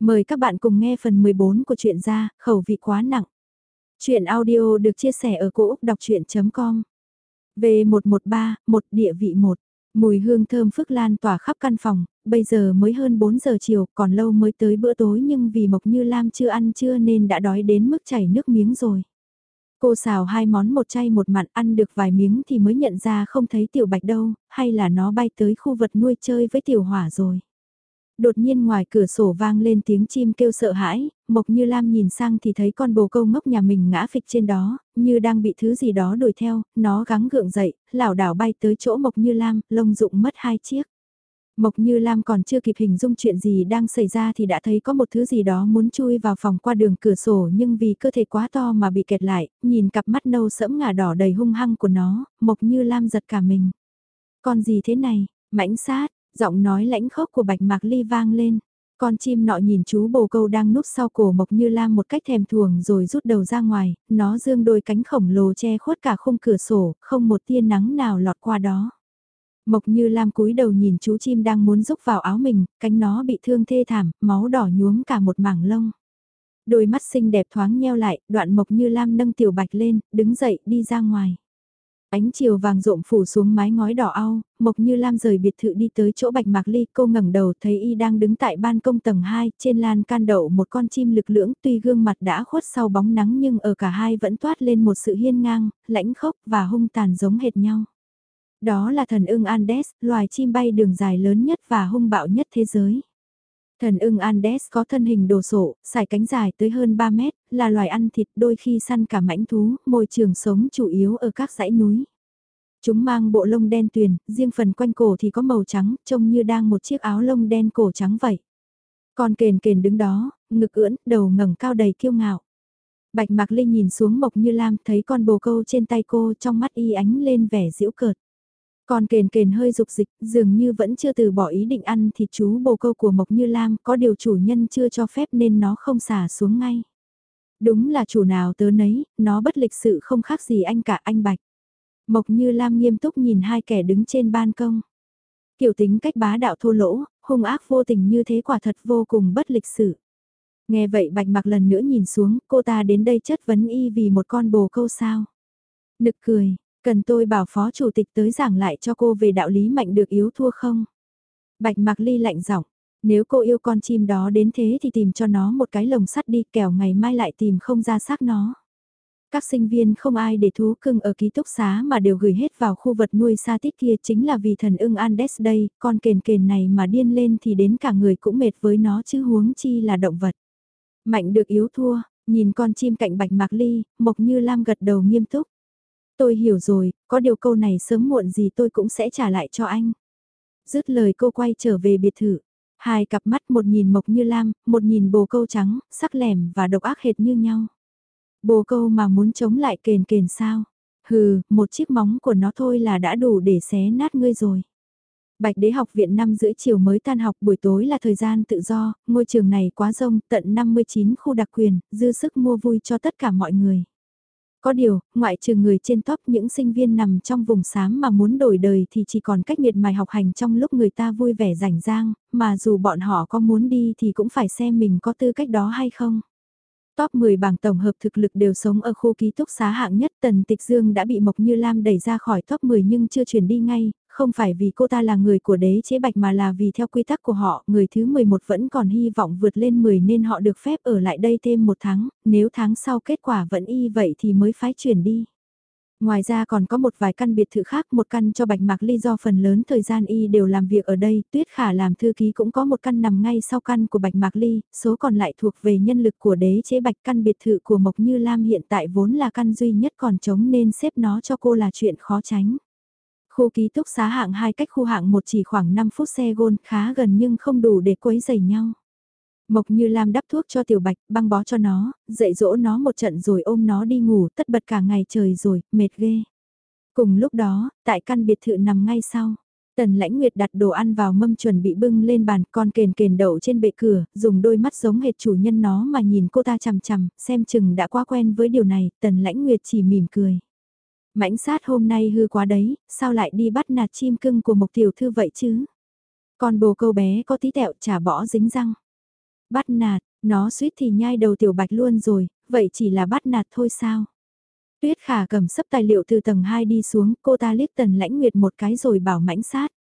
Mời các bạn cùng nghe phần 14 của truyện ra, khẩu vị quá nặng. Chuyện audio được chia sẻ ở cỗ đọc chuyện.com V113, một địa vị 1. Mùi hương thơm phức lan tỏa khắp căn phòng, bây giờ mới hơn 4 giờ chiều, còn lâu mới tới bữa tối nhưng vì Mộc Như Lam chưa ăn trưa nên đã đói đến mức chảy nước miếng rồi. Cô xào hai món một chay một mặn ăn được vài miếng thì mới nhận ra không thấy tiểu bạch đâu, hay là nó bay tới khu vật nuôi chơi với tiểu hỏa rồi. Đột nhiên ngoài cửa sổ vang lên tiếng chim kêu sợ hãi, Mộc Như Lam nhìn sang thì thấy con bồ câu ngốc nhà mình ngã phịch trên đó, như đang bị thứ gì đó đuổi theo, nó gắng gượng dậy, lảo đảo bay tới chỗ Mộc Như Lam, lông dụng mất hai chiếc. Mộc Như Lam còn chưa kịp hình dung chuyện gì đang xảy ra thì đã thấy có một thứ gì đó muốn chui vào phòng qua đường cửa sổ nhưng vì cơ thể quá to mà bị kẹt lại, nhìn cặp mắt nâu sẫm ngả đỏ đầy hung hăng của nó, Mộc Như Lam giật cả mình. Con gì thế này, mãnh sát, Giọng nói lãnh khốc của bạch mạc ly vang lên. Con chim nọ nhìn chú bồ câu đang núp sau cổ Mộc Như Lam một cách thèm thuồng rồi rút đầu ra ngoài, nó dương đôi cánh khổng lồ che khuất cả khung cửa sổ, không một tia nắng nào lọt qua đó. Mộc Như Lam cúi đầu nhìn chú chim đang muốn rúc vào áo mình, cánh nó bị thương thê thảm, máu đỏ nhuốm cả một mảng lông. Đôi mắt xinh đẹp thoáng nheo lại, đoạn Mộc Như Lam nâng tiểu bạch lên, đứng dậy đi ra ngoài. Ánh chiều vàng rộm phủ xuống mái ngói đỏ au, Mộc Như Lam rời biệt thự đi tới chỗ Bạch Mạc Ly, cô ngẩng đầu thấy y đang đứng tại ban công tầng 2, trên lan can đậu một con chim lực lưỡng, tuy gương mặt đã khuất sau bóng nắng nhưng ở cả hai vẫn toát lên một sự hiên ngang, lãnh khốc và hung tàn giống hệt nhau. Đó là thần ưng Andes, loài chim bay đường dài lớn nhất và hung bạo nhất thế giới. Thần ưng Andes có thân hình đồ sộ, xài cánh dài tới hơn 3 mét, là loài ăn thịt đôi khi săn cả mãnh thú, môi trường sống chủ yếu ở các dãy núi. Chúng mang bộ lông đen tuyền, riêng phần quanh cổ thì có màu trắng, trông như đang một chiếc áo lông đen cổ trắng vậy. Con kền kền đứng đó, ngực ưỡn, đầu ngẩng cao đầy kiêu ngạo. Bạch Mạc Linh nhìn xuống Mộc Như Lam thấy con bồ câu trên tay cô trong mắt y ánh lên vẻ giễu cợt. Còn kền kền hơi dục dịch, dường như vẫn chưa từ bỏ ý định ăn thịt chú bồ câu của Mộc Như Lam, có điều chủ nhân chưa cho phép nên nó không xả xuống ngay. Đúng là chủ nào tớ nấy, nó bất lịch sự không khác gì anh cả anh Bạch. Mộc Như Lam nghiêm túc nhìn hai kẻ đứng trên ban công. Kiểu tính cách bá đạo thô lỗ, hung ác vô tình như thế quả thật vô cùng bất lịch sự. Nghe vậy Bạch Mặc lần nữa nhìn xuống, cô ta đến đây chất vấn y vì một con bồ câu sao. Nực cười, Cần tôi bảo phó chủ tịch tới giảng lại cho cô về đạo lý mạnh được yếu thua không? Bạch Mạc Ly lạnh giọng, nếu cô yêu con chim đó đến thế thì tìm cho nó một cái lồng sắt đi kẻo ngày mai lại tìm không ra xác nó. Các sinh viên không ai để thú cưng ở ký túc xá mà đều gửi hết vào khu vật nuôi xa tít kia chính là vì thần ưng Andes đây, con kền kền này mà điên lên thì đến cả người cũng mệt với nó chứ huống chi là động vật. Mạnh được yếu thua, nhìn con chim cạnh bạch mạc ly, mộc như lam gật đầu nghiêm túc tôi hiểu rồi, có điều câu này sớm muộn gì tôi cũng sẽ trả lại cho anh. Dứt lời cô quay trở về biệt thự. Hai cặp mắt một nhìn mộc như lam, một nhìn bồ câu trắng, sắc lẻm và độc ác hệt như nhau. Bồ câu mà muốn chống lại kền kền sao? Hừ, một chiếc móng của nó thôi là đã đủ để xé nát ngươi rồi. Bạch đế học viện năm rưỡi chiều mới tan học buổi tối là thời gian tự do, ngôi trường này quá rông, tận 59 khu đặc quyền, dư sức mua vui cho tất cả mọi người. Có điều, ngoại trừ người trên top những sinh viên nằm trong vùng xám mà muốn đổi đời thì chỉ còn cách miệt mài học hành trong lúc người ta vui vẻ rảnh rang, mà dù bọn họ có muốn đi thì cũng phải xem mình có tư cách đó hay không. Top 10 bảng tổng hợp thực lực đều sống ở khu ký túc xá hạng nhất Tần Tịch Dương đã bị Mộc Như Lam đẩy ra khỏi top 10 nhưng chưa chuyển đi ngay, không phải vì cô ta là người của đế chế bạch mà là vì theo quy tắc của họ, người thứ 11 vẫn còn hy vọng vượt lên 10 nên họ được phép ở lại đây thêm một tháng, nếu tháng sau kết quả vẫn y vậy thì mới phái chuyển đi. Ngoài ra còn có một vài căn biệt thự khác, một căn cho Bạch Mạc Ly do phần lớn thời gian y đều làm việc ở đây, Tuyết Khả làm thư ký cũng có một căn nằm ngay sau căn của Bạch Mạc Ly, số còn lại thuộc về nhân lực của đế chế Bạch căn biệt thự của Mộc Như Lam hiện tại vốn là căn duy nhất còn trống nên xếp nó cho cô là chuyện khó tránh. Khu ký túc xá hạng 2 cách khu hạng 1 chỉ khoảng 5 phút xe gôn khá gần nhưng không đủ để quấy giày nhau. Mộc như Lam đắp thuốc cho tiểu bạch, băng bó cho nó, dạy dỗ nó một trận rồi ôm nó đi ngủ tất bật cả ngày trời rồi, mệt ghê. Cùng lúc đó, tại căn biệt thự nằm ngay sau. Tần lãnh nguyệt đặt đồ ăn vào mâm chuẩn bị bưng lên bàn con kền kền đậu trên bệ cửa, dùng đôi mắt giống hệt chủ nhân nó mà nhìn cô ta chằm chằm, xem chừng đã quá quen với điều này, tần lãnh nguyệt chỉ mỉm cười. Mãnh sát hôm nay hư quá đấy, sao lại đi bắt nạt chim cưng của một tiểu thư vậy chứ? Còn bồ câu bé có tí tẹo chả bỏ dính răng. Bắt nạt, nó suýt thì nhai đầu tiểu bạch luôn rồi, vậy chỉ là bắt nạt thôi sao? Tuyết khả cầm sấp tài liệu từ tầng 2 đi xuống, cô ta liếc tần lãnh nguyệt một cái rồi bảo mãnh sát.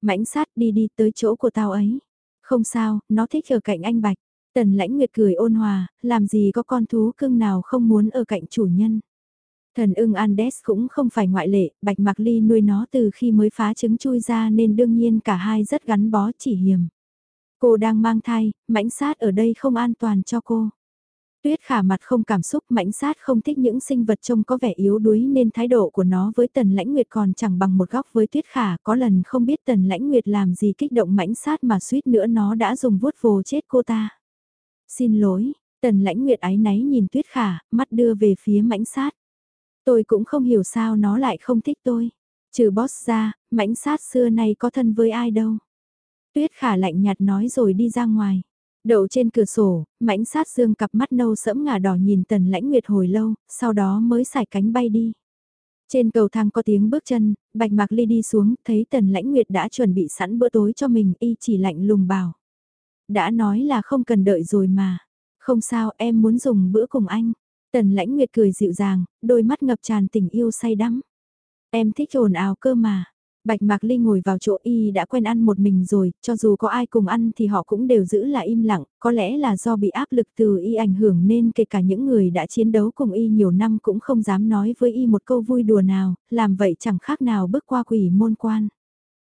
Mãnh sát đi đi tới chỗ của tao ấy. Không sao, nó thích ở cạnh anh Bạch. Tần lãnh nguyệt cười ôn hòa, làm gì có con thú cưng nào không muốn ở cạnh chủ nhân. Thần ưng Andes cũng không phải ngoại lệ, Bạch Mạc Ly nuôi nó từ khi mới phá trứng chui ra nên đương nhiên cả hai rất gắn bó chỉ hiểm. Cô đang mang thai, mãnh sát ở đây không an toàn cho cô. Tuyết khả mặt không cảm xúc mãnh sát không thích những sinh vật trông có vẻ yếu đuối nên thái độ của nó với tần lãnh nguyệt còn chẳng bằng một góc với tuyết khả có lần không biết tần lãnh nguyệt làm gì kích động mãnh sát mà suýt nữa nó đã dùng vuốt vồ chết cô ta. Xin lỗi, tần lãnh nguyệt ái náy nhìn tuyết khả, mắt đưa về phía mãnh sát. Tôi cũng không hiểu sao nó lại không thích tôi. Trừ boss ra, mãnh sát xưa nay có thân với ai đâu. Tuyết khả lạnh nhạt nói rồi đi ra ngoài. Đậu trên cửa sổ, mãnh sát dương cặp mắt nâu sẫm ngả đỏ nhìn tần lãnh nguyệt hồi lâu, sau đó mới xài cánh bay đi. Trên cầu thang có tiếng bước chân, bạch mạc ly đi xuống, thấy tần lãnh nguyệt đã chuẩn bị sẵn bữa tối cho mình, y chỉ lạnh lùng bảo. Đã nói là không cần đợi rồi mà. Không sao, em muốn dùng bữa cùng anh. Tần lãnh nguyệt cười dịu dàng, đôi mắt ngập tràn tình yêu say đắm. Em thích ồn ào cơ mà. Bạch Mạc Ly ngồi vào chỗ y đã quen ăn một mình rồi, cho dù có ai cùng ăn thì họ cũng đều giữ là im lặng, có lẽ là do bị áp lực từ y ảnh hưởng nên kể cả những người đã chiến đấu cùng y nhiều năm cũng không dám nói với y một câu vui đùa nào, làm vậy chẳng khác nào bước qua quỷ môn quan.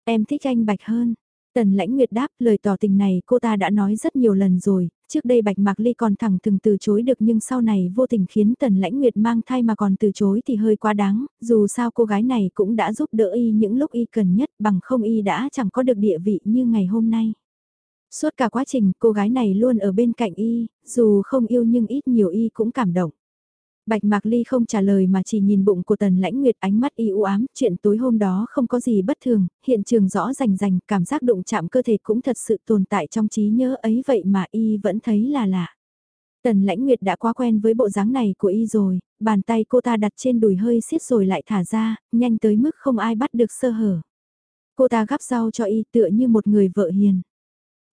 Em thích anh Bạch hơn. Tần lãnh nguyệt đáp lời tỏ tình này cô ta đã nói rất nhiều lần rồi, trước đây Bạch Mạc Ly còn thẳng từng từ chối được nhưng sau này vô tình khiến Tần Lãnh Nguyệt mang thai mà còn từ chối thì hơi quá đáng, dù sao cô gái này cũng đã giúp đỡ y những lúc y cần nhất bằng không y đã chẳng có được địa vị như ngày hôm nay. Suốt cả quá trình cô gái này luôn ở bên cạnh y, dù không yêu nhưng ít nhiều y cũng cảm động. Bạch Mạc Ly không trả lời mà chỉ nhìn bụng của Tần Lãnh Nguyệt ánh mắt y u ám, chuyện tối hôm đó không có gì bất thường, hiện trường rõ rành rành, cảm giác đụng chạm cơ thể cũng thật sự tồn tại trong trí nhớ ấy vậy mà y vẫn thấy là lạ. Tần Lãnh Nguyệt đã quá quen với bộ dáng này của y rồi, bàn tay cô ta đặt trên đùi hơi siết rồi lại thả ra, nhanh tới mức không ai bắt được sơ hở. Cô ta gắp rau cho y tựa như một người vợ hiền.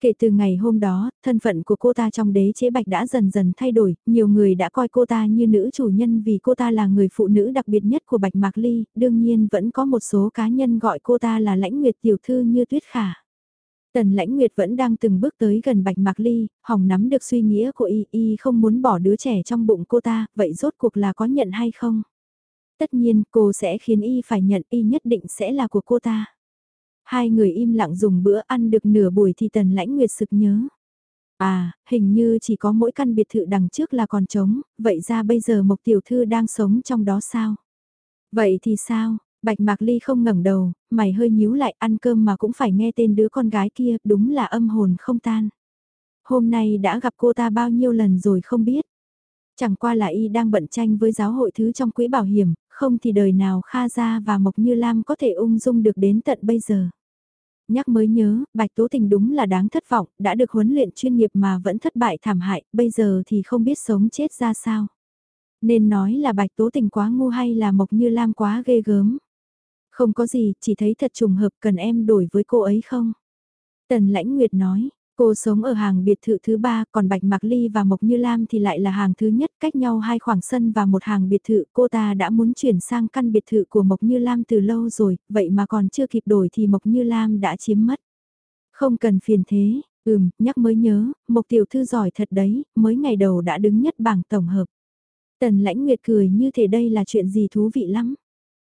Kể từ ngày hôm đó, thân phận của cô ta trong đế chế bạch đã dần dần thay đổi, nhiều người đã coi cô ta như nữ chủ nhân vì cô ta là người phụ nữ đặc biệt nhất của bạch Mạc Ly, đương nhiên vẫn có một số cá nhân gọi cô ta là lãnh nguyệt tiểu thư như tuyết khả. Tần lãnh nguyệt vẫn đang từng bước tới gần bạch Mạc Ly, hỏng nắm được suy nghĩa của y, y không muốn bỏ đứa trẻ trong bụng cô ta, vậy rốt cuộc là có nhận hay không? Tất nhiên cô sẽ khiến y phải nhận y nhất định sẽ là của cô ta. Hai người im lặng dùng bữa ăn được nửa buổi thì Tần Lãnh Nguyệt sực nhớ. À, hình như chỉ có mỗi căn biệt thự đằng trước là còn trống, vậy ra bây giờ Mộc Tiểu Thư đang sống trong đó sao? Vậy thì sao? Bạch Mạc Ly không ngẩng đầu, mày hơi nhíu lại ăn cơm mà cũng phải nghe tên đứa con gái kia, đúng là âm hồn không tan. Hôm nay đã gặp cô ta bao nhiêu lần rồi không biết. Chẳng qua là y đang bận tranh với giáo hội thứ trong quỹ bảo hiểm, không thì đời nào Kha Gia và Mộc Như Lam có thể ung dung được đến tận bây giờ. Nhắc mới nhớ, Bạch Tố Tình đúng là đáng thất vọng, đã được huấn luyện chuyên nghiệp mà vẫn thất bại thảm hại, bây giờ thì không biết sống chết ra sao. Nên nói là Bạch Tố Tình quá ngu hay là Mộc Như Lam quá ghê gớm. Không có gì, chỉ thấy thật trùng hợp cần em đổi với cô ấy không? Tần Lãnh Nguyệt nói, Cô sống ở hàng biệt thự thứ ba, còn Bạch Mạc Ly và Mộc Như Lam thì lại là hàng thứ nhất, cách nhau hai khoảng sân và một hàng biệt thự. Cô ta đã muốn chuyển sang căn biệt thự của Mộc Như Lam từ lâu rồi, vậy mà còn chưa kịp đổi thì Mộc Như Lam đã chiếm mất. Không cần phiền thế, ừm, nhắc mới nhớ, Mộc Tiểu Thư giỏi thật đấy, mới ngày đầu đã đứng nhất bảng tổng hợp. Tần lãnh nguyệt cười như thể đây là chuyện gì thú vị lắm.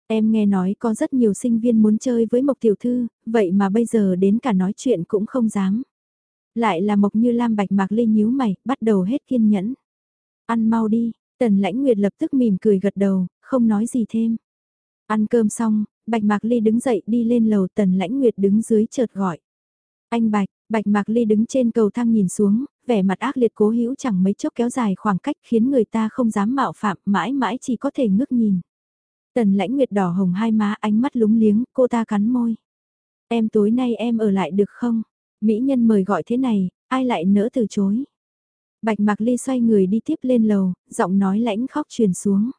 Em nghe nói có rất nhiều sinh viên muốn chơi với Mộc Tiểu Thư, vậy mà bây giờ đến cả nói chuyện cũng không dám. Lại là Mộc Như Lam bạch mạc ly nhíu mày, bắt đầu hết kiên nhẫn. Ăn mau đi, Tần Lãnh Nguyệt lập tức mỉm cười gật đầu, không nói gì thêm. Ăn cơm xong, Bạch Mạc Ly đứng dậy đi lên lầu Tần Lãnh Nguyệt đứng dưới chợt gọi. Anh Bạch, Bạch Mạc Ly đứng trên cầu thang nhìn xuống, vẻ mặt ác liệt cố hữu chẳng mấy chốc kéo dài khoảng cách khiến người ta không dám mạo phạm mãi mãi chỉ có thể ngước nhìn. Tần Lãnh Nguyệt đỏ hồng hai má ánh mắt lúng liếng, cô ta cắn môi. Em tối nay em ở lại được không? Mỹ nhân mời gọi thế này, ai lại nỡ từ chối. Bạch Mạc Ly xoay người đi tiếp lên lầu, giọng nói lãnh khóc truyền xuống.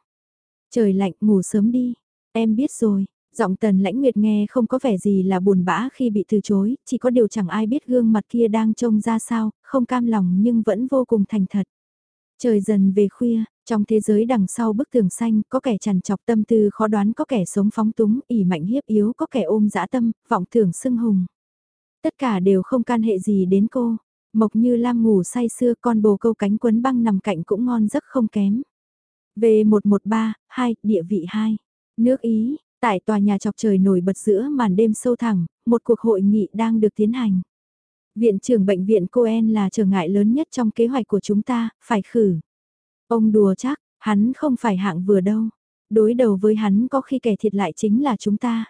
Trời lạnh ngủ sớm đi, em biết rồi, Giọng tần lãnh nguyệt nghe không có vẻ gì là buồn bã khi bị từ chối, chỉ có điều chẳng ai biết gương mặt kia đang trông ra sao, không cam lòng nhưng vẫn vô cùng thành thật. Trời dần về khuya, trong thế giới đằng sau bức tường xanh có kẻ chằn chọc tâm tư khó đoán có kẻ sống phóng túng, ỉ mạnh hiếp yếu có kẻ ôm dã tâm, vọng tưởng xưng hùng. Tất cả đều không can hệ gì đến cô. Mộc như Lam ngủ say xưa con bồ câu cánh quấn băng nằm cạnh cũng ngon giấc không kém. V113, 2, địa vị 2. Nước Ý, tại tòa nhà chọc trời nổi bật giữa màn đêm sâu thẳng, một cuộc hội nghị đang được tiến hành. Viện trưởng bệnh viện Coen là trở ngại lớn nhất trong kế hoạch của chúng ta, phải khử. Ông đùa chắc, hắn không phải hạng vừa đâu. Đối đầu với hắn có khi kẻ thiệt lại chính là chúng ta.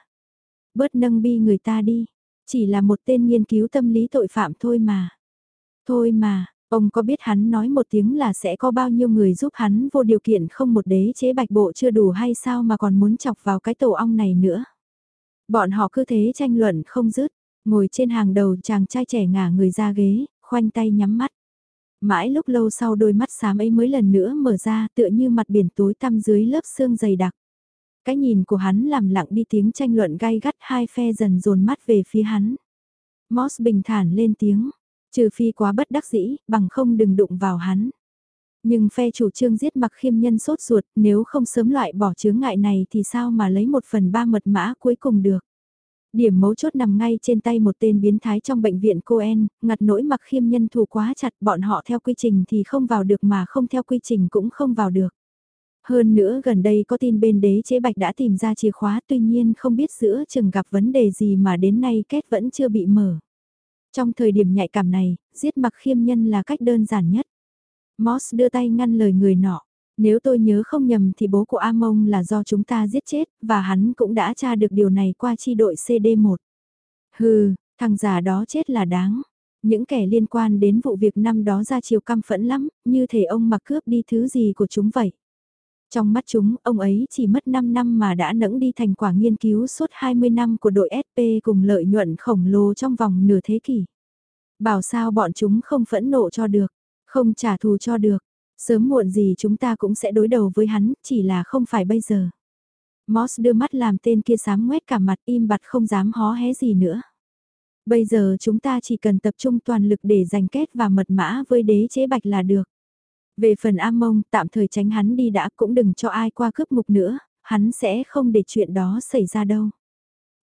Bớt nâng bi người ta đi. Chỉ là một tên nghiên cứu tâm lý tội phạm thôi mà. Thôi mà, ông có biết hắn nói một tiếng là sẽ có bao nhiêu người giúp hắn vô điều kiện không một đế chế bạch bộ chưa đủ hay sao mà còn muốn chọc vào cái tổ ong này nữa. Bọn họ cứ thế tranh luận không dứt, ngồi trên hàng đầu chàng trai trẻ ngả người ra ghế, khoanh tay nhắm mắt. Mãi lúc lâu sau đôi mắt xám ấy mới lần nữa mở ra tựa như mặt biển tối tăm dưới lớp xương dày đặc. Cái nhìn của hắn làm lặng đi tiếng tranh luận gai gắt hai phe dần dồn mắt về phía hắn. Moss bình thản lên tiếng, trừ phi quá bất đắc dĩ, bằng không đừng đụng vào hắn. Nhưng phe chủ trương giết mặc khiêm nhân sốt ruột, nếu không sớm loại bỏ chướng ngại này thì sao mà lấy một phần ba mật mã cuối cùng được. Điểm mấu chốt nằm ngay trên tay một tên biến thái trong bệnh viện Coen, ngặt nỗi mặc khiêm nhân thù quá chặt bọn họ theo quy trình thì không vào được mà không theo quy trình cũng không vào được. Hơn nữa gần đây có tin bên đế chế bạch đã tìm ra chìa khóa tuy nhiên không biết giữa chừng gặp vấn đề gì mà đến nay kết vẫn chưa bị mở. Trong thời điểm nhạy cảm này, giết mặc khiêm nhân là cách đơn giản nhất. Moss đưa tay ngăn lời người nọ. Nếu tôi nhớ không nhầm thì bố của Amon là do chúng ta giết chết, và hắn cũng đã tra được điều này qua chi đội CD1. Hừ, thằng già đó chết là đáng. Những kẻ liên quan đến vụ việc năm đó ra chiều căm phẫn lắm, như thể ông mặc cướp đi thứ gì của chúng vậy. Trong mắt chúng, ông ấy chỉ mất 5 năm mà đã nẫng đi thành quả nghiên cứu suốt 20 năm của đội SP cùng lợi nhuận khổng lồ trong vòng nửa thế kỷ. Bảo sao bọn chúng không phẫn nộ cho được, không trả thù cho được, sớm muộn gì chúng ta cũng sẽ đối đầu với hắn, chỉ là không phải bây giờ. Moss đưa mắt làm tên kia sám ngoét cả mặt im bặt không dám hó hé gì nữa. Bây giờ chúng ta chỉ cần tập trung toàn lực để giành kết và mật mã với đế chế bạch là được. Về phần A Mông, tạm thời tránh hắn đi đã cũng đừng cho ai qua cướp ngục nữa, hắn sẽ không để chuyện đó xảy ra đâu.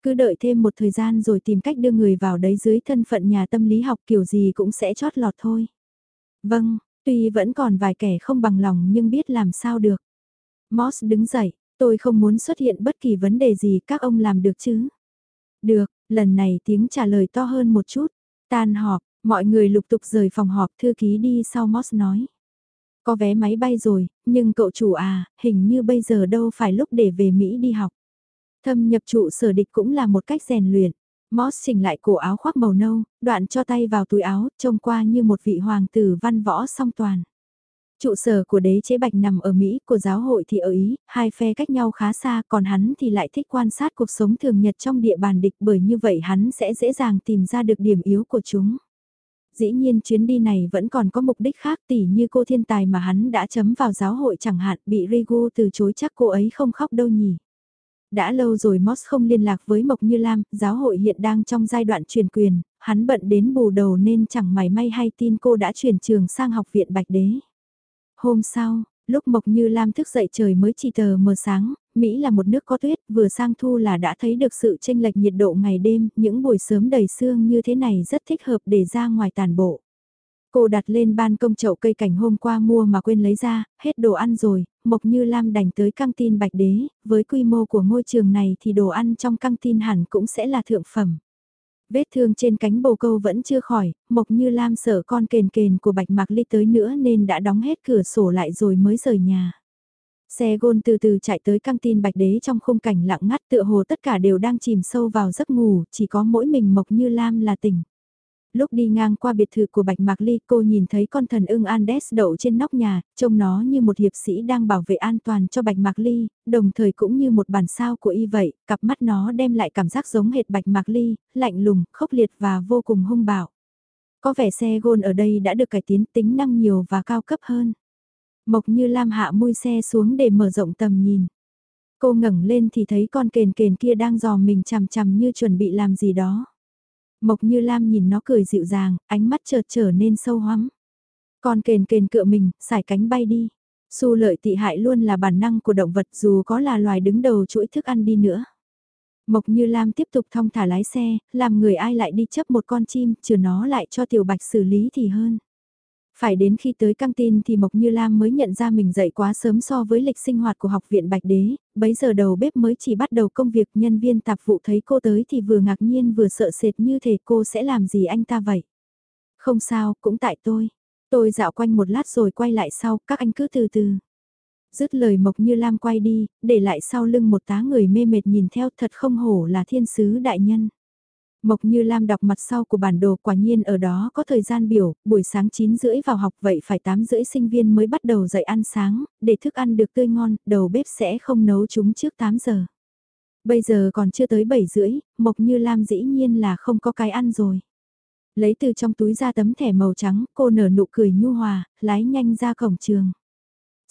Cứ đợi thêm một thời gian rồi tìm cách đưa người vào đấy dưới thân phận nhà tâm lý học kiểu gì cũng sẽ chót lọt thôi. Vâng, tuy vẫn còn vài kẻ không bằng lòng nhưng biết làm sao được. Moss đứng dậy, tôi không muốn xuất hiện bất kỳ vấn đề gì các ông làm được chứ. Được, lần này tiếng trả lời to hơn một chút. Tan họp, mọi người lục tục rời phòng họp thư ký đi sau Moss nói. Có vé máy bay rồi, nhưng cậu chủ à, hình như bây giờ đâu phải lúc để về Mỹ đi học. Thâm nhập trụ sở địch cũng là một cách rèn luyện. Moss chỉnh lại cổ áo khoác màu nâu, đoạn cho tay vào túi áo, trông qua như một vị hoàng tử văn võ song toàn. Trụ sở của đế chế bạch nằm ở Mỹ, của giáo hội thì ở Ý, hai phe cách nhau khá xa, còn hắn thì lại thích quan sát cuộc sống thường nhật trong địa bàn địch bởi như vậy hắn sẽ dễ dàng tìm ra được điểm yếu của chúng dĩ nhiên chuyến đi này vẫn còn có mục đích khác tỉ như cô thiên tài mà hắn đã chấm vào giáo hội chẳng hạn bị Rigu từ chối chắc cô ấy không khóc đâu nhỉ. Đã lâu rồi Moss không liên lạc với Mộc Như Lam, giáo hội hiện đang trong giai đoạn truyền quyền, hắn bận đến bù đầu nên chẳng mày may hay tin cô đã chuyển trường sang học viện Bạch Đế. Hôm sau, lúc Mộc Như Lam thức dậy trời mới chỉ tờ mờ sáng, Mỹ là một nước có tuyết, vừa sang thu là đã thấy được sự tranh lệch nhiệt độ ngày đêm, những buổi sớm đầy sương như thế này rất thích hợp để ra ngoài tàn bộ. Cô đặt lên ban công chậu cây cảnh hôm qua mua mà quên lấy ra, hết đồ ăn rồi, Mộc Như Lam đành tới căng tin Bạch Đế, với quy mô của ngôi trường này thì đồ ăn trong căng tin hẳn cũng sẽ là thượng phẩm. Vết thương trên cánh bồ câu vẫn chưa khỏi, Mộc Như Lam sợ con kền kền của Bạch Mạc Ly tới nữa nên đã đóng hết cửa sổ lại rồi mới rời nhà. Xe gôn từ từ chạy tới căng tin bạch đế trong khung cảnh lặng ngắt tựa hồ tất cả đều đang chìm sâu vào giấc ngủ, chỉ có mỗi mình Mộc Như Lam là tỉnh. Lúc đi ngang qua biệt thự của Bạch Mạc Ly cô nhìn thấy con thần ưng Andes đậu trên nóc nhà, trông nó như một hiệp sĩ đang bảo vệ an toàn cho Bạch Mạc Ly, đồng thời cũng như một bản sao của y vậy, cặp mắt nó đem lại cảm giác giống hệt Bạch Mạc Ly, lạnh lùng, khốc liệt và vô cùng hung bạo. Có vẻ xe gôn ở đây đã được cải tiến tính năng nhiều và cao cấp hơn. Mộc như Lam hạ mui xe xuống để mở rộng tầm nhìn. Cô ngẩng lên thì thấy con kền kền kia đang dò mình chằm chằm như chuẩn bị làm gì đó. Mộc Như Lam nhìn nó cười dịu dàng, ánh mắt chợt trở nên sâu hoắm. Con kền kền cựa mình, xải cánh bay đi. Xu lợi tị hại luôn là bản năng của động vật dù có là loài đứng đầu chuỗi thức ăn đi nữa. Mộc Như Lam tiếp tục thong thả lái xe, làm người ai lại đi chấp một con chim, trừ nó lại cho Tiểu Bạch xử lý thì hơn. Phải đến khi tới căng tin thì Mộc Như Lam mới nhận ra mình dậy quá sớm so với lịch sinh hoạt của học viện Bạch Đế, bấy giờ đầu bếp mới chỉ bắt đầu công việc nhân viên tạp vụ thấy cô tới thì vừa ngạc nhiên vừa sợ sệt như thể cô sẽ làm gì anh ta vậy. Không sao, cũng tại tôi. Tôi dạo quanh một lát rồi quay lại sau, các anh cứ từ từ. Dứt lời Mộc Như Lam quay đi, để lại sau lưng một tá người mê mệt nhìn theo thật không hổ là thiên sứ đại nhân. Mộc Như Lam đọc mặt sau của bản đồ quả nhiên ở đó có thời gian biểu, buổi sáng 9 rưỡi vào học vậy phải 8 rưỡi sinh viên mới bắt đầu dậy ăn sáng, để thức ăn được tươi ngon, đầu bếp sẽ không nấu chúng trước 8 giờ. Bây giờ còn chưa tới 7 rưỡi, Mộc Như Lam dĩ nhiên là không có cái ăn rồi. Lấy từ trong túi ra tấm thẻ màu trắng, cô nở nụ cười nhu hòa, lái nhanh ra cổng trường.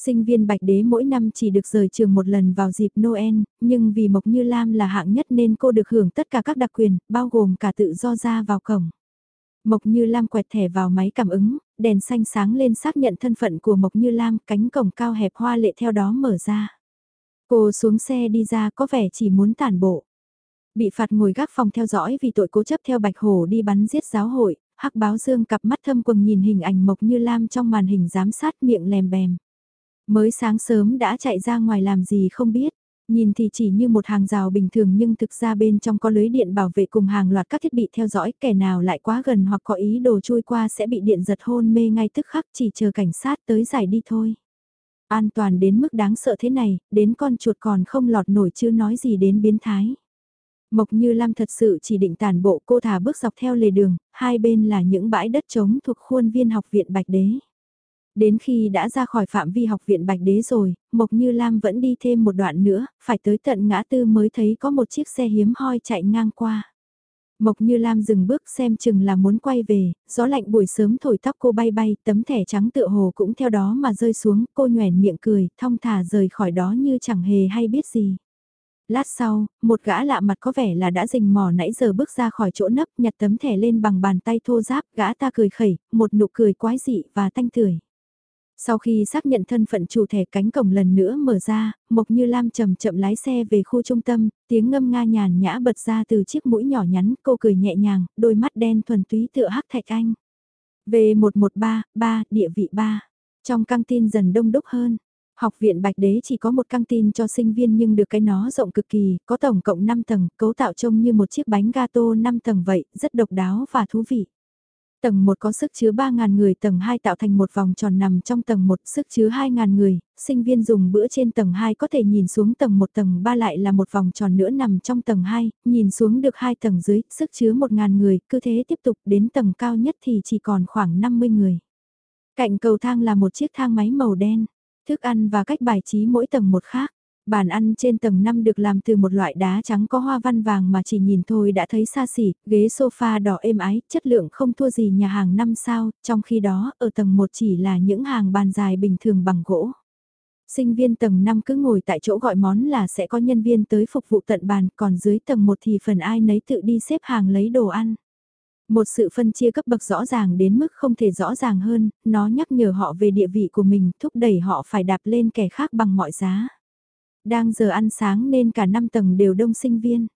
Sinh viên Bạch Đế mỗi năm chỉ được rời trường một lần vào dịp Noel, nhưng vì Mộc Như Lam là hạng nhất nên cô được hưởng tất cả các đặc quyền, bao gồm cả tự do ra vào cổng. Mộc Như Lam quẹt thẻ vào máy cảm ứng, đèn xanh sáng lên xác nhận thân phận của Mộc Như Lam, cánh cổng cao hẹp hoa lệ theo đó mở ra. Cô xuống xe đi ra có vẻ chỉ muốn tản bộ. Bị phạt ngồi gác phòng theo dõi vì tội cố chấp theo Bạch Hổ đi bắn giết giáo hội, Hắc Báo Dương cặp mắt thâm quầng nhìn hình ảnh Mộc Như Lam trong màn hình giám sát miệng lèm bèm. Mới sáng sớm đã chạy ra ngoài làm gì không biết. Nhìn thì chỉ như một hàng rào bình thường nhưng thực ra bên trong có lưới điện bảo vệ cùng hàng loạt các thiết bị theo dõi kẻ nào lại quá gần hoặc có ý đồ chui qua sẽ bị điện giật hôn mê ngay tức khắc chỉ chờ cảnh sát tới giải đi thôi. An toàn đến mức đáng sợ thế này, đến con chuột còn không lọt nổi chứ nói gì đến biến thái. Mộc Như Lam thật sự chỉ định tàn bộ cô thả bước dọc theo lề đường, hai bên là những bãi đất trống thuộc khuôn viên học viện Bạch Đế. Đến khi đã ra khỏi phạm vi học viện Bạch Đế rồi, Mộc Như Lam vẫn đi thêm một đoạn nữa, phải tới tận ngã tư mới thấy có một chiếc xe hiếm hoi chạy ngang qua. Mộc Như Lam dừng bước xem chừng là muốn quay về, gió lạnh buổi sớm thổi tóc cô bay bay, tấm thẻ trắng tựa hồ cũng theo đó mà rơi xuống, cô nhoèn miệng cười, thong thả rời khỏi đó như chẳng hề hay biết gì. Lát sau, một gã lạ mặt có vẻ là đã rình mò nãy giờ bước ra khỏi chỗ nấp nhặt tấm thẻ lên bằng bàn tay thô giáp, gã ta cười khẩy, một nụ cười quái dị và tanh tưởi. Sau khi xác nhận thân phận chủ thẻ cánh cổng lần nữa mở ra, Mộc Như Lam chậm chậm lái xe về khu trung tâm, tiếng ngâm nga nhàn nhã bật ra từ chiếc mũi nhỏ nhắn, cô cười nhẹ nhàng, đôi mắt đen thuần túy tựa hắc thạch anh. V113, 3, địa vị 3. Trong căng tin dần đông đúc hơn. Học viện Bạch Đế chỉ có một căng tin cho sinh viên nhưng được cái nó rộng cực kỳ, có tổng cộng 5 tầng, cấu tạo trông như một chiếc bánh gato 5 tầng vậy, rất độc đáo và thú vị. Tầng 1 có sức chứa 3.000 người, tầng 2 tạo thành một vòng tròn nằm trong tầng 1, sức chứa 2.000 người, sinh viên dùng bữa trên tầng 2 có thể nhìn xuống tầng 1 tầng 3 lại là một vòng tròn nữa nằm trong tầng 2, nhìn xuống được 2 tầng dưới, sức chứa 1.000 người, cứ thế tiếp tục đến tầng cao nhất thì chỉ còn khoảng 50 người. Cạnh cầu thang là một chiếc thang máy màu đen, thức ăn và cách bài trí mỗi tầng một khác. Bàn ăn trên tầng 5 được làm từ một loại đá trắng có hoa văn vàng mà chỉ nhìn thôi đã thấy xa xỉ, ghế sofa đỏ êm ái, chất lượng không thua gì nhà hàng 5 sao, trong khi đó ở tầng 1 chỉ là những hàng bàn dài bình thường bằng gỗ. Sinh viên tầng 5 cứ ngồi tại chỗ gọi món là sẽ có nhân viên tới phục vụ tận bàn, còn dưới tầng 1 thì phần ai nấy tự đi xếp hàng lấy đồ ăn. Một sự phân chia cấp bậc rõ ràng đến mức không thể rõ ràng hơn, nó nhắc nhở họ về địa vị của mình, thúc đẩy họ phải đạp lên kẻ khác bằng mọi giá. Đang giờ ăn sáng nên cả năm tầng đều đông sinh viên.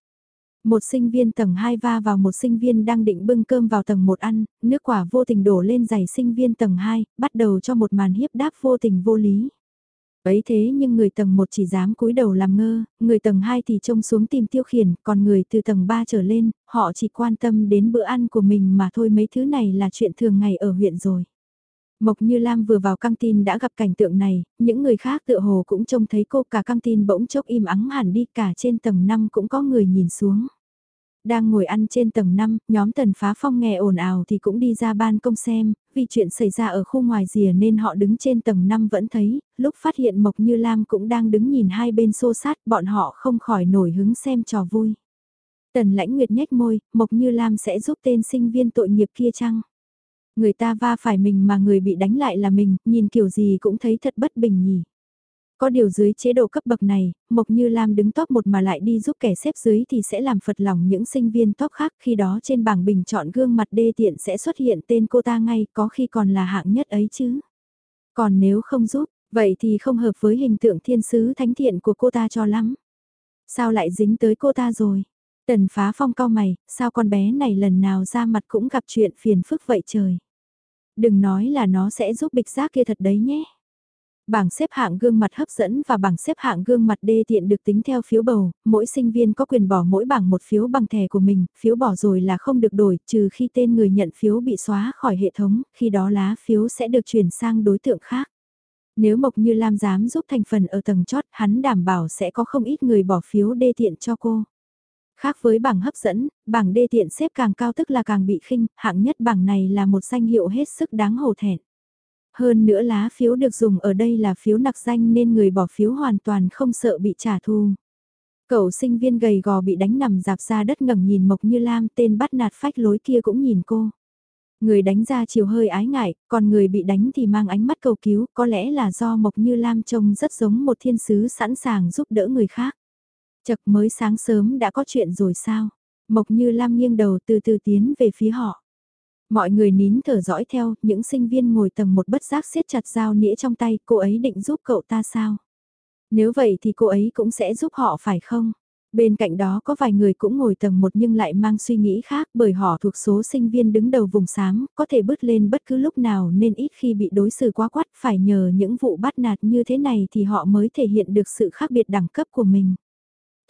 Một sinh viên tầng 2 va vào một sinh viên đang định bưng cơm vào tầng 1 ăn, nước quả vô tình đổ lên giày sinh viên tầng 2, bắt đầu cho một màn hiếp đáp vô tình vô lý. Ấy thế nhưng người tầng 1 chỉ dám cúi đầu làm ngơ, người tầng 2 thì trông xuống tìm tiêu khiển, còn người từ tầng 3 trở lên, họ chỉ quan tâm đến bữa ăn của mình mà thôi mấy thứ này là chuyện thường ngày ở huyện rồi. Mộc Như Lam vừa vào căng tin đã gặp cảnh tượng này, những người khác tự hồ cũng trông thấy cô cả căng tin bỗng chốc im ắng hẳn đi cả trên tầng 5 cũng có người nhìn xuống. Đang ngồi ăn trên tầng 5, nhóm tần phá phong nghe ồn ào thì cũng đi ra ban công xem, vì chuyện xảy ra ở khu ngoài rìa nên họ đứng trên tầng 5 vẫn thấy, lúc phát hiện Mộc Như Lam cũng đang đứng nhìn hai bên xô sát bọn họ không khỏi nổi hứng xem trò vui. Tần lãnh nguyệt nhếch môi, Mộc Như Lam sẽ giúp tên sinh viên tội nghiệp kia chăng? Người ta va phải mình mà người bị đánh lại là mình, nhìn kiểu gì cũng thấy thật bất bình nhỉ. Có điều dưới chế độ cấp bậc này, Mộc Như Lam đứng top một mà lại đi giúp kẻ xếp dưới thì sẽ làm phật lòng những sinh viên top khác khi đó trên bảng bình chọn gương mặt đê tiện sẽ xuất hiện tên cô ta ngay có khi còn là hạng nhất ấy chứ. Còn nếu không giúp, vậy thì không hợp với hình tượng thiên sứ thánh thiện của cô ta cho lắm. Sao lại dính tới cô ta rồi? Tần phá phong cao mày, sao con bé này lần nào ra mặt cũng gặp chuyện phiền phức vậy trời. Đừng nói là nó sẽ giúp bịch giác kia thật đấy nhé. Bảng xếp hạng gương mặt hấp dẫn và bảng xếp hạng gương mặt đê tiện được tính theo phiếu bầu, mỗi sinh viên có quyền bỏ mỗi bảng một phiếu bằng thẻ của mình, phiếu bỏ rồi là không được đổi, trừ khi tên người nhận phiếu bị xóa khỏi hệ thống, khi đó lá phiếu sẽ được chuyển sang đối tượng khác. Nếu Mộc Như Lam dám giúp thành phần ở tầng chót, hắn đảm bảo sẽ có không ít người bỏ phiếu đê tiện cho cô. Khác với bảng hấp dẫn, bảng đê tiện xếp càng cao tức là càng bị khinh, hạng nhất bảng này là một danh hiệu hết sức đáng hổ thẹn. Hơn nữa lá phiếu được dùng ở đây là phiếu nặc danh nên người bỏ phiếu hoàn toàn không sợ bị trả thù. Cậu sinh viên gầy gò bị đánh nằm dạp ra đất ngẩng nhìn Mộc Như Lam tên bắt nạt phách lối kia cũng nhìn cô. Người đánh ra chiều hơi ái ngại, còn người bị đánh thì mang ánh mắt cầu cứu, có lẽ là do Mộc Như Lam trông rất giống một thiên sứ sẵn sàng giúp đỡ người khác. Chật mới sáng sớm đã có chuyện rồi sao? Mộc Như Lam nghiêng đầu từ từ tiến về phía họ. Mọi người nín thở dõi theo, những sinh viên ngồi tầng một bất giác siết chặt dao nĩa trong tay, cô ấy định giúp cậu ta sao? Nếu vậy thì cô ấy cũng sẽ giúp họ phải không? Bên cạnh đó có vài người cũng ngồi tầng một nhưng lại mang suy nghĩ khác bởi họ thuộc số sinh viên đứng đầu vùng xám, có thể bứt lên bất cứ lúc nào nên ít khi bị đối xử quá quát phải nhờ những vụ bắt nạt như thế này thì họ mới thể hiện được sự khác biệt đẳng cấp của mình.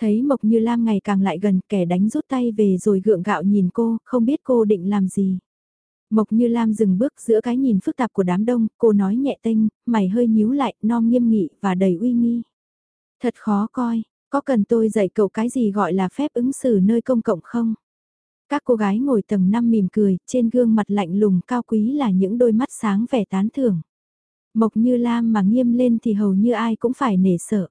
Thấy Mộc Như Lam ngày càng lại gần kẻ đánh rút tay về rồi gượng gạo nhìn cô, không biết cô định làm gì. Mộc Như Lam dừng bước giữa cái nhìn phức tạp của đám đông, cô nói nhẹ tênh, mày hơi nhíu lại, non nghiêm nghị và đầy uy nghi. Thật khó coi, có cần tôi dạy cậu cái gì gọi là phép ứng xử nơi công cộng không? Các cô gái ngồi tầng 5 mỉm cười, trên gương mặt lạnh lùng cao quý là những đôi mắt sáng vẻ tán thưởng. Mộc Như Lam mà nghiêm lên thì hầu như ai cũng phải nể sợ.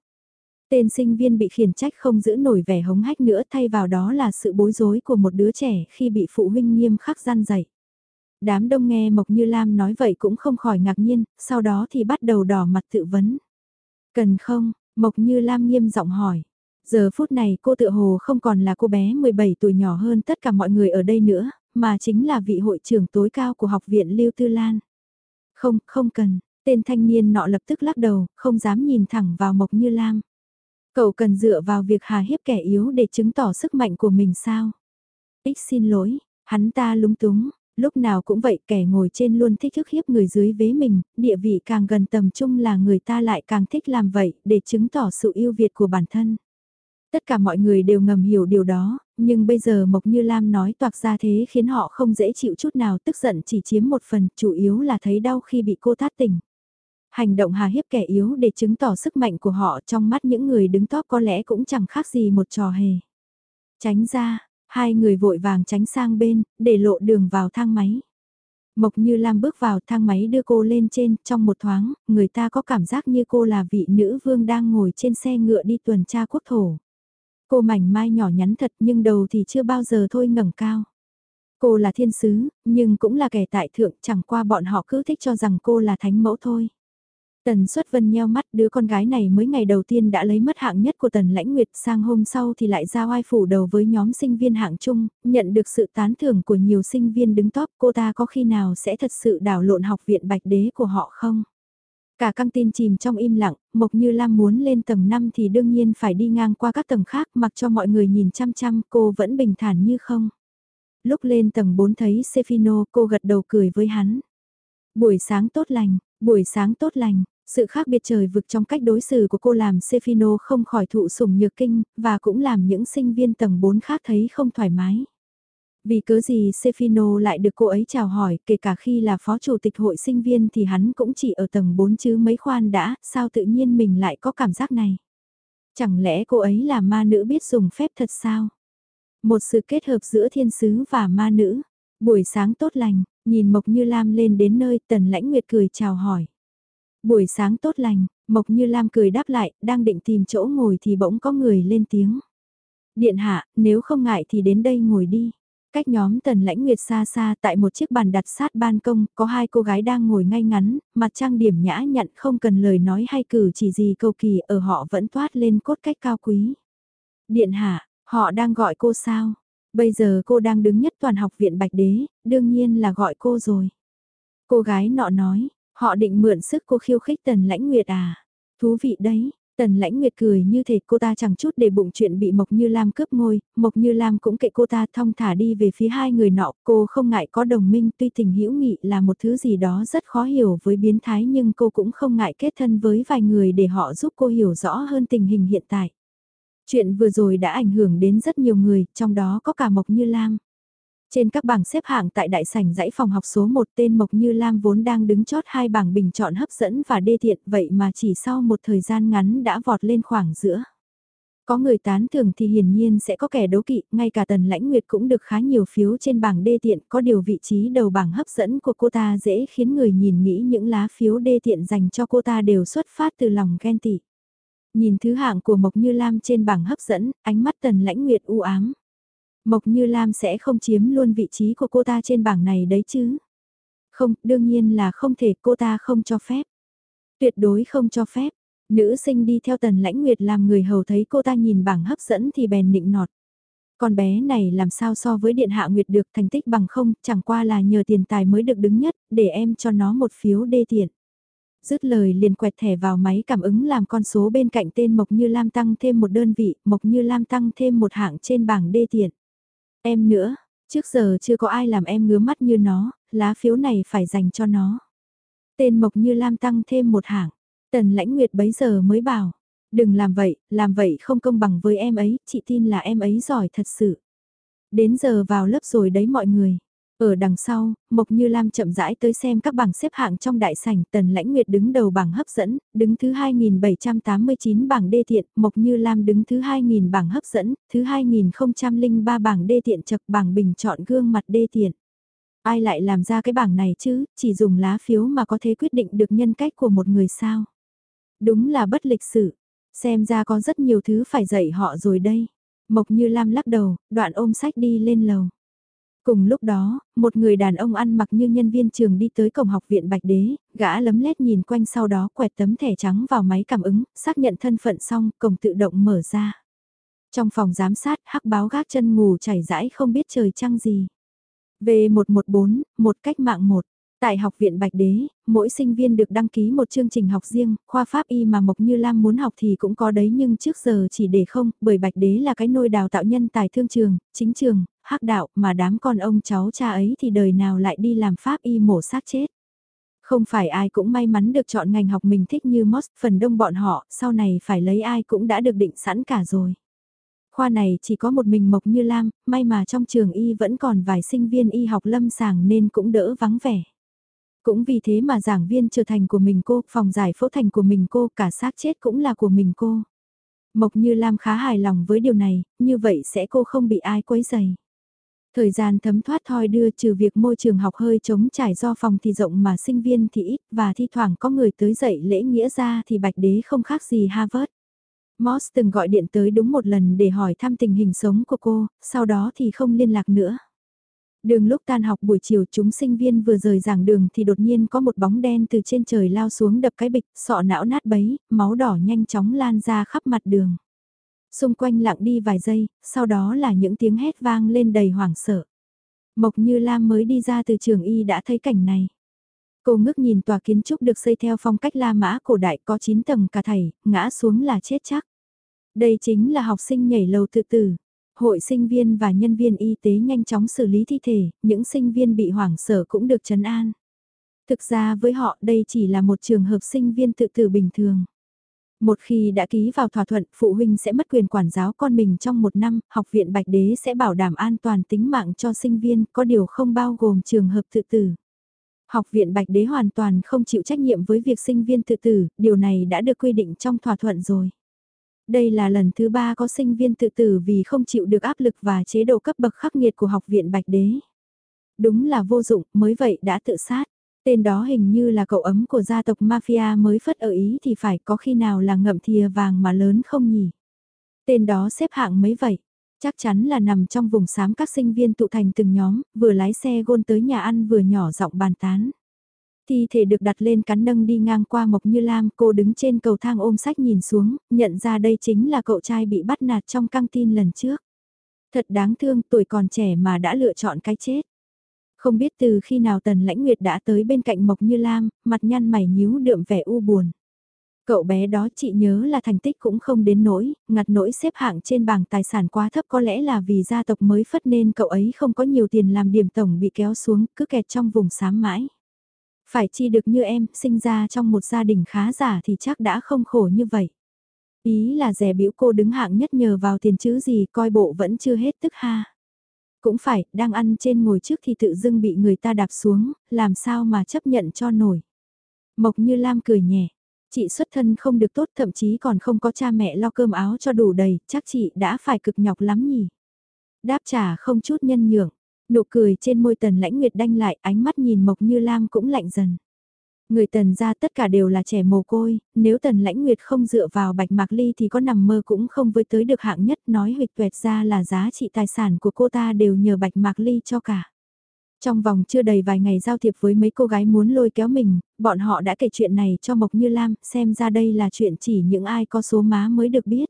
Tên sinh viên bị khiển trách không giữ nổi vẻ hống hách nữa thay vào đó là sự bối rối của một đứa trẻ khi bị phụ huynh nghiêm khắc gian dạy. Đám đông nghe Mộc Như Lam nói vậy cũng không khỏi ngạc nhiên, sau đó thì bắt đầu đỏ mặt tự vấn. Cần không? Mộc Như Lam nghiêm giọng hỏi. Giờ phút này cô tự hồ không còn là cô bé 17 tuổi nhỏ hơn tất cả mọi người ở đây nữa, mà chính là vị hội trưởng tối cao của học viện Lưu Tư Lan. Không, không cần, tên thanh niên nọ lập tức lắc đầu, không dám nhìn thẳng vào Mộc Như Lam. Cậu cần dựa vào việc hà hiếp kẻ yếu để chứng tỏ sức mạnh của mình sao? Ích xin lỗi, hắn ta lúng túng, lúc nào cũng vậy kẻ ngồi trên luôn thích thức hiếp người dưới vế mình, địa vị càng gần tầm trung là người ta lại càng thích làm vậy để chứng tỏ sự yêu việt của bản thân. Tất cả mọi người đều ngầm hiểu điều đó, nhưng bây giờ Mộc Như Lam nói toạc ra thế khiến họ không dễ chịu chút nào tức giận chỉ chiếm một phần, chủ yếu là thấy đau khi bị cô tát tỉnh. Hành động hà hiếp kẻ yếu để chứng tỏ sức mạnh của họ trong mắt những người đứng top có lẽ cũng chẳng khác gì một trò hề. Tránh ra, hai người vội vàng tránh sang bên, để lộ đường vào thang máy. Mộc Như Lam bước vào thang máy đưa cô lên trên, trong một thoáng, người ta có cảm giác như cô là vị nữ vương đang ngồi trên xe ngựa đi tuần tra quốc thổ. Cô mảnh mai nhỏ nhắn thật nhưng đầu thì chưa bao giờ thôi ngẩng cao. Cô là thiên sứ, nhưng cũng là kẻ tại thượng chẳng qua bọn họ cứ thích cho rằng cô là thánh mẫu thôi. Tần suất vân nheo mắt đứa con gái này mới ngày đầu tiên đã lấy mất hạng nhất của tần lãnh nguyệt sang hôm sau thì lại ra oai phủ đầu với nhóm sinh viên hạng chung, nhận được sự tán thưởng của nhiều sinh viên đứng top cô ta có khi nào sẽ thật sự đảo lộn học viện bạch đế của họ không? Cả căng tin chìm trong im lặng, Mộc Như Lam muốn lên tầng 5 thì đương nhiên phải đi ngang qua các tầng khác mặc cho mọi người nhìn chăm chăm cô vẫn bình thản như không. Lúc lên tầng 4 thấy Sefino cô gật đầu cười với hắn. Buổi sáng tốt lành, buổi sáng tốt lành, sự khác biệt trời vực trong cách đối xử của cô làm Sefino không khỏi thụ sủng nhược kinh, và cũng làm những sinh viên tầng 4 khác thấy không thoải mái. Vì cớ gì Sefino lại được cô ấy chào hỏi, kể cả khi là phó chủ tịch hội sinh viên thì hắn cũng chỉ ở tầng 4 chứ mấy khoan đã, sao tự nhiên mình lại có cảm giác này? Chẳng lẽ cô ấy là ma nữ biết dùng phép thật sao? Một sự kết hợp giữa thiên sứ và ma nữ. Buổi sáng tốt lành, nhìn Mộc Như Lam lên đến nơi tần lãnh nguyệt cười chào hỏi. Buổi sáng tốt lành, Mộc Như Lam cười đáp lại, đang định tìm chỗ ngồi thì bỗng có người lên tiếng. Điện hạ, nếu không ngại thì đến đây ngồi đi. Cách nhóm tần lãnh nguyệt xa xa tại một chiếc bàn đặt sát ban công, có hai cô gái đang ngồi ngay ngắn, mặt trang điểm nhã nhặn không cần lời nói hay cử chỉ gì cầu kỳ ở họ vẫn toát lên cốt cách cao quý. Điện hạ, họ đang gọi cô sao? Bây giờ cô đang đứng nhất toàn học viện Bạch Đế, đương nhiên là gọi cô rồi. Cô gái nọ nói, họ định mượn sức cô khiêu khích tần lãnh nguyệt à? Thú vị đấy, Tần lãnh nguyệt cười như thể cô ta chẳng chút để bụng chuyện bị Mộc Như Lam cướp ngôi, Mộc Như Lam cũng kệ cô ta thong thả đi về phía hai người nọ, cô không ngại có đồng minh tuy tình hữu nghị là một thứ gì đó rất khó hiểu với biến thái nhưng cô cũng không ngại kết thân với vài người để họ giúp cô hiểu rõ hơn tình hình hiện tại. Chuyện vừa rồi đã ảnh hưởng đến rất nhiều người, trong đó có cả Mộc Như Lam. Trên các bảng xếp hạng tại đại sảnh dãy phòng học số 1 tên Mộc Như Lam vốn đang đứng chót hai bảng bình chọn hấp dẫn và đê thiện vậy mà chỉ sau một thời gian ngắn đã vọt lên khoảng giữa. Có người tán thưởng thì hiển nhiên sẽ có kẻ đấu kỵ, ngay cả Tần Lãnh Nguyệt cũng được khá nhiều phiếu trên bảng đê tiện, có điều vị trí đầu bảng hấp dẫn của cô ta dễ khiến người nhìn nghĩ những lá phiếu đê tiện dành cho cô ta đều xuất phát từ lòng ghen tị. Nhìn thứ hạng của Mộc Như Lam trên bảng hấp dẫn, ánh mắt Tần Lãnh Nguyệt u ám. Mộc Như Lam sẽ không chiếm luôn vị trí của cô ta trên bảng này đấy chứ. Không, đương nhiên là không thể cô ta không cho phép. Tuyệt đối không cho phép. Nữ sinh đi theo tần lãnh nguyệt làm người hầu thấy cô ta nhìn bảng hấp dẫn thì bèn nịnh nọt. Con bé này làm sao so với điện hạ nguyệt được thành tích bằng không, chẳng qua là nhờ tiền tài mới được đứng nhất, để em cho nó một phiếu đê tiện. Dứt lời liền quẹt thẻ vào máy cảm ứng làm con số bên cạnh tên Mộc Như Lam tăng thêm một đơn vị, Mộc Như Lam tăng thêm một hạng trên bảng đê tiện. Em nữa, trước giờ chưa có ai làm em ngứa mắt như nó, lá phiếu này phải dành cho nó. Tên Mộc Như Lam tăng thêm một hạng, tần lãnh nguyệt bấy giờ mới bảo, đừng làm vậy, làm vậy không công bằng với em ấy, chị tin là em ấy giỏi thật sự. Đến giờ vào lớp rồi đấy mọi người. Ở đằng sau, Mộc Như Lam chậm rãi tới xem các bảng xếp hạng trong đại sảnh, Tần Lãnh Nguyệt đứng đầu bảng hấp dẫn, đứng thứ 2789 bảng đê tiện, Mộc Như Lam đứng thứ 2000 bảng hấp dẫn, thứ 2003 bảng đê tiện chật bảng bình chọn gương mặt đê tiện. Ai lại làm ra cái bảng này chứ, chỉ dùng lá phiếu mà có thể quyết định được nhân cách của một người sao? Đúng là bất lịch sử xem ra có rất nhiều thứ phải dạy họ rồi đây. Mộc Như Lam lắc đầu, đoạn ôm sách đi lên lầu. Cùng lúc đó, một người đàn ông ăn mặc như nhân viên trường đi tới cổng học viện Bạch Đế, gã lấm lét nhìn quanh sau đó quẹt tấm thẻ trắng vào máy cảm ứng, xác nhận thân phận xong, cổng tự động mở ra. Trong phòng giám sát, hắc báo gác chân ngủ chảy rãi không biết trời trăng gì. V114, một cách mạng một. Tại học viện Bạch Đế, mỗi sinh viên được đăng ký một chương trình học riêng, khoa pháp y mà Mộc Như Lam muốn học thì cũng có đấy nhưng trước giờ chỉ để không, bởi Bạch Đế là cái nôi đào tạo nhân tài thương trường, chính trường, hắc đạo mà đám con ông cháu cha ấy thì đời nào lại đi làm pháp y mổ xác chết. Không phải ai cũng may mắn được chọn ngành học mình thích như Moss, phần đông bọn họ, sau này phải lấy ai cũng đã được định sẵn cả rồi. Khoa này chỉ có một mình Mộc Như Lam, may mà trong trường y vẫn còn vài sinh viên y học lâm sàng nên cũng đỡ vắng vẻ. Cũng vì thế mà giảng viên trở thành của mình cô, phòng giải phẫu thành của mình cô, cả xác chết cũng là của mình cô. Mộc Như Lam khá hài lòng với điều này, như vậy sẽ cô không bị ai quấy dày. Thời gian thấm thoát thoi đưa trừ việc môi trường học hơi trống trải do phòng thì rộng mà sinh viên thì ít và thi thoảng có người tới dạy lễ nghĩa ra thì bạch đế không khác gì Harvard. Moss từng gọi điện tới đúng một lần để hỏi thăm tình hình sống của cô, sau đó thì không liên lạc nữa. Đường lúc tan học buổi chiều chúng sinh viên vừa rời giảng đường thì đột nhiên có một bóng đen từ trên trời lao xuống đập cái bịch, sọ não nát bấy, máu đỏ nhanh chóng lan ra khắp mặt đường. Xung quanh lặng đi vài giây, sau đó là những tiếng hét vang lên đầy hoảng sợ. Mộc Như Lam mới đi ra từ trường y đã thấy cảnh này. Cô ngước nhìn tòa kiến trúc được xây theo phong cách La Mã cổ đại có 9 tầng cả thầy, ngã xuống là chết chắc. Đây chính là học sinh nhảy lầu tự tử. Hội sinh viên và nhân viên y tế nhanh chóng xử lý thi thể, những sinh viên bị hoảng sợ cũng được trấn an. Thực ra với họ đây chỉ là một trường hợp sinh viên tự tử bình thường. Một khi đã ký vào thỏa thuận, phụ huynh sẽ mất quyền quản giáo con mình trong một năm, học viện Bạch Đế sẽ bảo đảm an toàn tính mạng cho sinh viên, có điều không bao gồm trường hợp tự tử. Học viện Bạch Đế hoàn toàn không chịu trách nhiệm với việc sinh viên tự tử, điều này đã được quy định trong thỏa thuận rồi. Đây là lần thứ ba có sinh viên tự tử vì không chịu được áp lực và chế độ cấp bậc khắc nghiệt của học viện Bạch Đế. Đúng là vô dụng, mới vậy đã tự sát. Tên đó hình như là cậu ấm của gia tộc mafia mới phất ở Ý thì phải có khi nào là ngậm thìa vàng mà lớn không nhỉ? Tên đó xếp hạng mấy vậy? Chắc chắn là nằm trong vùng xám các sinh viên tụ thành từng nhóm, vừa lái xe gôn tới nhà ăn vừa nhỏ giọng bàn tán. Thi thể được đặt lên cắn nâng đi ngang qua Mộc Như Lam, cô đứng trên cầu thang ôm sách nhìn xuống, nhận ra đây chính là cậu trai bị bắt nạt trong căng tin lần trước. Thật đáng thương, tuổi còn trẻ mà đã lựa chọn cái chết. Không biết từ khi nào Tần Lãnh Nguyệt đã tới bên cạnh Mộc Như Lam, mặt nhăn mày nhíu đượm vẻ u buồn. Cậu bé đó chị nhớ là thành tích cũng không đến nỗi, ngặt nỗi xếp hạng trên bảng tài sản quá thấp có lẽ là vì gia tộc mới phất nên cậu ấy không có nhiều tiền làm điểm tổng bị kéo xuống, cứ kẹt trong vùng xám mãi. Phải chi được như em, sinh ra trong một gia đình khá giả thì chắc đã không khổ như vậy. Ý là rẻ biểu cô đứng hạng nhất nhờ vào tiền chứ gì coi bộ vẫn chưa hết tức ha. Cũng phải, đang ăn trên ngồi trước thì tự dưng bị người ta đạp xuống, làm sao mà chấp nhận cho nổi. Mộc như Lam cười nhẹ, chị xuất thân không được tốt thậm chí còn không có cha mẹ lo cơm áo cho đủ đầy, chắc chị đã phải cực nhọc lắm nhỉ. Đáp trả không chút nhân nhượng, nụ cười trên môi tần lãnh nguyệt đanh lại ánh mắt nhìn Mộc Như Lam cũng lạnh dần. Người tần ra tất cả đều là trẻ mồ côi, nếu tần lãnh nguyệt không dựa vào bạch mạc ly thì có nằm mơ cũng không với tới được hạng nhất nói huyệt tuệt ra là giá trị tài sản của cô ta đều nhờ bạch mạc ly cho cả. Trong vòng chưa đầy vài ngày giao thiệp với mấy cô gái muốn lôi kéo mình, bọn họ đã kể chuyện này cho Mộc Như Lam, xem ra đây là chuyện chỉ những ai có số má mới được biết.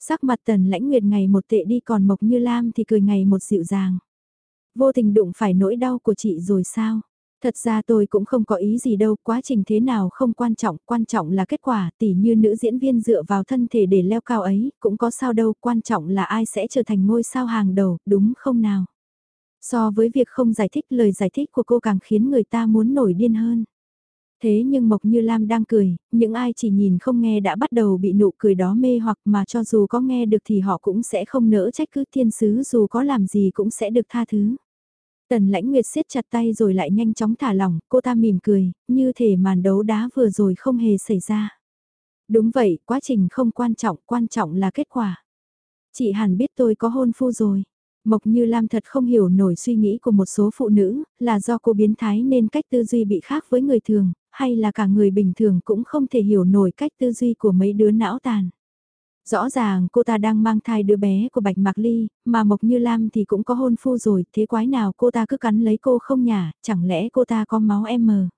Sắc mặt tần lãnh nguyệt ngày một tệ đi còn Mộc Như Lam thì cười ngày một dịu dàng. Vô tình đụng phải nỗi đau của chị rồi sao? Thật ra tôi cũng không có ý gì đâu, quá trình thế nào không quan trọng, quan trọng là kết quả, tỉ như nữ diễn viên dựa vào thân thể để leo cao ấy, cũng có sao đâu, quan trọng là ai sẽ trở thành ngôi sao hàng đầu, đúng không nào? So với việc không giải thích lời giải thích của cô càng khiến người ta muốn nổi điên hơn. Thế nhưng Mộc Như Lam đang cười, những ai chỉ nhìn không nghe đã bắt đầu bị nụ cười đó mê hoặc mà cho dù có nghe được thì họ cũng sẽ không nỡ trách cứ thiên sứ dù có làm gì cũng sẽ được tha thứ. Tần lãnh nguyệt siết chặt tay rồi lại nhanh chóng thả lỏng, cô ta mỉm cười, như thể màn đấu đá vừa rồi không hề xảy ra. Đúng vậy, quá trình không quan trọng, quan trọng là kết quả. Chị hẳn biết tôi có hôn phu rồi. Mộc Như Lam thật không hiểu nổi suy nghĩ của một số phụ nữ, là do cô biến thái nên cách tư duy bị khác với người thường, hay là cả người bình thường cũng không thể hiểu nổi cách tư duy của mấy đứa não tàn. Rõ ràng cô ta đang mang thai đứa bé của Bạch Mạc Ly, mà Mộc Như Lam thì cũng có hôn phu rồi, thế quái nào cô ta cứ cắn lấy cô không nhả, chẳng lẽ cô ta có máu em mờ?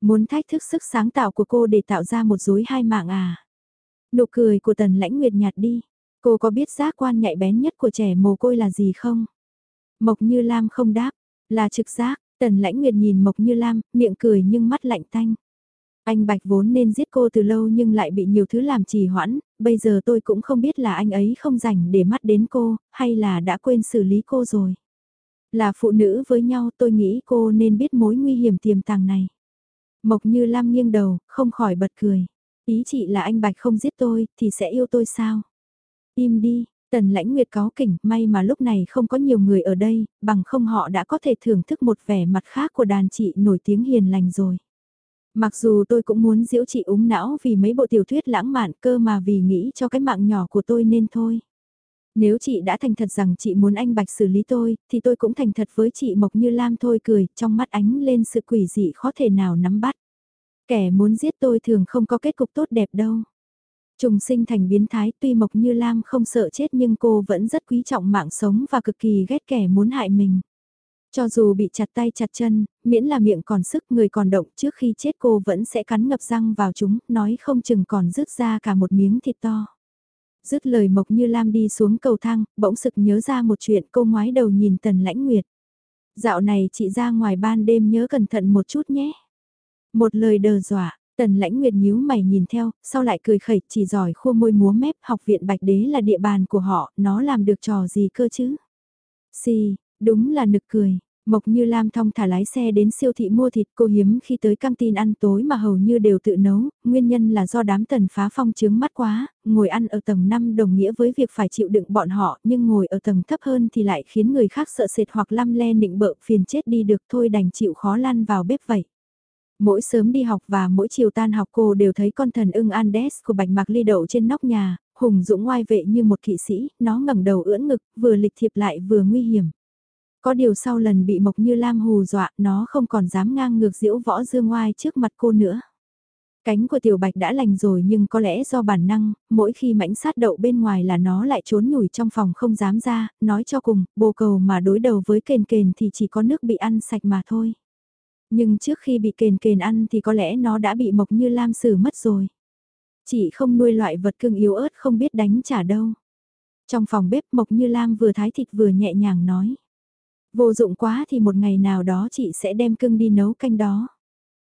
Muốn thách thức sức sáng tạo của cô để tạo ra một dối hai mạng à? Nụ cười của Tần Lãnh Nguyệt nhạt đi, cô có biết giác quan nhạy bén nhất của trẻ mồ côi là gì không? Mộc Như Lam không đáp, là trực giác, Tần Lãnh Nguyệt nhìn Mộc Như Lam, miệng cười nhưng mắt lạnh tanh. Anh Bạch vốn nên giết cô từ lâu nhưng lại bị nhiều thứ làm trì hoãn, bây giờ tôi cũng không biết là anh ấy không rảnh để mắt đến cô, hay là đã quên xử lý cô rồi. Là phụ nữ với nhau tôi nghĩ cô nên biết mối nguy hiểm tiềm tàng này. Mộc như Lam nghiêng đầu, không khỏi bật cười. Ý chị là anh Bạch không giết tôi, thì sẽ yêu tôi sao? Im đi, Tần lãnh nguyệt có kỉnh, may mà lúc này không có nhiều người ở đây, bằng không họ đã có thể thưởng thức một vẻ mặt khác của đàn chị nổi tiếng hiền lành rồi. Mặc dù tôi cũng muốn diễu chị úng não vì mấy bộ tiểu thuyết lãng mạn cơ mà vì nghĩ cho cái mạng nhỏ của tôi nên thôi. Nếu chị đã thành thật rằng chị muốn anh Bạch xử lý tôi, thì tôi cũng thành thật với chị Mộc Như Lam thôi cười, trong mắt ánh lên sự quỷ dị khó thể nào nắm bắt. Kẻ muốn giết tôi thường không có kết cục tốt đẹp đâu. Trùng sinh thành biến thái tuy Mộc Như Lam không sợ chết nhưng cô vẫn rất quý trọng mạng sống và cực kỳ ghét kẻ muốn hại mình. Cho dù bị chặt tay chặt chân, miễn là miệng còn sức người còn động trước khi chết cô vẫn sẽ cắn ngập răng vào chúng, nói không chừng còn rứt ra cả một miếng thịt to. Dứt lời Mộc Như Lam đi xuống cầu thang, bỗng sực nhớ ra một chuyện cô ngoái đầu nhìn Tần Lãnh Nguyệt. Dạo này chị ra ngoài ban đêm nhớ cẩn thận một chút nhé. Một lời đờ dọa, Tần Lãnh Nguyệt nhíu mày nhìn theo, sau lại cười khẩy chỉ giỏi khua môi múa mép học viện Bạch Đế là địa bàn của họ, nó làm được trò gì cơ chứ? Xì, đúng là nực cười. Mộc Như Lam thong thả lái xe đến siêu thị mua thịt cô hiếm khi tới căng tin ăn tối mà hầu như đều tự nấu, nguyên nhân là do đám tần phá phong chướng mắt quá, ngồi ăn ở tầng 5 đồng nghĩa với việc phải chịu đựng bọn họ nhưng ngồi ở tầng thấp hơn thì lại khiến người khác sợ sệt hoặc lăm le nịnh bợ phiền chết đi được thôi đành chịu khó lăn vào bếp vậy. Mỗi sớm đi học và mỗi chiều tan học cô đều thấy con thần ưng Andes của bạch mạc ly đậu trên nóc nhà, hùng dũng ngoai vệ như một kỵ sĩ, nó ngẩng đầu ưỡn ngực, vừa lịch thiệp lại vừa nguy hiểm. Có điều sau lần bị Mộc Như Lam hù dọa, nó không còn dám ngang ngược diễu võ dương ngoài trước mặt cô nữa. Cánh của tiểu bạch đã lành rồi nhưng có lẽ do bản năng, mỗi khi mảnh sát đậu bên ngoài là nó lại trốn nhủi trong phòng không dám ra, nói cho cùng, bồ cầu mà đối đầu với kền kền thì chỉ có nước bị ăn sạch mà thôi. Nhưng trước khi bị kền kền ăn thì có lẽ nó đã bị Mộc Như Lam xử mất rồi. Chị không nuôi loại vật cưng yếu ớt không biết đánh trả đâu. Trong phòng bếp Mộc Như Lam vừa thái thịt vừa nhẹ nhàng nói. Vô dụng quá thì một ngày nào đó chị sẽ đem cưng đi nấu canh đó.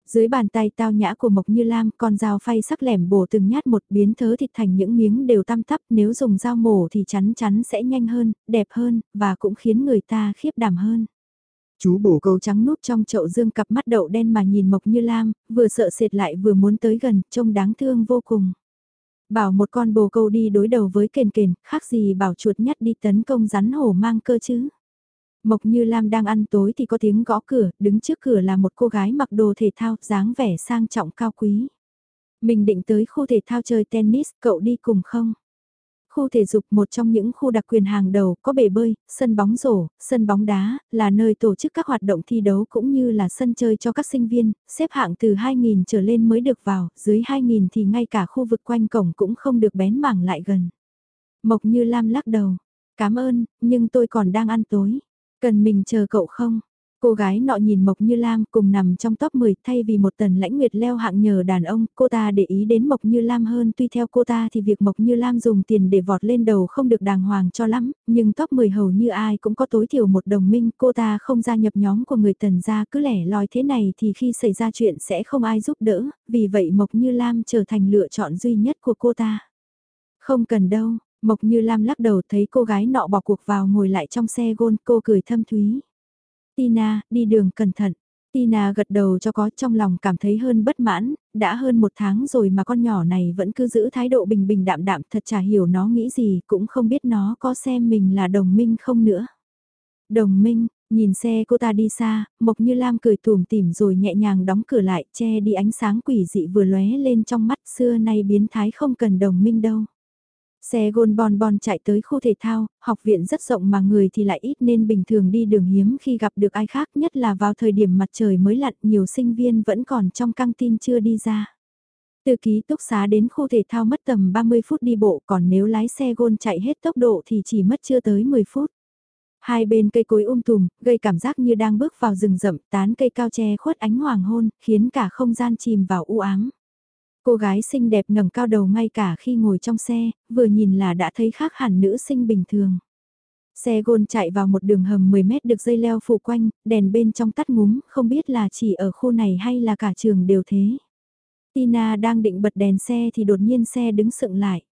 Dưới bàn tay tao nhã của Mộc Như Lam, con dao phay sắc lẻm bổ từng nhát một biến thớ thịt thành những miếng đều tăm tắp, nếu dùng dao mổ thì chắn chắn sẽ nhanh hơn, đẹp hơn, và cũng khiến người ta khiếp đảm hơn. Chú bổ câu trắng núp trong chậu dương cặp mắt đậu đen mà nhìn Mộc Như Lam, vừa sợ sệt lại vừa muốn tới gần, trông đáng thương vô cùng. Bảo một con bồ câu đi đối đầu với kền kền, khác gì bảo chuột nhắt đi tấn công rắn hổ mang cơ chứ. Mộc Như Lam đang ăn tối thì có tiếng gõ cửa, đứng trước cửa là một cô gái mặc đồ thể thao, dáng vẻ sang trọng cao quý. Mình định tới khu thể thao chơi tennis, cậu đi cùng không? Khu thể dục một trong những khu đặc quyền hàng đầu có bể bơi, sân bóng rổ, sân bóng đá, là nơi tổ chức các hoạt động thi đấu cũng như là sân chơi cho các sinh viên, xếp hạng từ 2.000 trở lên mới được vào, dưới 2.000 thì ngay cả khu vực quanh cổng cũng không được bén mảng lại gần. Mộc Như Lam lắc đầu, cảm ơn, nhưng tôi còn đang ăn tối. Cần mình chờ cậu không? Cô gái nọ nhìn Mộc Như Lam cùng nằm trong top 10 thay vì một tần lãnh nguyệt leo hạng nhờ đàn ông, cô ta để ý đến Mộc Như Lam hơn tuy theo cô ta thì việc Mộc Như Lam dùng tiền để vọt lên đầu không được đàng hoàng cho lắm, nhưng top 10 hầu như ai cũng có tối thiểu một đồng minh, cô ta không gia nhập nhóm của người tần gia cứ lẻ loi thế này thì khi xảy ra chuyện sẽ không ai giúp đỡ, vì vậy Mộc Như Lam trở thành lựa chọn duy nhất của cô ta. Không cần đâu, Mộc Như Lam lắc đầu thấy cô gái nọ bỏ cuộc vào ngồi lại trong xe gôn, cô cười thâm thúy. Tina, đi đường cẩn thận. Tina gật đầu cho có trong lòng cảm thấy hơn bất mãn, đã hơn một tháng rồi mà con nhỏ này vẫn cứ giữ thái độ bình bình đạm đạm thật chả hiểu nó nghĩ gì cũng không biết nó có xem mình là đồng minh không nữa. Đồng minh, nhìn xe cô ta đi xa, Mộc Như Lam cười tùm tìm rồi nhẹ nhàng đóng cửa lại che đi ánh sáng quỷ dị vừa lóe lên trong mắt xưa nay biến thái không cần đồng minh đâu. Xe gôn bon bon chạy tới khu thể thao, học viện rất rộng mà người thì lại ít nên bình thường đi đường hiếm khi gặp được ai khác nhất là vào thời điểm mặt trời mới lặn nhiều sinh viên vẫn còn trong căng tin chưa đi ra. Từ ký túc xá đến khu thể thao mất tầm 30 phút đi bộ còn nếu lái xe gôn chạy hết tốc độ thì chỉ mất chưa tới 10 phút. Hai bên cây cối um tùm, gây cảm giác như đang bước vào rừng rậm, tán cây cao che khuất ánh hoàng hôn, khiến cả không gian chìm vào u ám. Cô gái xinh đẹp ngẩng cao đầu ngay cả khi ngồi trong xe, vừa nhìn là đã thấy khác hẳn nữ sinh bình thường. Xe gôn chạy vào một đường hầm 10 mét được dây leo phủ quanh, đèn bên trong tắt ngúm, không biết là chỉ ở khu này hay là cả trường đều thế. Tina đang định bật đèn xe thì đột nhiên xe đứng sựng lại.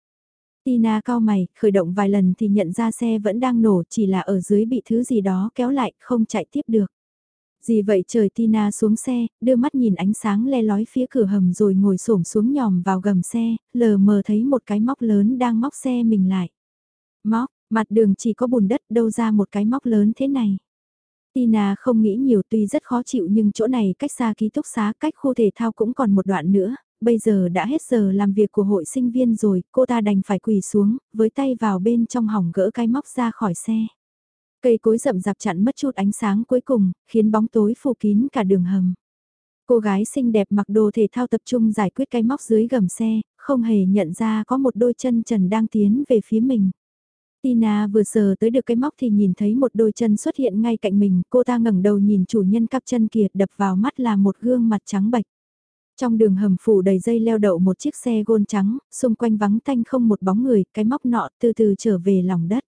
Tina cao mày, khởi động vài lần thì nhận ra xe vẫn đang nổ chỉ là ở dưới bị thứ gì đó kéo lại, không chạy tiếp được. Gì vậy trời Tina xuống xe, đưa mắt nhìn ánh sáng le lói phía cửa hầm rồi ngồi xổm xuống nhòm vào gầm xe, lờ mờ thấy một cái móc lớn đang móc xe mình lại. Móc, mặt đường chỉ có bùn đất đâu ra một cái móc lớn thế này. Tina không nghĩ nhiều tuy rất khó chịu nhưng chỗ này cách xa ký túc xá cách khu thể thao cũng còn một đoạn nữa, bây giờ đã hết giờ làm việc của hội sinh viên rồi, cô ta đành phải quỳ xuống, với tay vào bên trong hỏng gỡ cái móc ra khỏi xe. Cây cối rậm rạp chặn mất chút ánh sáng cuối cùng, khiến bóng tối phủ kín cả đường hầm. Cô gái xinh đẹp mặc đồ thể thao tập trung giải quyết cái móc dưới gầm xe, không hề nhận ra có một đôi chân trần đang tiến về phía mình. Tina vừa sờ tới được cái móc thì nhìn thấy một đôi chân xuất hiện ngay cạnh mình, cô ta ngẩng đầu nhìn chủ nhân cặp chân kia đập vào mắt là một gương mặt trắng bệch. Trong đường hầm phủ đầy dây leo đậu một chiếc xe gôn trắng, xung quanh vắng tanh không một bóng người, cái móc nọ từ từ trở về lòng đất.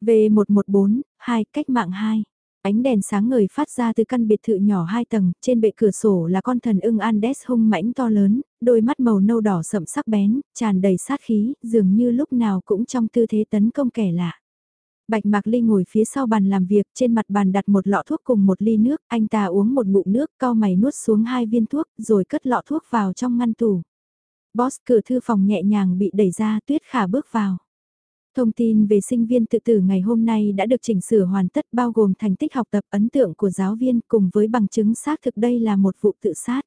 V114, 2, cách mạng 2. Ánh đèn sáng ngời phát ra từ căn biệt thự nhỏ hai tầng, trên bệ cửa sổ là con thần ưng Andes hung mãnh to lớn, đôi mắt màu nâu đỏ sậm sắc bén, tràn đầy sát khí, dường như lúc nào cũng trong tư thế tấn công kẻ lạ. Bạch Mạc Ly ngồi phía sau bàn làm việc, trên mặt bàn đặt một lọ thuốc cùng một ly nước, anh ta uống một ngụm nước, cao mày nuốt xuống hai viên thuốc, rồi cất lọ thuốc vào trong ngăn tủ. Boss cửa thư phòng nhẹ nhàng bị đẩy ra, Tuyết Khả bước vào. Thông tin về sinh viên tự tử ngày hôm nay đã được chỉnh sửa hoàn tất bao gồm thành tích học tập ấn tượng của giáo viên cùng với bằng chứng xác thực đây là một vụ tự sát.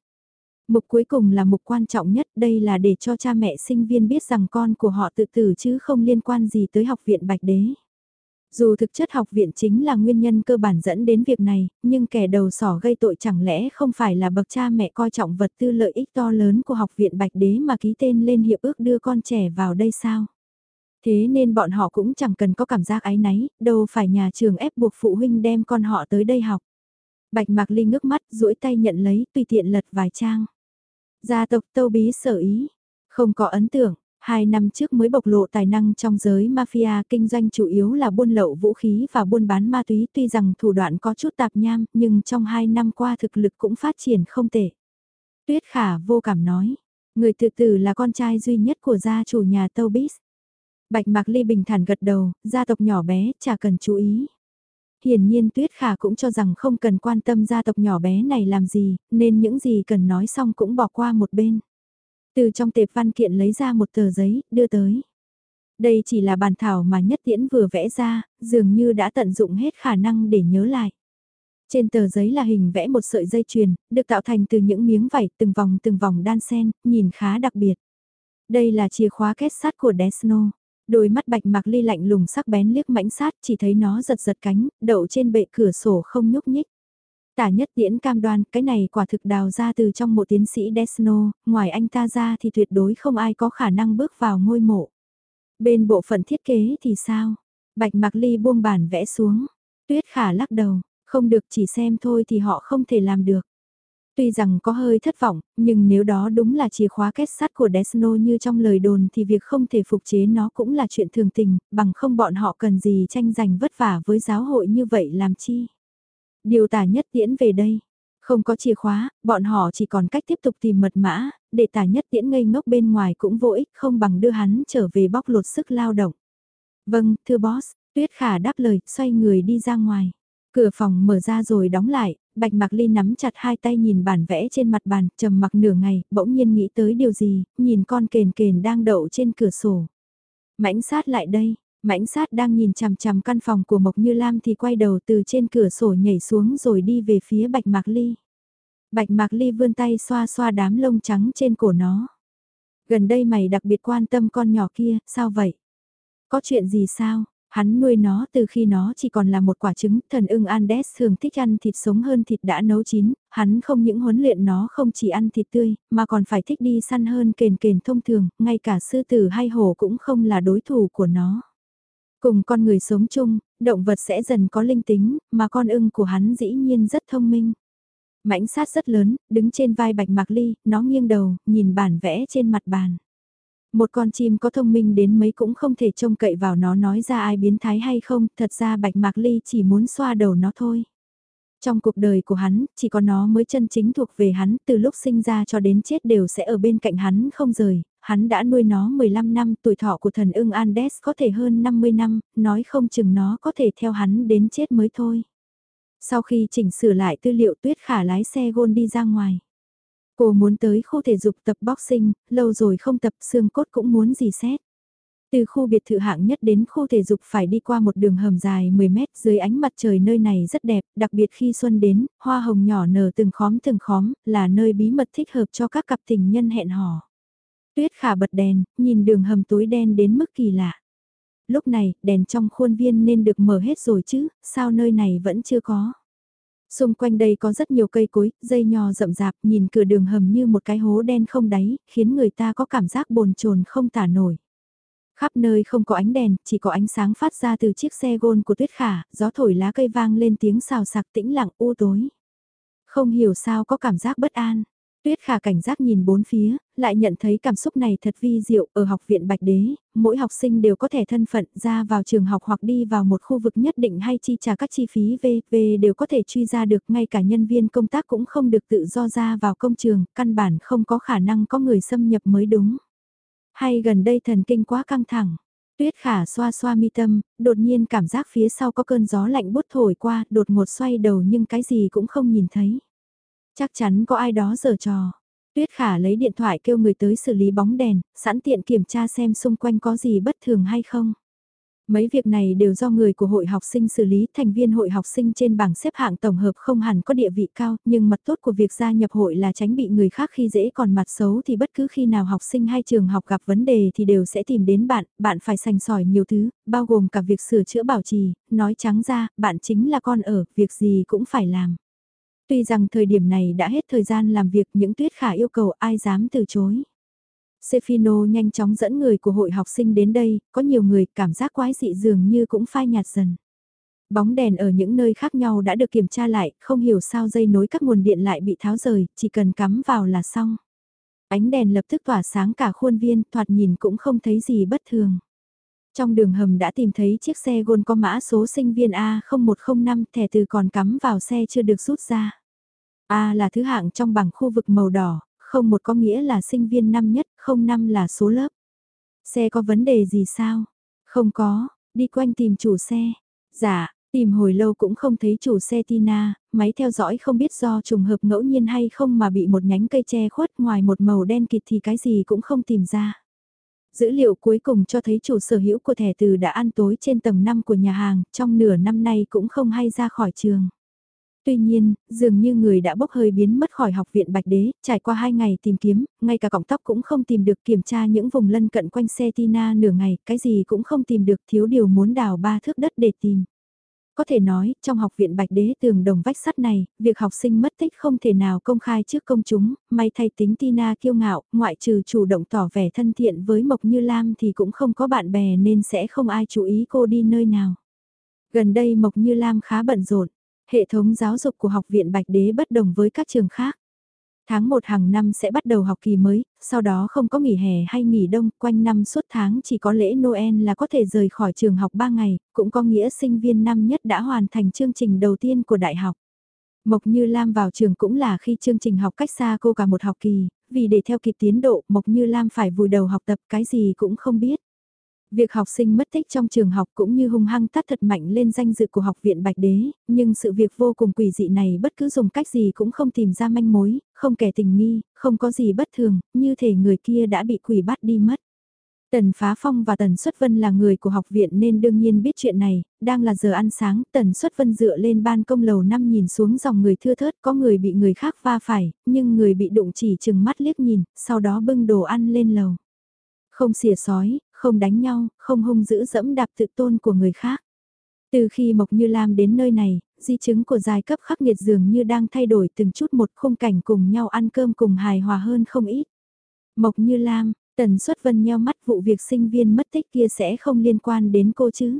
Mục cuối cùng là mục quan trọng nhất đây là để cho cha mẹ sinh viên biết rằng con của họ tự tử chứ không liên quan gì tới học viện Bạch Đế. Dù thực chất học viện chính là nguyên nhân cơ bản dẫn đến việc này, nhưng kẻ đầu sỏ gây tội chẳng lẽ không phải là bậc cha mẹ coi trọng vật tư lợi ích to lớn của học viện Bạch Đế mà ký tên lên hiệp ước đưa con trẻ vào đây sao? Thế nên bọn họ cũng chẳng cần có cảm giác ái náy, đâu phải nhà trường ép buộc phụ huynh đem con họ tới đây học. Bạch Mạc Ly ngước mắt, duỗi tay nhận lấy, tùy tiện lật vài trang. Gia tộc Tâu Bí sở ý, không có ấn tượng, hai năm trước mới bộc lộ tài năng trong giới mafia kinh doanh chủ yếu là buôn lậu vũ khí và buôn bán ma túy tuy rằng thủ đoạn có chút tạp nham nhưng trong hai năm qua thực lực cũng phát triển không tệ. Tuyết khả vô cảm nói, người tự tử là con trai duy nhất của gia chủ nhà Tâu Bít. Bạch Mạc Ly bình thản gật đầu, gia tộc nhỏ bé, chả cần chú ý. Hiển nhiên Tuyết Khả cũng cho rằng không cần quan tâm gia tộc nhỏ bé này làm gì, nên những gì cần nói xong cũng bỏ qua một bên. Từ trong tệp văn kiện lấy ra một tờ giấy, đưa tới. Đây chỉ là bàn thảo mà Nhất Tiễn vừa vẽ ra, dường như đã tận dụng hết khả năng để nhớ lại. Trên tờ giấy là hình vẽ một sợi dây chuyền, được tạo thành từ những miếng vải từng vòng từng vòng đan sen, nhìn khá đặc biệt. Đây là chìa khóa kết sắt của Desno. Đôi mắt bạch mạc ly lạnh lùng sắc bén liếc mãnh sát chỉ thấy nó giật giật cánh, đậu trên bệ cửa sổ không nhúc nhích. Tả nhất tiễn cam đoan cái này quả thực đào ra từ trong một tiến sĩ Desno, ngoài anh ta ra thì tuyệt đối không ai có khả năng bước vào ngôi mộ. Bên bộ phận thiết kế thì sao? Bạch Mạc Ly buông bản vẽ xuống. Tuyết khả lắc đầu, không được chỉ xem thôi thì họ không thể làm được. Tuy rằng có hơi thất vọng, nhưng nếu đó đúng là chìa khóa kết sắt của Desno như trong lời đồn thì việc không thể phục chế nó cũng là chuyện thường tình, bằng không bọn họ cần gì tranh giành vất vả với giáo hội như vậy làm chi. Điều tả nhất tiễn về đây. Không có chìa khóa, bọn họ chỉ còn cách tiếp tục tìm mật mã, để tả nhất tiễn ngây ngốc bên ngoài cũng vô ích không bằng đưa hắn trở về bóc lột sức lao động. Vâng, thưa boss, Tuyết Khả đáp lời, xoay người đi ra ngoài. Cửa phòng mở ra rồi đóng lại, Bạch Mạc Ly nắm chặt hai tay nhìn bản vẽ trên mặt bàn, trầm mặc nửa ngày, bỗng nhiên nghĩ tới điều gì, nhìn con kền kền đang đậu trên cửa sổ. Mãnh sát lại đây, mãnh sát đang nhìn chằm chằm căn phòng của Mộc Như Lam thì quay đầu từ trên cửa sổ nhảy xuống rồi đi về phía Bạch Mạc Ly. Bạch Mạc Ly vươn tay xoa xoa đám lông trắng trên cổ nó. Gần đây mày đặc biệt quan tâm con nhỏ kia, sao vậy? Có chuyện gì sao? Hắn nuôi nó từ khi nó chỉ còn là một quả trứng, thần ưng Andes thường thích ăn thịt sống hơn thịt đã nấu chín, hắn không những huấn luyện nó không chỉ ăn thịt tươi, mà còn phải thích đi săn hơn kền kền thông thường, ngay cả sư tử hay hổ cũng không là đối thủ của nó. Cùng con người sống chung, động vật sẽ dần có linh tính, mà con ưng của hắn dĩ nhiên rất thông minh. Mãnh sát rất lớn, đứng trên vai bạch mạc ly, nó nghiêng đầu, nhìn bản vẽ trên mặt bàn. Một con chim có thông minh đến mấy cũng không thể trông cậy vào nó nói ra ai biến thái hay không, thật ra Bạch Mạc Ly chỉ muốn xoa đầu nó thôi. Trong cuộc đời của hắn, chỉ có nó mới chân chính thuộc về hắn, từ lúc sinh ra cho đến chết đều sẽ ở bên cạnh hắn không rời, hắn đã nuôi nó 15 năm, tuổi thọ của thần ưng Andes có thể hơn 50 năm, nói không chừng nó có thể theo hắn đến chết mới thôi. Sau khi chỉnh sửa lại tư liệu tuyết khả lái xe gôn đi ra ngoài. Cô muốn tới khu thể dục tập boxing, lâu rồi không tập xương cốt cũng muốn gì xét. Từ khu biệt thự hạng nhất đến khu thể dục phải đi qua một đường hầm dài 10 mét dưới ánh mặt trời nơi này rất đẹp, đặc biệt khi xuân đến, hoa hồng nhỏ nở từng khóm từng khóm, là nơi bí mật thích hợp cho các cặp tình nhân hẹn hò. Tuyết khả bật đèn, nhìn đường hầm tối đen đến mức kỳ lạ. Lúc này, đèn trong khuôn viên nên được mở hết rồi chứ, sao nơi này vẫn chưa có. Xung quanh đây có rất nhiều cây cối, dây nho rậm rạp, nhìn cửa đường hầm như một cái hố đen không đáy, khiến người ta có cảm giác bồn chồn không tả nổi. Khắp nơi không có ánh đèn, chỉ có ánh sáng phát ra từ chiếc xe gôn của tuyết khả, gió thổi lá cây vang lên tiếng xào sạc tĩnh lặng u tối. Không hiểu sao có cảm giác bất an. Tuyết khả cảnh giác nhìn bốn phía, lại nhận thấy cảm xúc này thật vi diệu ở học viện Bạch Đế, mỗi học sinh đều có thể thân phận ra vào trường học hoặc đi vào một khu vực nhất định hay chi trả các chi phí VV đều có thể truy ra được, ngay cả nhân viên công tác cũng không được tự do ra vào công trường, căn bản không có khả năng có người xâm nhập mới đúng. Hay gần đây thần kinh quá căng thẳng. Tuyết khả xoa xoa mi tâm, đột nhiên cảm giác phía sau có cơn gió lạnh bút thổi qua, đột ngột xoay đầu nhưng cái gì cũng không nhìn thấy. Chắc chắn có ai đó giở trò. Tuyết khả lấy điện thoại kêu người tới xử lý bóng đèn, sẵn tiện kiểm tra xem xung quanh có gì bất thường hay không. Mấy việc này đều do người của hội học sinh xử lý, thành viên hội học sinh trên bảng xếp hạng tổng hợp không hẳn có địa vị cao, nhưng mặt tốt của việc gia nhập hội là tránh bị người khác khi dễ còn mặt xấu thì bất cứ khi nào học sinh hay trường học gặp vấn đề thì đều sẽ tìm đến bạn, bạn phải sành sỏi nhiều thứ, bao gồm cả việc sửa chữa bảo trì, nói trắng ra, bạn chính là con ở, việc gì cũng phải làm. Tuy rằng thời điểm này đã hết thời gian làm việc những tuyết khả yêu cầu ai dám từ chối. Sefino nhanh chóng dẫn người của hội học sinh đến đây, có nhiều người cảm giác quái dị dường như cũng phai nhạt dần. Bóng đèn ở những nơi khác nhau đã được kiểm tra lại, không hiểu sao dây nối các nguồn điện lại bị tháo rời, chỉ cần cắm vào là xong. Ánh đèn lập tức tỏa sáng cả khuôn viên, thoạt nhìn cũng không thấy gì bất thường. Trong đường hầm đã tìm thấy chiếc xe gôn có mã số sinh viên A0105 thẻ từ còn cắm vào xe chưa được rút ra. A là thứ hạng trong bảng khu vực màu đỏ, không một có nghĩa là sinh viên năm nhất, không năm là số lớp. Xe có vấn đề gì sao? Không có, đi quanh tìm chủ xe. Dạ, tìm hồi lâu cũng không thấy chủ xe Tina, máy theo dõi không biết do trùng hợp ngẫu nhiên hay không mà bị một nhánh cây che khuất ngoài một màu đen kịt thì cái gì cũng không tìm ra. Dữ liệu cuối cùng cho thấy chủ sở hữu của thẻ từ đã ăn tối trên tầng 5 của nhà hàng, trong nửa năm nay cũng không hay ra khỏi trường. Tuy nhiên, dường như người đã bốc hơi biến mất khỏi học viện Bạch Đế, trải qua hai ngày tìm kiếm, ngay cả cọng tóc cũng không tìm được kiểm tra những vùng lân cận quanh xe Tina nửa ngày, cái gì cũng không tìm được thiếu điều muốn đào ba thước đất để tìm. Có thể nói, trong học viện Bạch Đế tường đồng vách sắt này, việc học sinh mất tích không thể nào công khai trước công chúng, may thay tính Tina kiêu ngạo, ngoại trừ chủ động tỏ vẻ thân thiện với Mộc Như Lam thì cũng không có bạn bè nên sẽ không ai chú ý cô đi nơi nào. Gần đây Mộc Như Lam khá bận rộn, Hệ thống giáo dục của học viện Bạch Đế bất đồng với các trường khác. Tháng 1 hàng năm sẽ bắt đầu học kỳ mới, sau đó không có nghỉ hè hay nghỉ đông, quanh năm suốt tháng chỉ có lễ Noel là có thể rời khỏi trường học 3 ngày, cũng có nghĩa sinh viên năm nhất đã hoàn thành chương trình đầu tiên của đại học. Mộc Như Lam vào trường cũng là khi chương trình học cách xa cô cả một học kỳ, vì để theo kịp tiến độ Mộc Như Lam phải vùi đầu học tập cái gì cũng không biết. Việc học sinh mất tích trong trường học cũng như hung hăng tắt thật mạnh lên danh dự của học viện Bạch Đế, nhưng sự việc vô cùng quỷ dị này bất cứ dùng cách gì cũng không tìm ra manh mối, không kẻ tình nghi, không có gì bất thường, như thể người kia đã bị quỷ bắt đi mất. Tần Phá Phong và Tần Xuất Vân là người của học viện nên đương nhiên biết chuyện này, đang là giờ ăn sáng, Tần Xuất Vân dựa lên ban công lầu năm nhìn xuống dòng người thưa thớt, có người bị người khác va phải, nhưng người bị đụng chỉ chừng mắt liếc nhìn, sau đó bưng đồ ăn lên lầu. Không xỉa sói, không đánh nhau, không hung dữ dẫm đạp tự tôn của người khác. Từ khi Mộc Như Lam đến nơi này, di chứng của giai cấp khắc nghiệt dường như đang thay đổi từng chút một khung cảnh cùng nhau ăn cơm cùng hài hòa hơn không ít. Mộc Như Lam, Tần Xuất Vân nheo mắt vụ việc sinh viên mất tích kia sẽ không liên quan đến cô chứ.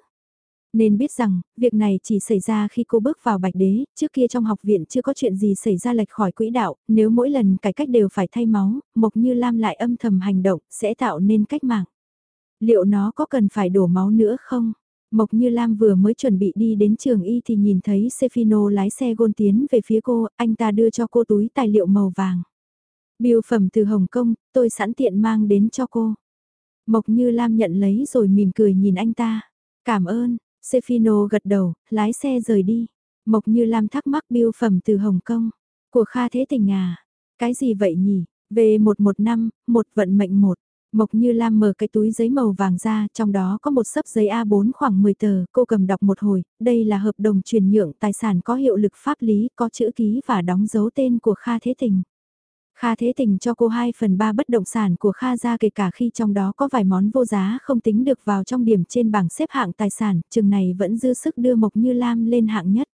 Nên biết rằng, việc này chỉ xảy ra khi cô bước vào bạch đế, trước kia trong học viện chưa có chuyện gì xảy ra lệch khỏi quỹ đạo, nếu mỗi lần cải cách đều phải thay máu, Mộc Như Lam lại âm thầm hành động, sẽ tạo nên cách mạng. Liệu nó có cần phải đổ máu nữa không? Mộc Như Lam vừa mới chuẩn bị đi đến trường y thì nhìn thấy Sefino lái xe gôn tiến về phía cô, anh ta đưa cho cô túi tài liệu màu vàng. Biêu phẩm từ Hồng Kông, tôi sẵn tiện mang đến cho cô. Mộc Như Lam nhận lấy rồi mỉm cười nhìn anh ta. Cảm ơn, Sefino gật đầu, lái xe rời đi. Mộc Như Lam thắc mắc biêu phẩm từ Hồng Kông. Của Kha Thế Tình à? Cái gì vậy nhỉ? V115, một vận mệnh một. Mộc Như Lam mở cái túi giấy màu vàng ra, trong đó có một sấp giấy A4 khoảng 10 tờ, cô cầm đọc một hồi, đây là hợp đồng chuyển nhượng tài sản có hiệu lực pháp lý, có chữ ký và đóng dấu tên của Kha Thế Tình. Kha Thế Tình cho cô 2 phần 3 bất động sản của Kha ra kể cả khi trong đó có vài món vô giá không tính được vào trong điểm trên bảng xếp hạng tài sản, chừng này vẫn dư sức đưa Mộc Như Lam lên hạng nhất.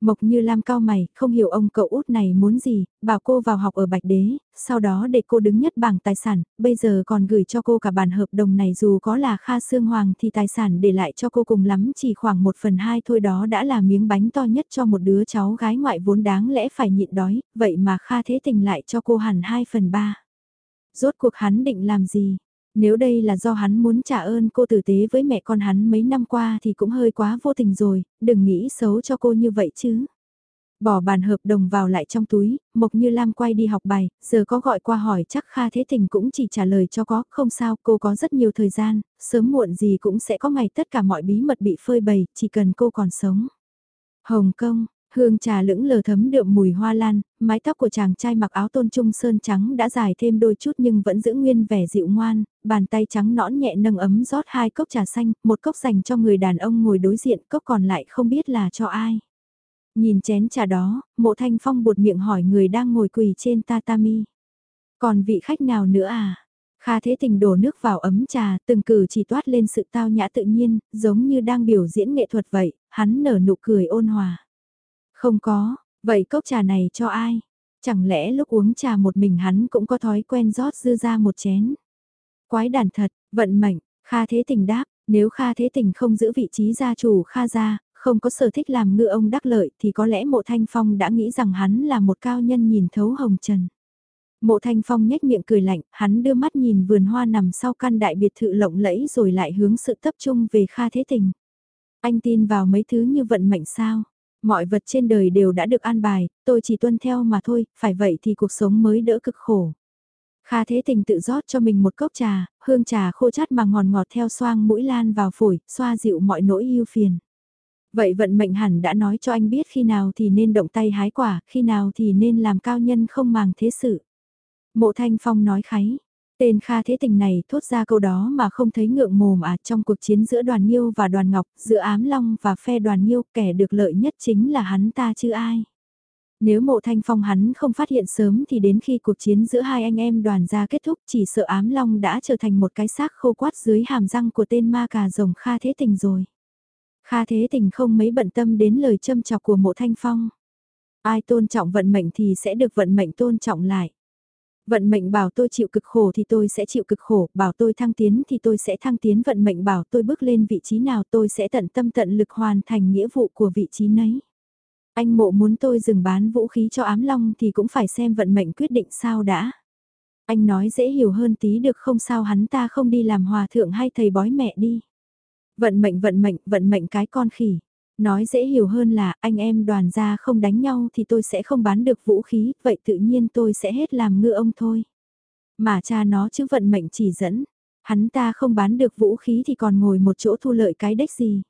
Mộc như Lam cao mày, không hiểu ông cậu út này muốn gì, bảo cô vào học ở Bạch Đế, sau đó để cô đứng nhất bảng tài sản, bây giờ còn gửi cho cô cả bản hợp đồng này dù có là Kha Sương Hoàng thì tài sản để lại cho cô cùng lắm chỉ khoảng một phần hai thôi đó đã là miếng bánh to nhất cho một đứa cháu gái ngoại vốn đáng lẽ phải nhịn đói, vậy mà Kha thế tình lại cho cô hẳn hai phần ba. Rốt cuộc hắn định làm gì? Nếu đây là do hắn muốn trả ơn cô tử tế với mẹ con hắn mấy năm qua thì cũng hơi quá vô tình rồi, đừng nghĩ xấu cho cô như vậy chứ. Bỏ bàn hợp đồng vào lại trong túi, Mộc Như Lam quay đi học bài, giờ có gọi qua hỏi chắc Kha Thế Tình cũng chỉ trả lời cho có, không sao, cô có rất nhiều thời gian, sớm muộn gì cũng sẽ có ngày tất cả mọi bí mật bị phơi bày, chỉ cần cô còn sống. Hồng Kông, Hương trà lững lờ thấm đượm mùi hoa lan, mái tóc của chàng trai mặc áo tôn trung sơn trắng đã dài thêm đôi chút nhưng vẫn giữ nguyên vẻ dịu ngoan, bàn tay trắng nõn nhẹ nâng ấm rót hai cốc trà xanh, một cốc dành cho người đàn ông ngồi đối diện, cốc còn lại không biết là cho ai. Nhìn chén trà đó, mộ thanh phong buột miệng hỏi người đang ngồi quỳ trên tatami. Còn vị khách nào nữa à? Kha Thế Tình đổ nước vào ấm trà, từng cử chỉ toát lên sự tao nhã tự nhiên, giống như đang biểu diễn nghệ thuật vậy, hắn nở nụ cười ôn hòa. Không có, vậy cốc trà này cho ai? Chẳng lẽ lúc uống trà một mình hắn cũng có thói quen rót dư ra một chén? Quái đàn thật, vận mệnh, Kha Thế Tình đáp, nếu Kha Thế Tình không giữ vị trí gia chủ Kha gia, không có sở thích làm ngựa ông đắc lợi thì có lẽ mộ thanh phong đã nghĩ rằng hắn là một cao nhân nhìn thấu hồng trần. Mộ thanh phong nhếch miệng cười lạnh, hắn đưa mắt nhìn vườn hoa nằm sau căn đại biệt thự lộng lẫy rồi lại hướng sự tập trung về Kha Thế Tình. Anh tin vào mấy thứ như vận mệnh sao? Mọi vật trên đời đều đã được an bài, tôi chỉ tuân theo mà thôi, phải vậy thì cuộc sống mới đỡ cực khổ. Kha Thế Tình tự rót cho mình một cốc trà, hương trà khô chát mà ngọt ngọt theo xoang mũi lan vào phổi, xoa dịu mọi nỗi yêu phiền. Vậy vận mệnh hẳn đã nói cho anh biết khi nào thì nên động tay hái quả, khi nào thì nên làm cao nhân không màng thế sự. Mộ Thanh Phong nói kháy. Tên Kha Thế Tình này thốt ra câu đó mà không thấy ngượng mồm à trong cuộc chiến giữa đoàn Nhiêu và đoàn Ngọc, giữa ám long và phe đoàn Nhiêu kẻ được lợi nhất chính là hắn ta chứ ai. Nếu mộ thanh phong hắn không phát hiện sớm thì đến khi cuộc chiến giữa hai anh em đoàn ra kết thúc chỉ sợ ám long đã trở thành một cái xác khô quát dưới hàm răng của tên ma cà rồng Kha Thế Tình rồi. Kha Thế Tình không mấy bận tâm đến lời châm chọc của mộ thanh phong. Ai tôn trọng vận mệnh thì sẽ được vận mệnh tôn trọng lại. Vận mệnh bảo tôi chịu cực khổ thì tôi sẽ chịu cực khổ, bảo tôi thăng tiến thì tôi sẽ thăng tiến, vận mệnh bảo tôi bước lên vị trí nào tôi sẽ tận tâm tận lực hoàn thành nghĩa vụ của vị trí nấy. Anh mộ muốn tôi dừng bán vũ khí cho ám long thì cũng phải xem vận mệnh quyết định sao đã. Anh nói dễ hiểu hơn tí được không sao hắn ta không đi làm hòa thượng hay thầy bói mẹ đi. Vận mệnh vận mệnh vận mệnh cái con khỉ. Nói dễ hiểu hơn là anh em đoàn gia không đánh nhau thì tôi sẽ không bán được vũ khí, vậy tự nhiên tôi sẽ hết làm ngư ông thôi. Mà cha nó chứ vận mệnh chỉ dẫn, hắn ta không bán được vũ khí thì còn ngồi một chỗ thu lợi cái đếch gì.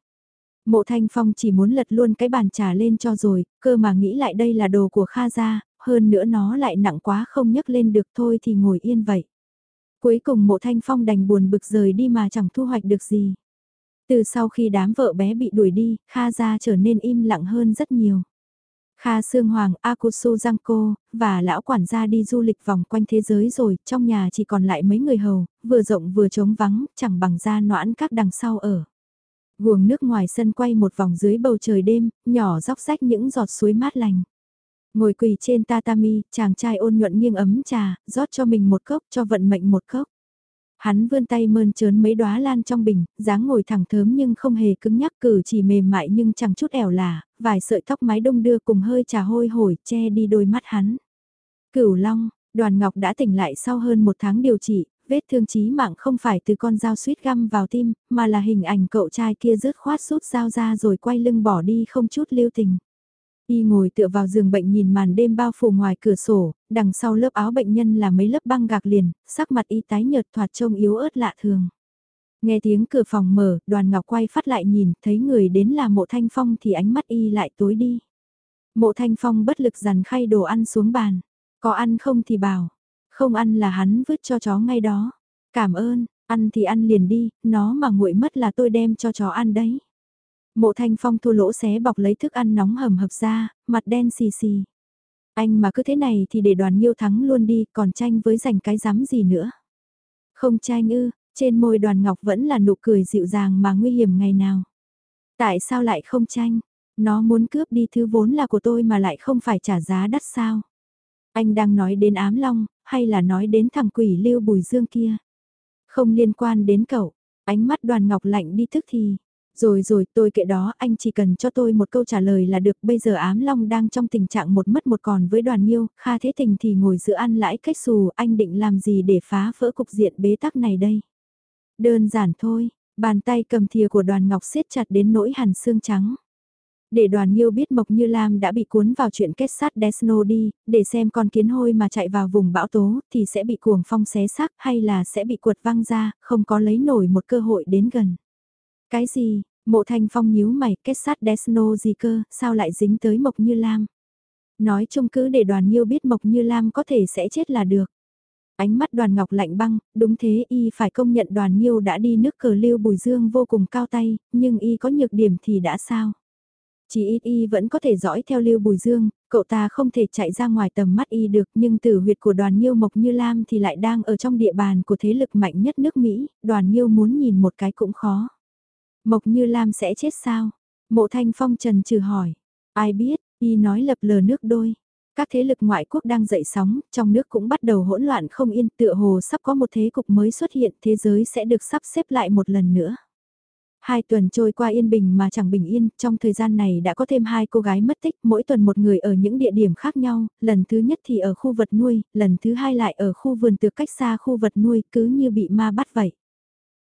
Mộ Thanh Phong chỉ muốn lật luôn cái bàn trà lên cho rồi, cơ mà nghĩ lại đây là đồ của Kha gia, hơn nữa nó lại nặng quá không nhấc lên được thôi thì ngồi yên vậy. Cuối cùng mộ Thanh Phong đành buồn bực rời đi mà chẳng thu hoạch được gì. Từ sau khi đám vợ bé bị đuổi đi, Kha gia trở nên im lặng hơn rất nhiều. Kha Sương Hoàng, Akusu Giangco, và lão quản gia đi du lịch vòng quanh thế giới rồi, trong nhà chỉ còn lại mấy người hầu, vừa rộng vừa trống vắng, chẳng bằng ra noãn các đằng sau ở. Guồng nước ngoài sân quay một vòng dưới bầu trời đêm, nhỏ róc rách những giọt suối mát lành. Ngồi quỳ trên tatami, chàng trai ôn nhuận nghiêng ấm trà, rót cho mình một cốc, cho vận mệnh một cốc. Hắn vươn tay mơn trớn mấy đóa lan trong bình, dáng ngồi thẳng thớm nhưng không hề cứng nhắc cử chỉ mềm mại nhưng chẳng chút ẻo là vài sợi tóc mái đông đưa cùng hơi trà hôi hổi che đi đôi mắt hắn. Cửu Long, đoàn ngọc đã tỉnh lại sau hơn một tháng điều trị, vết thương chí mạng không phải từ con dao suýt găm vào tim, mà là hình ảnh cậu trai kia rớt khoát rút dao ra rồi quay lưng bỏ đi không chút lưu tình. Y ngồi tựa vào giường bệnh nhìn màn đêm bao phủ ngoài cửa sổ, đằng sau lớp áo bệnh nhân là mấy lớp băng gạc liền, sắc mặt y tái nhợt thoạt trông yếu ớt lạ thường. Nghe tiếng cửa phòng mở, đoàn ngọc quay phát lại nhìn, thấy người đến là mộ thanh phong thì ánh mắt y lại tối đi. Mộ thanh phong bất lực dằn khay đồ ăn xuống bàn, có ăn không thì bảo, không ăn là hắn vứt cho chó ngay đó. Cảm ơn, ăn thì ăn liền đi, nó mà nguội mất là tôi đem cho chó ăn đấy. Mộ thanh phong thua lỗ xé bọc lấy thức ăn nóng hầm hập ra, mặt đen xì xì. Anh mà cứ thế này thì để đoàn nhiêu thắng luôn đi, còn tranh với giành cái dám gì nữa. Không tranh ư, trên môi đoàn ngọc vẫn là nụ cười dịu dàng mà nguy hiểm ngày nào. Tại sao lại không tranh? Nó muốn cướp đi thứ vốn là của tôi mà lại không phải trả giá đắt sao? Anh đang nói đến ám long, hay là nói đến thằng quỷ lưu bùi dương kia? Không liên quan đến cậu, ánh mắt đoàn ngọc lạnh đi thức thì, rồi rồi tôi kệ đó anh chỉ cần cho tôi một câu trả lời là được bây giờ ám long đang trong tình trạng một mất một còn với đoàn nhiêu, kha thế tình thì ngồi giữa ăn lãi cách xù anh định làm gì để phá vỡ cục diện bế tắc này đây. Đơn giản thôi, bàn tay cầm thìa của đoàn ngọc siết chặt đến nỗi hàn xương trắng. Để đoàn nhiêu biết Mộc Như Lam đã bị cuốn vào chuyện kết sát Desno đi, để xem con kiến hôi mà chạy vào vùng bão tố thì sẽ bị cuồng phong xé xác hay là sẽ bị cuột văng ra, không có lấy nổi một cơ hội đến gần. Cái gì, Mộ thanh phong nhíu mày, kết sát Desno gì cơ, sao lại dính tới Mộc Như Lam. Nói chung cứ để đoàn nhiêu biết Mộc Như Lam có thể sẽ chết là được. Ánh mắt đoàn ngọc lạnh băng, đúng thế y phải công nhận đoàn nhiêu đã đi nước cờ lưu bùi dương vô cùng cao tay, nhưng y có nhược điểm thì đã sao? Chỉ ít y vẫn có thể dõi theo lưu bùi dương, cậu ta không thể chạy ra ngoài tầm mắt y được nhưng tử huyệt của đoàn nhiêu Mộc Như Lam thì lại đang ở trong địa bàn của thế lực mạnh nhất nước Mỹ, đoàn nhiêu muốn nhìn một cái cũng khó. Mộc Như Lam sẽ chết sao? Mộ Thanh Phong trần trừ hỏi. Ai biết, y nói lập lờ nước đôi. Các thế lực ngoại quốc đang dậy sóng, trong nước cũng bắt đầu hỗn loạn không yên tựa hồ sắp có một thế cục mới xuất hiện, thế giới sẽ được sắp xếp lại một lần nữa. Hai tuần trôi qua yên bình mà chẳng bình yên, trong thời gian này đã có thêm hai cô gái mất tích, mỗi tuần một người ở những địa điểm khác nhau, lần thứ nhất thì ở khu vật nuôi, lần thứ hai lại ở khu vườn từ cách xa khu vật nuôi, cứ như bị ma bắt vậy.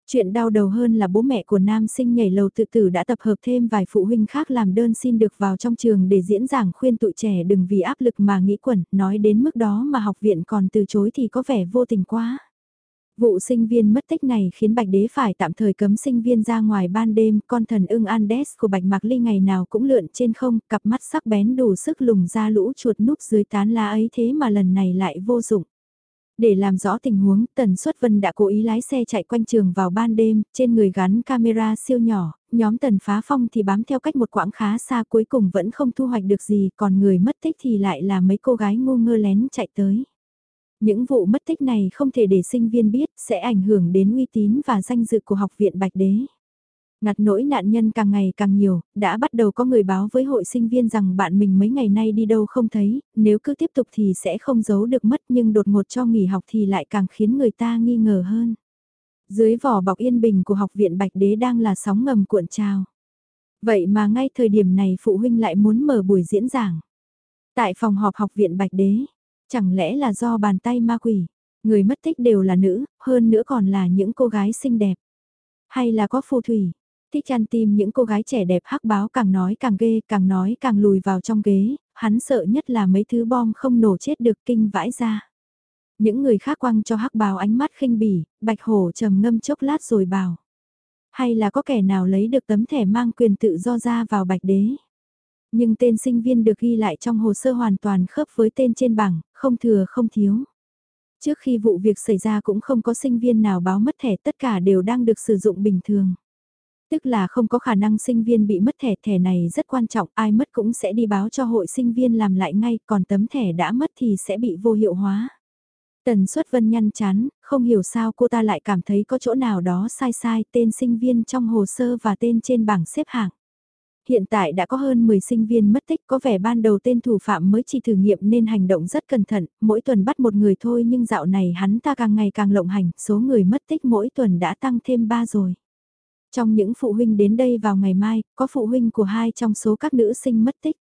Chuyện đau đầu hơn là bố mẹ của nam sinh nhảy lầu tự tử đã tập hợp thêm vài phụ huynh khác làm đơn xin được vào trong trường để diễn giảng khuyên tụi trẻ đừng vì áp lực mà nghĩ quẩn, nói đến mức đó mà học viện còn từ chối thì có vẻ vô tình quá. Vụ sinh viên mất tích này khiến Bạch Đế phải tạm thời cấm sinh viên ra ngoài ban đêm, con thần ưng Andes của Bạch Mạc Ly ngày nào cũng lượn trên không, cặp mắt sắc bén đủ sức lùng ra lũ chuột núp dưới tán lá ấy thế mà lần này lại vô dụng. Để làm rõ tình huống, Tần Xuất Vân đã cố ý lái xe chạy quanh trường vào ban đêm, trên người gắn camera siêu nhỏ, nhóm Tần Phá Phong thì bám theo cách một quãng khá xa cuối cùng vẫn không thu hoạch được gì, còn người mất tích thì lại là mấy cô gái ngu ngơ lén chạy tới. Những vụ mất tích này không thể để sinh viên biết, sẽ ảnh hưởng đến uy tín và danh dự của học viện Bạch Đế. Ngặt nỗi nạn nhân càng ngày càng nhiều, đã bắt đầu có người báo với hội sinh viên rằng bạn mình mấy ngày nay đi đâu không thấy, nếu cứ tiếp tục thì sẽ không giấu được mất nhưng đột ngột cho nghỉ học thì lại càng khiến người ta nghi ngờ hơn. Dưới vỏ bọc yên bình của học viện Bạch Đế đang là sóng ngầm cuộn trào. Vậy mà ngay thời điểm này phụ huynh lại muốn mở buổi diễn giảng. Tại phòng họp học viện Bạch Đế, chẳng lẽ là do bàn tay ma quỷ, người mất tích đều là nữ, hơn nữa còn là những cô gái xinh đẹp. Hay là có phù thủy, thích chăn tim những cô gái trẻ đẹp hắc báo càng nói càng ghê, càng nói càng lùi vào trong ghế, hắn sợ nhất là mấy thứ bom không nổ chết được kinh vãi ra. Những người khác quăng cho hắc báo ánh mắt khinh bỉ, bạch hổ trầm ngâm chốc lát rồi bảo. Hay là có kẻ nào lấy được tấm thẻ mang quyền tự do ra vào bạch đế. Nhưng tên sinh viên được ghi lại trong hồ sơ hoàn toàn khớp với tên trên bảng, không thừa không thiếu. Trước khi vụ việc xảy ra cũng không có sinh viên nào báo mất thẻ tất cả đều đang được sử dụng bình thường. Tức là không có khả năng sinh viên bị mất thẻ, thẻ này rất quan trọng, ai mất cũng sẽ đi báo cho hội sinh viên làm lại ngay, còn tấm thẻ đã mất thì sẽ bị vô hiệu hóa. Tần suất vân nhăn chán, không hiểu sao cô ta lại cảm thấy có chỗ nào đó sai sai tên sinh viên trong hồ sơ và tên trên bảng xếp hạng. Hiện tại đã có hơn 10 sinh viên mất tích có vẻ ban đầu tên thủ phạm mới chỉ thử nghiệm nên hành động rất cẩn thận, mỗi tuần bắt một người thôi nhưng dạo này hắn ta càng ngày càng lộng hành, số người mất tích mỗi tuần đã tăng thêm 3 rồi. Trong những phụ huynh đến đây vào ngày mai, có phụ huynh của hai trong số các nữ sinh mất tích.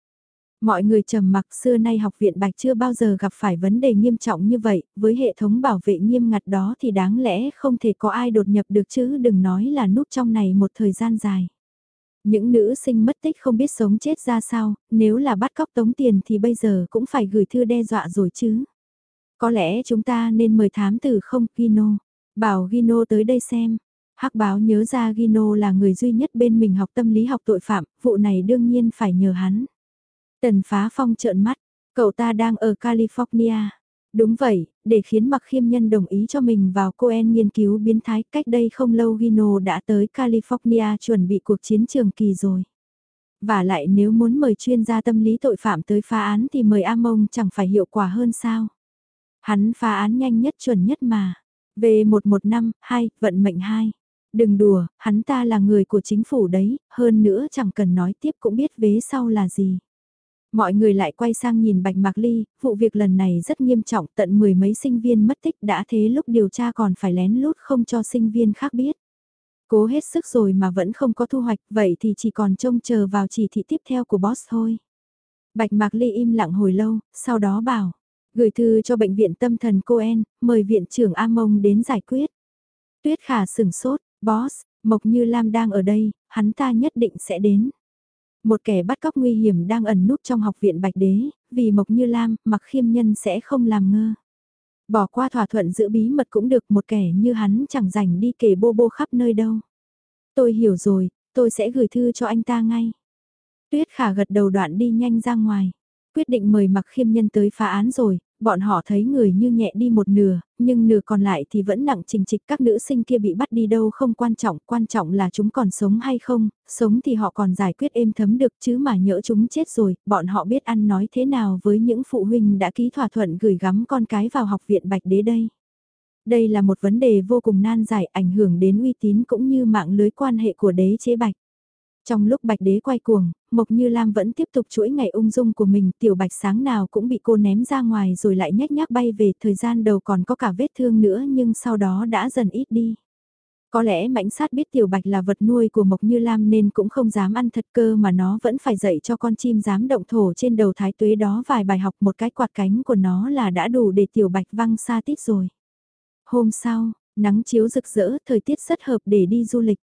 Mọi người trầm mặc xưa nay học viện Bạch chưa bao giờ gặp phải vấn đề nghiêm trọng như vậy, với hệ thống bảo vệ nghiêm ngặt đó thì đáng lẽ không thể có ai đột nhập được chứ đừng nói là núp trong này một thời gian dài. Những nữ sinh mất tích không biết sống chết ra sao, nếu là bắt cóc tống tiền thì bây giờ cũng phải gửi thư đe dọa rồi chứ. Có lẽ chúng ta nên mời thám tử không Gino, bảo Gino tới đây xem. Hắc báo nhớ ra Gino là người duy nhất bên mình học tâm lý học tội phạm, vụ này đương nhiên phải nhờ hắn. Tần phá phong trợn mắt, cậu ta đang ở California. Đúng vậy, để khiến Mặc Khiêm Nhân đồng ý cho mình vào Coen nghiên cứu biến thái cách đây không lâu Gino đã tới California chuẩn bị cuộc chiến trường kỳ rồi. Và lại nếu muốn mời chuyên gia tâm lý tội phạm tới phá án thì mời Amon chẳng phải hiệu quả hơn sao. Hắn phá án nhanh nhất chuẩn nhất mà. V115, 2, vận mệnh 2. Đừng đùa, hắn ta là người của chính phủ đấy, hơn nữa chẳng cần nói tiếp cũng biết vế sau là gì. Mọi người lại quay sang nhìn Bạch Mạc Ly, vụ việc lần này rất nghiêm trọng tận mười mấy sinh viên mất tích đã thế lúc điều tra còn phải lén lút không cho sinh viên khác biết. Cố hết sức rồi mà vẫn không có thu hoạch, vậy thì chỉ còn trông chờ vào chỉ thị tiếp theo của boss thôi. Bạch Mạc Ly im lặng hồi lâu, sau đó bảo, gửi thư cho bệnh viện tâm thần Coen, mời viện trưởng A Mông đến giải quyết. Tuyết khả sửng sốt, Boss, Mộc Như Lam đang ở đây, hắn ta nhất định sẽ đến. Một kẻ bắt cóc nguy hiểm đang ẩn núp trong học viện Bạch Đế, vì Mộc Như Lam, mặc khiêm nhân sẽ không làm ngơ. Bỏ qua thỏa thuận giữ bí mật cũng được một kẻ như hắn chẳng rảnh đi kể bô bô khắp nơi đâu. Tôi hiểu rồi, tôi sẽ gửi thư cho anh ta ngay. Tuyết khả gật đầu đoạn đi nhanh ra ngoài. Quyết định mời mặc khiêm nhân tới phá án rồi, bọn họ thấy người như nhẹ đi một nửa, nhưng nửa còn lại thì vẫn nặng trình trịch các nữ sinh kia bị bắt đi đâu không quan trọng, quan trọng là chúng còn sống hay không, sống thì họ còn giải quyết êm thấm được chứ mà nhỡ chúng chết rồi, bọn họ biết ăn nói thế nào với những phụ huynh đã ký thỏa thuận gửi gắm con cái vào học viện Bạch Đế đây. Đây là một vấn đề vô cùng nan giải ảnh hưởng đến uy tín cũng như mạng lưới quan hệ của đế chế Bạch. Trong lúc Bạch Đế quay cuồng, Mộc Như Lam vẫn tiếp tục chuỗi ngày ung dung của mình, tiểu Bạch sáng nào cũng bị cô ném ra ngoài rồi lại nhách nhác bay về, thời gian đầu còn có cả vết thương nữa nhưng sau đó đã dần ít đi. Có lẽ mãnh sát biết tiểu bạch là vật nuôi của Mộc Như Lam nên cũng không dám ăn thật cơ mà nó vẫn phải dạy cho con chim dám động thổ trên đầu thái tuế đó vài bài học một cái quạt cánh của nó là đã đủ để tiểu bạch văng xa tít rồi. Hôm sau, nắng chiếu rực rỡ, thời tiết rất hợp để đi du lịch.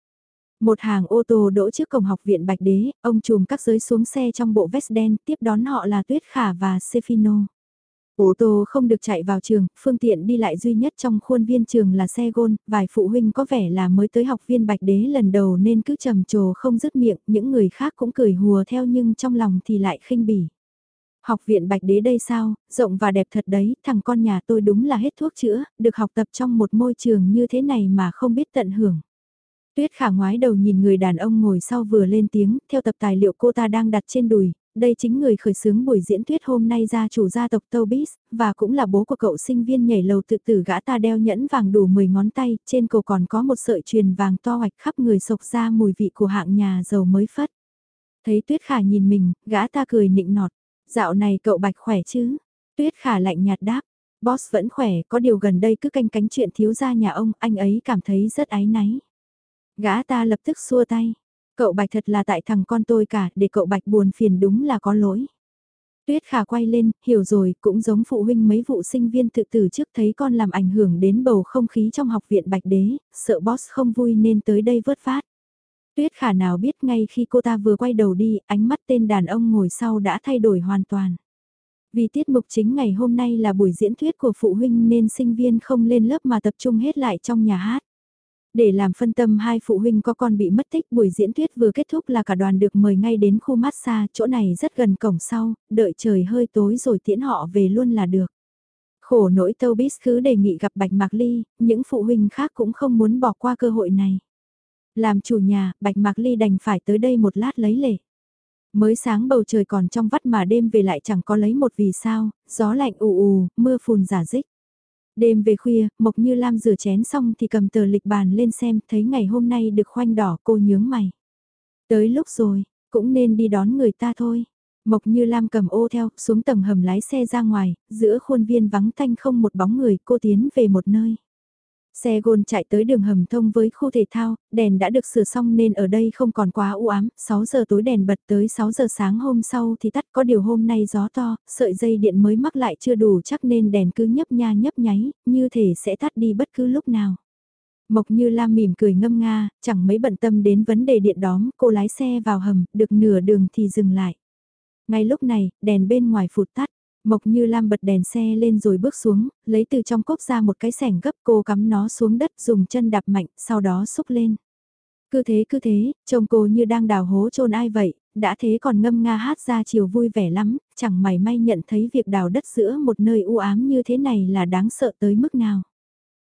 Một hàng ô tô đỗ trước cổng học viện Bạch Đế, ông chùm các giới xuống xe trong bộ vest đen, tiếp đón họ là Tuyết Khả và Sefino. Ô tô không được chạy vào trường, phương tiện đi lại duy nhất trong khuôn viên trường là xe gôn, vài phụ huynh có vẻ là mới tới học viên Bạch Đế lần đầu nên cứ trầm trồ không dứt miệng, những người khác cũng cười hùa theo nhưng trong lòng thì lại khinh bỉ. Học viện Bạch Đế đây sao, rộng và đẹp thật đấy, thằng con nhà tôi đúng là hết thuốc chữa, được học tập trong một môi trường như thế này mà không biết tận hưởng. Tuyết khả ngoái đầu nhìn người đàn ông ngồi sau vừa lên tiếng, theo tập tài liệu cô ta đang đặt trên đùi, đây chính người khởi xướng buổi diễn thuyết hôm nay gia chủ gia tộc Tobis, và cũng là bố của cậu sinh viên nhảy lầu tự tử gã ta đeo nhẫn vàng đủ 10 ngón tay, trên cổ còn có một sợi truyền vàng to hoạch khắp người sộc ra mùi vị của hạng nhà giàu mới phất. Thấy Tuyết Khả nhìn mình, gã ta cười nịnh nọt, dạo này cậu bạch khỏe chứ? Tuyết Khả lạnh nhạt đáp, boss vẫn khỏe, có điều gần đây cứ canh cánh chuyện thiếu gia nhà ông, anh ấy cảm thấy rất áy náy. Gã ta lập tức xua tay. Cậu Bạch thật là tại thằng con tôi cả, để cậu Bạch buồn phiền đúng là có lỗi. Tuyết khả quay lên, hiểu rồi, cũng giống phụ huynh mấy vụ sinh viên tự tử trước thấy con làm ảnh hưởng đến bầu không khí trong học viện Bạch Đế, sợ boss không vui nên tới đây vớt phát. Tuyết khả nào biết ngay khi cô ta vừa quay đầu đi, ánh mắt tên đàn ông ngồi sau đã thay đổi hoàn toàn. Vì tiết mục chính ngày hôm nay là buổi diễn thuyết của phụ huynh nên sinh viên không lên lớp mà tập trung hết lại trong nhà hát. Để làm phân tâm hai phụ huynh có con bị mất tích buổi diễn thuyết vừa kết thúc là cả đoàn được mời ngay đến khu massage, chỗ này rất gần cổng sau, đợi trời hơi tối rồi tiễn họ về luôn là được. Khổ nỗi Tâu Bít cứ đề nghị gặp Bạch Mạc Ly, những phụ huynh khác cũng không muốn bỏ qua cơ hội này. Làm chủ nhà, Bạch Mạc Ly đành phải tới đây một lát lấy lệ. Mới sáng bầu trời còn trong vắt mà đêm về lại chẳng có lấy một vì sao, gió lạnh ù ù, mưa phùn giả dích. Đêm về khuya, Mộc Như Lam rửa chén xong thì cầm tờ lịch bàn lên xem, thấy ngày hôm nay được khoanh đỏ cô nhướng mày. Tới lúc rồi, cũng nên đi đón người ta thôi. Mộc Như Lam cầm ô theo, xuống tầng hầm lái xe ra ngoài, giữa khuôn viên vắng tanh không một bóng người, cô tiến về một nơi. Xe gôn chạy tới đường hầm thông với khu thể thao, đèn đã được sửa xong nên ở đây không còn quá u ám, 6 giờ tối đèn bật tới 6 giờ sáng hôm sau thì tắt có điều hôm nay gió to, sợi dây điện mới mắc lại chưa đủ chắc nên đèn cứ nhấp nha nhấp nháy, như thể sẽ tắt đi bất cứ lúc nào. Mộc như Lam mỉm cười ngâm nga, chẳng mấy bận tâm đến vấn đề điện đóm, cô lái xe vào hầm, được nửa đường thì dừng lại. Ngay lúc này, đèn bên ngoài phụt tắt, Mộc Như Lam bật đèn xe lên rồi bước xuống, lấy từ trong cốc ra một cái sẻng gấp cô cắm nó xuống đất dùng chân đạp mạnh, sau đó xúc lên. Cứ thế cứ thế, trông cô như đang đào hố chôn ai vậy, đã thế còn ngâm nga hát ra chiều vui vẻ lắm, chẳng mày may nhận thấy việc đào đất giữa một nơi u ám như thế này là đáng sợ tới mức nào.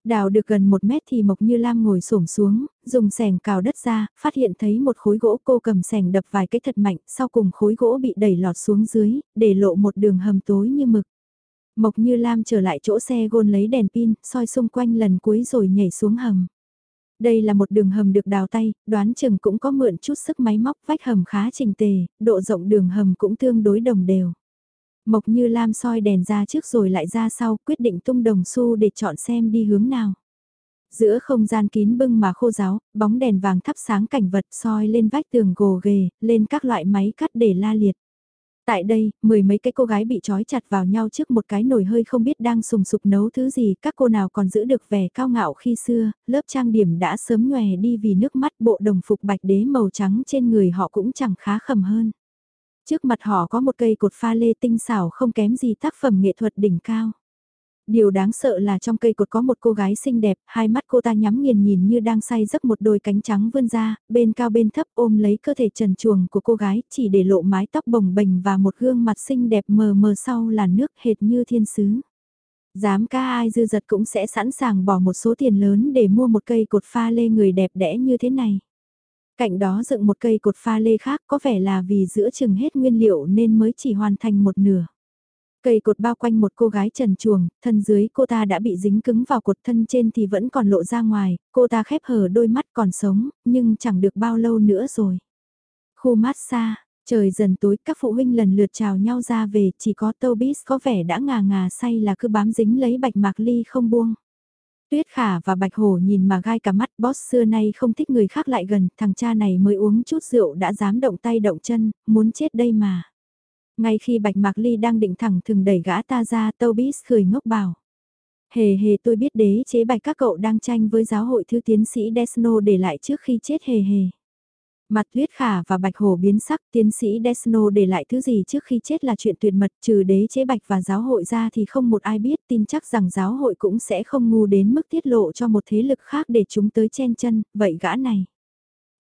Đào được gần một mét thì Mộc Như Lam ngồi xổm xuống, dùng sẻng cào đất ra, phát hiện thấy một khối gỗ cô cầm sẻng đập vài cái thật mạnh, sau cùng khối gỗ bị đẩy lọt xuống dưới, để lộ một đường hầm tối như mực. Mộc Như Lam trở lại chỗ xe gôn lấy đèn pin, soi xung quanh lần cuối rồi nhảy xuống hầm. Đây là một đường hầm được đào tay, đoán chừng cũng có mượn chút sức máy móc vách hầm khá trình tề, độ rộng đường hầm cũng tương đối đồng đều. Mộc như Lam soi đèn ra trước rồi lại ra sau quyết định tung đồng xu để chọn xem đi hướng nào. Giữa không gian kín bưng mà khô giáo, bóng đèn vàng thắp sáng cảnh vật soi lên vách tường gồ ghề, lên các loại máy cắt để la liệt. Tại đây, mười mấy cái cô gái bị trói chặt vào nhau trước một cái nồi hơi không biết đang sùng sục nấu thứ gì, các cô nào còn giữ được vẻ cao ngạo khi xưa, lớp trang điểm đã sớm nhòe đi vì nước mắt bộ đồng phục bạch đế màu trắng trên người họ cũng chẳng khá khẩm hơn. Trước mặt họ có một cây cột pha lê tinh xảo không kém gì tác phẩm nghệ thuật đỉnh cao. Điều đáng sợ là trong cây cột có một cô gái xinh đẹp, hai mắt cô ta nhắm nghiền nhìn như đang say giấc một đôi cánh trắng vươn ra, bên cao bên thấp ôm lấy cơ thể trần chuồng của cô gái, chỉ để lộ mái tóc bồng bềnh và một gương mặt xinh đẹp mờ mờ sau là nước hệt như thiên sứ. Dám ca ai dư giật cũng sẽ sẵn sàng bỏ một số tiền lớn để mua một cây cột pha lê người đẹp đẽ như thế này. Cạnh đó dựng một cây cột pha lê khác có vẻ là vì giữa chừng hết nguyên liệu nên mới chỉ hoàn thành một nửa. Cây cột bao quanh một cô gái trần chuồng, thân dưới cô ta đã bị dính cứng vào cột thân trên thì vẫn còn lộ ra ngoài, cô ta khép hờ đôi mắt còn sống, nhưng chẳng được bao lâu nữa rồi. Khu mát xa, trời dần tối các phụ huynh lần lượt chào nhau ra về, chỉ có Tobias có vẻ đã ngà ngà say là cứ bám dính lấy bạch mạc ly không buông. Tuyết khả và bạch hổ nhìn mà gai cả mắt boss xưa nay không thích người khác lại gần, thằng cha này mới uống chút rượu đã dám động tay động chân, muốn chết đây mà. Ngay khi Bạch Mạc Ly đang định thẳng thừng đẩy gã ta ra, Tobis cười ngốc bảo. Hề hề tôi biết đế chế bạch các cậu đang tranh với giáo hội thư tiến sĩ Desno để lại trước khi chết hề hề. Mặt tuyết khả và bạch hổ biến sắc tiến sĩ Desno để lại thứ gì trước khi chết là chuyện tuyệt mật trừ đế chế bạch và giáo hội ra thì không một ai biết tin chắc rằng giáo hội cũng sẽ không ngu đến mức tiết lộ cho một thế lực khác để chúng tới chen chân, vậy gã này.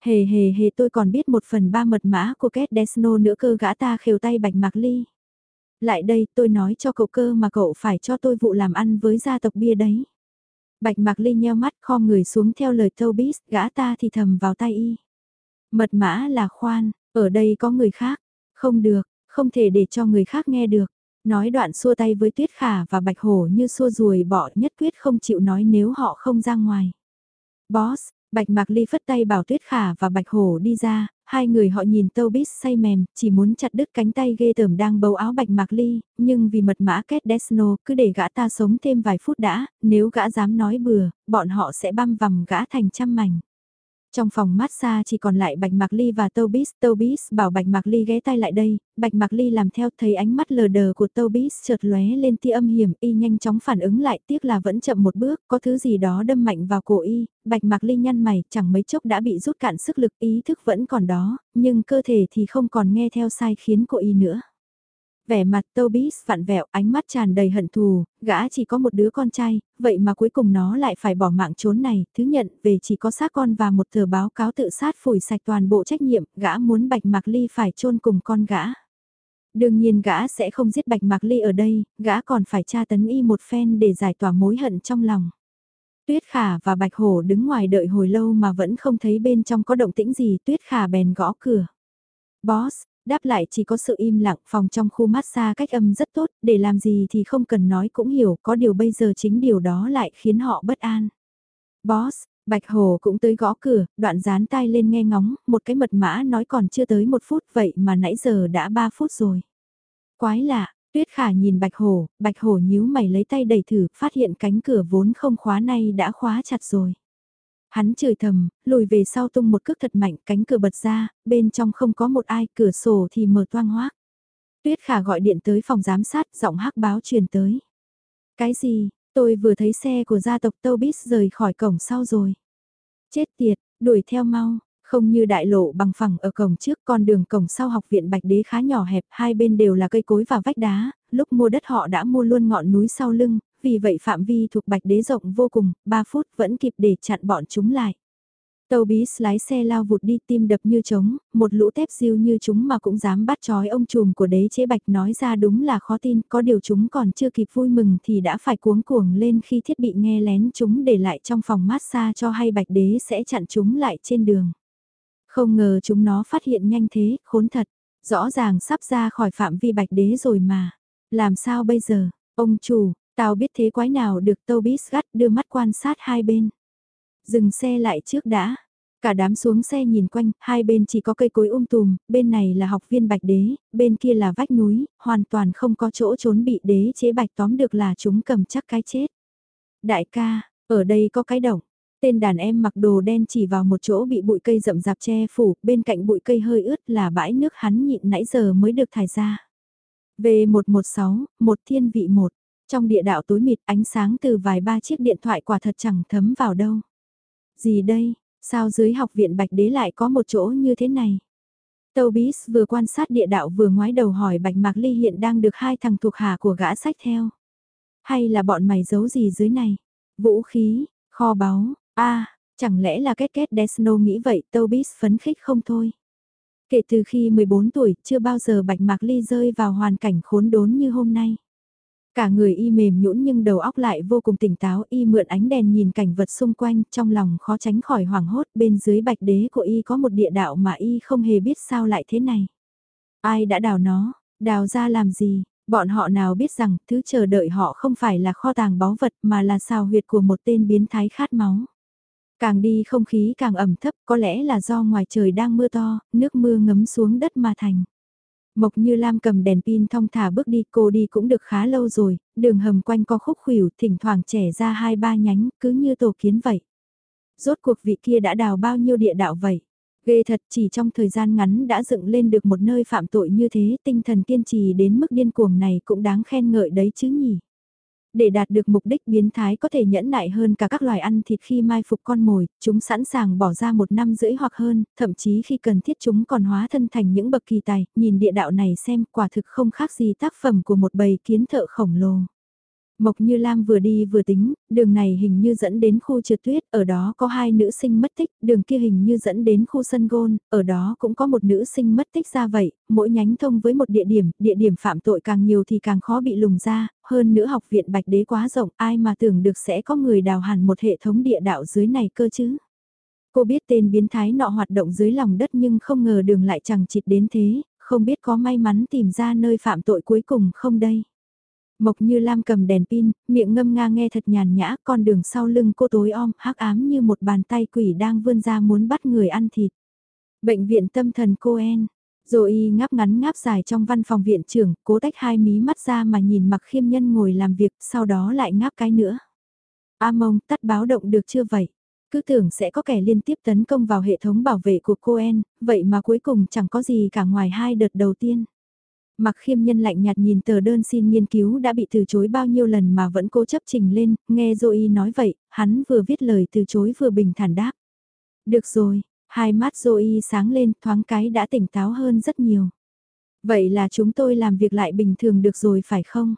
Hề hề hề tôi còn biết một phần ba mật mã của Kết Desno nữa cơ gã ta khều tay bạch mạc ly. Lại đây tôi nói cho cậu cơ mà cậu phải cho tôi vụ làm ăn với gia tộc bia đấy. Bạch mạc ly nheo mắt kho người xuống theo lời Tobis, gã ta thì thầm vào tay y. Mật mã là khoan, ở đây có người khác. Không được, không thể để cho người khác nghe được. Nói đoạn xua tay với Tuyết Khả và Bạch Hổ như xua ruồi bỏ nhất quyết không chịu nói nếu họ không ra ngoài. Boss, Bạch Mạc Ly phất tay bảo Tuyết Khả và Bạch Hổ đi ra, hai người họ nhìn Tâu Bít say mềm, chỉ muốn chặt đứt cánh tay ghê tởm đang bấu áo Bạch Mạc Ly, nhưng vì mật mã kết Desno cứ để gã ta sống thêm vài phút đã, nếu gã dám nói bừa, bọn họ sẽ băm vằm gã thành trăm mảnh. Trong phòng massage chỉ còn lại Bạch Mạc Ly và Tobis, Tobis bảo Bạch Mạc Ly ghé tay lại đây, Bạch Mạc Ly làm theo thấy ánh mắt lờ đờ của Tobis chợt lóe lên tia âm hiểm, y nhanh chóng phản ứng lại, tiếc là vẫn chậm một bước, có thứ gì đó đâm mạnh vào cổ y, Bạch Mạc Ly nhăn mày, chẳng mấy chốc đã bị rút cạn sức lực, ý thức vẫn còn đó, nhưng cơ thể thì không còn nghe theo sai khiến của y nữa vẻ mặt Tobias vặn vẹo ánh mắt tràn đầy hận thù, gã chỉ có một đứa con trai, vậy mà cuối cùng nó lại phải bỏ mạng trốn này, thứ nhận về chỉ có xác con và một tờ báo cáo tự sát phủi sạch toàn bộ trách nhiệm, gã muốn Bạch Mạc Ly phải chôn cùng con gã. Đương nhiên gã sẽ không giết Bạch Mạc Ly ở đây, gã còn phải tra tấn y một phen để giải tỏa mối hận trong lòng. Tuyết Khả và Bạch Hổ đứng ngoài đợi hồi lâu mà vẫn không thấy bên trong có động tĩnh gì, Tuyết Khả bèn gõ cửa. Boss, Đáp lại chỉ có sự im lặng phòng trong khu massage cách âm rất tốt, để làm gì thì không cần nói cũng hiểu, có điều bây giờ chính điều đó lại khiến họ bất an. Boss, Bạch Hồ cũng tới gõ cửa, đoạn dán tay lên nghe ngóng, một cái mật mã nói còn chưa tới một phút vậy mà nãy giờ đã ba phút rồi. Quái lạ, Tuyết Khả nhìn Bạch Hồ, Bạch Hồ nhíu mày lấy tay đẩy thử, phát hiện cánh cửa vốn không khóa nay đã khóa chặt rồi. Hắn chửi thầm, lùi về sau tung một cước thật mạnh, cánh cửa bật ra, bên trong không có một ai, cửa sổ thì mở toang hoác. Tuyết Khả gọi điện tới phòng giám sát, giọng hắc báo truyền tới. Cái gì, tôi vừa thấy xe của gia tộc Tobis rời khỏi cổng sau rồi. Chết tiệt, đuổi theo mau, không như đại lộ bằng phẳng ở cổng trước con đường cổng sau học viện Bạch Đế khá nhỏ hẹp, hai bên đều là cây cối và vách đá, lúc mua đất họ đã mua luôn ngọn núi sau lưng, vì vậy phạm vi thuộc bạch đế rộng vô cùng, 3 phút vẫn kịp để chặn bọn chúng lại. Tàu bí lái xe lao vụt đi tim đập như trống, một lũ tép diêu như chúng mà cũng dám bắt trói ông trùm của đế chế bạch nói ra đúng là khó tin, có điều chúng còn chưa kịp vui mừng thì đã phải cuống cuồng lên khi thiết bị nghe lén chúng để lại trong phòng massage cho hay bạch đế sẽ chặn chúng lại trên đường. Không ngờ chúng nó phát hiện nhanh thế, khốn thật, rõ ràng sắp ra khỏi phạm vi bạch đế rồi mà. Làm sao bây giờ, ông chủ, Tao biết thế quái nào được Tobias gắt đưa mắt quan sát hai bên. Dừng xe lại trước đã. Cả đám xuống xe nhìn quanh, hai bên chỉ có cây cối um tùm, bên này là học viên bạch đế, bên kia là vách núi, hoàn toàn không có chỗ trốn bị đế chế bạch tóm được là chúng cầm chắc cái chết. Đại ca, ở đây có cái động. Tên đàn em mặc đồ đen chỉ vào một chỗ bị bụi cây rậm rạp che phủ, bên cạnh bụi cây hơi ướt là bãi nước hắn nhịn nãy giờ mới được thải ra. V116, một thiên vị một. Trong địa đạo tối mịt ánh sáng từ vài ba chiếc điện thoại quả thật chẳng thấm vào đâu. Gì đây, sao dưới học viện Bạch Đế lại có một chỗ như thế này? Tâu Bis vừa quan sát địa đạo vừa ngoái đầu hỏi Bạch Mạc Ly hiện đang được hai thằng thuộc hạ của gã sách theo. Hay là bọn mày giấu gì dưới này? Vũ khí, kho báu, a chẳng lẽ là kết kết Desno nghĩ vậy Tobis phấn khích không thôi. Kể từ khi 14 tuổi, chưa bao giờ Bạch Mạc Ly rơi vào hoàn cảnh khốn đốn như hôm nay. Cả người y mềm nhũn nhưng đầu óc lại vô cùng tỉnh táo y mượn ánh đèn nhìn cảnh vật xung quanh trong lòng khó tránh khỏi hoảng hốt bên dưới bạch đế của y có một địa đạo mà y không hề biết sao lại thế này. Ai đã đào nó, đào ra làm gì, bọn họ nào biết rằng thứ chờ đợi họ không phải là kho tàng báu vật mà là sao huyệt của một tên biến thái khát máu. Càng đi không khí càng ẩm thấp có lẽ là do ngoài trời đang mưa to, nước mưa ngấm xuống đất mà thành. Mộc Như Lam cầm đèn pin thong thả bước đi, cô đi cũng được khá lâu rồi, đường hầm quanh co khúc khuỷu, thỉnh thoảng trẻ ra hai ba nhánh, cứ như tổ kiến vậy. Rốt cuộc vị kia đã đào bao nhiêu địa đạo vậy? Ghê thật chỉ trong thời gian ngắn đã dựng lên được một nơi phạm tội như thế, tinh thần kiên trì đến mức điên cuồng này cũng đáng khen ngợi đấy chứ nhỉ. Để đạt được mục đích biến thái có thể nhẫn nại hơn cả các loài ăn thịt khi mai phục con mồi, chúng sẵn sàng bỏ ra một năm rưỡi hoặc hơn, thậm chí khi cần thiết chúng còn hóa thân thành những bậc kỳ tài, nhìn địa đạo này xem quả thực không khác gì tác phẩm của một bầy kiến thợ khổng lồ. Mộc Như Lam vừa đi vừa tính, đường này hình như dẫn đến khu trượt tuyết, ở đó có hai nữ sinh mất tích, đường kia hình như dẫn đến khu sân gôn, ở đó cũng có một nữ sinh mất tích ra vậy, mỗi nhánh thông với một địa điểm, địa điểm phạm tội càng nhiều thì càng khó bị lùng ra, hơn nữa học viện Bạch Đế quá rộng, ai mà tưởng được sẽ có người đào hẳn một hệ thống địa đạo dưới này cơ chứ. Cô biết tên biến thái nọ hoạt động dưới lòng đất nhưng không ngờ đường lại chẳng chịt đến thế, không biết có may mắn tìm ra nơi phạm tội cuối cùng không đây. Mộc như Lam cầm đèn pin, miệng ngâm nga nghe thật nhàn nhã, con đường sau lưng cô tối om, hắc ám như một bàn tay quỷ đang vươn ra muốn bắt người ăn thịt. Bệnh viện tâm thần Coen. Rồi ngáp ngắn ngáp dài trong văn phòng viện trưởng, cố tách hai mí mắt ra mà nhìn mặc khiêm nhân ngồi làm việc, sau đó lại ngáp cái nữa. A mông, tắt báo động được chưa vậy? Cứ tưởng sẽ có kẻ liên tiếp tấn công vào hệ thống bảo vệ của Coen, vậy mà cuối cùng chẳng có gì cả ngoài hai đợt đầu tiên. Mặc khiêm nhân lạnh nhạt nhìn tờ đơn xin nghiên cứu đã bị từ chối bao nhiêu lần mà vẫn cố chấp trình lên, nghe Zoe nói vậy, hắn vừa viết lời từ chối vừa bình thản đáp. Được rồi, hai mắt Zoe sáng lên thoáng cái đã tỉnh táo hơn rất nhiều. Vậy là chúng tôi làm việc lại bình thường được rồi phải không?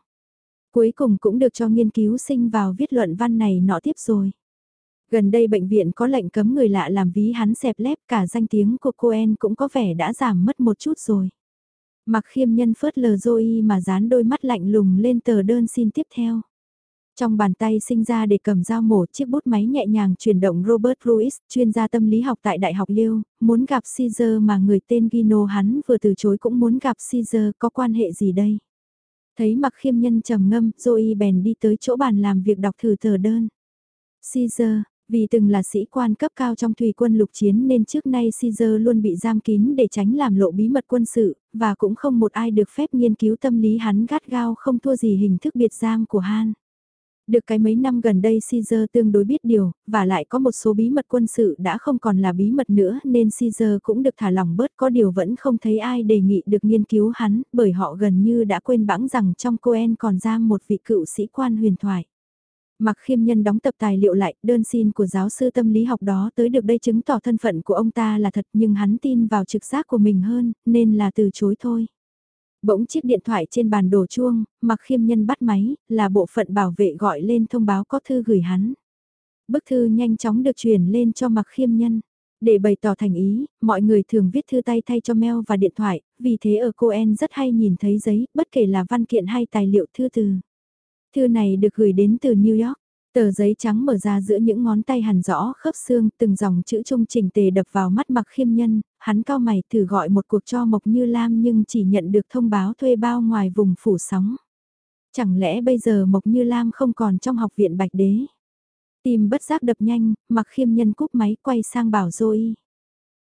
Cuối cùng cũng được cho nghiên cứu sinh vào viết luận văn này nọ tiếp rồi. Gần đây bệnh viện có lệnh cấm người lạ làm ví hắn xẹp lép cả danh tiếng của Coen cũng có vẻ đã giảm mất một chút rồi. Mặc khiêm nhân phớt lờ Zoe mà dán đôi mắt lạnh lùng lên tờ đơn xin tiếp theo. Trong bàn tay sinh ra để cầm dao mổ chiếc bút máy nhẹ nhàng chuyển động Robert Lewis chuyên gia tâm lý học tại Đại học Liêu, muốn gặp Caesar mà người tên Gino hắn vừa từ chối cũng muốn gặp Caesar có quan hệ gì đây? Thấy mặc khiêm nhân trầm ngâm, Zoe bèn đi tới chỗ bàn làm việc đọc thử tờ đơn. Caesar, vì từng là sĩ quan cấp cao trong thủy quân lục chiến nên trước nay Caesar luôn bị giam kín để tránh làm lộ bí mật quân sự, và cũng không một ai được phép nghiên cứu tâm lý hắn gắt gao không thua gì hình thức biệt giam của Han. Được cái mấy năm gần đây Caesar tương đối biết điều, và lại có một số bí mật quân sự đã không còn là bí mật nữa nên Caesar cũng được thả lỏng bớt có điều vẫn không thấy ai đề nghị được nghiên cứu hắn bởi họ gần như đã quên bẵng rằng trong Coen còn giam một vị cựu sĩ quan huyền thoại. Mặc khiêm nhân đóng tập tài liệu lại, đơn xin của giáo sư tâm lý học đó tới được đây chứng tỏ thân phận của ông ta là thật nhưng hắn tin vào trực giác của mình hơn, nên là từ chối thôi. Bỗng chiếc điện thoại trên bàn đổ chuông, mặc khiêm nhân bắt máy, là bộ phận bảo vệ gọi lên thông báo có thư gửi hắn. Bức thư nhanh chóng được truyền lên cho mặc khiêm nhân. Để bày tỏ thành ý, mọi người thường viết thư tay thay cho mail và điện thoại, vì thế ở Coen rất hay nhìn thấy giấy, bất kể là văn kiện hay tài liệu thư từ. Thư này được gửi đến từ New York. Tờ giấy trắng mở ra giữa những ngón tay hẳn rõ khớp xương, từng dòng chữ trung trình tề đập vào mắt mặc khiêm nhân, hắn cao mày thử gọi một cuộc cho Mộc Như Lam nhưng chỉ nhận được thông báo thuê bao ngoài vùng phủ sóng. Chẳng lẽ bây giờ Mộc Như Lam không còn trong học viện Bạch Đế? Tim bất giác đập nhanh, mặc khiêm nhân cúp máy quay sang bảo Zoe.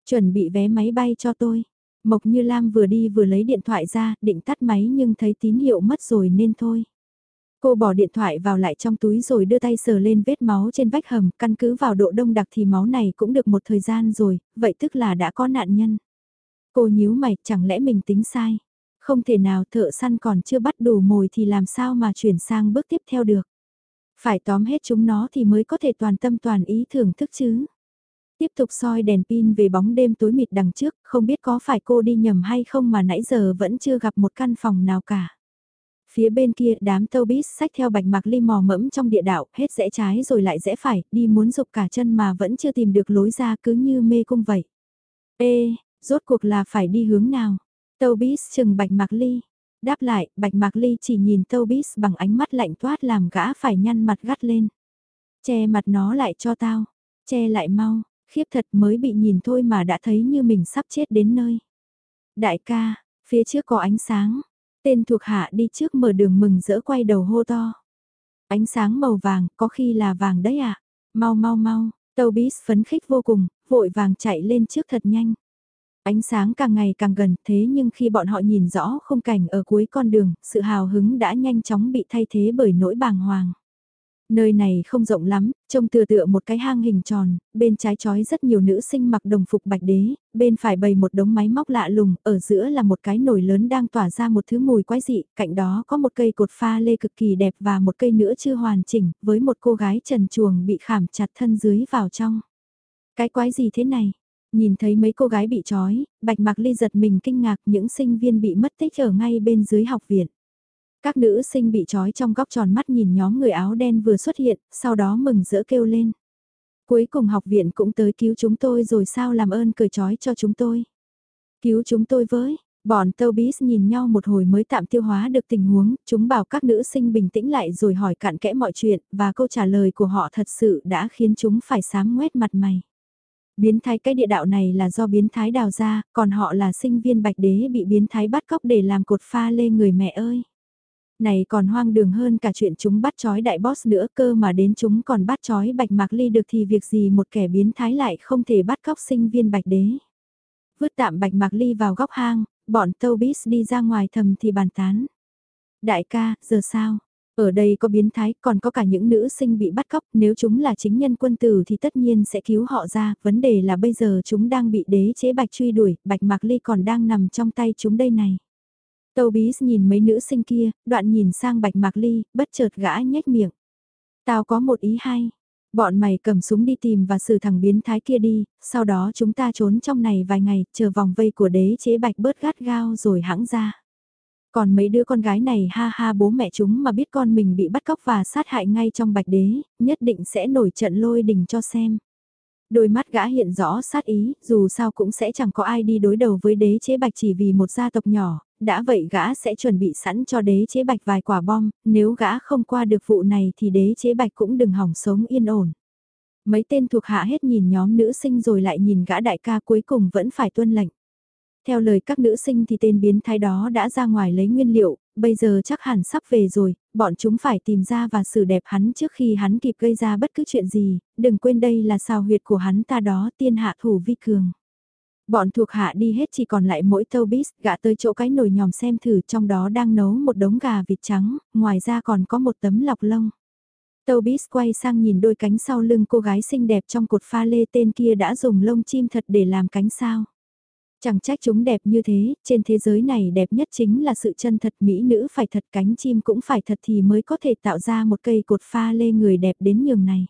Chuẩn bị vé máy bay cho tôi. Mộc Như Lam vừa đi vừa lấy điện thoại ra, định tắt máy nhưng thấy tín hiệu mất rồi nên thôi. Cô bỏ điện thoại vào lại trong túi rồi đưa tay sờ lên vết máu trên vách hầm, căn cứ vào độ đông đặc thì máu này cũng được một thời gian rồi, vậy tức là đã có nạn nhân. Cô nhíu mày, chẳng lẽ mình tính sai? Không thể nào thợ săn còn chưa bắt đủ mồi thì làm sao mà chuyển sang bước tiếp theo được. Phải tóm hết chúng nó thì mới có thể toàn tâm toàn ý thưởng thức chứ. Tiếp tục soi đèn pin về bóng đêm tối mịt đằng trước, không biết có phải cô đi nhầm hay không mà nãy giờ vẫn chưa gặp một căn phòng nào cả. Phía bên kia đám tâu bít sách theo bạch mạc ly mò mẫm trong địa đạo, hết rẽ trái rồi lại rẽ phải, đi muốn dục cả chân mà vẫn chưa tìm được lối ra cứ như mê cung vậy. Ê, rốt cuộc là phải đi hướng nào? Tâu bít chừng bạch mạc ly. Đáp lại, bạch mạc ly chỉ nhìn tâu bít bằng ánh mắt lạnh toát làm gã phải nhăn mặt gắt lên. Che mặt nó lại cho tao. Che lại mau, khiếp thật mới bị nhìn thôi mà đã thấy như mình sắp chết đến nơi. Đại ca, phía trước có ánh sáng. Tên thuộc hạ đi trước mở đường mừng rỡ quay đầu hô to. Ánh sáng màu vàng, có khi là vàng đấy à? Mau mau mau, tâu phấn khích vô cùng, vội vàng chạy lên trước thật nhanh. Ánh sáng càng ngày càng gần thế nhưng khi bọn họ nhìn rõ khung cảnh ở cuối con đường, sự hào hứng đã nhanh chóng bị thay thế bởi nỗi bàng hoàng. Nơi này không rộng lắm, trông tựa tựa một cái hang hình tròn, bên trái chói rất nhiều nữ sinh mặc đồng phục bạch đế, bên phải bày một đống máy móc lạ lùng, ở giữa là một cái nồi lớn đang tỏa ra một thứ mùi quái dị, cạnh đó có một cây cột pha lê cực kỳ đẹp và một cây nữa chưa hoàn chỉnh, với một cô gái trần chuồng bị khảm chặt thân dưới vào trong. Cái quái gì thế này? Nhìn thấy mấy cô gái bị trói, Bạch Mạc Ly giật mình kinh ngạc những sinh viên bị mất tích ở ngay bên dưới học viện. Các nữ sinh bị trói trong góc tròn mắt nhìn nhóm người áo đen vừa xuất hiện, sau đó mừng rỡ kêu lên. Cuối cùng học viện cũng tới cứu chúng tôi rồi sao làm ơn cởi trói cho chúng tôi. Cứu chúng tôi với, bọn Tobias nhìn nhau một hồi mới tạm tiêu hóa được tình huống, chúng bảo các nữ sinh bình tĩnh lại rồi hỏi cặn kẽ mọi chuyện, và câu trả lời của họ thật sự đã khiến chúng phải sám ngoét mặt mày. Biến thái cái địa đạo này là do biến thái đào ra, còn họ là sinh viên bạch đế bị biến thái bắt cóc để làm cột pha lê người mẹ ơi. Này còn hoang đường hơn cả chuyện chúng bắt chói đại boss nữa cơ mà đến chúng còn bắt chói bạch mạc ly được thì việc gì một kẻ biến thái lại không thể bắt cóc sinh viên bạch đế. Vứt tạm bạch mạc ly vào góc hang, bọn Tobis đi ra ngoài thầm thì bàn tán. Đại ca, giờ sao? Ở đây có biến thái, còn có cả những nữ sinh bị bắt cóc, nếu chúng là chính nhân quân tử thì tất nhiên sẽ cứu họ ra, vấn đề là bây giờ chúng đang bị đế chế bạch truy đuổi, bạch mạc ly còn đang nằm trong tay chúng đây này. Tâu bí nhìn mấy nữ sinh kia, đoạn nhìn sang bạch mạc ly, bất chợt gã nhếch miệng. Tao có một ý hay. Bọn mày cầm súng đi tìm và xử thằng biến thái kia đi, sau đó chúng ta trốn trong này vài ngày, chờ vòng vây của đế chế bạch bớt gắt gao rồi hãng ra. Còn mấy đứa con gái này ha ha bố mẹ chúng mà biết con mình bị bắt cóc và sát hại ngay trong bạch đế, nhất định sẽ nổi trận lôi đình cho xem. Đôi mắt gã hiện rõ sát ý, dù sao cũng sẽ chẳng có ai đi đối đầu với đế chế bạch chỉ vì một gia tộc nhỏ, đã vậy gã sẽ chuẩn bị sẵn cho đế chế bạch vài quả bom, nếu gã không qua được vụ này thì đế chế bạch cũng đừng hỏng sống yên ổn. Mấy tên thuộc hạ hết nhìn nhóm nữ sinh rồi lại nhìn gã đại ca cuối cùng vẫn phải tuân lệnh. Theo lời các nữ sinh thì tên biến thái đó đã ra ngoài lấy nguyên liệu, bây giờ chắc hẳn sắp về rồi, bọn chúng phải tìm ra và xử đẹp hắn trước khi hắn kịp gây ra bất cứ chuyện gì, đừng quên đây là sao huyệt của hắn ta đó tiên hạ thủ vi cường. Bọn thuộc hạ đi hết chỉ còn lại mỗi tâu bít, gã tới chỗ cái nồi nhòm xem thử trong đó đang nấu một đống gà vịt trắng, ngoài ra còn có một tấm lọc lông. Tâu bít quay sang nhìn đôi cánh sau lưng cô gái xinh đẹp trong cột pha lê tên kia đã dùng lông chim thật để làm cánh sao. Chẳng trách chúng đẹp như thế, trên thế giới này đẹp nhất chính là sự chân thật mỹ nữ phải thật cánh chim cũng phải thật thì mới có thể tạo ra một cây cột pha lê người đẹp đến nhường này.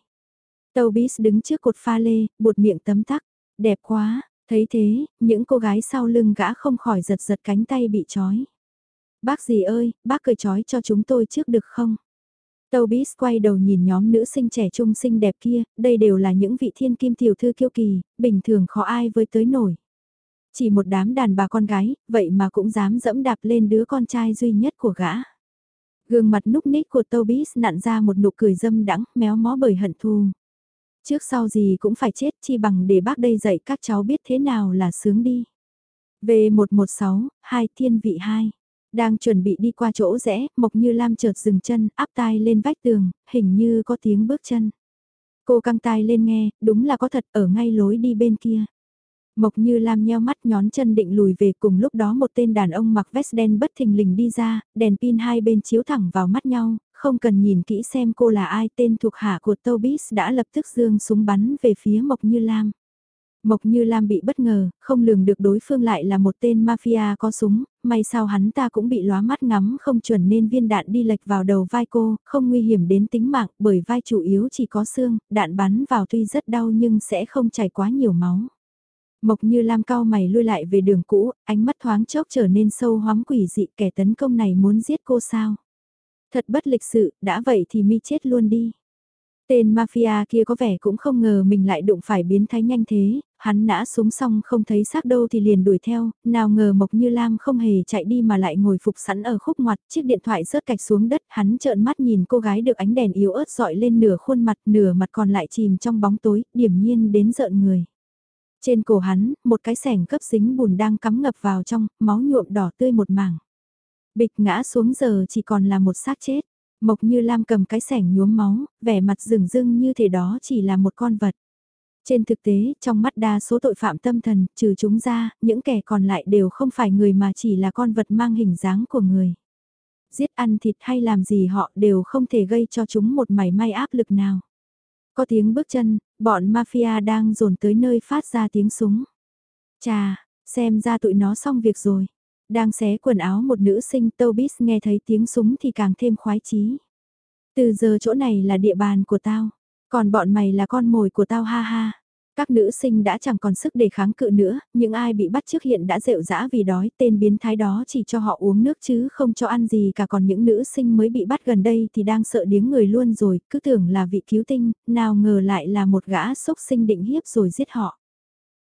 Tâu đứng trước cột pha lê, buột miệng tấm tắc, đẹp quá, thấy thế, những cô gái sau lưng gã không khỏi giật giật cánh tay bị trói. Bác gì ơi, bác cười trói cho chúng tôi trước được không? Tâu quay đầu nhìn nhóm nữ sinh trẻ trung xinh đẹp kia, đây đều là những vị thiên kim tiểu thư kiêu kỳ, bình thường khó ai với tới nổi. Chỉ một đám đàn bà con gái, vậy mà cũng dám dẫm đạp lên đứa con trai duy nhất của gã. Gương mặt núc ních của Tobias nặn ra một nụ cười dâm đắng, méo mó bởi hận thù. Trước sau gì cũng phải chết chi bằng để bác đây dạy các cháu biết thế nào là sướng đi. V116, 2 thiên vị 2. Đang chuẩn bị đi qua chỗ rẽ, Mộc Như Lam chợt dừng chân, áp tai lên vách tường, hình như có tiếng bước chân. Cô căng tai lên nghe, đúng là có thật ở ngay lối đi bên kia. Mộc như Lam nheo mắt nhón chân định lùi về cùng lúc đó một tên đàn ông mặc vest đen bất thình lình đi ra, đèn pin hai bên chiếu thẳng vào mắt nhau, không cần nhìn kỹ xem cô là ai tên thuộc hạ của Tobis đã lập tức dương súng bắn về phía Mộc Như Lam. Mộc Như Lam bị bất ngờ, không lường được đối phương lại là một tên mafia có súng, may sao hắn ta cũng bị lóa mắt ngắm không chuẩn nên viên đạn đi lệch vào đầu vai cô, không nguy hiểm đến tính mạng bởi vai chủ yếu chỉ có xương, đạn bắn vào tuy rất đau nhưng sẽ không chảy quá nhiều máu. Mộc như lam cao mày lui lại về đường cũ, ánh mắt thoáng chốc trở nên sâu hoắm quỷ dị kẻ tấn công này muốn giết cô sao. Thật bất lịch sự, đã vậy thì mi chết luôn đi. Tên mafia kia có vẻ cũng không ngờ mình lại đụng phải biến thái nhanh thế, hắn nã súng xong không thấy xác đâu thì liền đuổi theo, nào ngờ Mộc Như Lam không hề chạy đi mà lại ngồi phục sẵn ở khúc ngoặt, chiếc điện thoại rớt cạch xuống đất, hắn trợn mắt nhìn cô gái được ánh đèn yếu ớt dọi lên nửa khuôn mặt, nửa mặt còn lại chìm trong bóng tối, điểm nhiên đến rợn người. Trên cổ hắn, một cái sẻng cấp dính bùn đang cắm ngập vào trong, máu nhuộm đỏ tươi một mảng. Bịch ngã xuống giờ chỉ còn là một xác chết. Mộc như Lam cầm cái sẻng nhuốm máu, vẻ mặt rừng rưng như thể đó chỉ là một con vật. Trên thực tế, trong mắt đa số tội phạm tâm thần, trừ chúng ra, những kẻ còn lại đều không phải người mà chỉ là con vật mang hình dáng của người. Giết ăn thịt hay làm gì họ đều không thể gây cho chúng một mảy may áp lực nào. Có tiếng bước chân, bọn mafia đang dồn tới nơi phát ra tiếng súng. Chà, xem ra tụi nó xong việc rồi. Đang xé quần áo một nữ sinh Tobis nghe thấy tiếng súng thì càng thêm khoái chí. Từ giờ chỗ này là địa bàn của tao, còn bọn mày là con mồi của tao ha ha. Các nữ sinh đã chẳng còn sức để kháng cự nữa, những ai bị bắt trước hiện đã rệu rã vì đói, tên biến thái đó chỉ cho họ uống nước chứ không cho ăn gì cả còn những nữ sinh mới bị bắt gần đây thì đang sợ điếng người luôn rồi, cứ tưởng là vị cứu tinh, nào ngờ lại là một gã sốc sinh định hiếp rồi giết họ.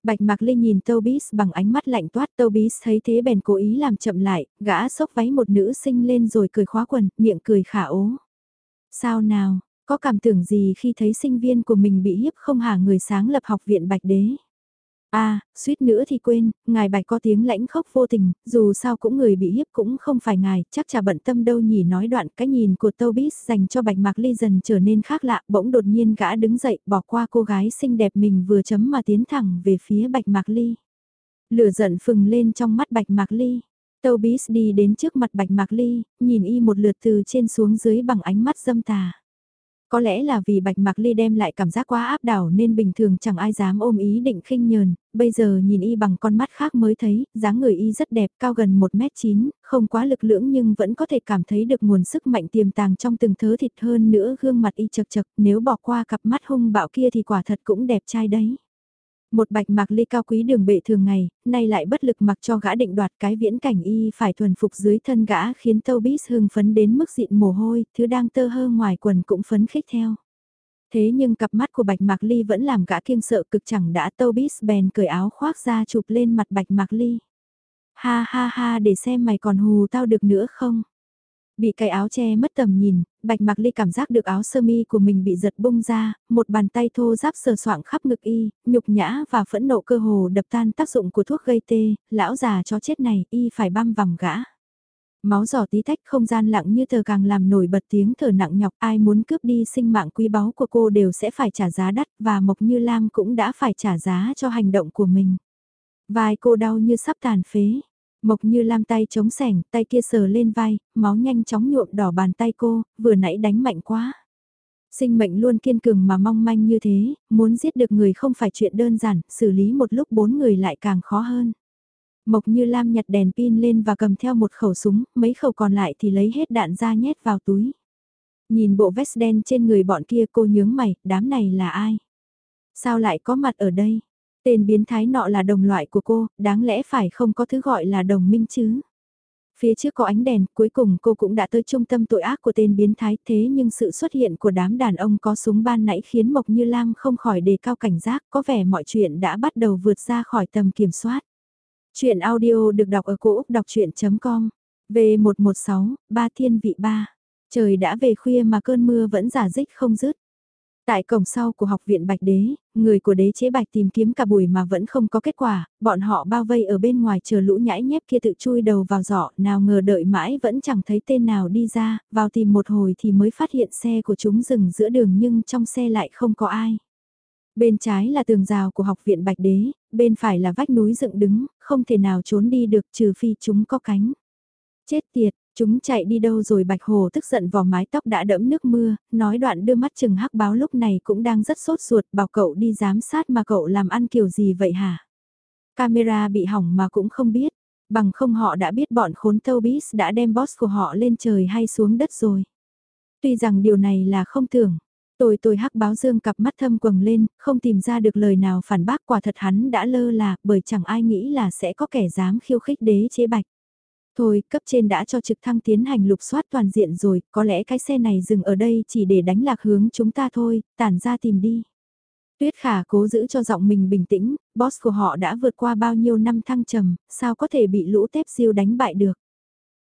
Bạch Mạc Linh nhìn Tobis bằng ánh mắt lạnh toát Tobis thấy thế bèn cố ý làm chậm lại, gã sốc váy một nữ sinh lên rồi cười khóa quần, miệng cười khả ố. Sao nào, có cảm tưởng gì khi thấy sinh viên của mình bị hiếp không hả người sáng lập học viện Bạch Đế? À, suýt nữa thì quên, ngài bạch có tiếng lãnh khốc vô tình, dù sao cũng người bị hiếp cũng không phải ngài, chắc chả bận tâm đâu nhỉ nói đoạn cái nhìn của Tobis dành cho bạch mạc ly dần trở nên khác lạ, bỗng đột nhiên gã đứng dậy bỏ qua cô gái xinh đẹp mình vừa chấm mà tiến thẳng về phía bạch mạc ly. Lửa giận phừng lên trong mắt bạch mạc ly. Tobis đi đến trước mặt bạch mạc ly, nhìn y một lượt từ trên xuống dưới bằng ánh mắt dâm tà. Có lẽ là vì Bạch Mạc Ly đem lại cảm giác quá áp đảo nên bình thường chẳng ai dám ôm ý định khinh nhờn, bây giờ nhìn y bằng con mắt khác mới thấy, dáng người y rất đẹp, cao gần 1m9, không quá lực lưỡng nhưng vẫn có thể cảm thấy được nguồn sức mạnh tiềm tàng trong từng thớ thịt hơn nữa gương mặt y chật chật, nếu bỏ qua cặp mắt hung bạo kia thì quả thật cũng đẹp trai đấy. Một bạch mạc ly cao quý đường bệ thường ngày, nay lại bất lực mặc cho gã định đoạt cái viễn cảnh y phải thuần phục dưới thân gã khiến Tobis hưng phấn đến mức dịn mồ hôi, thứ đang tơ hơ ngoài quần cũng phấn khích theo. Thế nhưng cặp mắt của bạch mạc ly vẫn làm gã kiêng sợ cực chẳng đã Tobis bèn cởi áo khoác ra chụp lên mặt bạch mạc ly. Ha ha ha để xem mày còn hù tao được nữa không? Bị cái áo che mất tầm nhìn, Bạch Mạc Ly cảm giác được áo sơ mi của mình bị giật bung ra, một bàn tay thô giáp sờ soạng khắp ngực y, nhục nhã và phẫn nộ cơ hồ đập tan tác dụng của thuốc gây tê, lão già chó chết này y phải băm vằm gã. Máu giỏ tí tách không gian lặng như tờ càng làm nổi bật tiếng thở nặng nhọc ai muốn cướp đi sinh mạng quý báu của cô đều sẽ phải trả giá đắt và Mộc Như Lam cũng đã phải trả giá cho hành động của mình. Vai cô đau như sắp tàn phế, Mộc như lam tay chống sẻng, tay kia sờ lên vai, máu nhanh chóng nhuộm đỏ bàn tay cô, vừa nãy đánh mạnh quá. Sinh mệnh luôn kiên cường mà mong manh như thế, muốn giết được người không phải chuyện đơn giản, xử lý một lúc bốn người lại càng khó hơn. Mộc như lam nhặt đèn pin lên và cầm theo một khẩu súng, mấy khẩu còn lại thì lấy hết đạn ra nhét vào túi. Nhìn bộ vest đen trên người bọn kia cô nhướng mày, đám này là ai? Sao lại có mặt ở đây? Tên biến thái nọ là đồng loại của cô, đáng lẽ phải không có thứ gọi là đồng minh chứ. Phía trước có ánh đèn, cuối cùng cô cũng đã tới trung tâm tội ác của tên biến thái thế nhưng sự xuất hiện của đám đàn ông có súng ban nãy khiến Mộc Như Lam không khỏi đề cao cảnh giác, có vẻ mọi chuyện đã bắt đầu vượt ra khỏi tầm kiểm soát. Chuyện audio được đọc ở cổ Úc đọc chuyện.com, V116, Ba Thiên Vị Ba. Trời đã về khuya mà cơn mưa vẫn giả dích không dứt. Tại cổng sau của học viện Bạch Đế, người của đế chế Bạch tìm kiếm cả buổi mà vẫn không có kết quả, bọn họ bao vây ở bên ngoài chờ lũ nhãi nhép kia tự chui đầu vào giỏ, nào ngờ đợi mãi vẫn chẳng thấy tên nào đi ra, vào tìm một hồi thì mới phát hiện xe của chúng dừng giữa đường nhưng trong xe lại không có ai. Bên trái là tường rào của học viện Bạch Đế, bên phải là vách núi dựng đứng, không thể nào trốn đi được trừ phi chúng có cánh. Chết tiệt, Chúng chạy đi đâu rồi Bạch Hồ tức giận vào mái tóc đã đẫm nước mưa, nói đoạn đưa mắt chừng hắc báo lúc này cũng đang rất sốt ruột bảo cậu đi giám sát mà cậu làm ăn kiểu gì vậy hả? Camera bị hỏng mà cũng không biết, bằng không họ đã biết bọn khốn Tobis đã đem boss của họ lên trời hay xuống đất rồi. Tuy rằng điều này là không tưởng, tôi tôi hắc báo dương cặp mắt thâm quầng lên, không tìm ra được lời nào phản bác quả thật hắn đã lơ là bởi chẳng ai nghĩ là sẽ có kẻ dám khiêu khích đế chế bạch. Thôi, cấp trên đã cho trực thăng tiến hành lục soát toàn diện rồi, có lẽ cái xe này dừng ở đây chỉ để đánh lạc hướng chúng ta thôi, tản ra tìm đi. Tuyết khả cố giữ cho giọng mình bình tĩnh, boss của họ đã vượt qua bao nhiêu năm thăng trầm, sao có thể bị lũ tép siêu đánh bại được.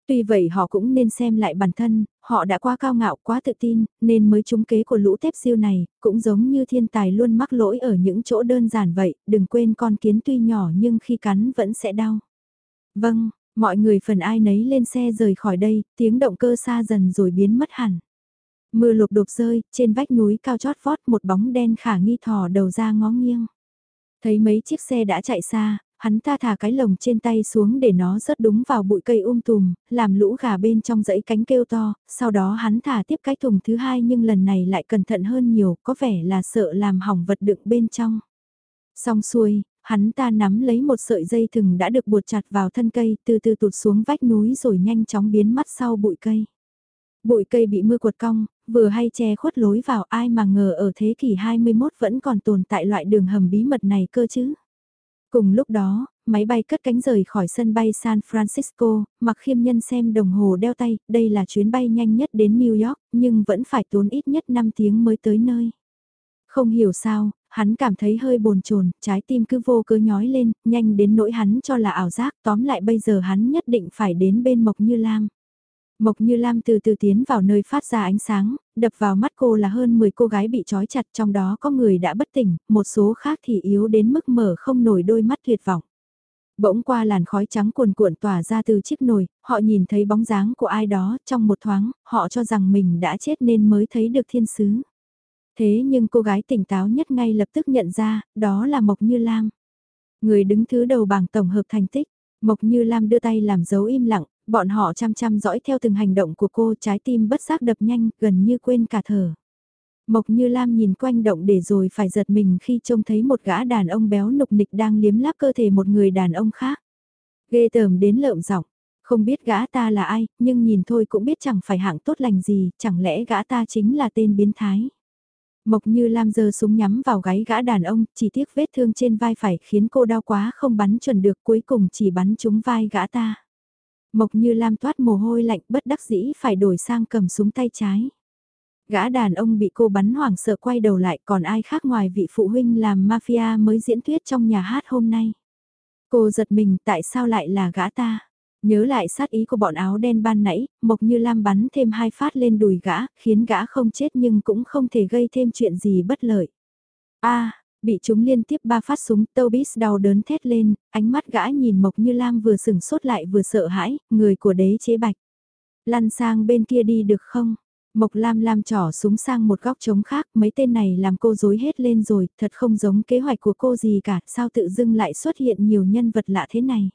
Tuy vậy họ cũng nên xem lại bản thân, họ đã quá cao ngạo quá tự tin, nên mới trúng kế của lũ tép siêu này, cũng giống như thiên tài luôn mắc lỗi ở những chỗ đơn giản vậy, đừng quên con kiến tuy nhỏ nhưng khi cắn vẫn sẽ đau. Vâng, mọi người phần ai nấy lên xe rời khỏi đây, tiếng động cơ xa dần rồi biến mất hẳn. Mưa lục đột rơi, trên vách núi cao chót vót một bóng đen khả nghi thò đầu ra ngó nghiêng. Thấy mấy chiếc xe đã chạy xa, hắn ta thả cái lồng trên tay xuống để nó rớt đúng vào bụi cây um tùm, làm lũ gà bên trong dãy cánh kêu to, sau đó hắn thả tiếp cái thùng thứ hai nhưng lần này lại cẩn thận hơn nhiều, có vẻ là sợ làm hỏng vật đựng bên trong. Xong xuôi, hắn ta nắm lấy một sợi dây thừng đã được buộc chặt vào thân cây, từ từ tụt xuống vách núi rồi nhanh chóng biến mất sau bụi cây. Bụi cây bị mưa quật cong, vừa hay che khuất lối vào ai mà ngờ ở thế kỷ 21 vẫn còn tồn tại loại đường hầm bí mật này cơ chứ. Cùng lúc đó, máy bay cất cánh rời khỏi sân bay San Francisco, mặc khiêm nhân xem đồng hồ đeo tay, đây là chuyến bay nhanh nhất đến New York, nhưng vẫn phải tốn ít nhất 5 tiếng mới tới nơi. Không hiểu sao, hắn cảm thấy hơi bồn chồn, trái tim cứ vô cớ nhói lên, nhanh đến nỗi hắn cho là ảo giác, tóm lại bây giờ hắn nhất định phải đến bên Mộc Như Lam. Mộc Như Lam từ từ tiến vào nơi phát ra ánh sáng, đập vào mắt cô là hơn 10 cô gái bị trói chặt trong đó có người đã bất tỉnh, một số khác thì yếu đến mức mở không nổi đôi mắt tuyệt vọng. Bỗng qua làn khói trắng cuồn cuộn tỏa ra từ chiếc nồi, họ nhìn thấy bóng dáng của ai đó, trong một thoáng, họ cho rằng mình đã chết nên mới thấy được thiên sứ. Thế nhưng cô gái tỉnh táo nhất ngay lập tức nhận ra, đó là Mộc Như Lam. Người đứng thứ đầu bảng tổng hợp thành tích, Mộc Như Lam đưa tay làm dấu im lặng, Bọn họ chăm chăm dõi theo từng hành động của cô trái tim bất giác đập nhanh, gần như quên cả thở. Mộc như Lam nhìn quanh động để rồi phải giật mình khi trông thấy một gã đàn ông béo nục nịch đang liếm láp cơ thể một người đàn ông khác. Ghê tởm đến lợm giọng không biết gã ta là ai, nhưng nhìn thôi cũng biết chẳng phải hạng tốt lành gì, chẳng lẽ gã ta chính là tên biến thái. Mộc như Lam giơ súng nhắm vào gáy gã đàn ông, chỉ tiếc vết thương trên vai phải khiến cô đau quá không bắn chuẩn được cuối cùng chỉ bắn trúng vai gã ta. Mộc như Lam toát mồ hôi lạnh bất đắc dĩ phải đổi sang cầm súng tay trái. Gã đàn ông bị cô bắn hoảng sợ quay đầu lại còn ai khác ngoài vị phụ huynh làm mafia mới diễn thuyết trong nhà hát hôm nay. Cô giật mình tại sao lại là gã ta. Nhớ lại sát ý của bọn áo đen ban nãy, Mộc Như Lam bắn thêm hai phát lên đùi gã, khiến gã không chết nhưng cũng không thể gây thêm chuyện gì bất lợi. a Bị chúng liên tiếp ba phát súng, Tobis đau đớn thét lên, ánh mắt gã nhìn Mộc Như Lam vừa sừng sốt lại vừa sợ hãi, người của đế chế bạch. Lăn sang bên kia đi được không? Mộc Lam Lam trỏ súng sang một góc trống khác, mấy tên này làm cô dối hết lên rồi, thật không giống kế hoạch của cô gì cả, sao tự dưng lại xuất hiện nhiều nhân vật lạ thế này?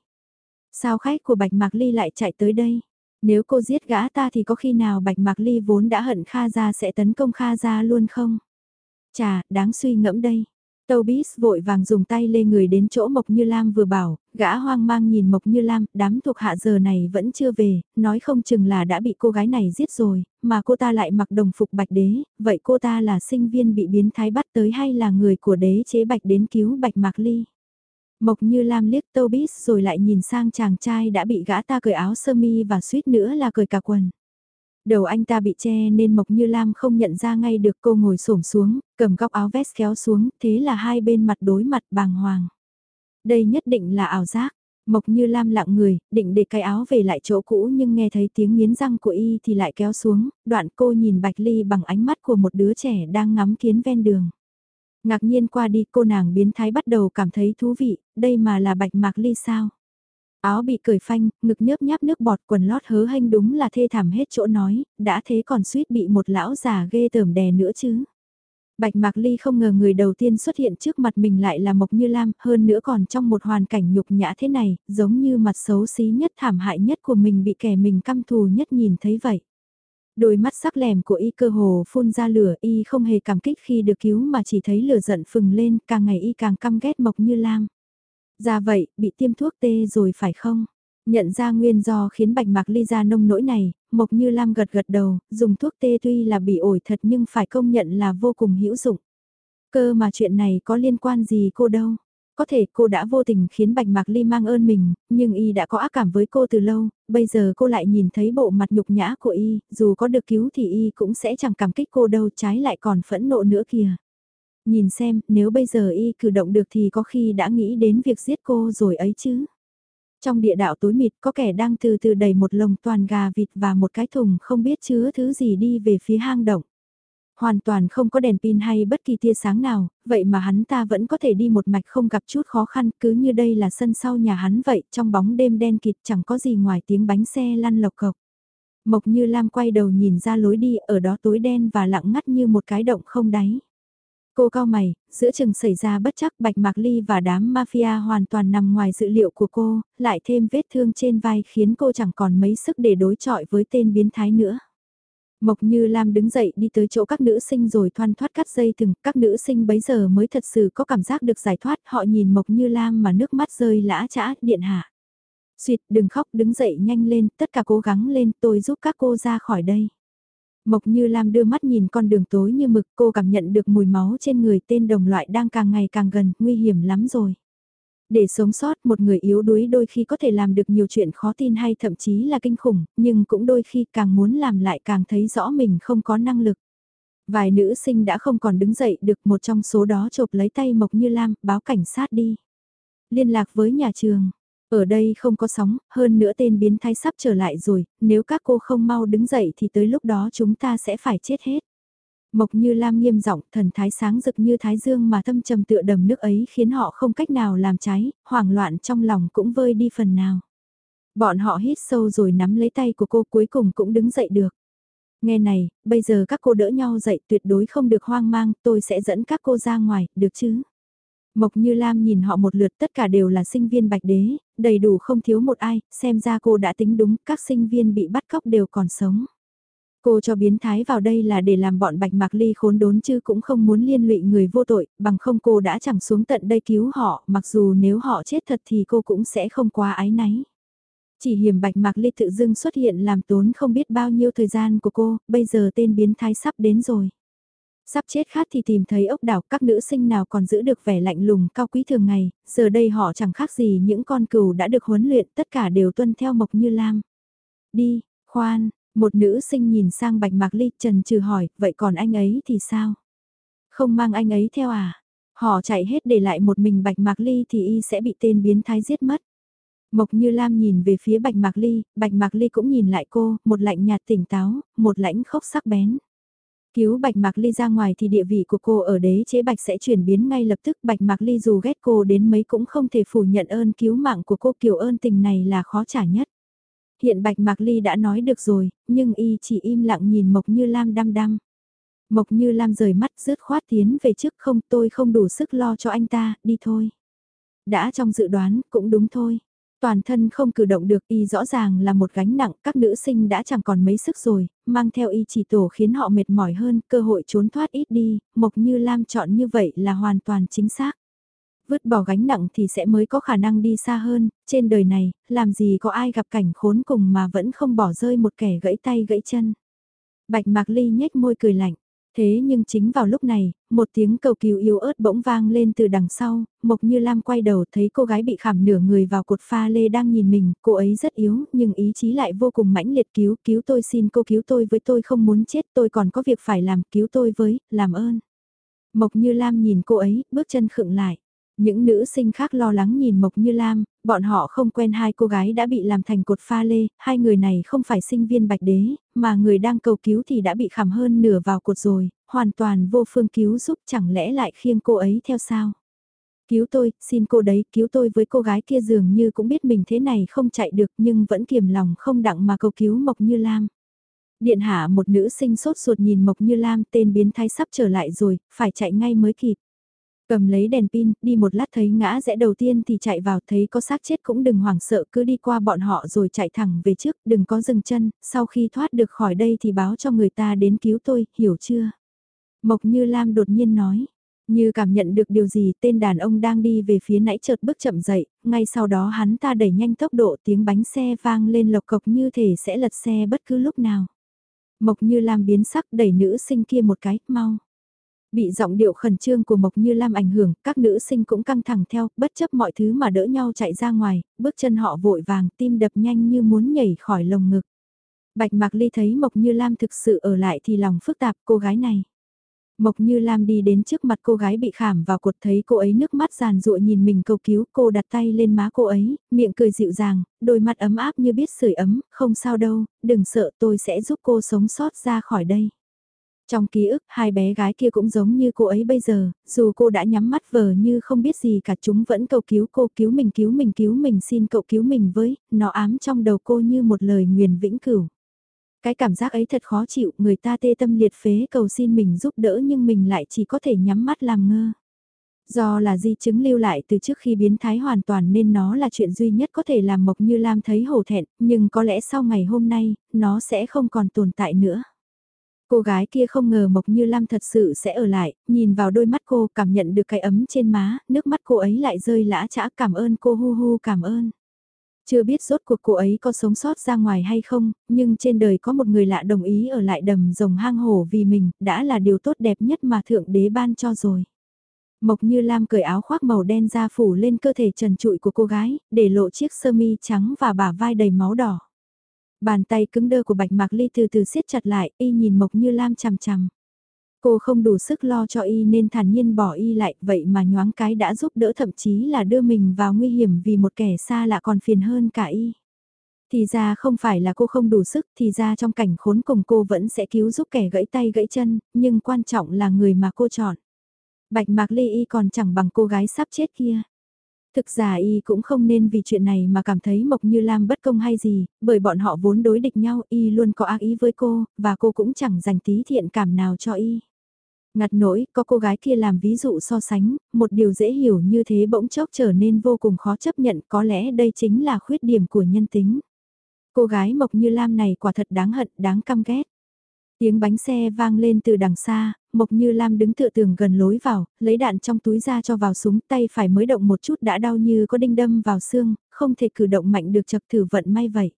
Sao khách của Bạch Mạc Ly lại chạy tới đây? Nếu cô giết gã ta thì có khi nào Bạch Mạc Ly vốn đã hận Kha Gia sẽ tấn công Kha Gia luôn không? Chà, đáng suy ngẫm đây. Tobis vội vàng dùng tay lê người đến chỗ Mộc Như Lam vừa bảo, gã hoang mang nhìn Mộc Như Lam, đám thuộc hạ giờ này vẫn chưa về, nói không chừng là đã bị cô gái này giết rồi, mà cô ta lại mặc đồng phục bạch đế, vậy cô ta là sinh viên bị biến thái bắt tới hay là người của đế chế bạch đến cứu bạch mạc ly? Mộc Như Lam liếc Tobis rồi lại nhìn sang chàng trai đã bị gã ta cởi áo sơ mi và suýt nữa là cởi cả quần. Đầu anh ta bị che nên Mộc Như Lam không nhận ra ngay được cô ngồi xổm xuống, cầm góc áo vest kéo xuống, thế là hai bên mặt đối mặt bàng hoàng. Đây nhất định là ảo giác. Mộc Như Lam lặng người, định để cái áo về lại chỗ cũ nhưng nghe thấy tiếng nghiến răng của y thì lại kéo xuống, đoạn cô nhìn Bạch Ly bằng ánh mắt của một đứa trẻ đang ngắm kiến ven đường. Ngạc nhiên qua đi cô nàng biến thái bắt đầu cảm thấy thú vị, đây mà là Bạch Mạc Ly sao? Áo bị cởi phanh, ngực nhớp nháp nước bọt quần lót hớ hênh đúng là thê thảm hết chỗ nói, đã thế còn suýt bị một lão già ghê tởm đè nữa chứ. Bạch Mạc Ly không ngờ người đầu tiên xuất hiện trước mặt mình lại là Mộc Như Lam, hơn nữa còn trong một hoàn cảnh nhục nhã thế này, giống như mặt xấu xí nhất thảm hại nhất của mình bị kẻ mình căm thù nhất nhìn thấy vậy. Đôi mắt sắc lẻm của y cơ hồ phun ra lửa y không hề cảm kích khi được cứu mà chỉ thấy lửa giận phừng lên, càng ngày y càng căm ghét Mộc Như Lam. Ra vậy, bị tiêm thuốc tê rồi phải không? Nhận ra nguyên do khiến bạch mạc ly ra nông nỗi này, Mộc Như Lam gật gật đầu, dùng thuốc tê tuy là bị ổi thật nhưng phải công nhận là vô cùng hữu dụng. Cơ mà chuyện này có liên quan gì cô đâu? Có thể cô đã vô tình khiến Bạch Mạc Ly mang ơn mình, nhưng y đã có ác cảm với cô từ lâu, bây giờ cô lại nhìn thấy bộ mặt nhục nhã của y, dù có được cứu thì y cũng sẽ chẳng cảm kích cô đâu trái lại còn phẫn nộ nữa kìa. Nhìn xem, nếu bây giờ y cử động được thì có khi đã nghĩ đến việc giết cô rồi ấy chứ. Trong địa đạo tối mịt có kẻ đang từ từ đẩy một lồng toàn gà vịt và một cái thùng không biết chứa thứ gì đi về phía hang động. Hoàn toàn không có đèn pin hay bất kỳ tia sáng nào, vậy mà hắn ta vẫn có thể đi một mạch không gặp chút khó khăn cứ như đây là sân sau nhà hắn vậy, trong bóng đêm đen kịt chẳng có gì ngoài tiếng bánh xe lăn lộc cộc. Mộc như Lam quay đầu nhìn ra lối đi ở đó tối đen và lặng ngắt như một cái động không đáy. Cô cao mày, giữa chừng xảy ra bất chắc Bạch Mạc Ly và đám mafia hoàn toàn nằm ngoài dự liệu của cô, lại thêm vết thương trên vai khiến cô chẳng còn mấy sức để đối chọi với tên biến thái nữa. Mộc Như Lam đứng dậy đi tới chỗ các nữ sinh rồi thoăn thoát cắt dây thừng, các nữ sinh bấy giờ mới thật sự có cảm giác được giải thoát, họ nhìn Mộc Như Lam mà nước mắt rơi lã chã, điện hạ. Xuyệt, đừng khóc, đứng dậy nhanh lên, tất cả cố gắng lên, tôi giúp các cô ra khỏi đây. Mộc Như Lam đưa mắt nhìn con đường tối như mực, cô cảm nhận được mùi máu trên người tên đồng loại đang càng ngày càng gần, nguy hiểm lắm rồi. Để sống sót một người yếu đuối đôi khi có thể làm được nhiều chuyện khó tin hay thậm chí là kinh khủng, nhưng cũng đôi khi càng muốn làm lại càng thấy rõ mình không có năng lực. Vài nữ sinh đã không còn đứng dậy được một trong số đó chộp lấy tay Mộc Như Lam, báo cảnh sát đi. Liên lạc với nhà trường. Ở đây không có sóng, hơn nữa tên biến thái sắp trở lại rồi, nếu các cô không mau đứng dậy thì tới lúc đó chúng ta sẽ phải chết hết. Mộc như Lam nghiêm giọng thần thái sáng rực như thái dương mà thâm trầm tựa đầm nước ấy khiến họ không cách nào làm cháy, hoảng loạn trong lòng cũng vơi đi phần nào. Bọn họ hít sâu rồi nắm lấy tay của cô cuối cùng cũng đứng dậy được. Nghe này, bây giờ các cô đỡ nhau dậy tuyệt đối không được hoang mang, tôi sẽ dẫn các cô ra ngoài, được chứ? Mộc Như Lam nhìn họ một lượt tất cả đều là sinh viên bạch đế, đầy đủ không thiếu một ai, xem ra cô đã tính đúng, các sinh viên bị bắt cóc đều còn sống. Cô cho biến thái vào đây là để làm bọn bạch mạc ly khốn đốn chứ cũng không muốn liên lụy người vô tội, bằng không cô đã chẳng xuống tận đây cứu họ, mặc dù nếu họ chết thật thì cô cũng sẽ không quá ái náy. Chỉ hiểm bạch mạc ly tự dưng xuất hiện làm tốn không biết bao nhiêu thời gian của cô, bây giờ tên biến thái sắp đến rồi. Sắp chết khát thì tìm thấy ốc đảo các nữ sinh nào còn giữ được vẻ lạnh lùng cao quý thường ngày, giờ đây họ chẳng khác gì những con cừu đã được huấn luyện tất cả đều tuân theo mộc như lam. Đi, khoan, một nữ sinh nhìn sang bạch mạc ly trần trừ hỏi, vậy còn anh ấy thì sao? Không mang anh ấy theo à? Họ chạy hết để lại một mình bạch mạc ly thì y sẽ bị tên biến thái giết mất. Mộc Như Lam nhìn về phía Bạch Mạc Ly, Bạch Mạc Ly cũng nhìn lại cô, một lạnh nhạt tỉnh táo, một lãnh khốc sắc bén. Cứu Bạch Mạc Ly ra ngoài thì địa vị của cô ở đế chế Bạch sẽ chuyển biến ngay lập tức. Bạch Mạc Ly dù ghét cô đến mấy cũng không thể phủ nhận ơn cứu mạng của cô kiểu ơn tình này là khó trả nhất. Hiện Bạch Mạc Ly đã nói được rồi, nhưng y chỉ im lặng nhìn Mộc Như Lam đăm đăm. Mộc Như Lam rời mắt rứt khoát tiến về trước không tôi không đủ sức lo cho anh ta, đi thôi. Đã trong dự đoán, cũng đúng thôi. Toàn thân không cử động được y rõ ràng là một gánh nặng, các nữ sinh đã chẳng còn mấy sức rồi, mang theo y chỉ tổ khiến họ mệt mỏi hơn, cơ hội trốn thoát ít đi, Mộc Như Lam chọn như vậy là hoàn toàn chính xác. Vứt bỏ gánh nặng thì sẽ mới có khả năng đi xa hơn, trên đời này, làm gì có ai gặp cảnh khốn cùng mà vẫn không bỏ rơi một kẻ gãy tay gãy chân. Bạch Mạc Ly nhếch môi cười lạnh. Thế nhưng chính vào lúc này, một tiếng cầu cứu yếu ớt bỗng vang lên từ đằng sau, Mộc Như Lam quay đầu thấy cô gái bị khảm nửa người vào cột pha lê đang nhìn mình, cô ấy rất yếu nhưng ý chí lại vô cùng mãnh liệt cứu, cứu tôi xin cô cứu tôi với tôi không muốn chết tôi còn có việc phải làm, cứu tôi với, làm ơn. Mộc Như Lam nhìn cô ấy, bước chân khựng lại. Những nữ sinh khác lo lắng nhìn Mộc Như Lam, bọn họ không quen hai cô gái đã bị làm thành cột pha lê, hai người này không phải sinh viên bạch đế, mà người đang cầu cứu thì đã bị khảm hơn nửa vào cột rồi, hoàn toàn vô phương cứu giúp chẳng lẽ lại khiêng cô ấy theo sao. Cứu tôi, xin cô đấy, cứu tôi với cô gái kia dường như cũng biết mình thế này không chạy được nhưng vẫn kiềm lòng không đặng mà cầu cứu Mộc Như Lam. Điện hạ một nữ sinh sốt ruột nhìn Mộc Như Lam tên biến thái sắp trở lại rồi, phải chạy ngay mới kịp. Cầm lấy đèn pin, đi một lát thấy ngã rẽ đầu tiên thì chạy vào, thấy có xác chết cũng đừng hoảng sợ cứ đi qua bọn họ rồi chạy thẳng về trước, đừng có dừng chân, sau khi thoát được khỏi đây thì báo cho người ta đến cứu tôi, hiểu chưa? Mộc Như Lam đột nhiên nói, như cảm nhận được điều gì tên đàn ông đang đi về phía nãy chợt bước chậm dậy, ngay sau đó hắn ta đẩy nhanh tốc độ tiếng bánh xe vang lên lộc cộc như thể sẽ lật xe bất cứ lúc nào. Mộc Như Lam biến sắc đẩy nữ sinh kia một cái, mau. Bị giọng điệu khẩn trương của Mộc Như Lam ảnh hưởng, các nữ sinh cũng căng thẳng theo, bất chấp mọi thứ mà đỡ nhau chạy ra ngoài, bước chân họ vội vàng, tim đập nhanh như muốn nhảy khỏi lồng ngực. Bạch Mạc Ly thấy Mộc Như Lam thực sự ở lại thì lòng phức tạp cô gái này. Mộc Như Lam đi đến trước mặt cô gái bị khảm vào cột thấy cô ấy nước mắt giàn ruộng nhìn mình cầu cứu cô đặt tay lên má cô ấy, miệng cười dịu dàng, đôi mắt ấm áp như biết sưởi ấm, không sao đâu, đừng sợ tôi sẽ giúp cô sống sót ra khỏi đây. Trong ký ức, hai bé gái kia cũng giống như cô ấy bây giờ, dù cô đã nhắm mắt vờ như không biết gì cả chúng vẫn cầu cứu cô cứu mình cứu mình cứu mình xin cậu cứu mình với, nó ám trong đầu cô như một lời nguyền vĩnh cửu. Cái cảm giác ấy thật khó chịu, người ta tê tâm liệt phế cầu xin mình giúp đỡ nhưng mình lại chỉ có thể nhắm mắt làm ngơ. Do là di chứng lưu lại từ trước khi biến thái hoàn toàn nên nó là chuyện duy nhất có thể làm Mộc Như Lam thấy hổ thẹn, nhưng có lẽ sau ngày hôm nay, nó sẽ không còn tồn tại nữa. Cô gái kia không ngờ Mộc Như Lam thật sự sẽ ở lại, nhìn vào đôi mắt cô cảm nhận được cái ấm trên má, nước mắt cô ấy lại rơi lã chã cảm ơn cô hu hu cảm ơn. Chưa biết rốt cuộc cô ấy có sống sót ra ngoài hay không, nhưng trên đời có một người lạ đồng ý ở lại đầm rồng hang hổ vì mình, đã là điều tốt đẹp nhất mà Thượng Đế ban cho rồi. Mộc Như Lam cởi áo khoác màu đen ra phủ lên cơ thể trần trụi của cô gái, để lộ chiếc sơ mi trắng và bả vai đầy máu đỏ. Bàn tay cứng đơ của Bạch Mạc Ly từ từ siết chặt lại, y nhìn Mộc Như Lam chằm chằm. Cô không đủ sức lo cho y nên thản nhiên bỏ y lại, vậy mà nhoáng cái đã giúp đỡ thậm chí là đưa mình vào nguy hiểm vì một kẻ xa lạ còn phiền hơn cả y. Thì ra không phải là cô không đủ sức, thì ra trong cảnh khốn cùng cô vẫn sẽ cứu giúp kẻ gãy tay gãy chân, nhưng quan trọng là người mà cô chọn. Bạch Mạc Ly y còn chẳng bằng cô gái sắp chết kia. Thực ra y cũng không nên vì chuyện này mà cảm thấy Mộc Như Lam bất công hay gì, bởi bọn họ vốn đối địch nhau y luôn có ác ý với cô, và cô cũng chẳng dành tí thiện cảm nào cho y. Ngặt nỗi, có cô gái kia làm ví dụ so sánh, một điều dễ hiểu như thế bỗng chốc trở nên vô cùng khó chấp nhận, có lẽ đây chính là khuyết điểm của nhân tính. Cô gái Mộc Như Lam này quả thật đáng hận, đáng căm ghét. Tiếng bánh xe vang lên từ đằng xa, Mộc Như Lam đứng tựa tường gần lối vào, lấy đạn trong túi ra cho vào súng tay phải mới động một chút đã đau như có đinh đâm vào xương, không thể cử động mạnh được chật thử vận may vậy.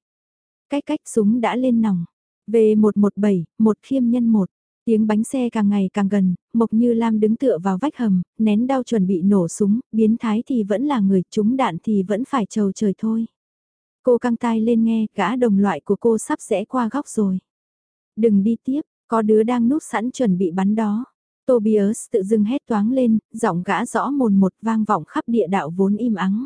Cách cách súng đã lên nòng. V117, một khiêm nhân một. Tiếng bánh xe càng ngày càng gần, Mộc Như Lam đứng tựa vào vách hầm, nén đau chuẩn bị nổ súng, biến thái thì vẫn là người, trúng đạn thì vẫn phải trầu trời thôi. Cô căng tai lên nghe, gã đồng loại của cô sắp rẽ qua góc rồi. Đừng đi tiếp, có đứa đang núp sẵn chuẩn bị bắn đó. Tobias tự dưng hét toáng lên, giọng gã rõ mồn một vang vọng khắp địa đạo vốn im ắng.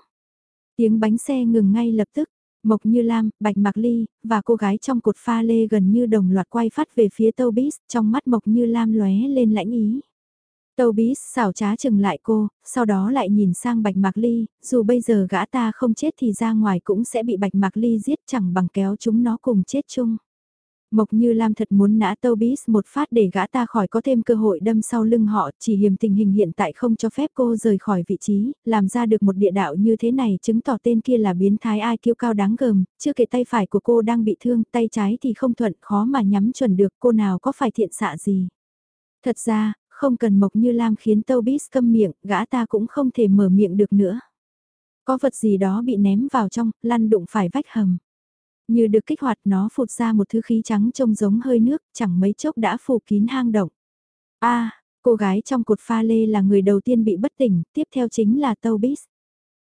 Tiếng bánh xe ngừng ngay lập tức, Mộc Như Lam, Bạch Mạc Ly, và cô gái trong cột pha lê gần như đồng loạt quay phát về phía Tobias, trong mắt Mộc Như Lam lóe lên lãnh ý. Tobias xảo trá chừng lại cô, sau đó lại nhìn sang Bạch Mạc Ly, dù bây giờ gã ta không chết thì ra ngoài cũng sẽ bị Bạch Mạc Ly giết chẳng bằng kéo chúng nó cùng chết chung. Mộc Như Lam thật muốn nã Tobis một phát để gã ta khỏi có thêm cơ hội đâm sau lưng họ, chỉ hiểm tình hình hiện tại không cho phép cô rời khỏi vị trí, làm ra được một địa đạo như thế này chứng tỏ tên kia là biến thái ai kiêu cao đáng gờm, chưa kể tay phải của cô đang bị thương, tay trái thì không thuận, khó mà nhắm chuẩn được cô nào có phải thiện xạ gì. Thật ra, không cần Mộc Như Lam khiến Tobis câm miệng, gã ta cũng không thể mở miệng được nữa. Có vật gì đó bị ném vào trong, lăn đụng phải vách hầm. Như được kích hoạt nó phụt ra một thứ khí trắng trông giống hơi nước, chẳng mấy chốc đã phủ kín hang động. a cô gái trong cột pha lê là người đầu tiên bị bất tỉnh, tiếp theo chính là Tobis.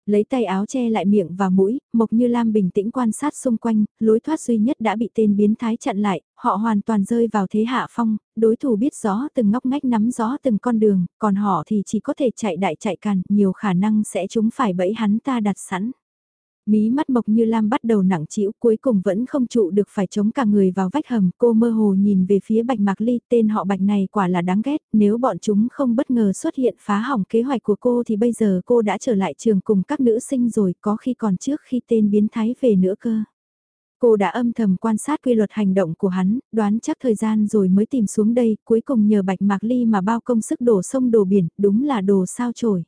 Lấy tay áo che lại miệng và mũi, Mộc Như Lam bình tĩnh quan sát xung quanh, lối thoát duy nhất đã bị tên biến thái chặn lại, họ hoàn toàn rơi vào thế hạ phong, đối thủ biết rõ từng ngóc ngách nắm rõ từng con đường, còn họ thì chỉ có thể chạy đại chạy càn, nhiều khả năng sẽ chúng phải bẫy hắn ta đặt sẵn. Mí mắt Mộc Như Lam bắt đầu nặng chịu cuối cùng vẫn không trụ được phải chống cả người vào vách hầm. Cô mơ hồ nhìn về phía Bạch Mạc Ly tên họ Bạch này quả là đáng ghét. Nếu bọn chúng không bất ngờ xuất hiện phá hỏng kế hoạch của cô thì bây giờ cô đã trở lại trường cùng các nữ sinh rồi có khi còn trước khi tên biến thái về nữa cơ. Cô đã âm thầm quan sát quy luật hành động của hắn, đoán chắc thời gian rồi mới tìm xuống đây, cuối cùng nhờ Bạch Mạc Ly mà bao công sức đổ sông đổ biển, đúng là đồ sao chổi.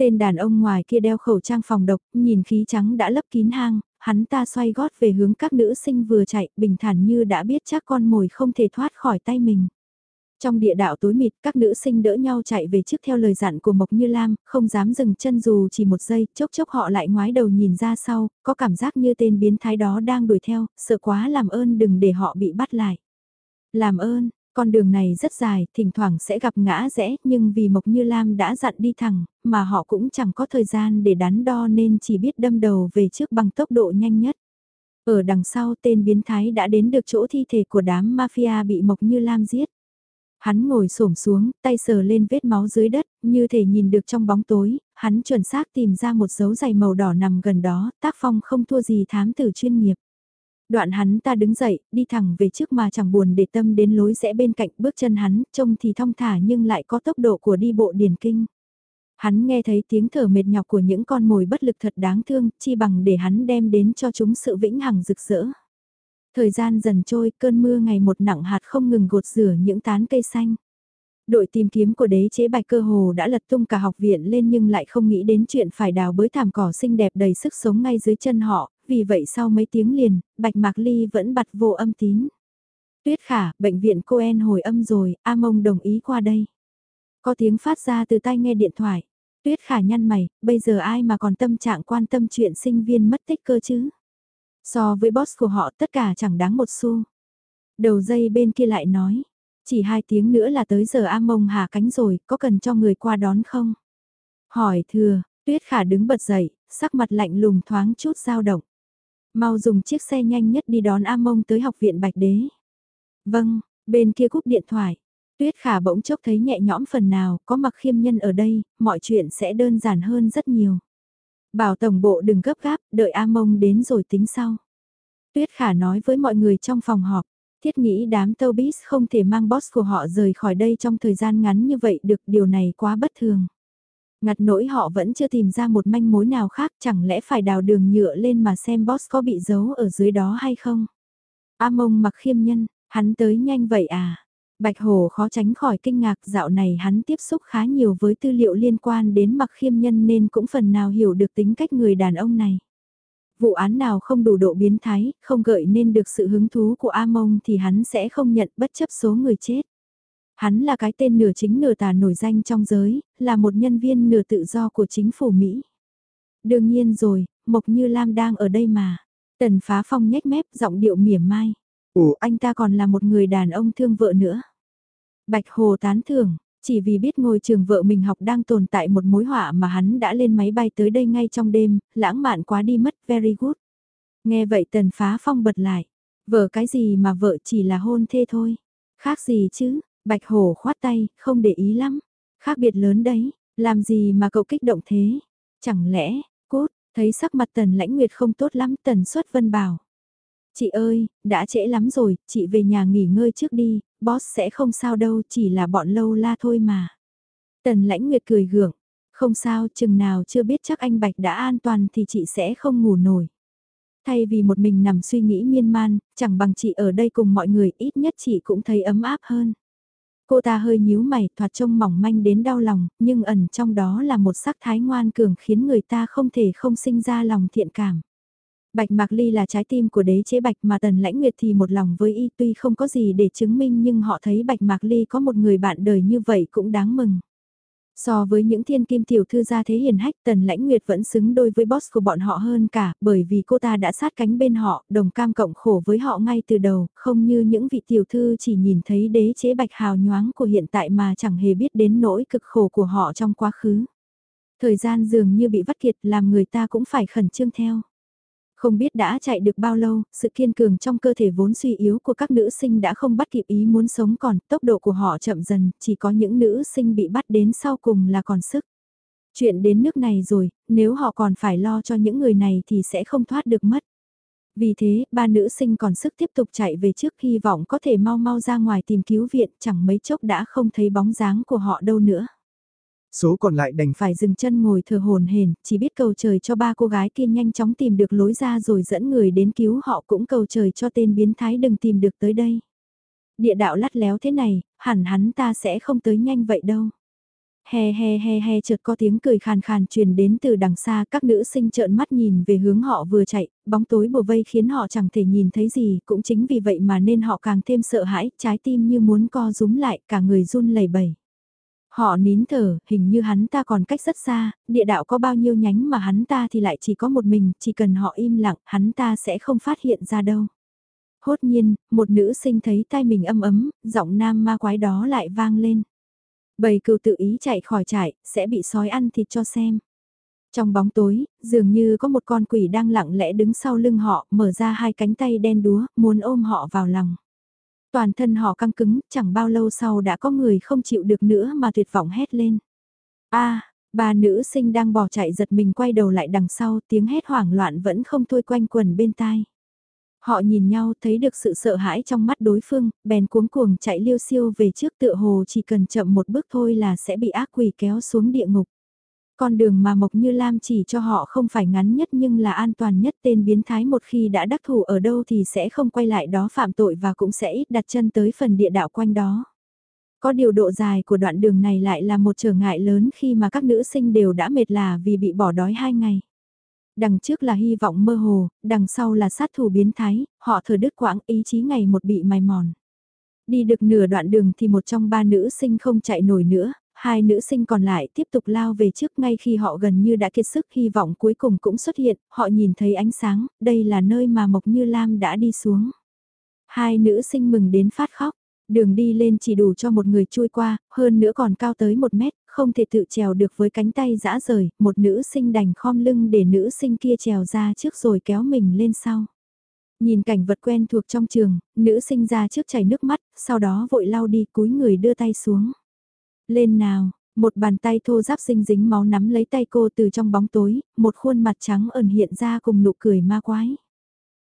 Tên đàn ông ngoài kia đeo khẩu trang phòng độc, nhìn khí trắng đã lấp kín hang, hắn ta xoay gót về hướng các nữ sinh vừa chạy, bình thản như đã biết chắc con mồi không thể thoát khỏi tay mình. Trong địa đạo tối mịt, các nữ sinh đỡ nhau chạy về trước theo lời dặn của Mộc Như Lam, không dám dừng chân dù chỉ một giây, chốc chốc họ lại ngoái đầu nhìn ra sau, có cảm giác như tên biến thái đó đang đuổi theo, sợ quá làm ơn đừng để họ bị bắt lại. Làm ơn, con đường này rất dài, thỉnh thoảng sẽ gặp ngã rẽ, nhưng vì Mộc Như Lam đã dặn đi thẳng, mà họ cũng chẳng có thời gian để đắn đo nên chỉ biết đâm đầu về trước bằng tốc độ nhanh nhất. Ở đằng sau tên biến thái đã đến được chỗ thi thể của đám mafia bị Mộc Như Lam giết. Hắn ngồi xổm xuống, tay sờ lên vết máu dưới đất, như thể nhìn được trong bóng tối, hắn chuẩn xác tìm ra một dấu giày màu đỏ nằm gần đó, tác phong không thua gì thám tử chuyên nghiệp. Đoạn hắn ta đứng dậy, đi thẳng về trước mà chẳng buồn để tâm đến lối rẽ bên cạnh bước chân hắn, trông thì thong thả nhưng lại có tốc độ của đi bộ điển kinh. Hắn nghe thấy tiếng thở mệt nhọc của những con mồi bất lực thật đáng thương, chi bằng để hắn đem đến cho chúng sự vĩnh hằng rực rỡ. Thời gian dần trôi, cơn mưa ngày một nặng hạt không ngừng gột rửa những tán cây xanh. Đội tìm kiếm của đế chế bạch cơ hồ đã lật tung cả học viện lên nhưng lại không nghĩ đến chuyện phải đào bới thảm cỏ xinh đẹp đầy sức sống ngay dưới chân họ, vì vậy sau mấy tiếng liền, bạch mạc ly vẫn bật vô âm tín. Tuyết khả, bệnh viện cô en hồi âm rồi, A Mông đồng ý qua đây. Có tiếng phát ra từ tai nghe điện thoại. Tuyết khả nhăn mày, bây giờ ai mà còn tâm trạng quan tâm chuyện sinh viên mất tích cơ chứ? So với boss của họ tất cả chẳng đáng một xu. Đầu dây bên kia lại nói, chỉ hai tiếng nữa là tới giờ A Mông hạ cánh rồi, có cần cho người qua đón không? Hỏi thừa, Tuyết Khả đứng bật dậy, sắc mặt lạnh lùng thoáng chút dao động. Mau dùng chiếc xe nhanh nhất đi đón A Mông tới học viện Bạch Đế. Vâng, bên kia cúp điện thoại. Tuyết Khả bỗng chốc thấy nhẹ nhõm phần nào, có mặc khiêm nhân ở đây, mọi chuyện sẽ đơn giản hơn rất nhiều. Bảo tổng bộ đừng gấp gáp, đợi A Mông đến rồi tính sau. Tuyết Khả nói với mọi người trong phòng họp, thiết nghĩ đám Tobis không thể mang boss của họ rời khỏi đây trong thời gian ngắn như vậy được điều này quá bất thường. Ngặt nỗi họ vẫn chưa tìm ra một manh mối nào khác chẳng lẽ phải đào đường nhựa lên mà xem boss có bị giấu ở dưới đó hay không. A mông mặc khiêm nhân, hắn tới nhanh vậy à? Bạch Hồ khó tránh khỏi kinh ngạc dạo này hắn tiếp xúc khá nhiều với tư liệu liên quan đến mặc khiêm nhân nên cũng phần nào hiểu được tính cách người đàn ông này. Vụ án nào không đủ độ biến thái, không gợi nên được sự hứng thú của A Mông thì hắn sẽ không nhận bất chấp số người chết. Hắn là cái tên nửa chính nửa tà nổi danh trong giới, là một nhân viên nửa tự do của chính phủ Mỹ. Đương nhiên rồi, Mộc Như Lam đang ở đây mà. Tần phá phong nhếch mép giọng điệu mỉa mai. Ủa anh ta còn là một người đàn ông thương vợ nữa. Bạch Hồ tán thưởng, chỉ vì biết ngôi trường vợ mình học đang tồn tại một mối họa mà hắn đã lên máy bay tới đây ngay trong đêm, lãng mạn quá đi mất, very good. Nghe vậy tần phá phong bật lại, vợ cái gì mà vợ chỉ là hôn thê thôi, khác gì chứ, bạch hổ khoát tay, không để ý lắm, khác biệt lớn đấy, làm gì mà cậu kích động thế, chẳng lẽ, cốt, thấy sắc mặt tần lãnh nguyệt không tốt lắm tần suất vân bảo. Chị ơi, đã trễ lắm rồi, chị về nhà nghỉ ngơi trước đi, boss sẽ không sao đâu, chỉ là bọn lâu la thôi mà. Tần lãnh nguyệt cười gượng, không sao, chừng nào chưa biết chắc anh Bạch đã an toàn thì chị sẽ không ngủ nổi. Thay vì một mình nằm suy nghĩ miên man, chẳng bằng chị ở đây cùng mọi người, ít nhất chị cũng thấy ấm áp hơn. Cô ta hơi nhíu mày, thoạt trông mỏng manh đến đau lòng, nhưng ẩn trong đó là một sắc thái ngoan cường khiến người ta không thể không sinh ra lòng thiện cảm. Bạch Mạc Ly là trái tim của đế chế Bạch mà Tần Lãnh Nguyệt thì một lòng với y tuy không có gì để chứng minh nhưng họ thấy Bạch Mạc Ly có một người bạn đời như vậy cũng đáng mừng. So với những thiên kim tiểu thư gia thế hiền hách Tần Lãnh Nguyệt vẫn xứng đôi với boss của bọn họ hơn cả bởi vì cô ta đã sát cánh bên họ, đồng cam cộng khổ với họ ngay từ đầu, không như những vị tiểu thư chỉ nhìn thấy đế chế Bạch hào nhoáng của hiện tại mà chẳng hề biết đến nỗi cực khổ của họ trong quá khứ. Thời gian dường như bị vắt kiệt làm người ta cũng phải khẩn trương theo. Không biết đã chạy được bao lâu, sự kiên cường trong cơ thể vốn suy yếu của các nữ sinh đã không bắt kịp ý muốn sống còn, tốc độ của họ chậm dần, chỉ có những nữ sinh bị bắt đến sau cùng là còn sức. Chuyện đến nước này rồi, nếu họ còn phải lo cho những người này thì sẽ không thoát được mất. Vì thế, ba nữ sinh còn sức tiếp tục chạy về trước hy vọng có thể mau mau ra ngoài tìm cứu viện, chẳng mấy chốc đã không thấy bóng dáng của họ đâu nữa. Số còn lại đành phải dừng chân ngồi thờ hồn hển, chỉ biết cầu trời cho ba cô gái kia nhanh chóng tìm được lối ra rồi dẫn người đến cứu họ cũng cầu trời cho tên biến thái đừng tìm được tới đây. Địa đạo lắt léo thế này, hẳn hắn ta sẽ không tới nhanh vậy đâu. He he he he chợt có tiếng cười khàn khàn truyền đến từ đằng xa các nữ sinh trợn mắt nhìn về hướng họ vừa chạy, bóng tối bùa vây khiến họ chẳng thể nhìn thấy gì, cũng chính vì vậy mà nên họ càng thêm sợ hãi, trái tim như muốn co rúm lại, cả người run lẩy bẩy. Họ nín thở, hình như hắn ta còn cách rất xa, địa đạo có bao nhiêu nhánh mà hắn ta thì lại chỉ có một mình, chỉ cần họ im lặng, hắn ta sẽ không phát hiện ra đâu. Hốt nhiên, một nữ sinh thấy tai mình âm ấm, giọng nam ma quái đó lại vang lên. Bầy cừu tự ý chạy khỏi trại, sẽ bị sói ăn thịt cho xem. Trong bóng tối, dường như có một con quỷ đang lặng lẽ đứng sau lưng họ, mở ra hai cánh tay đen đúa, muốn ôm họ vào lòng. Toàn thân họ căng cứng, chẳng bao lâu sau đã có người không chịu được nữa mà tuyệt vọng hét lên. a bà nữ sinh đang bỏ chạy giật mình quay đầu lại đằng sau tiếng hét hoảng loạn vẫn không thôi quanh quần bên tai. Họ nhìn nhau thấy được sự sợ hãi trong mắt đối phương, bèn cuống cuồng chạy liêu siêu về trước tựa hồ chỉ cần chậm một bước thôi là sẽ bị ác quỷ kéo xuống địa ngục. Con đường mà Mộc Như Lam chỉ cho họ không phải ngắn nhất nhưng là an toàn nhất tên biến thái một khi đã đắc thủ ở đâu thì sẽ không quay lại đó phạm tội và cũng sẽ ít đặt chân tới phần địa đạo quanh đó. Có điều độ dài của đoạn đường này lại là một trở ngại lớn khi mà các nữ sinh đều đã mệt là vì bị bỏ đói hai ngày. Đằng trước là hy vọng mơ hồ, đằng sau là sát thủ biến thái, họ thở đứt quãng ý chí ngày một bị mài mòn. Đi được nửa đoạn đường thì một trong ba nữ sinh không chạy nổi nữa, hai nữ sinh còn lại tiếp tục lao về trước ngay khi họ gần như đã kiệt sức hy vọng cuối cùng cũng xuất hiện, họ nhìn thấy ánh sáng, đây là nơi mà Mộc Như Lam đã đi xuống. Hai nữ sinh mừng đến phát khóc, Đường đi lên chỉ đủ cho một người chui qua, hơn nữa còn cao tới một mét, không thể tự trèo được với cánh tay dã rời, một nữ sinh đành khom lưng để nữ sinh kia trèo ra trước rồi kéo mình lên sau. Nhìn cảnh vật quen thuộc trong trường, nữ sinh ra trước chảy nước mắt, sau đó vội lau đi cúi người đưa tay xuống. Lên nào, một bàn tay thô giáp xinh dính máu nắm lấy tay cô từ trong bóng tối, một khuôn mặt trắng ẩn hiện ra cùng nụ cười ma quái.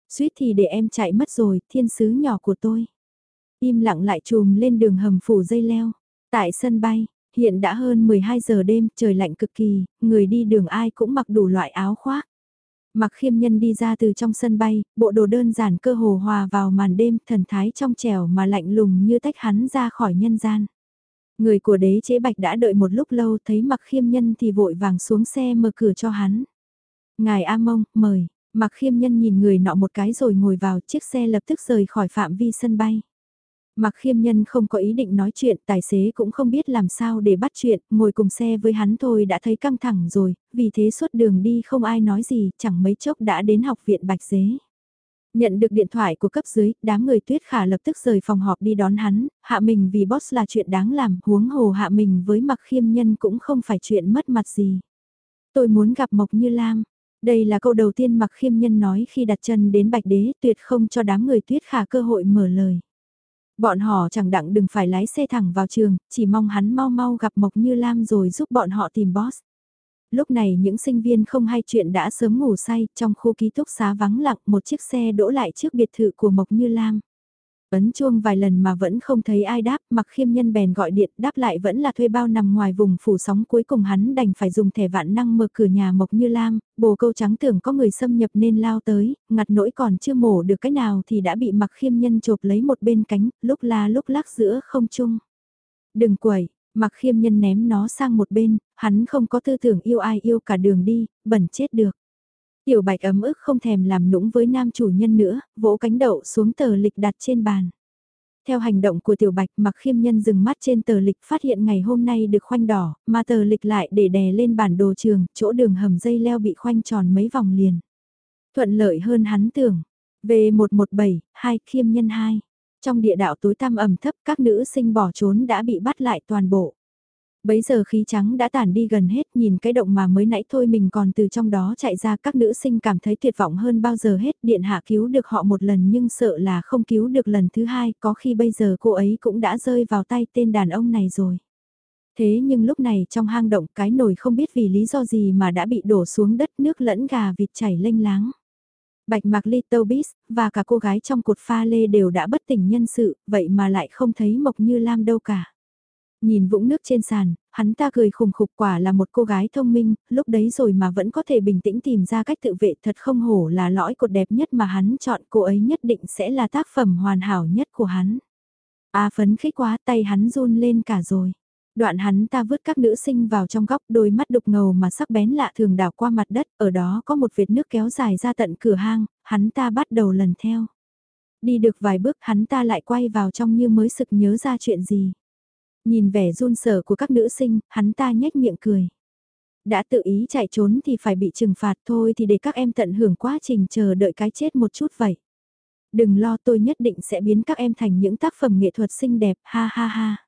Suýt thì để em chạy mất rồi, thiên sứ nhỏ của tôi. Im lặng lại trùm lên đường hầm phủ dây leo. Tại sân bay, hiện đã hơn 12 giờ đêm, trời lạnh cực kỳ, người đi đường ai cũng mặc đủ loại áo khoác. Mặc khiêm nhân đi ra từ trong sân bay, bộ đồ đơn giản cơ hồ hòa vào màn đêm, thần thái trong trẻo mà lạnh lùng như tách hắn ra khỏi nhân gian. Người của đế chế bạch đã đợi một lúc lâu thấy mặc khiêm nhân thì vội vàng xuống xe mở cửa cho hắn. Ngài A Mông, mời, mặc khiêm nhân nhìn người nọ một cái rồi ngồi vào chiếc xe lập tức rời khỏi phạm vi sân bay. Mặc khiêm nhân không có ý định nói chuyện, tài xế cũng không biết làm sao để bắt chuyện, ngồi cùng xe với hắn thôi đã thấy căng thẳng rồi, vì thế suốt đường đi không ai nói gì, chẳng mấy chốc đã đến học viện Bạch Dế. Nhận được điện thoại của cấp dưới, đám người tuyết khả lập tức rời phòng họp đi đón hắn, hạ mình vì boss là chuyện đáng làm, huống hồ hạ mình với mặc khiêm nhân cũng không phải chuyện mất mặt gì. Tôi muốn gặp Mộc Như Lam. Đây là câu đầu tiên mặc khiêm nhân nói khi đặt chân đến Bạch Đế tuyệt không cho đám người tuyết khả cơ hội mở lời. Bọn họ chẳng đặng đừng phải lái xe thẳng vào trường, chỉ mong hắn mau mau gặp Mộc Như Lam rồi giúp bọn họ tìm boss. Lúc này những sinh viên không hay chuyện đã sớm ngủ say, trong khu ký túc xá vắng lặng một chiếc xe đỗ lại trước biệt thự của Mộc Như Lam. Ấn chuông vài lần mà vẫn không thấy ai đáp, mặc khiêm nhân bèn gọi điện đáp lại vẫn là thuê bao nằm ngoài vùng phủ sóng cuối cùng hắn đành phải dùng thẻ vạn năng mở cửa nhà Mộc Như Lam, bồ câu trắng tưởng có người xâm nhập nên lao tới, ngặt nỗi còn chưa mổ được cái nào thì đã bị mặc khiêm nhân chộp lấy một bên cánh, lúc la lúc lắc giữa không chung. Đừng quẩy, mặc khiêm nhân ném nó sang một bên, hắn không có tư tưởng yêu ai yêu cả đường đi, bẩn chết được. Tiểu bạch ấm ức không thèm làm nũng với nam chủ nhân nữa, vỗ cánh đậu xuống tờ lịch đặt trên bàn. Theo hành động của tiểu bạch mặc khiêm nhân dừng mắt trên tờ lịch phát hiện ngày hôm nay được khoanh đỏ, mà tờ lịch lại để đè lên bản đồ trường, chỗ đường hầm dây leo bị khoanh tròn mấy vòng liền. Thuận lợi hơn hắn tưởng. V117, 2 khiêm nhân 2. Trong địa đạo tối tăm ẩm thấp, các nữ sinh bỏ trốn đã bị bắt lại toàn bộ. Bấy giờ khí trắng đã tản đi gần hết, nhìn cái động mà mới nãy thôi mình còn từ trong đó chạy ra, các nữ sinh cảm thấy tuyệt vọng hơn bao giờ hết, điện hạ cứu được họ một lần nhưng sợ là không cứu được lần thứ hai, có khi bây giờ cô ấy cũng đã rơi vào tay tên đàn ông này rồi. Thế nhưng lúc này trong hang động, cái nồi không biết vì lý do gì mà đã bị đổ xuống đất, nước lẫn gà vịt chảy lênh láng. Bạch Mạc Ly Tobis và cả cô gái trong cột pha lê đều đã bất tỉnh nhân sự, vậy mà lại không thấy Mộc Như Lam đâu cả. Nhìn vũng nước trên sàn, hắn ta cười khùng khục quả là một cô gái thông minh, lúc đấy rồi mà vẫn có thể bình tĩnh tìm ra cách tự vệ thật không hổ là lõi cột đẹp nhất mà hắn chọn cô ấy nhất định sẽ là tác phẩm hoàn hảo nhất của hắn. A phấn khích quá tay hắn run lên cả rồi. Đoạn hắn ta vứt các nữ sinh vào trong góc đôi mắt đục ngầu mà sắc bén lạ thường đảo qua mặt đất, ở đó có một vệt nước kéo dài ra tận cửa hang, hắn ta bắt đầu lần theo. Đi được vài bước hắn ta lại quay vào trong như mới sực nhớ ra chuyện gì. Nhìn vẻ run sở của các nữ sinh, hắn ta nhếch miệng cười. Đã tự ý chạy trốn thì phải bị trừng phạt thôi thì để các em tận hưởng quá trình chờ đợi cái chết một chút vậy. Đừng lo tôi nhất định sẽ biến các em thành những tác phẩm nghệ thuật xinh đẹp, ha ha ha.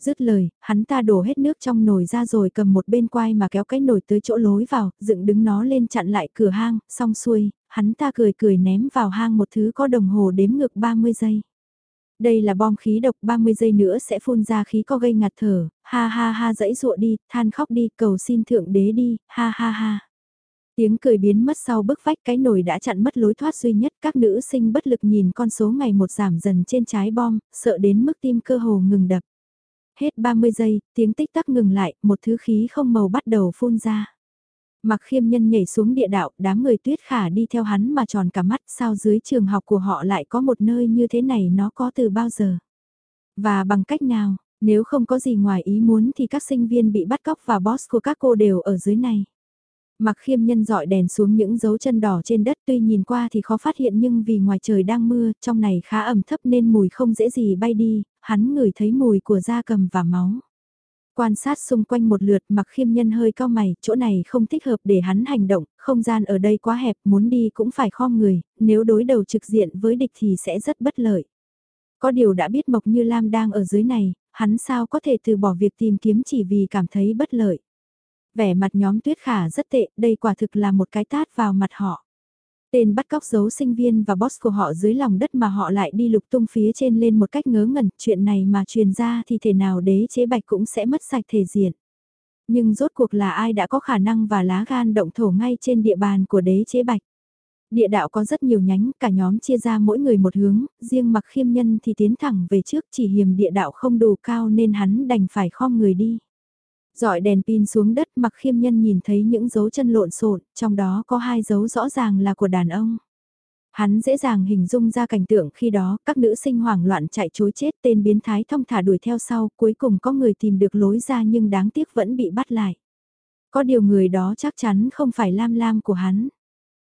Dứt lời, hắn ta đổ hết nước trong nồi ra rồi cầm một bên quai mà kéo cái nồi tới chỗ lối vào, dựng đứng nó lên chặn lại cửa hang, xong xuôi, hắn ta cười cười ném vào hang một thứ có đồng hồ đếm ngược 30 giây. Đây là bom khí độc 30 giây nữa sẽ phun ra khí có gây ngạt thở, ha ha ha dãy ruộ đi, than khóc đi, cầu xin thượng đế đi, ha ha ha. Tiếng cười biến mất sau bức vách cái nồi đã chặn mất lối thoát duy nhất các nữ sinh bất lực nhìn con số ngày một giảm dần trên trái bom, sợ đến mức tim cơ hồ ngừng đập. Hết 30 giây, tiếng tích tắc ngừng lại, một thứ khí không màu bắt đầu phun ra. Mặc khiêm nhân nhảy xuống địa đạo, đám người tuyết khả đi theo hắn mà tròn cả mắt sao dưới trường học của họ lại có một nơi như thế này nó có từ bao giờ. Và bằng cách nào, nếu không có gì ngoài ý muốn thì các sinh viên bị bắt cóc và boss của các cô đều ở dưới này. Mặc khiêm nhân dọi đèn xuống những dấu chân đỏ trên đất tuy nhìn qua thì khó phát hiện nhưng vì ngoài trời đang mưa, trong này khá ẩm thấp nên mùi không dễ gì bay đi, hắn ngửi thấy mùi của da cầm và máu. Quan sát xung quanh một lượt mặc khiêm nhân hơi cao mày, chỗ này không thích hợp để hắn hành động, không gian ở đây quá hẹp, muốn đi cũng phải khom người, nếu đối đầu trực diện với địch thì sẽ rất bất lợi. Có điều đã biết Mộc Như Lam đang ở dưới này, hắn sao có thể từ bỏ việc tìm kiếm chỉ vì cảm thấy bất lợi. Vẻ mặt nhóm tuyết khả rất tệ, đây quả thực là một cái tát vào mặt họ. Tên bắt cóc giấu sinh viên và boss của họ dưới lòng đất mà họ lại đi lục tung phía trên lên một cách ngớ ngẩn, chuyện này mà truyền ra thì thể nào đế chế bạch cũng sẽ mất sạch thể diện. Nhưng rốt cuộc là ai đã có khả năng và lá gan động thổ ngay trên địa bàn của đế chế bạch. Địa đạo có rất nhiều nhánh, cả nhóm chia ra mỗi người một hướng, riêng mặc khiêm nhân thì tiến thẳng về trước chỉ hiểm địa đạo không đủ cao nên hắn đành phải khom người đi. Dọi đèn pin xuống đất mặc khiêm nhân nhìn thấy những dấu chân lộn xộn, trong đó có hai dấu rõ ràng là của đàn ông. Hắn dễ dàng hình dung ra cảnh tượng khi đó các nữ sinh hoảng loạn chạy chối chết tên biến thái thông thả đuổi theo sau cuối cùng có người tìm được lối ra nhưng đáng tiếc vẫn bị bắt lại. Có điều người đó chắc chắn không phải Lam Lam của hắn.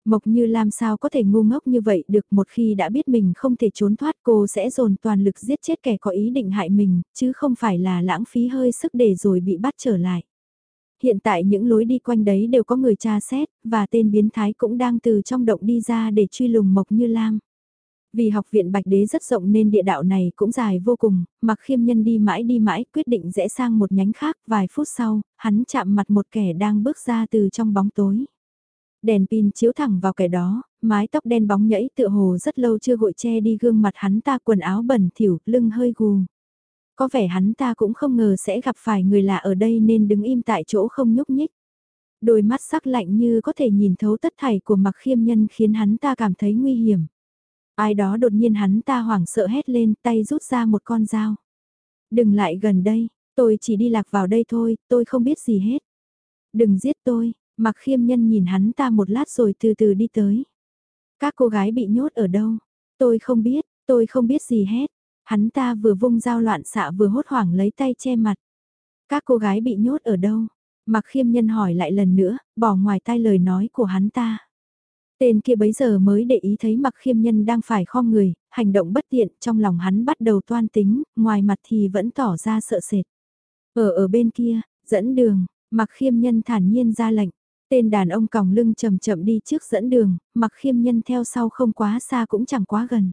Mộc Như Lam sao có thể ngu ngốc như vậy được một khi đã biết mình không thể trốn thoát cô sẽ dồn toàn lực giết chết kẻ có ý định hại mình, chứ không phải là lãng phí hơi sức để rồi bị bắt trở lại. Hiện tại những lối đi quanh đấy đều có người tra xét, và tên biến thái cũng đang từ trong động đi ra để truy lùng Mộc Như Lam. Vì học viện Bạch Đế rất rộng nên địa đạo này cũng dài vô cùng, mặc khiêm nhân đi mãi đi mãi quyết định rẽ sang một nhánh khác vài phút sau, hắn chạm mặt một kẻ đang bước ra từ trong bóng tối. Đèn pin chiếu thẳng vào kẻ đó, mái tóc đen bóng nhẫy tựa hồ rất lâu chưa gội che đi gương mặt hắn ta quần áo bẩn thỉu, lưng hơi gù. Có vẻ hắn ta cũng không ngờ sẽ gặp phải người lạ ở đây nên đứng im tại chỗ không nhúc nhích. Đôi mắt sắc lạnh như có thể nhìn thấu tất thảy của mặc khiêm nhân khiến hắn ta cảm thấy nguy hiểm. Ai đó đột nhiên hắn ta hoảng sợ hét lên tay rút ra một con dao. Đừng lại gần đây, tôi chỉ đi lạc vào đây thôi, tôi không biết gì hết. Đừng giết tôi, Mặc khiêm nhân nhìn hắn ta một lát rồi từ từ đi tới. Các cô gái bị nhốt ở đâu? Tôi không biết, tôi không biết gì hết. Hắn ta vừa vung dao loạn xạ vừa hốt hoảng lấy tay che mặt. Các cô gái bị nhốt ở đâu? Mặc khiêm nhân hỏi lại lần nữa, bỏ ngoài tai lời nói của hắn ta. Tên kia bấy giờ mới để ý thấy mặc khiêm nhân đang phải khom người, hành động bất tiện, trong lòng hắn bắt đầu toan tính, ngoài mặt thì vẫn tỏ ra sợ sệt. Ở ở bên kia, dẫn đường, mặc khiêm nhân thản nhiên ra lệnh, Tên đàn ông còng lưng chậm chậm đi trước dẫn đường, mặc khiêm nhân theo sau không quá xa cũng chẳng quá gần.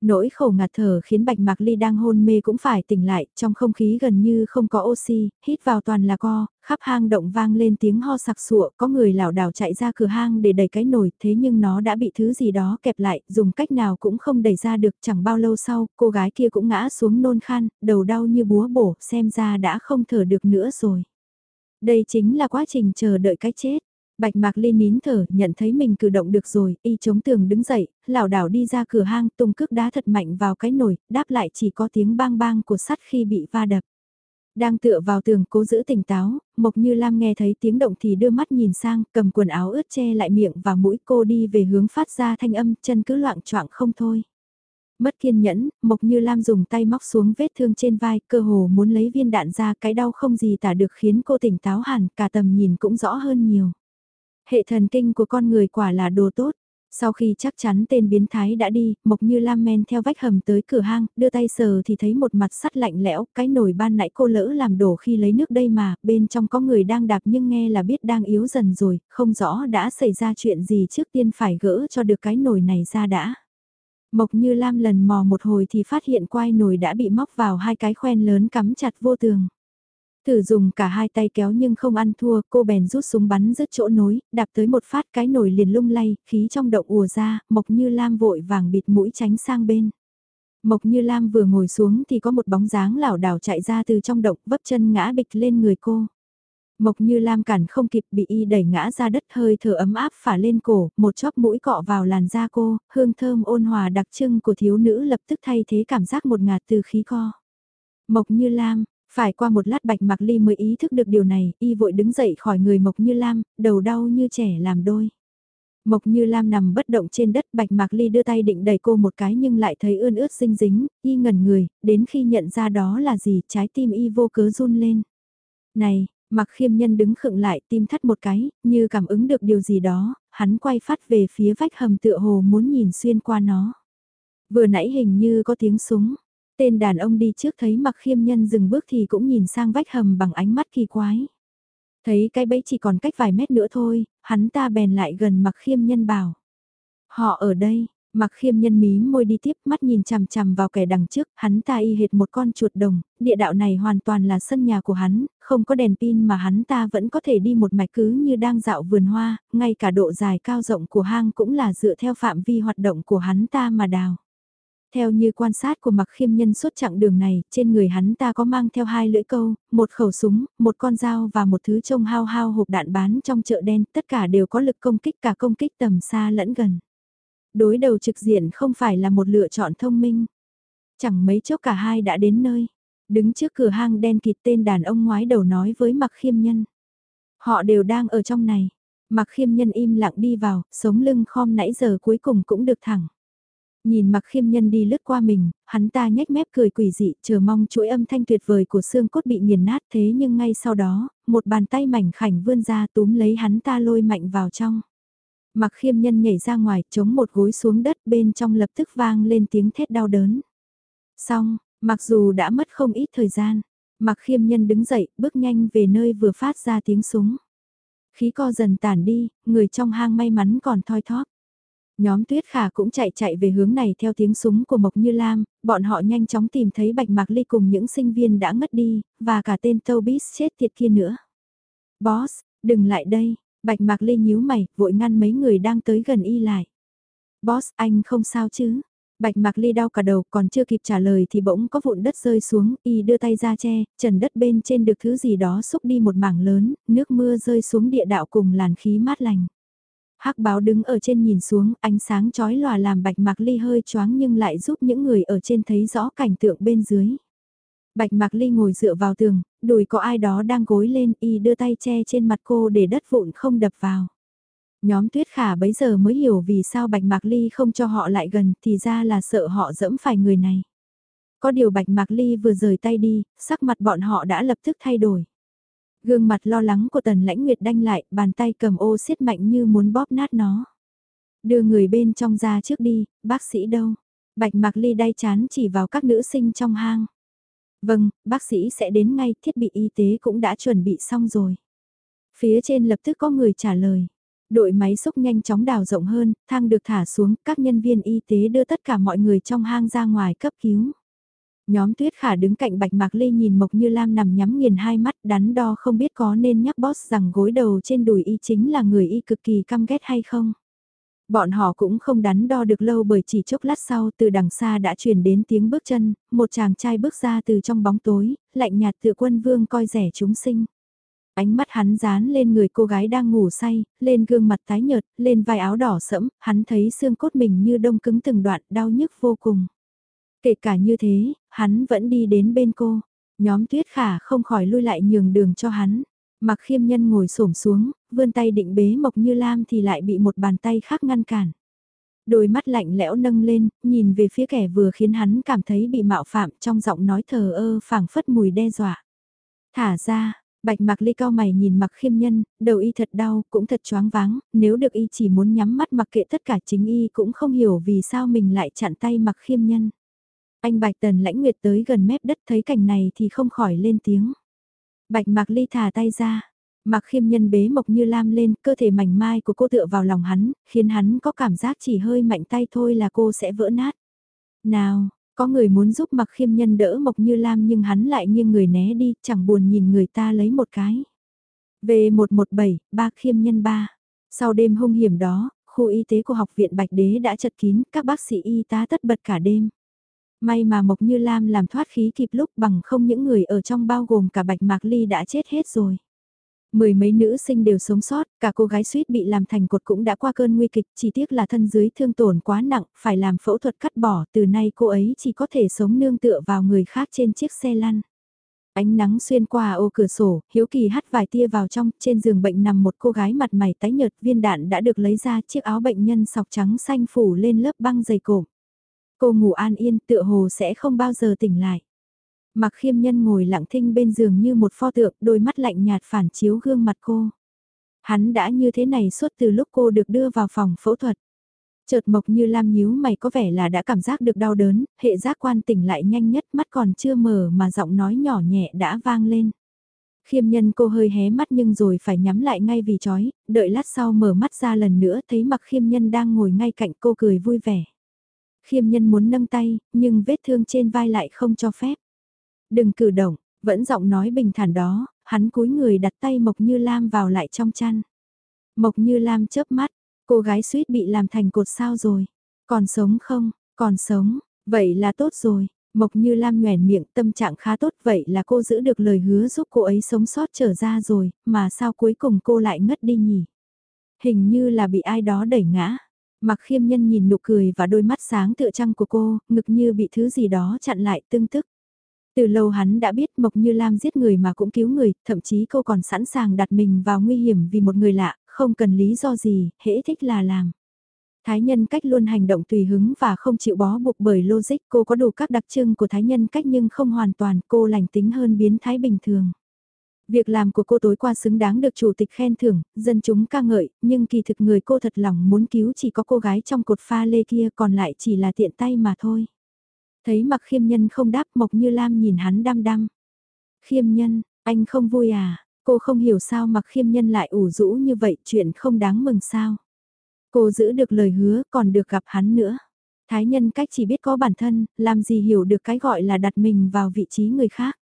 Nỗi khổ ngạt thở khiến Bạch Mạc Ly đang hôn mê cũng phải tỉnh lại, trong không khí gần như không có oxy, hít vào toàn là co, khắp hang động vang lên tiếng ho sặc sụa, có người lảo đảo chạy ra cửa hang để đẩy cái nồi, thế nhưng nó đã bị thứ gì đó kẹp lại, dùng cách nào cũng không đẩy ra được, chẳng bao lâu sau, cô gái kia cũng ngã xuống nôn khan, đầu đau như búa bổ, xem ra đã không thở được nữa rồi. Đây chính là quá trình chờ đợi cái chết. Bạch Mạc Ly nín thở, nhận thấy mình cử động được rồi, y chống tường đứng dậy, lảo đảo đi ra cửa hang, tung cước đá thật mạnh vào cái nồi, đáp lại chỉ có tiếng bang bang của sắt khi bị va đập. Đang tựa vào tường cố giữ tỉnh táo, Mộc Như Lam nghe thấy tiếng động thì đưa mắt nhìn sang, cầm quần áo ướt che lại miệng và mũi cô đi về hướng phát ra thanh âm, chân cứ loạn choạng không thôi. Mất kiên nhẫn, Mộc Như Lam dùng tay móc xuống vết thương trên vai, cơ hồ muốn lấy viên đạn ra cái đau không gì tả được khiến cô tỉnh táo hẳn, cả tầm nhìn cũng rõ hơn nhiều. Hệ thần kinh của con người quả là đồ tốt. Sau khi chắc chắn tên biến thái đã đi, Mộc Như Lam men theo vách hầm tới cửa hang, đưa tay sờ thì thấy một mặt sắt lạnh lẽo, cái nồi ban nãy cô lỡ làm đổ khi lấy nước đây mà, bên trong có người đang đạp nhưng nghe là biết đang yếu dần rồi, không rõ đã xảy ra chuyện gì trước tiên phải gỡ cho được cái nồi này ra đã. Mộc Như Lam lần mò một hồi thì phát hiện quai nồi đã bị móc vào hai cái khoen lớn cắm chặt vô tường. Thử dùng cả hai tay kéo nhưng không ăn thua, cô bèn rút súng bắn rứt chỗ nối, đạp tới một phát cái nồi liền lung lay, khí trong động ùa ra, Mộc Như Lam vội vàng bịt mũi tránh sang bên. Mộc Như Lam vừa ngồi xuống thì có một bóng dáng lảo đảo chạy ra từ trong động, vấp chân ngã bịch lên người cô. Mộc Như Lam cản không kịp bị y đẩy ngã ra đất hơi thở ấm áp phả lên cổ, một chóp mũi cọ vào làn da cô, hương thơm ôn hòa đặc trưng của thiếu nữ lập tức thay thế cảm giác một ngạt từ khí co. Mộc Như Lam, phải qua một lát bạch mặc ly mới ý thức được điều này, y vội đứng dậy khỏi người Mộc Như Lam, đầu đau như trẻ làm đôi. Mộc Như Lam nằm bất động trên đất bạch mạc ly đưa tay định đẩy cô một cái nhưng lại thấy ươn ướt xinh dính, y ngẩn người, đến khi nhận ra đó là gì trái tim y vô cớ run lên. Này, mặc khiêm nhân đứng khựng lại tim thắt một cái, như cảm ứng được điều gì đó, hắn quay phát về phía vách hầm tựa hồ muốn nhìn xuyên qua nó. Vừa nãy hình như có tiếng súng, tên đàn ông đi trước thấy mặc khiêm nhân dừng bước thì cũng nhìn sang vách hầm bằng ánh mắt kỳ quái. Thấy cái bẫy chỉ còn cách vài mét nữa thôi, hắn ta bèn lại gần mặc khiêm nhân bảo. Họ ở đây, mặc khiêm nhân mí môi đi tiếp mắt nhìn chằm chằm vào kẻ đằng trước, hắn ta y hệt một con chuột đồng, địa đạo này hoàn toàn là sân nhà của hắn, không có đèn pin mà hắn ta vẫn có thể đi một mạch cứ như đang dạo vườn hoa, ngay cả độ dài cao rộng của hang cũng là dựa theo phạm vi hoạt động của hắn ta mà đào. Theo như quan sát của mặc khiêm nhân suốt chặng đường này, trên người hắn ta có mang theo hai lưỡi câu, một khẩu súng, một con dao và một thứ trông hao hao hộp đạn bán trong chợ đen, tất cả đều có lực công kích cả công kích tầm xa lẫn gần. Đối đầu trực diện không phải là một lựa chọn thông minh. Chẳng mấy chốc cả hai đã đến nơi. Đứng trước cửa hang đen kịt tên đàn ông ngoái đầu nói với mặc khiêm nhân. Họ đều đang ở trong này. Mặc khiêm nhân im lặng đi vào, sống lưng khom nãy giờ cuối cùng cũng được thẳng. Nhìn mặc khiêm nhân đi lướt qua mình, hắn ta nhếch mép cười quỷ dị, chờ mong chuỗi âm thanh tuyệt vời của xương cốt bị nghiền nát thế nhưng ngay sau đó, một bàn tay mảnh khảnh vươn ra túm lấy hắn ta lôi mạnh vào trong. Mặc khiêm nhân nhảy ra ngoài, chống một gối xuống đất bên trong lập tức vang lên tiếng thét đau đớn. Xong, mặc dù đã mất không ít thời gian, mặc khiêm nhân đứng dậy, bước nhanh về nơi vừa phát ra tiếng súng. Khí co dần tản đi, người trong hang may mắn còn thoi thóp. Nhóm tuyết khả cũng chạy chạy về hướng này theo tiếng súng của Mộc Như Lam, bọn họ nhanh chóng tìm thấy Bạch Mạc Ly cùng những sinh viên đã ngất đi, và cả tên Tobis chết tiệt kia nữa. Boss, đừng lại đây, Bạch Mạc Ly nhíu mày, vội ngăn mấy người đang tới gần y lại. Boss, anh không sao chứ? Bạch Mạc Ly đau cả đầu, còn chưa kịp trả lời thì bỗng có vụn đất rơi xuống, y đưa tay ra che, trần đất bên trên được thứ gì đó xúc đi một mảng lớn, nước mưa rơi xuống địa đạo cùng làn khí mát lành. Hắc báo đứng ở trên nhìn xuống, ánh sáng chói lòa làm bạch mạc ly hơi choáng nhưng lại giúp những người ở trên thấy rõ cảnh tượng bên dưới. Bạch mạc ly ngồi dựa vào tường, đùi có ai đó đang gối lên y đưa tay che trên mặt cô để đất vụn không đập vào. Nhóm tuyết khả bấy giờ mới hiểu vì sao bạch mạc ly không cho họ lại gần thì ra là sợ họ dẫm phải người này. Có điều bạch mạc ly vừa rời tay đi, sắc mặt bọn họ đã lập tức thay đổi. Gương mặt lo lắng của tần lãnh nguyệt đanh lại, bàn tay cầm ô siết mạnh như muốn bóp nát nó. Đưa người bên trong ra trước đi, bác sĩ đâu? Bạch Mạc Ly đay chán chỉ vào các nữ sinh trong hang. Vâng, bác sĩ sẽ đến ngay, thiết bị y tế cũng đã chuẩn bị xong rồi. Phía trên lập tức có người trả lời. Đội máy xúc nhanh chóng đào rộng hơn, thang được thả xuống, các nhân viên y tế đưa tất cả mọi người trong hang ra ngoài cấp cứu. Nhóm tuyết khả đứng cạnh bạch mạc ly nhìn Mộc Như Lam nằm nhắm nghiền hai mắt đắn đo không biết có nên nhắc boss rằng gối đầu trên đùi y chính là người y cực kỳ căm ghét hay không. Bọn họ cũng không đắn đo được lâu bởi chỉ chốc lát sau từ đằng xa đã truyền đến tiếng bước chân, một chàng trai bước ra từ trong bóng tối, lạnh nhạt tựa quân vương coi rẻ chúng sinh. Ánh mắt hắn dán lên người cô gái đang ngủ say, lên gương mặt tái nhợt, lên vai áo đỏ sẫm, hắn thấy xương cốt mình như đông cứng từng đoạn đau nhức vô cùng. Kể cả như thế, hắn vẫn đi đến bên cô. Nhóm tuyết khả không khỏi lui lại nhường đường cho hắn. Mặc khiêm nhân ngồi xổm xuống, vươn tay định bế Mộc Như Lam thì lại bị một bàn tay khác ngăn cản. Đôi mắt lạnh lẽo nâng lên, nhìn về phía kẻ vừa khiến hắn cảm thấy bị mạo phạm trong giọng nói thờ ơ phảng phất mùi đe dọa. Thả ra, bạch mặc ly cao mày nhìn mặc khiêm nhân, đầu y thật đau, cũng thật choáng váng, nếu được y chỉ muốn nhắm mắt mặc kệ tất cả chính y cũng không hiểu vì sao mình lại chặn tay mặc khiêm nhân. Anh Bạch Tần lãnh nguyệt tới gần mép đất thấy cảnh này thì không khỏi lên tiếng. Bạch Mạc Ly thả tay ra. mạc khiêm nhân bế Mộc Như Lam lên, cơ thể mảnh mai của cô tựa vào lòng hắn, khiến hắn có cảm giác chỉ hơi mạnh tay thôi là cô sẽ vỡ nát. Nào, có người muốn giúp mạc khiêm nhân đỡ Mộc Như Lam nhưng hắn lại nghiêng người né đi, chẳng buồn nhìn người ta lấy một cái. V117, ba khiêm nhân ba. Sau đêm hung hiểm đó, khu y tế của học viện Bạch Đế đã chật kín, các bác sĩ y tá tất bật cả đêm. May mà Mộc Như Lam làm thoát khí kịp lúc bằng không những người ở trong bao gồm cả Bạch Mạc Ly đã chết hết rồi. Mười mấy nữ sinh đều sống sót, cả cô gái suýt bị làm thành cột cũng đã qua cơn nguy kịch, chỉ tiếc là thân dưới thương tổn quá nặng, phải làm phẫu thuật cắt bỏ, từ nay cô ấy chỉ có thể sống nương tựa vào người khác trên chiếc xe lăn. Ánh nắng xuyên qua ô cửa sổ, Hiếu Kỳ hắt vài tia vào trong, trên giường bệnh nằm một cô gái mặt mày tái nhợt, viên đạn đã được lấy ra, chiếc áo bệnh nhân sọc trắng xanh phủ lên lớp băng dày cổ. Cô ngủ an yên, tựa hồ sẽ không bao giờ tỉnh lại. Mặc khiêm nhân ngồi lặng thinh bên giường như một pho tượng, đôi mắt lạnh nhạt phản chiếu gương mặt cô. Hắn đã như thế này suốt từ lúc cô được đưa vào phòng phẫu thuật. Chợt mộc như lam nhíu mày có vẻ là đã cảm giác được đau đớn, hệ giác quan tỉnh lại nhanh nhất mắt còn chưa mở mà giọng nói nhỏ nhẹ đã vang lên. Khiêm nhân cô hơi hé mắt nhưng rồi phải nhắm lại ngay vì chói, đợi lát sau mở mắt ra lần nữa thấy mặc khiêm nhân đang ngồi ngay cạnh cô cười vui vẻ. Khiêm nhân muốn nâng tay, nhưng vết thương trên vai lại không cho phép. Đừng cử động, vẫn giọng nói bình thản đó, hắn cúi người đặt tay Mộc Như Lam vào lại trong chăn. Mộc Như Lam chớp mắt, cô gái suýt bị làm thành cột sao rồi. Còn sống không, còn sống, vậy là tốt rồi. Mộc Như Lam nhoèn miệng tâm trạng khá tốt vậy là cô giữ được lời hứa giúp cô ấy sống sót trở ra rồi, mà sao cuối cùng cô lại ngất đi nhỉ? Hình như là bị ai đó đẩy ngã. Mặc khiêm nhân nhìn nụ cười và đôi mắt sáng tựa trăng của cô, ngực như bị thứ gì đó chặn lại tương tức. Từ lâu hắn đã biết Mộc Như Lam giết người mà cũng cứu người, thậm chí cô còn sẵn sàng đặt mình vào nguy hiểm vì một người lạ, không cần lý do gì, hễ thích là làm. Thái nhân cách luôn hành động tùy hứng và không chịu bó buộc bởi logic cô có đủ các đặc trưng của thái nhân cách nhưng không hoàn toàn cô lành tính hơn biến thái bình thường. Việc làm của cô tối qua xứng đáng được chủ tịch khen thưởng, dân chúng ca ngợi, nhưng kỳ thực người cô thật lòng muốn cứu chỉ có cô gái trong cột pha lê kia còn lại chỉ là tiện tay mà thôi. Thấy mặc khiêm nhân không đáp Mộc Như Lam nhìn hắn đăm đăm. Khiêm nhân, anh không vui à, cô không hiểu sao mặc khiêm nhân lại ủ rũ như vậy chuyện không đáng mừng sao. Cô giữ được lời hứa còn được gặp hắn nữa. Thái nhân cách chỉ biết có bản thân, làm gì hiểu được cái gọi là đặt mình vào vị trí người khác.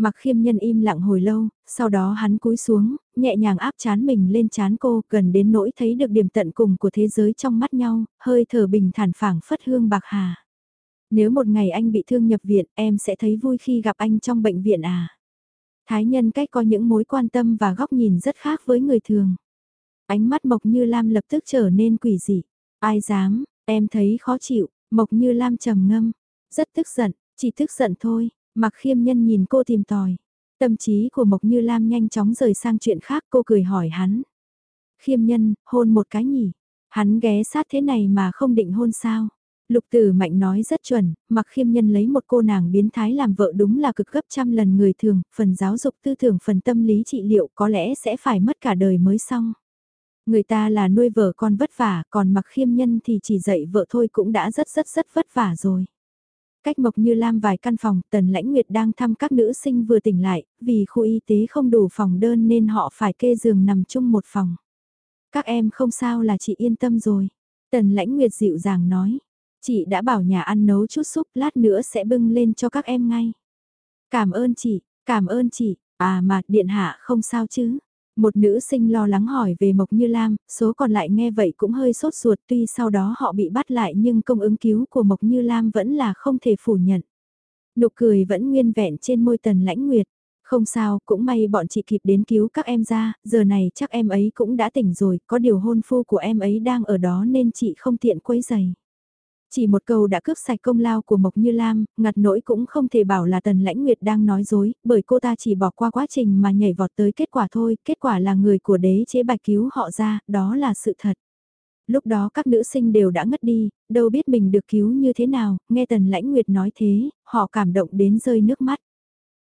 Mặc khiêm nhân im lặng hồi lâu, sau đó hắn cúi xuống, nhẹ nhàng áp chán mình lên chán cô, gần đến nỗi thấy được điểm tận cùng của thế giới trong mắt nhau, hơi thở bình thản phảng phất hương bạc hà. Nếu một ngày anh bị thương nhập viện, em sẽ thấy vui khi gặp anh trong bệnh viện à? Thái nhân cách có những mối quan tâm và góc nhìn rất khác với người thường. Ánh mắt Mộc Như Lam lập tức trở nên quỷ dị. Ai dám, em thấy khó chịu, Mộc Như Lam trầm ngâm. Rất tức giận, chỉ tức giận thôi, mặc khiêm nhân nhìn cô tìm tòi. Tâm trí của Mộc Như Lam nhanh chóng rời sang chuyện khác cô cười hỏi hắn. Khiêm nhân, hôn một cái nhỉ? Hắn ghé sát thế này mà không định hôn sao? Lục tử mạnh nói rất chuẩn, mặc khiêm nhân lấy một cô nàng biến thái làm vợ đúng là cực gấp trăm lần người thường, phần giáo dục tư tưởng phần tâm lý trị liệu có lẽ sẽ phải mất cả đời mới xong. Người ta là nuôi vợ con vất vả, còn mặc khiêm nhân thì chỉ dạy vợ thôi cũng đã rất rất rất vất vả rồi. Cách Mộc Như Lam vài căn phòng, Tần Lãnh Nguyệt đang thăm các nữ sinh vừa tỉnh lại, vì khu y tế không đủ phòng đơn nên họ phải kê giường nằm chung một phòng. Các em không sao là chị yên tâm rồi. Tần Lãnh Nguyệt dịu dàng nói. Chị đã bảo nhà ăn nấu chút súp lát nữa sẽ bưng lên cho các em ngay. Cảm ơn chị, cảm ơn chị, à mà điện hạ không sao chứ. Một nữ sinh lo lắng hỏi về Mộc Như Lam, số còn lại nghe vậy cũng hơi sốt ruột tuy sau đó họ bị bắt lại nhưng công ứng cứu của Mộc Như Lam vẫn là không thể phủ nhận. Nụ cười vẫn nguyên vẹn trên môi tần lãnh nguyệt. Không sao, cũng may bọn chị kịp đến cứu các em ra, giờ này chắc em ấy cũng đã tỉnh rồi, có điều hôn phu của em ấy đang ở đó nên chị không tiện quấy giày. Chỉ một câu đã cướp sạch công lao của Mộc Như Lam, ngặt nỗi cũng không thể bảo là Tần Lãnh Nguyệt đang nói dối, bởi cô ta chỉ bỏ qua quá trình mà nhảy vọt tới kết quả thôi, kết quả là người của đế chế bạch cứu họ ra, đó là sự thật. Lúc đó các nữ sinh đều đã ngất đi, đâu biết mình được cứu như thế nào, nghe Tần Lãnh Nguyệt nói thế, họ cảm động đến rơi nước mắt.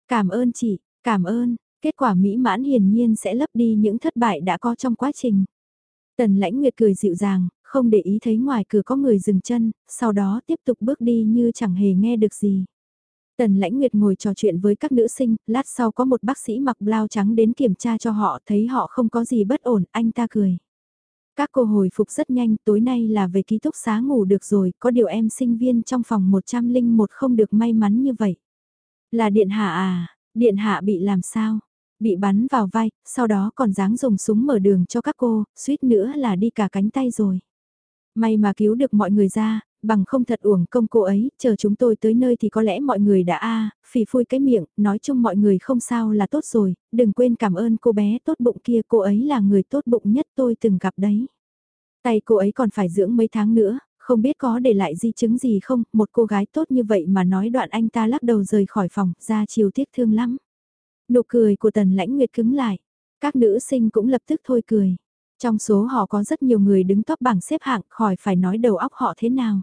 Cảm ơn chị, cảm ơn, kết quả mỹ mãn hiển nhiên sẽ lấp đi những thất bại đã có trong quá trình. Tần Lãnh Nguyệt cười dịu dàng, không để ý thấy ngoài cửa có người dừng chân, sau đó tiếp tục bước đi như chẳng hề nghe được gì. Tần Lãnh Nguyệt ngồi trò chuyện với các nữ sinh, lát sau có một bác sĩ mặc blau trắng đến kiểm tra cho họ, thấy họ không có gì bất ổn, anh ta cười. Các cô hồi phục rất nhanh, tối nay là về ký túc xá ngủ được rồi, có điều em sinh viên trong phòng 101 không được may mắn như vậy. Là điện hạ à, điện hạ bị làm sao? Bị bắn vào vai, sau đó còn dáng dùng súng mở đường cho các cô, suýt nữa là đi cả cánh tay rồi. May mà cứu được mọi người ra, bằng không thật uổng công cô ấy, chờ chúng tôi tới nơi thì có lẽ mọi người đã a phì phui cái miệng, nói chung mọi người không sao là tốt rồi, đừng quên cảm ơn cô bé tốt bụng kia, cô ấy là người tốt bụng nhất tôi từng gặp đấy. Tay cô ấy còn phải dưỡng mấy tháng nữa, không biết có để lại di chứng gì không, một cô gái tốt như vậy mà nói đoạn anh ta lắc đầu rời khỏi phòng, ra chiều tiếc thương lắm. Nụ cười của tần lãnh nguyệt cứng lại, các nữ sinh cũng lập tức thôi cười. Trong số họ có rất nhiều người đứng top bảng xếp hạng khỏi phải nói đầu óc họ thế nào.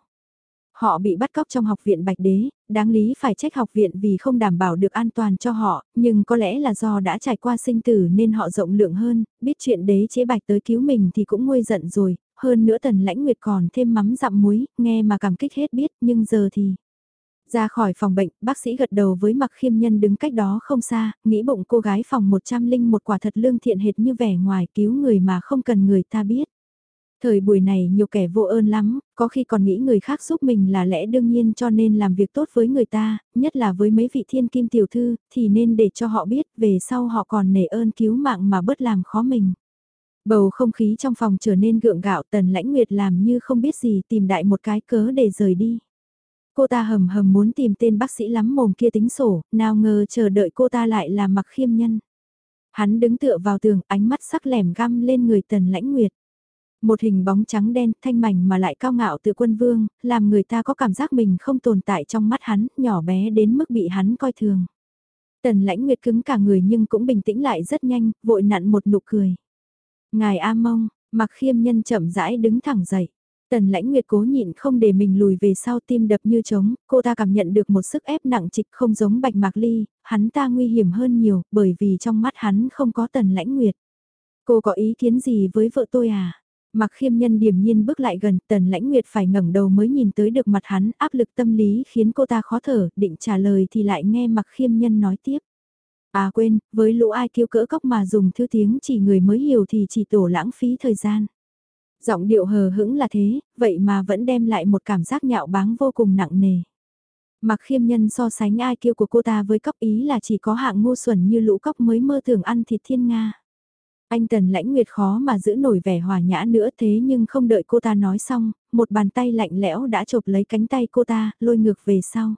Họ bị bắt cóc trong học viện Bạch Đế, đáng lý phải trách học viện vì không đảm bảo được an toàn cho họ, nhưng có lẽ là do đã trải qua sinh tử nên họ rộng lượng hơn, biết chuyện đế chế Bạch tới cứu mình thì cũng nguôi giận rồi, hơn nữa tần lãnh nguyệt còn thêm mắm dặm muối, nghe mà cảm kích hết biết, nhưng giờ thì... Ra khỏi phòng bệnh, bác sĩ gật đầu với mặc khiêm nhân đứng cách đó không xa, nghĩ bụng cô gái phòng 101 quả thật lương thiện hệt như vẻ ngoài cứu người mà không cần người ta biết. Thời buổi này nhiều kẻ vô ơn lắm, có khi còn nghĩ người khác giúp mình là lẽ đương nhiên cho nên làm việc tốt với người ta, nhất là với mấy vị thiên kim tiểu thư, thì nên để cho họ biết về sau họ còn nể ơn cứu mạng mà bớt làm khó mình. Bầu không khí trong phòng trở nên gượng gạo tần lãnh nguyệt làm như không biết gì tìm đại một cái cớ để rời đi. Cô ta hầm hầm muốn tìm tên bác sĩ lắm mồm kia tính sổ, nào ngờ chờ đợi cô ta lại là mặc khiêm nhân. Hắn đứng tựa vào tường, ánh mắt sắc lẻm găm lên người tần lãnh nguyệt. Một hình bóng trắng đen, thanh mảnh mà lại cao ngạo từ quân vương, làm người ta có cảm giác mình không tồn tại trong mắt hắn, nhỏ bé đến mức bị hắn coi thường. Tần lãnh nguyệt cứng cả người nhưng cũng bình tĩnh lại rất nhanh, vội nặn một nụ cười. Ngài A Mông, mặc khiêm nhân chậm rãi đứng thẳng dậy. Tần lãnh nguyệt cố nhịn không để mình lùi về sau tim đập như trống, cô ta cảm nhận được một sức ép nặng trịch không giống bạch mạc ly, hắn ta nguy hiểm hơn nhiều bởi vì trong mắt hắn không có tần lãnh nguyệt. Cô có ý kiến gì với vợ tôi à? Mặc khiêm nhân điềm nhiên bước lại gần, tần lãnh nguyệt phải ngẩng đầu mới nhìn tới được mặt hắn, áp lực tâm lý khiến cô ta khó thở, định trả lời thì lại nghe mặc khiêm nhân nói tiếp. À quên, với lũ ai kiêu cỡ cốc mà dùng thư tiếng chỉ người mới hiểu thì chỉ tổ lãng phí thời gian. Giọng điệu hờ hững là thế, vậy mà vẫn đem lại một cảm giác nhạo báng vô cùng nặng nề. Mặc khiêm nhân so sánh ai kiêu của cô ta với cóc ý là chỉ có hạng ngu xuẩn như lũ cóc mới mơ tưởng ăn thịt thiên Nga. Anh Tần lãnh nguyệt khó mà giữ nổi vẻ hòa nhã nữa thế nhưng không đợi cô ta nói xong, một bàn tay lạnh lẽo đã chộp lấy cánh tay cô ta, lôi ngược về sau.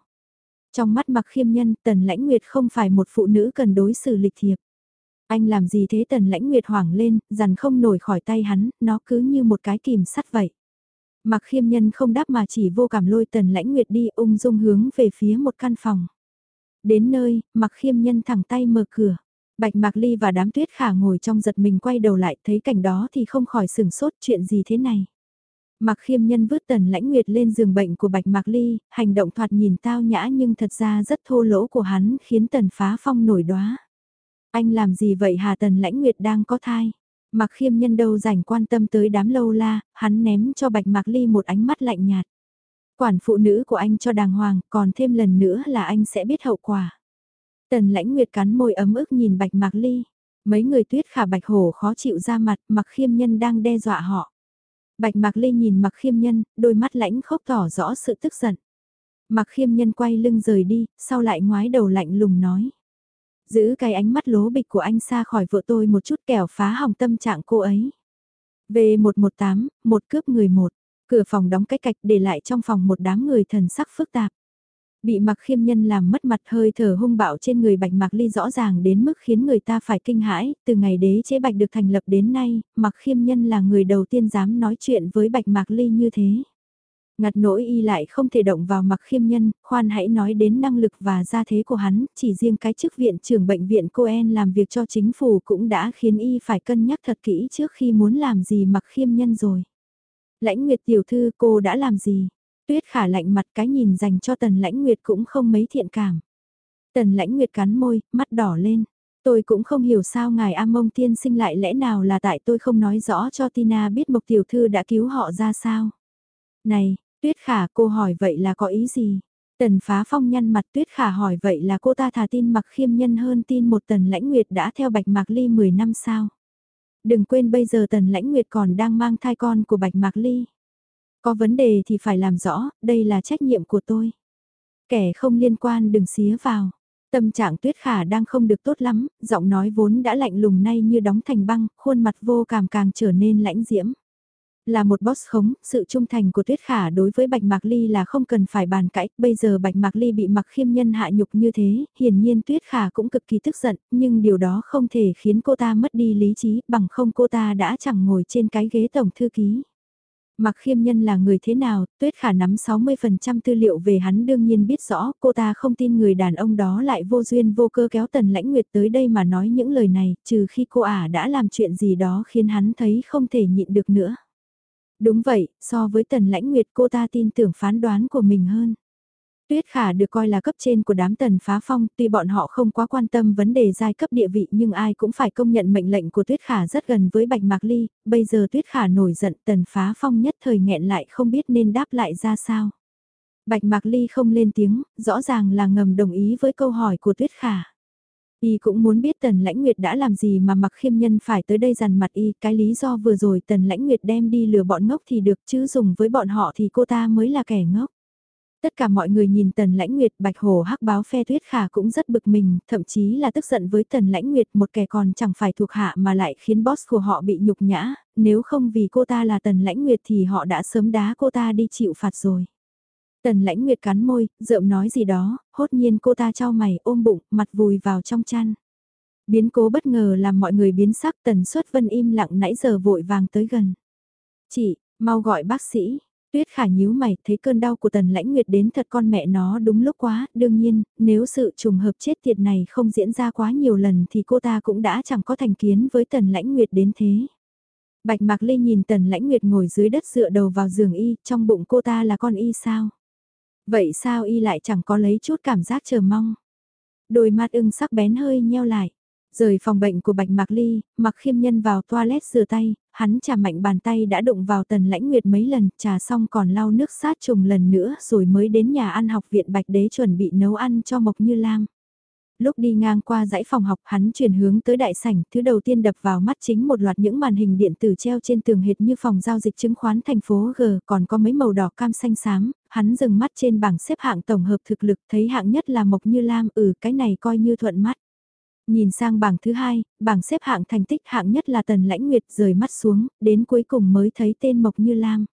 Trong mắt mặc khiêm nhân, Tần lãnh nguyệt không phải một phụ nữ cần đối xử lịch thiệp. Anh làm gì thế Tần lãnh nguyệt hoảng lên, dằn không nổi khỏi tay hắn, nó cứ như một cái kìm sắt vậy. Mặc khiêm nhân không đáp mà chỉ vô cảm lôi Tần lãnh nguyệt đi ung dung hướng về phía một căn phòng. Đến nơi, mặc khiêm nhân thẳng tay mở cửa. Bạch Mạc Ly và đám tuyết khả ngồi trong giật mình quay đầu lại thấy cảnh đó thì không khỏi sửng sốt chuyện gì thế này. Mạc khiêm nhân vứt tần lãnh nguyệt lên giường bệnh của Bạch Mạc Ly, hành động thoạt nhìn tao nhã nhưng thật ra rất thô lỗ của hắn khiến tần phá phong nổi đoá. Anh làm gì vậy hà tần lãnh nguyệt đang có thai? mặc khiêm nhân đâu rảnh quan tâm tới đám lâu la, hắn ném cho Bạch Mạc Ly một ánh mắt lạnh nhạt. Quản phụ nữ của anh cho đàng hoàng, còn thêm lần nữa là anh sẽ biết hậu quả. Tần lãnh nguyệt cắn môi ấm ức nhìn bạch mạc ly. Mấy người tuyết khả bạch hổ khó chịu ra mặt mặc khiêm nhân đang đe dọa họ. Bạch mạc ly nhìn mặc khiêm nhân, đôi mắt lãnh khốc tỏ rõ sự tức giận. Mặc khiêm nhân quay lưng rời đi, sau lại ngoái đầu lạnh lùng nói. Giữ cái ánh mắt lố bịch của anh xa khỏi vợ tôi một chút kẻo phá hỏng tâm trạng cô ấy. V118, một cướp người một, cửa phòng đóng cách cạch để lại trong phòng một đám người thần sắc phức tạp. Bị mặc khiêm nhân làm mất mặt hơi thở hung bạo trên người bạch mạc ly rõ ràng đến mức khiến người ta phải kinh hãi, từ ngày đế chế bạch được thành lập đến nay, mặc khiêm nhân là người đầu tiên dám nói chuyện với bạch mạc ly như thế. Ngặt nỗi y lại không thể động vào mặc khiêm nhân, khoan hãy nói đến năng lực và gia thế của hắn, chỉ riêng cái chức viện trưởng bệnh viện Coen làm việc cho chính phủ cũng đã khiến y phải cân nhắc thật kỹ trước khi muốn làm gì mặc khiêm nhân rồi. Lãnh Nguyệt tiểu thư cô đã làm gì? Tuyết khả lạnh mặt cái nhìn dành cho tần lãnh nguyệt cũng không mấy thiện cảm. Tần lãnh nguyệt cắn môi, mắt đỏ lên. Tôi cũng không hiểu sao ngài A Mông tiên sinh lại lẽ nào là tại tôi không nói rõ cho Tina biết Mộc Tiểu Thư đã cứu họ ra sao. Này, Tuyết khả cô hỏi vậy là có ý gì? Tần phá phong nhăn mặt tuyết khả hỏi vậy là cô ta thà tin mặc khiêm nhân hơn tin một tần lãnh nguyệt đã theo bạch mạc ly 10 năm sao. Đừng quên bây giờ tần lãnh nguyệt còn đang mang thai con của bạch mạc ly. Có vấn đề thì phải làm rõ, đây là trách nhiệm của tôi. Kẻ không liên quan đừng xía vào. Tâm trạng tuyết khả đang không được tốt lắm, giọng nói vốn đã lạnh lùng nay như đóng thành băng, khuôn mặt vô cảm càng trở nên lãnh diễm. Là một boss khống, sự trung thành của Tuyết Khả đối với Bạch Mạc Ly là không cần phải bàn cãi, bây giờ Bạch Mạc Ly bị Mặc Khiêm Nhân hạ nhục như thế, hiển nhiên Tuyết Khả cũng cực kỳ tức giận, nhưng điều đó không thể khiến cô ta mất đi lý trí, bằng không cô ta đã chẳng ngồi trên cái ghế tổng thư ký. Mặc khiêm nhân là người thế nào, tuyết khả nắm 60% tư liệu về hắn đương nhiên biết rõ, cô ta không tin người đàn ông đó lại vô duyên vô cơ kéo tần lãnh nguyệt tới đây mà nói những lời này, trừ khi cô ả đã làm chuyện gì đó khiến hắn thấy không thể nhịn được nữa. Đúng vậy, so với tần lãnh nguyệt cô ta tin tưởng phán đoán của mình hơn. Tuyết Khả được coi là cấp trên của đám tần phá phong, tuy bọn họ không quá quan tâm vấn đề giai cấp địa vị nhưng ai cũng phải công nhận mệnh lệnh của Tuyết Khả rất gần với Bạch Mạc Ly, bây giờ Tuyết Khả nổi giận tần phá phong nhất thời nghẹn lại không biết nên đáp lại ra sao. Bạch Mạc Ly không lên tiếng, rõ ràng là ngầm đồng ý với câu hỏi của Tuyết Khả. Y cũng muốn biết Tần Lãnh Nguyệt đã làm gì mà mặc khiêm nhân phải tới đây dằn mặt Y, cái lý do vừa rồi Tần Lãnh Nguyệt đem đi lừa bọn ngốc thì được chứ dùng với bọn họ thì cô ta mới là kẻ ngốc. Tất cả mọi người nhìn Tần Lãnh Nguyệt Bạch Hồ hắc báo phe tuyết khả cũng rất bực mình, thậm chí là tức giận với Tần Lãnh Nguyệt một kẻ còn chẳng phải thuộc hạ mà lại khiến boss của họ bị nhục nhã, nếu không vì cô ta là Tần Lãnh Nguyệt thì họ đã sớm đá cô ta đi chịu phạt rồi. Tần Lãnh Nguyệt cắn môi, rợm nói gì đó, hốt nhiên cô ta trao mày ôm bụng, mặt vùi vào trong chăn. Biến cố bất ngờ làm mọi người biến sắc Tần Suất Vân im lặng nãy giờ vội vàng tới gần. Chị, mau gọi bác sĩ, Tuyết khả nhíu mày thấy cơn đau của tần lãnh nguyệt đến thật con mẹ nó đúng lúc quá, đương nhiên, nếu sự trùng hợp chết tiệt này không diễn ra quá nhiều lần thì cô ta cũng đã chẳng có thành kiến với tần lãnh nguyệt đến thế. Bạch Mạc Lê nhìn tần lãnh nguyệt ngồi dưới đất dựa đầu vào giường y, trong bụng cô ta là con y sao? Vậy sao y lại chẳng có lấy chút cảm giác chờ mong? Đôi mắt ưng sắc bén hơi nheo lại. Rời phòng bệnh của Bạch Mạc Ly, mặc khiêm nhân vào toilet rửa tay, hắn chà mạnh bàn tay đã đụng vào tần lãnh nguyệt mấy lần, trà xong còn lau nước sát trùng lần nữa rồi mới đến nhà ăn học viện Bạch Đế chuẩn bị nấu ăn cho Mộc Như Lam. Lúc đi ngang qua dãy phòng học hắn chuyển hướng tới đại sảnh, thứ đầu tiên đập vào mắt chính một loạt những màn hình điện tử treo trên tường hệt như phòng giao dịch chứng khoán thành phố G, còn có mấy màu đỏ cam xanh xám, hắn dừng mắt trên bảng xếp hạng tổng hợp thực lực thấy hạng nhất là Mộc Như Lam, ừ cái này coi như thuận mắt. Nhìn sang bảng thứ hai, bảng xếp hạng thành tích hạng nhất là Tần Lãnh Nguyệt rời mắt xuống, đến cuối cùng mới thấy tên Mộc Như Lam.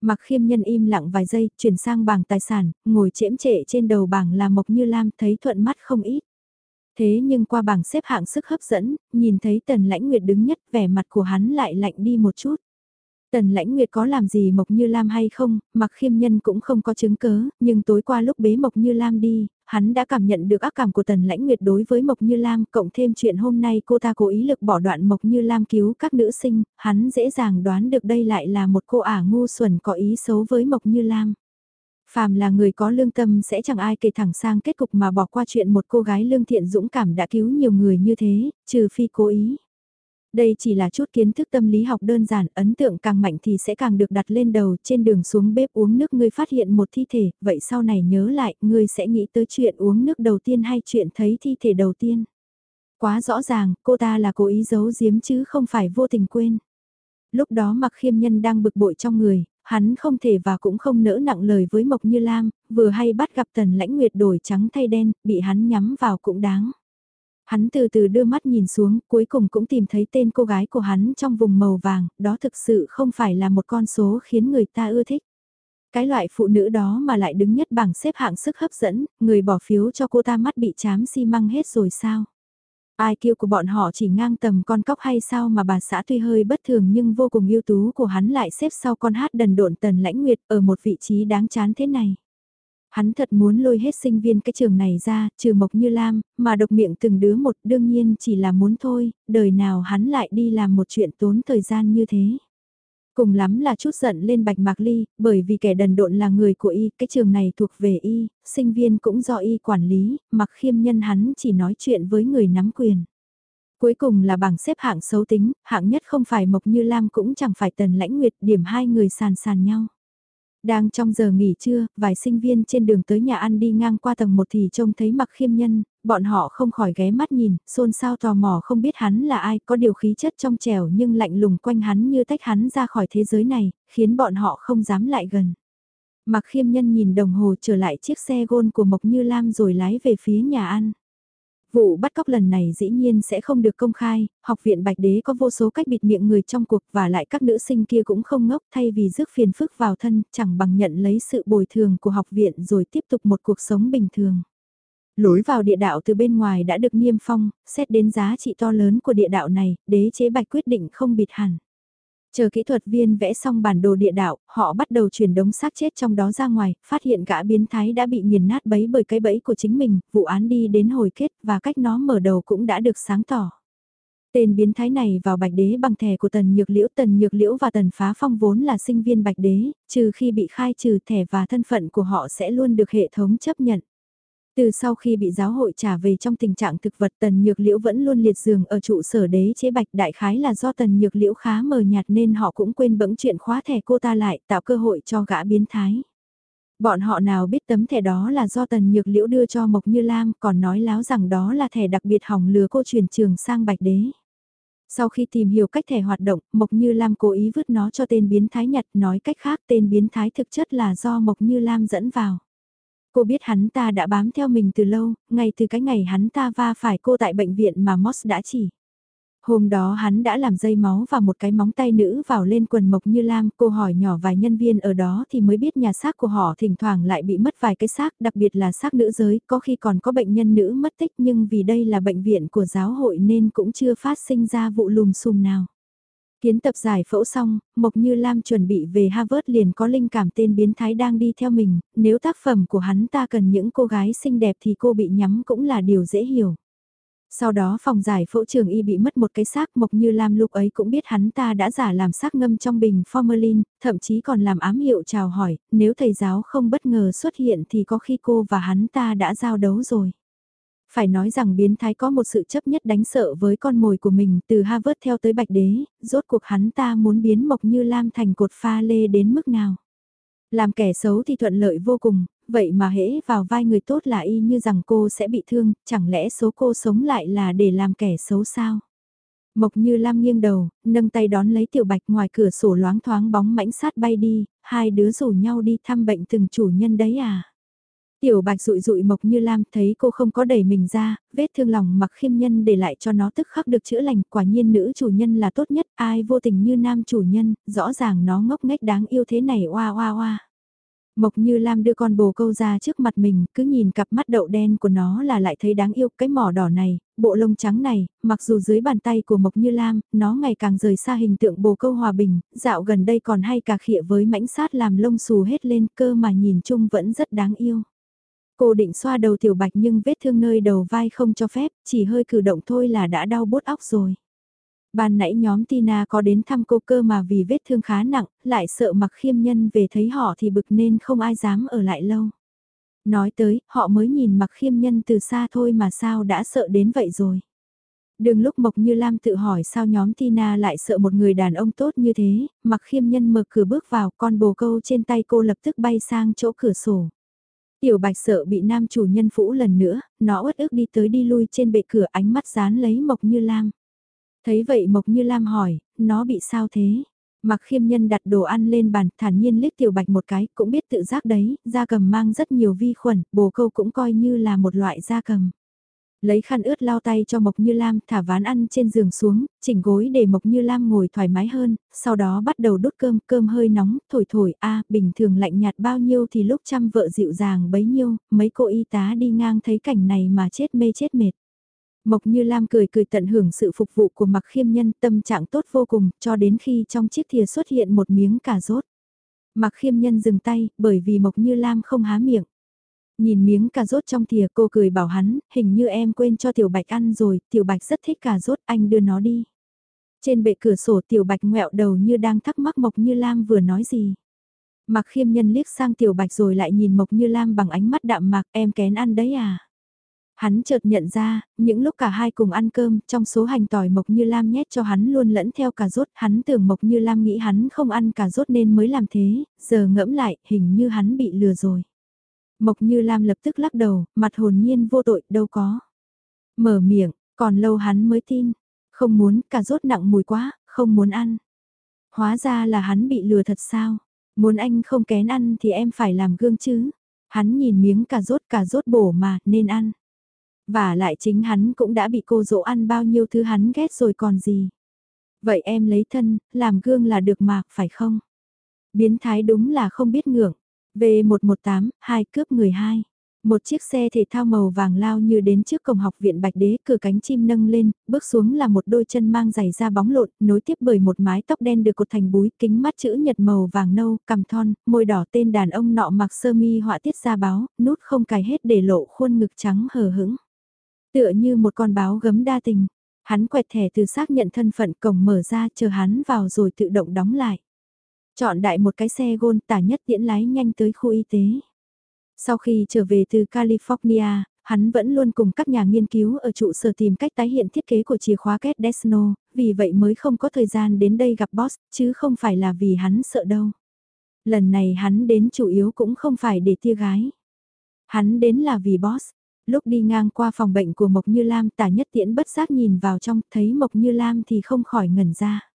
Mặc khiêm nhân im lặng vài giây, chuyển sang bảng tài sản, ngồi chễm trệ trên đầu bảng là Mộc Như Lam thấy thuận mắt không ít. Thế nhưng qua bảng xếp hạng sức hấp dẫn, nhìn thấy Tần Lãnh Nguyệt đứng nhất vẻ mặt của hắn lại lạnh đi một chút. Tần lãnh nguyệt có làm gì Mộc Như Lam hay không, mặc khiêm nhân cũng không có chứng cớ, nhưng tối qua lúc bế Mộc Như Lam đi, hắn đã cảm nhận được ác cảm của Tần lãnh nguyệt đối với Mộc Như Lam, cộng thêm chuyện hôm nay cô ta cố ý lực bỏ đoạn Mộc Như Lam cứu các nữ sinh, hắn dễ dàng đoán được đây lại là một cô ả ngu xuẩn có ý xấu với Mộc Như Lam. Phàm là người có lương tâm sẽ chẳng ai kể thẳng sang kết cục mà bỏ qua chuyện một cô gái lương thiện dũng cảm đã cứu nhiều người như thế, trừ phi cố ý. Đây chỉ là chút kiến thức tâm lý học đơn giản, ấn tượng càng mạnh thì sẽ càng được đặt lên đầu, trên đường xuống bếp uống nước ngươi phát hiện một thi thể, vậy sau này nhớ lại, ngươi sẽ nghĩ tới chuyện uống nước đầu tiên hay chuyện thấy thi thể đầu tiên. Quá rõ ràng, cô ta là cố ý giấu giếm chứ không phải vô tình quên. Lúc đó mặc khiêm nhân đang bực bội trong người, hắn không thể và cũng không nỡ nặng lời với Mộc Như Lam, vừa hay bắt gặp tần lãnh nguyệt đổi trắng thay đen, bị hắn nhắm vào cũng đáng. Hắn từ từ đưa mắt nhìn xuống, cuối cùng cũng tìm thấy tên cô gái của hắn trong vùng màu vàng, đó thực sự không phải là một con số khiến người ta ưa thích. Cái loại phụ nữ đó mà lại đứng nhất bảng xếp hạng sức hấp dẫn, người bỏ phiếu cho cô ta mắt bị chám xi măng hết rồi sao? Ai kêu của bọn họ chỉ ngang tầm con cóc hay sao mà bà xã tuy hơi bất thường nhưng vô cùng ưu tú của hắn lại xếp sau con hát đần độn tần lãnh nguyệt ở một vị trí đáng chán thế này. Hắn thật muốn lôi hết sinh viên cái trường này ra, trừ Mộc Như Lam, mà độc miệng từng đứa một đương nhiên chỉ là muốn thôi, đời nào hắn lại đi làm một chuyện tốn thời gian như thế. Cùng lắm là chút giận lên Bạch Mạc Ly, bởi vì kẻ đần độn là người của y, cái trường này thuộc về y, sinh viên cũng do y quản lý, mặc khiêm nhân hắn chỉ nói chuyện với người nắm quyền. Cuối cùng là bảng xếp hạng xấu tính, hạng nhất không phải Mộc Như Lam cũng chẳng phải Tần Lãnh Nguyệt, điểm hai người sàn sàn nhau. Đang trong giờ nghỉ trưa, vài sinh viên trên đường tới nhà ăn đi ngang qua tầng một thì trông thấy mặc khiêm nhân, bọn họ không khỏi ghé mắt nhìn, xôn xao tò mò không biết hắn là ai, có điều khí chất trong trẻo nhưng lạnh lùng quanh hắn như tách hắn ra khỏi thế giới này, khiến bọn họ không dám lại gần. Mặc khiêm nhân nhìn đồng hồ trở lại chiếc xe gôn của Mộc Như Lam rồi lái về phía nhà ăn. Vụ bắt cóc lần này dĩ nhiên sẽ không được công khai, học viện Bạch Đế có vô số cách bịt miệng người trong cuộc và lại các nữ sinh kia cũng không ngốc thay vì rước phiền phức vào thân chẳng bằng nhận lấy sự bồi thường của học viện rồi tiếp tục một cuộc sống bình thường. Lối vào địa đạo từ bên ngoài đã được niêm phong, xét đến giá trị to lớn của địa đạo này, đế chế bạch quyết định không bịt hẳn. Chờ kỹ thuật viên vẽ xong bản đồ địa đạo, họ bắt đầu chuyển đống xác chết trong đó ra ngoài, phát hiện gã biến thái đã bị nghiền nát bấy bởi cái bẫy của chính mình, vụ án đi đến hồi kết và cách nó mở đầu cũng đã được sáng tỏ. Tên biến thái này vào bạch đế bằng thẻ của tần nhược liễu tần nhược liễu và tần phá phong vốn là sinh viên bạch đế, trừ khi bị khai trừ thẻ và thân phận của họ sẽ luôn được hệ thống chấp nhận. Từ sau khi bị giáo hội trả về trong tình trạng thực vật tần nhược liễu vẫn luôn liệt giường ở trụ sở đế chế bạch đại khái là do tần nhược liễu khá mờ nhạt nên họ cũng quên bẫng chuyện khóa thẻ cô ta lại tạo cơ hội cho gã biến thái. Bọn họ nào biết tấm thẻ đó là do tần nhược liễu đưa cho Mộc Như Lam còn nói láo rằng đó là thẻ đặc biệt hỏng lừa cô chuyển trường sang bạch đế. Sau khi tìm hiểu cách thẻ hoạt động, Mộc Như Lam cố ý vứt nó cho tên biến thái nhặt nói cách khác tên biến thái thực chất là do Mộc Như Lam dẫn vào. Cô biết hắn ta đã bám theo mình từ lâu, ngay từ cái ngày hắn ta va phải cô tại bệnh viện mà Moss đã chỉ. Hôm đó hắn đã làm dây máu và một cái móng tay nữ vào lên quần mộc như lam, cô hỏi nhỏ vài nhân viên ở đó thì mới biết nhà xác của họ thỉnh thoảng lại bị mất vài cái xác, đặc biệt là xác nữ giới, có khi còn có bệnh nhân nữ mất tích nhưng vì đây là bệnh viện của giáo hội nên cũng chưa phát sinh ra vụ lùm xùm nào. Kiến tập giải phẫu xong, Mộc Như Lam chuẩn bị về Harvard liền có linh cảm tên biến thái đang đi theo mình, nếu tác phẩm của hắn ta cần những cô gái xinh đẹp thì cô bị nhắm cũng là điều dễ hiểu. Sau đó phòng giải phẫu trường y bị mất một cái xác Mộc Như Lam lúc ấy cũng biết hắn ta đã giả làm xác ngâm trong bình formalin, thậm chí còn làm ám hiệu chào hỏi, nếu thầy giáo không bất ngờ xuất hiện thì có khi cô và hắn ta đã giao đấu rồi. Phải nói rằng biến thái có một sự chấp nhất đánh sợ với con mồi của mình từ Harvard theo tới Bạch Đế, rốt cuộc hắn ta muốn biến Mộc Như Lam thành cột pha lê đến mức nào. Làm kẻ xấu thì thuận lợi vô cùng, vậy mà hễ vào vai người tốt là y như rằng cô sẽ bị thương, chẳng lẽ số cô sống lại là để làm kẻ xấu sao? Mộc Như Lam nghiêng đầu, nâng tay đón lấy Tiểu Bạch ngoài cửa sổ loáng thoáng bóng mãnh sát bay đi, hai đứa rủ nhau đi thăm bệnh từng chủ nhân đấy à? Tiểu bạch rụi rụi mộc như lam thấy cô không có đẩy mình ra, vết thương lòng mặc khiêm nhân để lại cho nó tức khắc được chữa lành, quả nhiên nữ chủ nhân là tốt nhất, ai vô tình như nam chủ nhân, rõ ràng nó ngốc nghếch đáng yêu thế này oa oa oa. Mộc như Lam đưa con bồ câu ra trước mặt mình, cứ nhìn cặp mắt đậu đen của nó là lại thấy đáng yêu cái mỏ đỏ này, bộ lông trắng này, mặc dù dưới bàn tay của Mộc như Lam, nó ngày càng rời xa hình tượng bồ câu hòa bình, dạo gần đây còn hay cà khịa với mảnh sát làm lông xù hết lên cơ mà nhìn chung vẫn rất đáng yêu. Cô định xoa đầu tiểu bạch nhưng vết thương nơi đầu vai không cho phép, chỉ hơi cử động thôi là đã đau bút óc rồi. Ban nãy nhóm Tina có đến thăm cô cơ mà vì vết thương khá nặng, lại sợ mặc khiêm nhân về thấy họ thì bực nên không ai dám ở lại lâu. Nói tới, họ mới nhìn mặc khiêm nhân từ xa thôi mà sao đã sợ đến vậy rồi. đường lúc Mộc Như Lam tự hỏi sao nhóm Tina lại sợ một người đàn ông tốt như thế, mặc khiêm nhân mở cửa bước vào con bồ câu trên tay cô lập tức bay sang chỗ cửa sổ. Tiểu bạch sợ bị nam chủ nhân phũ lần nữa, nó uất ức đi tới đi lui trên bệ cửa ánh mắt dán lấy Mộc Như Lam. Thấy vậy Mộc Như Lam hỏi, nó bị sao thế? Mặc khiêm nhân đặt đồ ăn lên bàn, thản nhiên liếc tiểu bạch một cái, cũng biết tự giác đấy, da cầm mang rất nhiều vi khuẩn, bồ câu cũng coi như là một loại da cầm. Lấy khăn ướt lau tay cho Mộc Như Lam thả ván ăn trên giường xuống, chỉnh gối để Mộc Như Lam ngồi thoải mái hơn, sau đó bắt đầu đốt cơm, cơm hơi nóng, thổi thổi, a bình thường lạnh nhạt bao nhiêu thì lúc chăm vợ dịu dàng bấy nhiêu, mấy cô y tá đi ngang thấy cảnh này mà chết mê chết mệt. Mộc Như Lam cười cười tận hưởng sự phục vụ của mặc khiêm nhân tâm trạng tốt vô cùng, cho đến khi trong chiếc thìa xuất hiện một miếng cà rốt. Mặc khiêm nhân dừng tay, bởi vì Mộc Như Lam không há miệng. Nhìn miếng cà rốt trong thìa cô cười bảo hắn, hình như em quên cho Tiểu Bạch ăn rồi, Tiểu Bạch rất thích cà rốt, anh đưa nó đi. Trên bệ cửa sổ Tiểu Bạch ngẹo đầu như đang thắc mắc Mộc Như Lam vừa nói gì. Mặc khiêm nhân liếc sang Tiểu Bạch rồi lại nhìn Mộc Như Lam bằng ánh mắt đạm mạc, em kén ăn đấy à. Hắn chợt nhận ra, những lúc cả hai cùng ăn cơm, trong số hành tỏi Mộc Như Lam nhét cho hắn luôn lẫn theo cà rốt, hắn tưởng Mộc Như Lam nghĩ hắn không ăn cà rốt nên mới làm thế, giờ ngẫm lại, hình như hắn bị lừa rồi. Mộc Như Lam lập tức lắc đầu, mặt hồn nhiên vô tội, đâu có. Mở miệng, còn lâu hắn mới tin, không muốn, cà rốt nặng mùi quá, không muốn ăn. Hóa ra là hắn bị lừa thật sao? Muốn anh không kén ăn thì em phải làm gương chứ. Hắn nhìn miếng cà rốt cà rốt bổ mà, nên ăn. Và lại chính hắn cũng đã bị cô dỗ ăn bao nhiêu thứ hắn ghét rồi còn gì. Vậy em lấy thân, làm gương là được mà, phải không? Biến thái đúng là không biết ngưỡng. V118, hai cướp người hai. Một chiếc xe thể thao màu vàng lao như đến trước cổng học viện Bạch Đế, cửa cánh chim nâng lên, bước xuống là một đôi chân mang giày da bóng lộn, nối tiếp bởi một mái tóc đen được cột thành búi, kính mắt chữ nhật màu vàng nâu, cằm thon, môi đỏ tên đàn ông nọ mặc sơ mi họa tiết ra báo, nút không cài hết để lộ khuôn ngực trắng hờ hững. Tựa như một con báo gấm đa tình, hắn quẹt thẻ từ xác nhận thân phận cổng mở ra chờ hắn vào rồi tự động đóng lại. Chọn đại một cái xe gôn tả nhất tiễn lái nhanh tới khu y tế. Sau khi trở về từ California, hắn vẫn luôn cùng các nhà nghiên cứu ở trụ sở tìm cách tái hiện thiết kế của chìa khóa két Desno, vì vậy mới không có thời gian đến đây gặp boss, chứ không phải là vì hắn sợ đâu. Lần này hắn đến chủ yếu cũng không phải để tia gái. Hắn đến là vì boss. Lúc đi ngang qua phòng bệnh của Mộc Như Lam tả nhất tiễn bất giác nhìn vào trong, thấy Mộc Như Lam thì không khỏi ngẩn ra.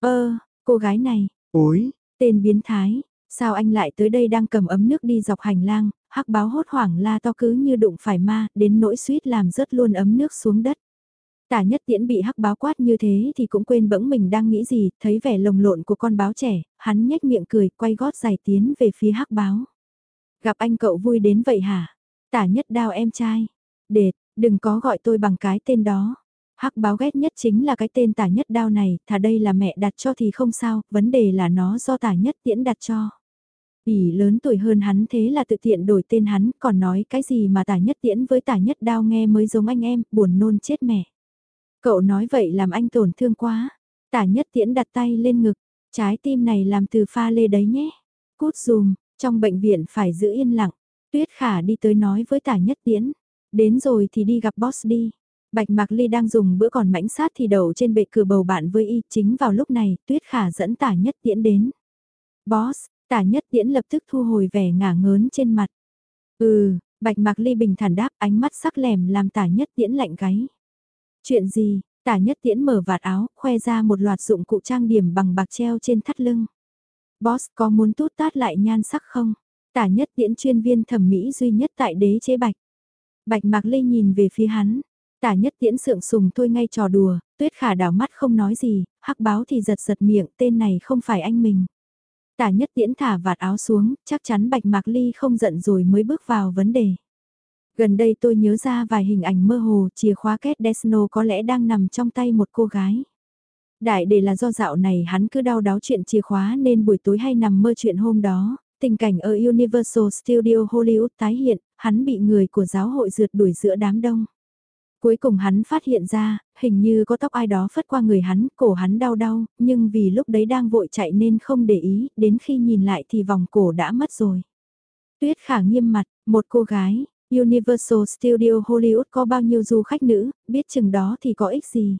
Ơ, cô gái này, Ôi, tên biến thái, sao anh lại tới đây đang cầm ấm nước đi dọc hành lang, hắc báo hốt hoảng la to cứ như đụng phải ma, đến nỗi suýt làm rớt luôn ấm nước xuống đất. Tả nhất tiễn bị hắc báo quát như thế thì cũng quên bỗng mình đang nghĩ gì, thấy vẻ lồng lộn của con báo trẻ, hắn nhếch miệng cười, quay gót dài tiến về phía hắc báo. Gặp anh cậu vui đến vậy hả? Tả nhất đao em trai. Đệt, đừng có gọi tôi bằng cái tên đó. Hắc báo ghét nhất chính là cái tên tả nhất đao này, thà đây là mẹ đặt cho thì không sao, vấn đề là nó do tả nhất tiễn đặt cho. ỉ lớn tuổi hơn hắn thế là tự tiện đổi tên hắn, còn nói cái gì mà tả nhất tiễn với tả nhất đao nghe mới giống anh em, buồn nôn chết mẹ. Cậu nói vậy làm anh tổn thương quá. Tả nhất tiễn đặt tay lên ngực, trái tim này làm từ pha lê đấy nhé. Cút dùm, trong bệnh viện phải giữ yên lặng. Tuyết khả đi tới nói với tả nhất tiễn. Đến rồi thì đi gặp boss đi. Bạch Mạc Ly đang dùng bữa còn mãnh sát thì đầu trên bệ cửa bầu bạn với y chính vào lúc này Tuyết Khả dẫn tả nhất tiễn đến. Boss, tả nhất tiễn lập tức thu hồi vẻ ngả ngớn trên mặt. Ừ, Bạch Mạc Ly bình thản đáp ánh mắt sắc lẻm làm tả nhất tiễn lạnh gáy. Chuyện gì, tả nhất tiễn mở vạt áo, khoe ra một loạt dụng cụ trang điểm bằng bạc treo trên thắt lưng. Boss có muốn tút tát lại nhan sắc không? Tả nhất tiễn chuyên viên thẩm mỹ duy nhất tại đế chế bạch. Bạch Mạc Ly nhìn về phía hắn, Tả nhất tiễn sượng sùng thôi ngay trò đùa, tuyết khả đảo mắt không nói gì, hắc báo thì giật giật miệng, tên này không phải anh mình. Tả nhất tiễn thả vạt áo xuống, chắc chắn bạch mạc ly không giận rồi mới bước vào vấn đề. Gần đây tôi nhớ ra vài hình ảnh mơ hồ, chìa khóa kết Desno có lẽ đang nằm trong tay một cô gái. Đại để là do dạo này hắn cứ đau đáo chuyện chìa khóa nên buổi tối hay nằm mơ chuyện hôm đó, tình cảnh ở Universal Studio Hollywood tái hiện, hắn bị người của giáo hội rượt đuổi giữa đám đông. Cuối cùng hắn phát hiện ra, hình như có tóc ai đó phất qua người hắn, cổ hắn đau đau, nhưng vì lúc đấy đang vội chạy nên không để ý, đến khi nhìn lại thì vòng cổ đã mất rồi. Tuyết khả nghiêm mặt, một cô gái, Universal Studio Hollywood có bao nhiêu du khách nữ, biết chừng đó thì có ích gì.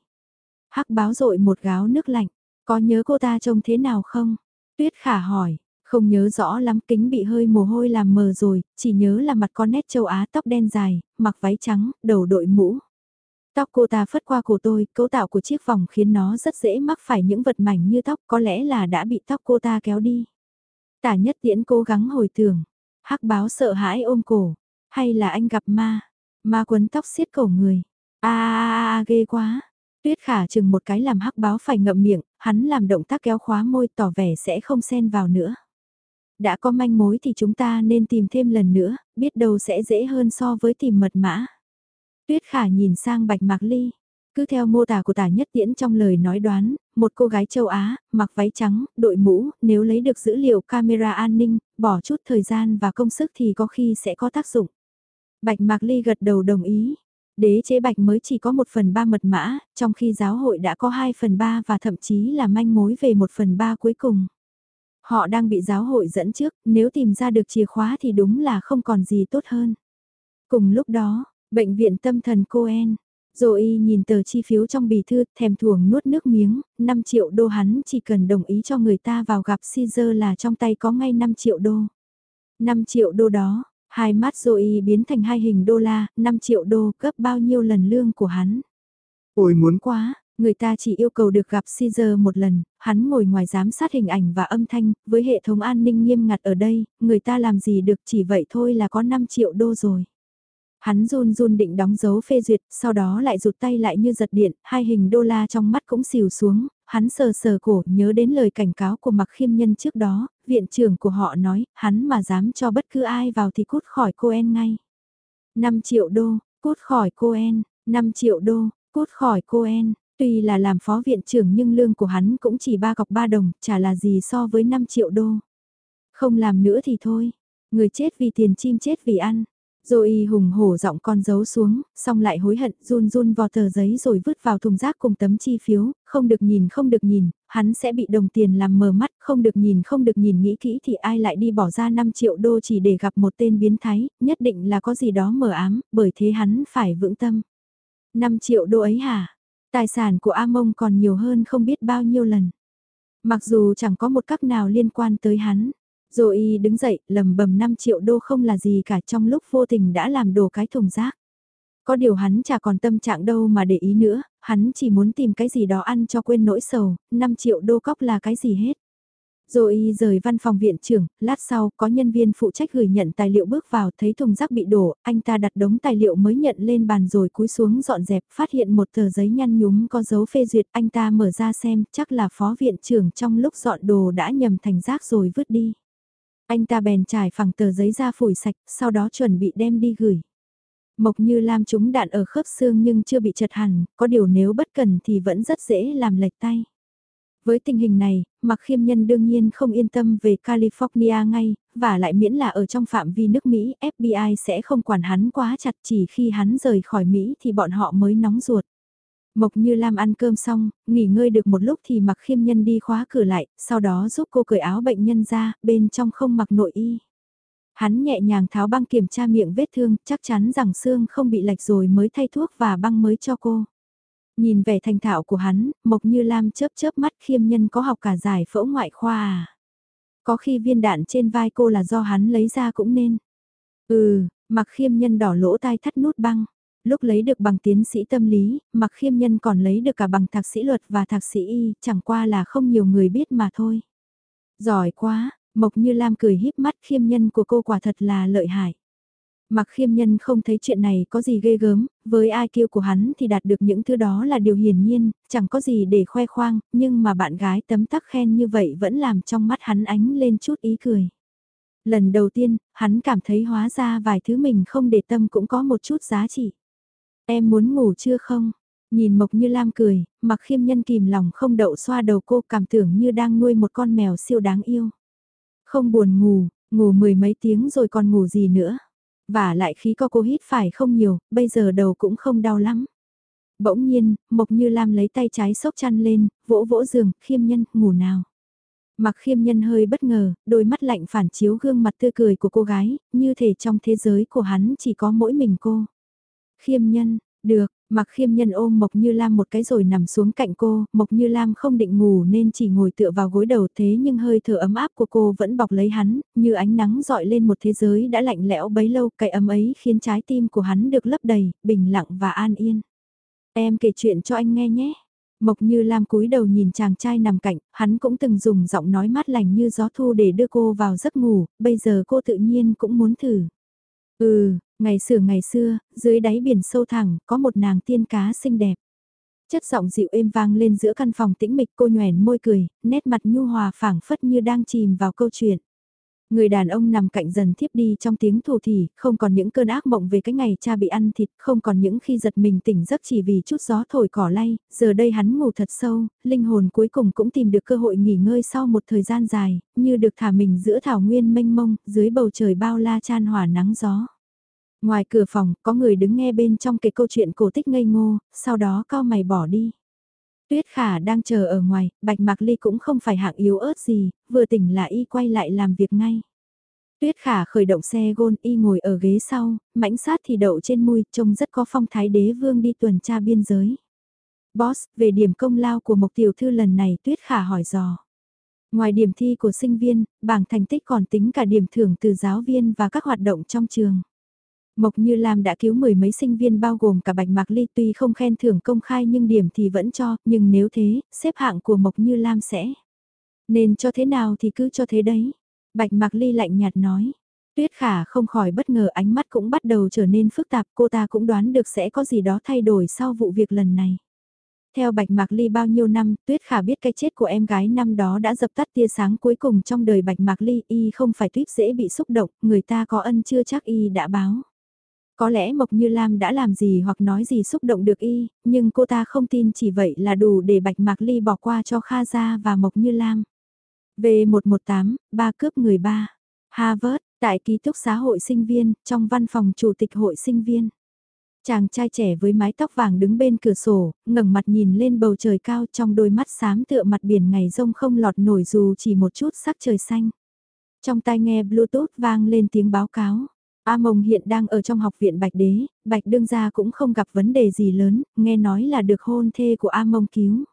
Hắc báo rội một gáo nước lạnh, có nhớ cô ta trông thế nào không? Tuyết khả hỏi, không nhớ rõ lắm kính bị hơi mồ hôi làm mờ rồi, chỉ nhớ là mặt con nét châu Á tóc đen dài, mặc váy trắng, đầu đội mũ. Tóc cô ta phất qua cổ tôi, cấu tạo của chiếc vòng khiến nó rất dễ mắc phải những vật mảnh như tóc có lẽ là đã bị tóc cô ta kéo đi. Tả nhất tiễn cố gắng hồi tưởng, hắc báo sợ hãi ôm cổ, hay là anh gặp ma, ma quấn tóc xiết cổ người, a ghê quá. Tuyết khả chừng một cái làm hắc báo phải ngậm miệng, hắn làm động tác kéo khóa môi tỏ vẻ sẽ không xen vào nữa. Đã có manh mối thì chúng ta nên tìm thêm lần nữa, biết đâu sẽ dễ hơn so với tìm mật mã. Tuyết khả nhìn sang bạch mạc ly. Cứ theo mô tả của tả nhất tiễn trong lời nói đoán, một cô gái châu Á, mặc váy trắng, đội mũ, nếu lấy được dữ liệu camera an ninh, bỏ chút thời gian và công sức thì có khi sẽ có tác dụng. Bạch Mạc Ly gật đầu đồng ý. Đế chế bạch mới chỉ có một phần ba mật mã, trong khi giáo hội đã có 2 phần 3 và thậm chí là manh mối về một phần 3 cuối cùng. Họ đang bị giáo hội dẫn trước, nếu tìm ra được chìa khóa thì đúng là không còn gì tốt hơn. Cùng lúc đó, Bệnh viện tâm thần Coen. Rồi nhìn tờ chi phiếu trong bì thư, thèm thuồng nuốt nước miếng, 5 triệu đô hắn chỉ cần đồng ý cho người ta vào gặp Caesar là trong tay có ngay 5 triệu đô. 5 triệu đô đó, hai mắt Zoe biến thành hai hình đô la, 5 triệu đô gấp bao nhiêu lần lương của hắn. Ôi muốn quá, người ta chỉ yêu cầu được gặp Caesar một lần, hắn ngồi ngoài giám sát hình ảnh và âm thanh, với hệ thống an ninh nghiêm ngặt ở đây, người ta làm gì được chỉ vậy thôi là có 5 triệu đô rồi. Hắn run run định đóng dấu phê duyệt, sau đó lại rụt tay lại như giật điện, hai hình đô la trong mắt cũng xìu xuống, hắn sờ sờ cổ nhớ đến lời cảnh cáo của mặc khiêm nhân trước đó, viện trưởng của họ nói, hắn mà dám cho bất cứ ai vào thì cút khỏi cô en ngay. 5 triệu đô, cút khỏi cô en, 5 triệu đô, cút khỏi cô en. Tuy là làm phó viện trưởng nhưng lương của hắn cũng chỉ ba cọc ba đồng, chả là gì so với 5 triệu đô. Không làm nữa thì thôi, người chết vì tiền chim chết vì ăn. Rồi hùng hổ giọng con giấu xuống, xong lại hối hận, run run vào tờ giấy rồi vứt vào thùng rác cùng tấm chi phiếu, không được nhìn không được nhìn, hắn sẽ bị đồng tiền làm mờ mắt, không được nhìn không được nhìn nghĩ kỹ thì ai lại đi bỏ ra 5 triệu đô chỉ để gặp một tên biến thái, nhất định là có gì đó mờ ám, bởi thế hắn phải vững tâm. 5 triệu đô ấy hả? Tài sản của A Mông còn nhiều hơn không biết bao nhiêu lần. Mặc dù chẳng có một cách nào liên quan tới hắn. Rồi đứng dậy, lầm bầm 5 triệu đô không là gì cả trong lúc vô tình đã làm đổ cái thùng rác. Có điều hắn chả còn tâm trạng đâu mà để ý nữa, hắn chỉ muốn tìm cái gì đó ăn cho quên nỗi sầu, 5 triệu đô cóc là cái gì hết. Rồi rời văn phòng viện trưởng, lát sau có nhân viên phụ trách gửi nhận tài liệu bước vào thấy thùng rác bị đổ, anh ta đặt đống tài liệu mới nhận lên bàn rồi cúi xuống dọn dẹp, phát hiện một tờ giấy nhăn nhúm có dấu phê duyệt, anh ta mở ra xem, chắc là phó viện trưởng trong lúc dọn đồ đã nhầm thành rác rồi vứt đi. Anh ta bèn trải phẳng tờ giấy ra phủi sạch, sau đó chuẩn bị đem đi gửi. Mộc như lam trúng đạn ở khớp xương nhưng chưa bị chật hẳn, có điều nếu bất cần thì vẫn rất dễ làm lệch tay. Với tình hình này, Mạc Khiêm Nhân đương nhiên không yên tâm về California ngay, và lại miễn là ở trong phạm vi nước Mỹ, FBI sẽ không quản hắn quá chặt chỉ khi hắn rời khỏi Mỹ thì bọn họ mới nóng ruột. Mộc Như Lam ăn cơm xong, nghỉ ngơi được một lúc thì mặc Khiêm Nhân đi khóa cửa lại, sau đó giúp cô cởi áo bệnh nhân ra, bên trong không mặc nội y. Hắn nhẹ nhàng tháo băng kiểm tra miệng vết thương, chắc chắn rằng xương không bị lệch rồi mới thay thuốc và băng mới cho cô. Nhìn vẻ thành thạo của hắn, Mộc Như Lam chớp chớp mắt khiêm nhân có học cả giải phẫu ngoại khoa à. Có khi viên đạn trên vai cô là do hắn lấy ra cũng nên. Ừ, mặc khiêm nhân đỏ lỗ tai thắt nút băng. Lúc lấy được bằng tiến sĩ tâm lý, mặc khiêm nhân còn lấy được cả bằng thạc sĩ luật và thạc sĩ y, chẳng qua là không nhiều người biết mà thôi. Giỏi quá, Mộc Như Lam cười híp mắt khiêm nhân của cô quả thật là lợi hại. Mặc khiêm nhân không thấy chuyện này có gì ghê gớm, với ai kêu của hắn thì đạt được những thứ đó là điều hiển nhiên, chẳng có gì để khoe khoang, nhưng mà bạn gái tấm tắc khen như vậy vẫn làm trong mắt hắn ánh lên chút ý cười. Lần đầu tiên, hắn cảm thấy hóa ra vài thứ mình không để tâm cũng có một chút giá trị. Em muốn ngủ chưa không? Nhìn Mộc Như Lam cười, mặc khiêm nhân kìm lòng không đậu xoa đầu cô cảm tưởng như đang nuôi một con mèo siêu đáng yêu. Không buồn ngủ, ngủ mười mấy tiếng rồi còn ngủ gì nữa. Và lại khí co cô hít phải không nhiều, bây giờ đầu cũng không đau lắm. Bỗng nhiên, Mộc Như Lam lấy tay trái sốc chăn lên, vỗ vỗ giường, khiêm nhân, ngủ nào. Mặc khiêm nhân hơi bất ngờ, đôi mắt lạnh phản chiếu gương mặt tươi cười của cô gái, như thể trong thế giới của hắn chỉ có mỗi mình cô. Khiêm nhân, được, Mặc khiêm nhân ôm Mộc Như Lam một cái rồi nằm xuống cạnh cô, Mộc Như Lam không định ngủ nên chỉ ngồi tựa vào gối đầu thế nhưng hơi thở ấm áp của cô vẫn bọc lấy hắn, như ánh nắng dọi lên một thế giới đã lạnh lẽo bấy lâu, cái ấm ấy khiến trái tim của hắn được lấp đầy, bình lặng và an yên. Em kể chuyện cho anh nghe nhé. Mộc Như Lam cúi đầu nhìn chàng trai nằm cạnh, hắn cũng từng dùng giọng nói mát lành như gió thu để đưa cô vào giấc ngủ, bây giờ cô tự nhiên cũng muốn thử. Ừ, Ngày xưa ngày xưa, dưới đáy biển sâu thẳng, có một nàng tiên cá xinh đẹp. Chất giọng dịu êm vang lên giữa căn phòng tĩnh mịch cô nhoèn môi cười, nét mặt nhu hòa phảng phất như đang chìm vào câu chuyện. Người đàn ông nằm cạnh dần thiếp đi trong tiếng thù thì, không còn những cơn ác mộng về cái ngày cha bị ăn thịt, không còn những khi giật mình tỉnh giấc chỉ vì chút gió thổi cỏ lay, giờ đây hắn ngủ thật sâu, linh hồn cuối cùng cũng tìm được cơ hội nghỉ ngơi sau một thời gian dài, như được thả mình giữa thảo nguyên mênh mông, dưới bầu trời bao la chan hỏa nắng gió. Ngoài cửa phòng, có người đứng nghe bên trong cái câu chuyện cổ tích ngây ngô, sau đó cao mày bỏ đi. Tuyết khả đang chờ ở ngoài, bạch mạc ly cũng không phải hạng yếu ớt gì, vừa tỉnh là y quay lại làm việc ngay. Tuyết khả khởi động xe gôn y ngồi ở ghế sau, mãnh sát thì đậu trên môi trông rất có phong thái đế vương đi tuần tra biên giới. Boss, về điểm công lao của Mộc Tiểu Thư lần này Tuyết khả hỏi dò. Ngoài điểm thi của sinh viên, bảng thành tích còn tính cả điểm thưởng từ giáo viên và các hoạt động trong trường. Mộc Như Lam đã cứu mười mấy sinh viên bao gồm cả Bạch Mạc Ly tuy không khen thưởng công khai nhưng điểm thì vẫn cho, nhưng nếu thế, xếp hạng của Mộc Như Lam sẽ. Nên cho thế nào thì cứ cho thế đấy. Bạch Mạc Ly lạnh nhạt nói. Tuyết Khả không khỏi bất ngờ ánh mắt cũng bắt đầu trở nên phức tạp cô ta cũng đoán được sẽ có gì đó thay đổi sau vụ việc lần này. Theo Bạch Mạc Ly bao nhiêu năm, Tuyết Khả biết cái chết của em gái năm đó đã dập tắt tia sáng cuối cùng trong đời Bạch Mạc Ly y không phải tuyết dễ bị xúc động, người ta có ân chưa chắc y đã báo. Có lẽ Mộc Như Lam đã làm gì hoặc nói gì xúc động được y, nhưng cô ta không tin chỉ vậy là đủ để Bạch Mạc Ly bỏ qua cho Kha Gia và Mộc Như Lam. V118, ba cướp người ba. Harvard, tại ký túc xá hội sinh viên, trong văn phòng chủ tịch hội sinh viên. Chàng trai trẻ với mái tóc vàng đứng bên cửa sổ, ngẩng mặt nhìn lên bầu trời cao trong đôi mắt xám tựa mặt biển ngày rông không lọt nổi dù chỉ một chút sắc trời xanh. Trong tai nghe Bluetooth vang lên tiếng báo cáo. A Mông hiện đang ở trong học viện Bạch Đế, Bạch Đương gia cũng không gặp vấn đề gì lớn, nghe nói là được hôn thê của A Mông cứu.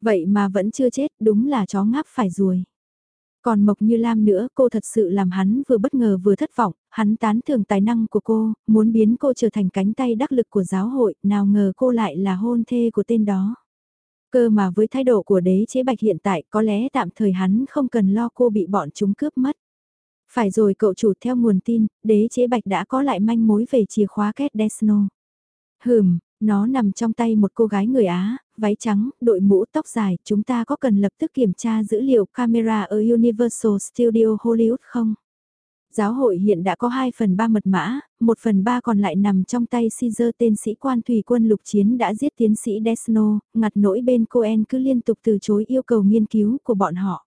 Vậy mà vẫn chưa chết, đúng là chó ngáp phải ruồi. Còn Mộc Như Lam nữa, cô thật sự làm hắn vừa bất ngờ vừa thất vọng, hắn tán thưởng tài năng của cô, muốn biến cô trở thành cánh tay đắc lực của giáo hội, nào ngờ cô lại là hôn thê của tên đó. Cơ mà với thái độ của đế chế bạch hiện tại có lẽ tạm thời hắn không cần lo cô bị bọn chúng cướp mất. Phải rồi cậu chủ theo nguồn tin, đế chế bạch đã có lại manh mối về chìa khóa kết Desno. Hừm, nó nằm trong tay một cô gái người Á, váy trắng, đội mũ tóc dài, chúng ta có cần lập tức kiểm tra dữ liệu camera ở Universal Studio Hollywood không? Giáo hội hiện đã có 2 phần 3 mật mã, 1 phần 3 còn lại nằm trong tay Caesar tên sĩ quan thủy quân lục chiến đã giết tiến sĩ Desno, ngặt nỗi bên Cohen cứ liên tục từ chối yêu cầu nghiên cứu của bọn họ.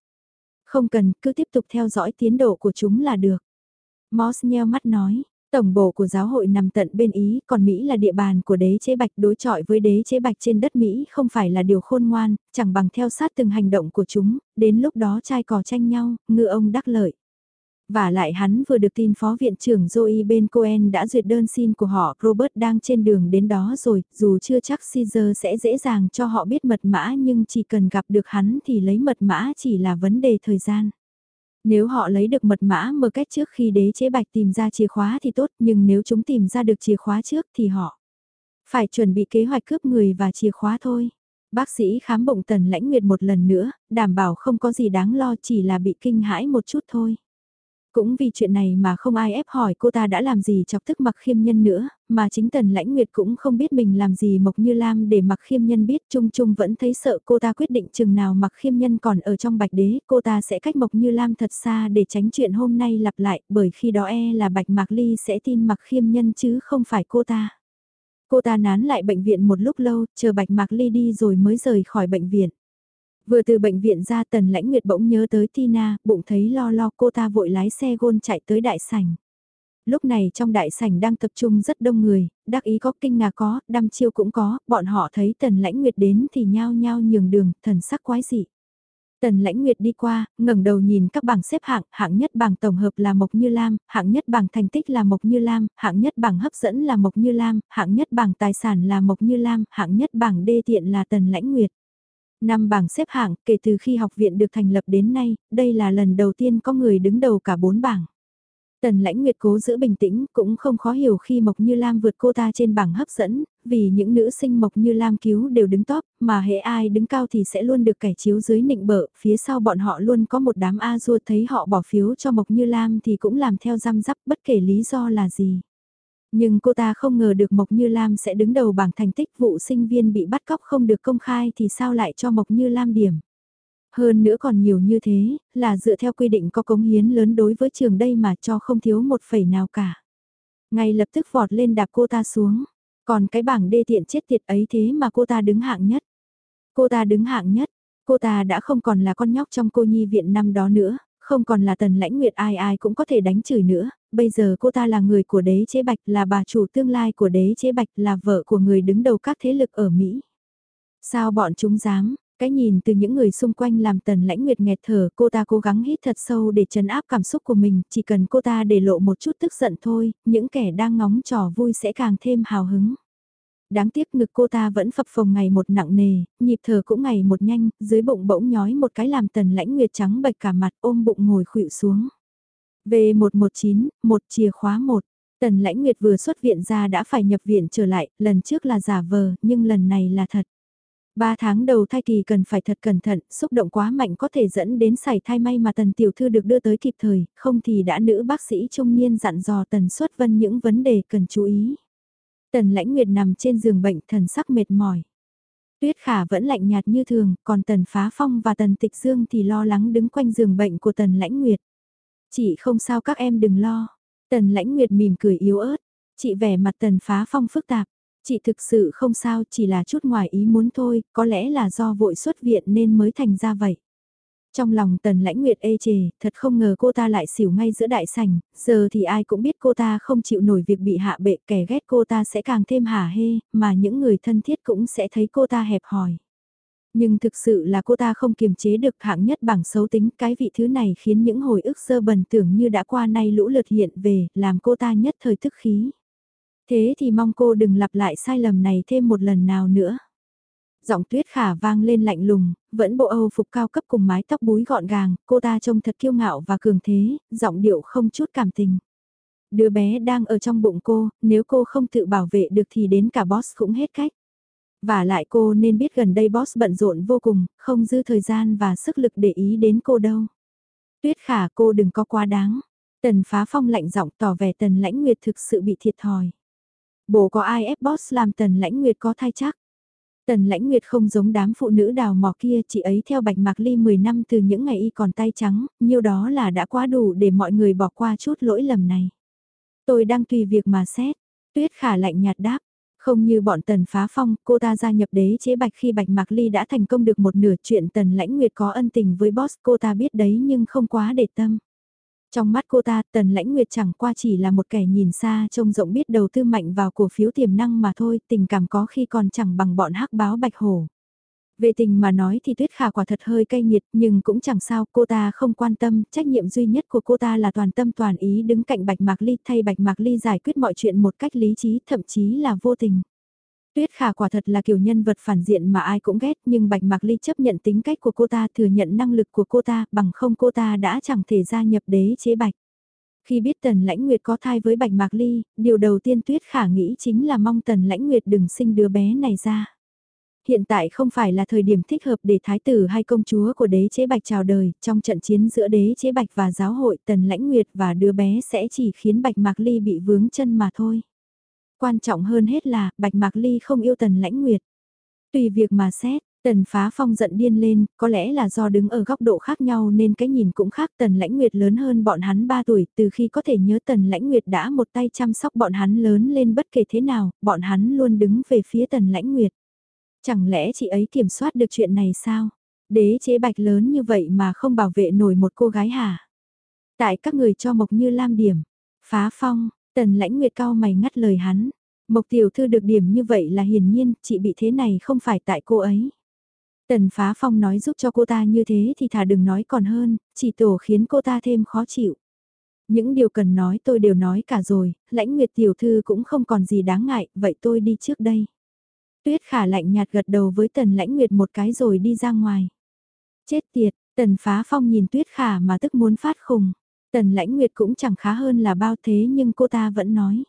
Không cần, cứ tiếp tục theo dõi tiến độ của chúng là được. Moss nheo mắt nói, Tổng bộ của giáo hội nằm tận bên Ý, còn Mỹ là địa bàn của đế chế bạch đối chọi với đế chế bạch trên đất Mỹ không phải là điều khôn ngoan, chẳng bằng theo sát từng hành động của chúng, đến lúc đó trai cò tranh nhau, ngựa ông đắc lợi. Và lại hắn vừa được tin phó viện trưởng Joey Ben Cohen đã duyệt đơn xin của họ, Robert đang trên đường đến đó rồi, dù chưa chắc Caesar sẽ dễ dàng cho họ biết mật mã nhưng chỉ cần gặp được hắn thì lấy mật mã chỉ là vấn đề thời gian. Nếu họ lấy được mật mã mơ cách trước khi đế chế bạch tìm ra chìa khóa thì tốt, nhưng nếu chúng tìm ra được chìa khóa trước thì họ phải chuẩn bị kế hoạch cướp người và chìa khóa thôi. Bác sĩ khám bụng tần lãnh nguyệt một lần nữa, đảm bảo không có gì đáng lo chỉ là bị kinh hãi một chút thôi. Cũng vì chuyện này mà không ai ép hỏi cô ta đã làm gì chọc tức mặc khiêm nhân nữa, mà chính tần lãnh nguyệt cũng không biết mình làm gì Mộc Như Lam để mặc khiêm nhân biết chung chung vẫn thấy sợ cô ta quyết định chừng nào mặc khiêm nhân còn ở trong bạch đế cô ta sẽ cách Mộc Như Lam thật xa để tránh chuyện hôm nay lặp lại bởi khi đó e là bạch mạc ly sẽ tin mặc khiêm nhân chứ không phải cô ta. Cô ta nán lại bệnh viện một lúc lâu, chờ bạch mạc ly đi rồi mới rời khỏi bệnh viện. Vừa từ bệnh viện ra tần lãnh nguyệt bỗng nhớ tới Tina, bụng thấy lo lo cô ta vội lái xe gôn chạy tới đại sảnh. Lúc này trong đại sảnh đang tập trung rất đông người, đắc ý có kinh ngạc có, đăm chiêu cũng có, bọn họ thấy tần lãnh nguyệt đến thì nhao nhao nhường đường, thần sắc quái dị. Tần lãnh nguyệt đi qua, ngẩng đầu nhìn các bảng xếp hạng, hạng nhất bảng tổng hợp là Mộc Như Lam, hạng nhất bảng thành tích là Mộc Như Lam, hạng nhất bảng hấp dẫn là Mộc Như Lam, hạng nhất bảng tài sản là Mộc Như Lam, hạng nhất bảng đê tiện là Tần lãnh nguyệt. Năm bảng xếp hạng, kể từ khi học viện được thành lập đến nay, đây là lần đầu tiên có người đứng đầu cả bốn bảng. Tần lãnh nguyệt cố giữ bình tĩnh, cũng không khó hiểu khi Mộc Như Lam vượt cô ta trên bảng hấp dẫn, vì những nữ sinh Mộc Như Lam cứu đều đứng top, mà hệ ai đứng cao thì sẽ luôn được cải chiếu dưới nịnh bợ, phía sau bọn họ luôn có một đám A dua thấy họ bỏ phiếu cho Mộc Như Lam thì cũng làm theo răm rắp bất kể lý do là gì. Nhưng cô ta không ngờ được Mộc Như Lam sẽ đứng đầu bảng thành tích vụ sinh viên bị bắt cóc không được công khai thì sao lại cho Mộc Như Lam điểm. Hơn nữa còn nhiều như thế, là dựa theo quy định có cống hiến lớn đối với trường đây mà cho không thiếu một phẩy nào cả. Ngay lập tức vọt lên đạp cô ta xuống, còn cái bảng đê tiện chết tiệt ấy thế mà cô ta đứng hạng nhất. Cô ta đứng hạng nhất, cô ta đã không còn là con nhóc trong cô nhi viện năm đó nữa, không còn là tần lãnh nguyệt ai ai cũng có thể đánh chửi nữa, bây giờ cô ta là người của đế chế bạch là bà chủ tương lai của đế chế bạch là vợ của người đứng đầu các thế lực ở Mỹ. Sao bọn chúng dám, Cái nhìn từ những người xung quanh làm tần lãnh nguyệt nghẹt thở, cô ta cố gắng hít thật sâu để trấn áp cảm xúc của mình, chỉ cần cô ta để lộ một chút tức giận thôi, những kẻ đang ngóng trò vui sẽ càng thêm hào hứng. Đáng tiếc ngực cô ta vẫn phập phồng ngày một nặng nề, nhịp thở cũng ngày một nhanh, dưới bụng bỗng nhói một cái làm tần lãnh nguyệt trắng bạch cả mặt ôm bụng ngồi khuỵu xuống. V119, một chìa khóa một Tần lãnh nguyệt vừa xuất viện ra đã phải nhập viện trở lại, lần trước là giả vờ, nhưng lần này là thật. Ba tháng đầu thai kỳ cần phải thật cẩn thận, xúc động quá mạnh có thể dẫn đến sảy thai may mà tần tiểu thư được đưa tới kịp thời, không thì đã nữ bác sĩ trung niên dặn dò tần xuất vân những vấn đề cần chú ý. Tần lãnh nguyệt nằm trên giường bệnh thần sắc mệt mỏi. Tuyết khả vẫn lạnh nhạt như thường, còn tần phá phong và tần tịch dương thì lo lắng đứng quanh giường bệnh của tần lãnh nguyệt. Chị không sao các em đừng lo. Tần lãnh nguyệt mỉm cười yếu ớt. Chị vẻ mặt tần phá phong phức tạp. Chị thực sự không sao, chỉ là chút ngoài ý muốn thôi, có lẽ là do vội xuất viện nên mới thành ra vậy. Trong lòng tần lãnh nguyệt ê chề, thật không ngờ cô ta lại xỉu ngay giữa đại sảnh, giờ thì ai cũng biết cô ta không chịu nổi việc bị hạ bệ kẻ ghét cô ta sẽ càng thêm hả hê, mà những người thân thiết cũng sẽ thấy cô ta hẹp hòi. Nhưng thực sự là cô ta không kiềm chế được hạng nhất bằng xấu tính cái vị thứ này khiến những hồi ức sơ bần tưởng như đã qua nay lũ lượt hiện về, làm cô ta nhất thời tức khí. Thế thì mong cô đừng lặp lại sai lầm này thêm một lần nào nữa. Giọng tuyết khả vang lên lạnh lùng, vẫn bộ Âu phục cao cấp cùng mái tóc búi gọn gàng, cô ta trông thật kiêu ngạo và cường thế, giọng điệu không chút cảm tình. Đứa bé đang ở trong bụng cô, nếu cô không tự bảo vệ được thì đến cả boss cũng hết cách. Và lại cô nên biết gần đây boss bận rộn vô cùng, không dư thời gian và sức lực để ý đến cô đâu. Tuyết khả cô đừng có quá đáng. Tần phá phong lạnh giọng tỏ vẻ tần lãnh nguyệt thực sự bị thiệt thòi. Bố có ai ép boss làm tần lãnh nguyệt có thai chắc. Tần lãnh nguyệt không giống đám phụ nữ đào mỏ kia, chị ấy theo bạch mạc ly 10 năm từ những ngày y còn tay trắng, nhiêu đó là đã quá đủ để mọi người bỏ qua chút lỗi lầm này. Tôi đang tùy việc mà xét, tuyết khả lạnh nhạt đáp, không như bọn tần phá phong, cô ta gia nhập đế chế bạch khi bạch mạc ly đã thành công được một nửa chuyện tần lãnh nguyệt có ân tình với boss cô ta biết đấy nhưng không quá để tâm. Trong mắt cô ta, Tần Lãnh Nguyệt chẳng qua chỉ là một kẻ nhìn xa trông rộng biết đầu tư mạnh vào cổ phiếu tiềm năng mà thôi, tình cảm có khi còn chẳng bằng bọn hắc báo bạch hổ. Về tình mà nói thì Tuyết Khả quả thật hơi cay nghiệt nhưng cũng chẳng sao, cô ta không quan tâm, trách nhiệm duy nhất của cô ta là toàn tâm toàn ý đứng cạnh Bạch Mạc Ly thay Bạch Mạc Ly giải quyết mọi chuyện một cách lý trí, thậm chí là vô tình. Tuyết Khả quả thật là kiểu nhân vật phản diện mà ai cũng ghét nhưng Bạch Mạc Ly chấp nhận tính cách của cô ta thừa nhận năng lực của cô ta bằng không cô ta đã chẳng thể gia nhập đế chế Bạch. Khi biết Tần Lãnh Nguyệt có thai với Bạch Mạc Ly, điều đầu tiên Tuyết Khả nghĩ chính là mong Tần Lãnh Nguyệt đừng sinh đứa bé này ra. Hiện tại không phải là thời điểm thích hợp để thái tử hay công chúa của đế chế Bạch chào đời, trong trận chiến giữa đế chế Bạch và giáo hội Tần Lãnh Nguyệt và đứa bé sẽ chỉ khiến Bạch Mạc Ly bị vướng chân mà thôi. Quan trọng hơn hết là, Bạch Mạc Ly không yêu Tần Lãnh Nguyệt. Tùy việc mà xét, Tần Phá Phong giận điên lên, có lẽ là do đứng ở góc độ khác nhau nên cái nhìn cũng khác Tần Lãnh Nguyệt lớn hơn bọn hắn 3 tuổi, từ khi có thể nhớ Tần Lãnh Nguyệt đã một tay chăm sóc bọn hắn lớn lên bất kể thế nào, bọn hắn luôn đứng về phía Tần Lãnh Nguyệt. Chẳng lẽ chị ấy kiểm soát được chuyện này sao? Đế chế bạch lớn như vậy mà không bảo vệ nổi một cô gái hả? Tại các người cho Mộc Như Lam điểm. Phá Phong, Tần lãnh nguyệt cao mày ngắt lời hắn. Mộc tiểu thư được điểm như vậy là hiển nhiên, chị bị thế này không phải tại cô ấy. Tần phá phong nói giúp cho cô ta như thế thì thà đừng nói còn hơn, chỉ tổ khiến cô ta thêm khó chịu. Những điều cần nói tôi đều nói cả rồi, lãnh nguyệt tiểu thư cũng không còn gì đáng ngại, vậy tôi đi trước đây. Tuyết khả lạnh nhạt gật đầu với tần lãnh nguyệt một cái rồi đi ra ngoài. Chết tiệt, tần phá phong nhìn tuyết khả mà tức muốn phát khùng. Tần lãnh nguyệt cũng chẳng khá hơn là bao thế nhưng cô ta vẫn nói.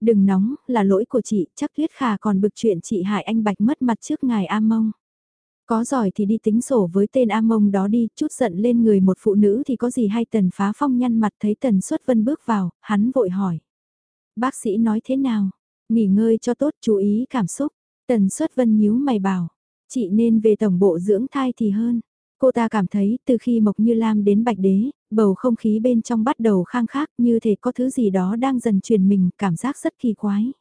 Đừng nóng, là lỗi của chị, chắc Tuyết Khả còn bực chuyện chị hại anh Bạch mất mặt trước ngài A Mông. Có giỏi thì đi tính sổ với tên A Mông đó đi, chút giận lên người một phụ nữ thì có gì hay Tần phá phong nhăn mặt thấy Tần Xuất Vân bước vào, hắn vội hỏi. Bác sĩ nói thế nào? Nghỉ ngơi cho tốt, chú ý cảm xúc. Tần Xuất Vân nhíu mày bảo, chị nên về tổng bộ dưỡng thai thì hơn. Cô ta cảm thấy từ khi Mộc Như Lam đến Bạch Đế, bầu không khí bên trong bắt đầu khang khác như thể có thứ gì đó đang dần truyền mình, cảm giác rất kỳ quái.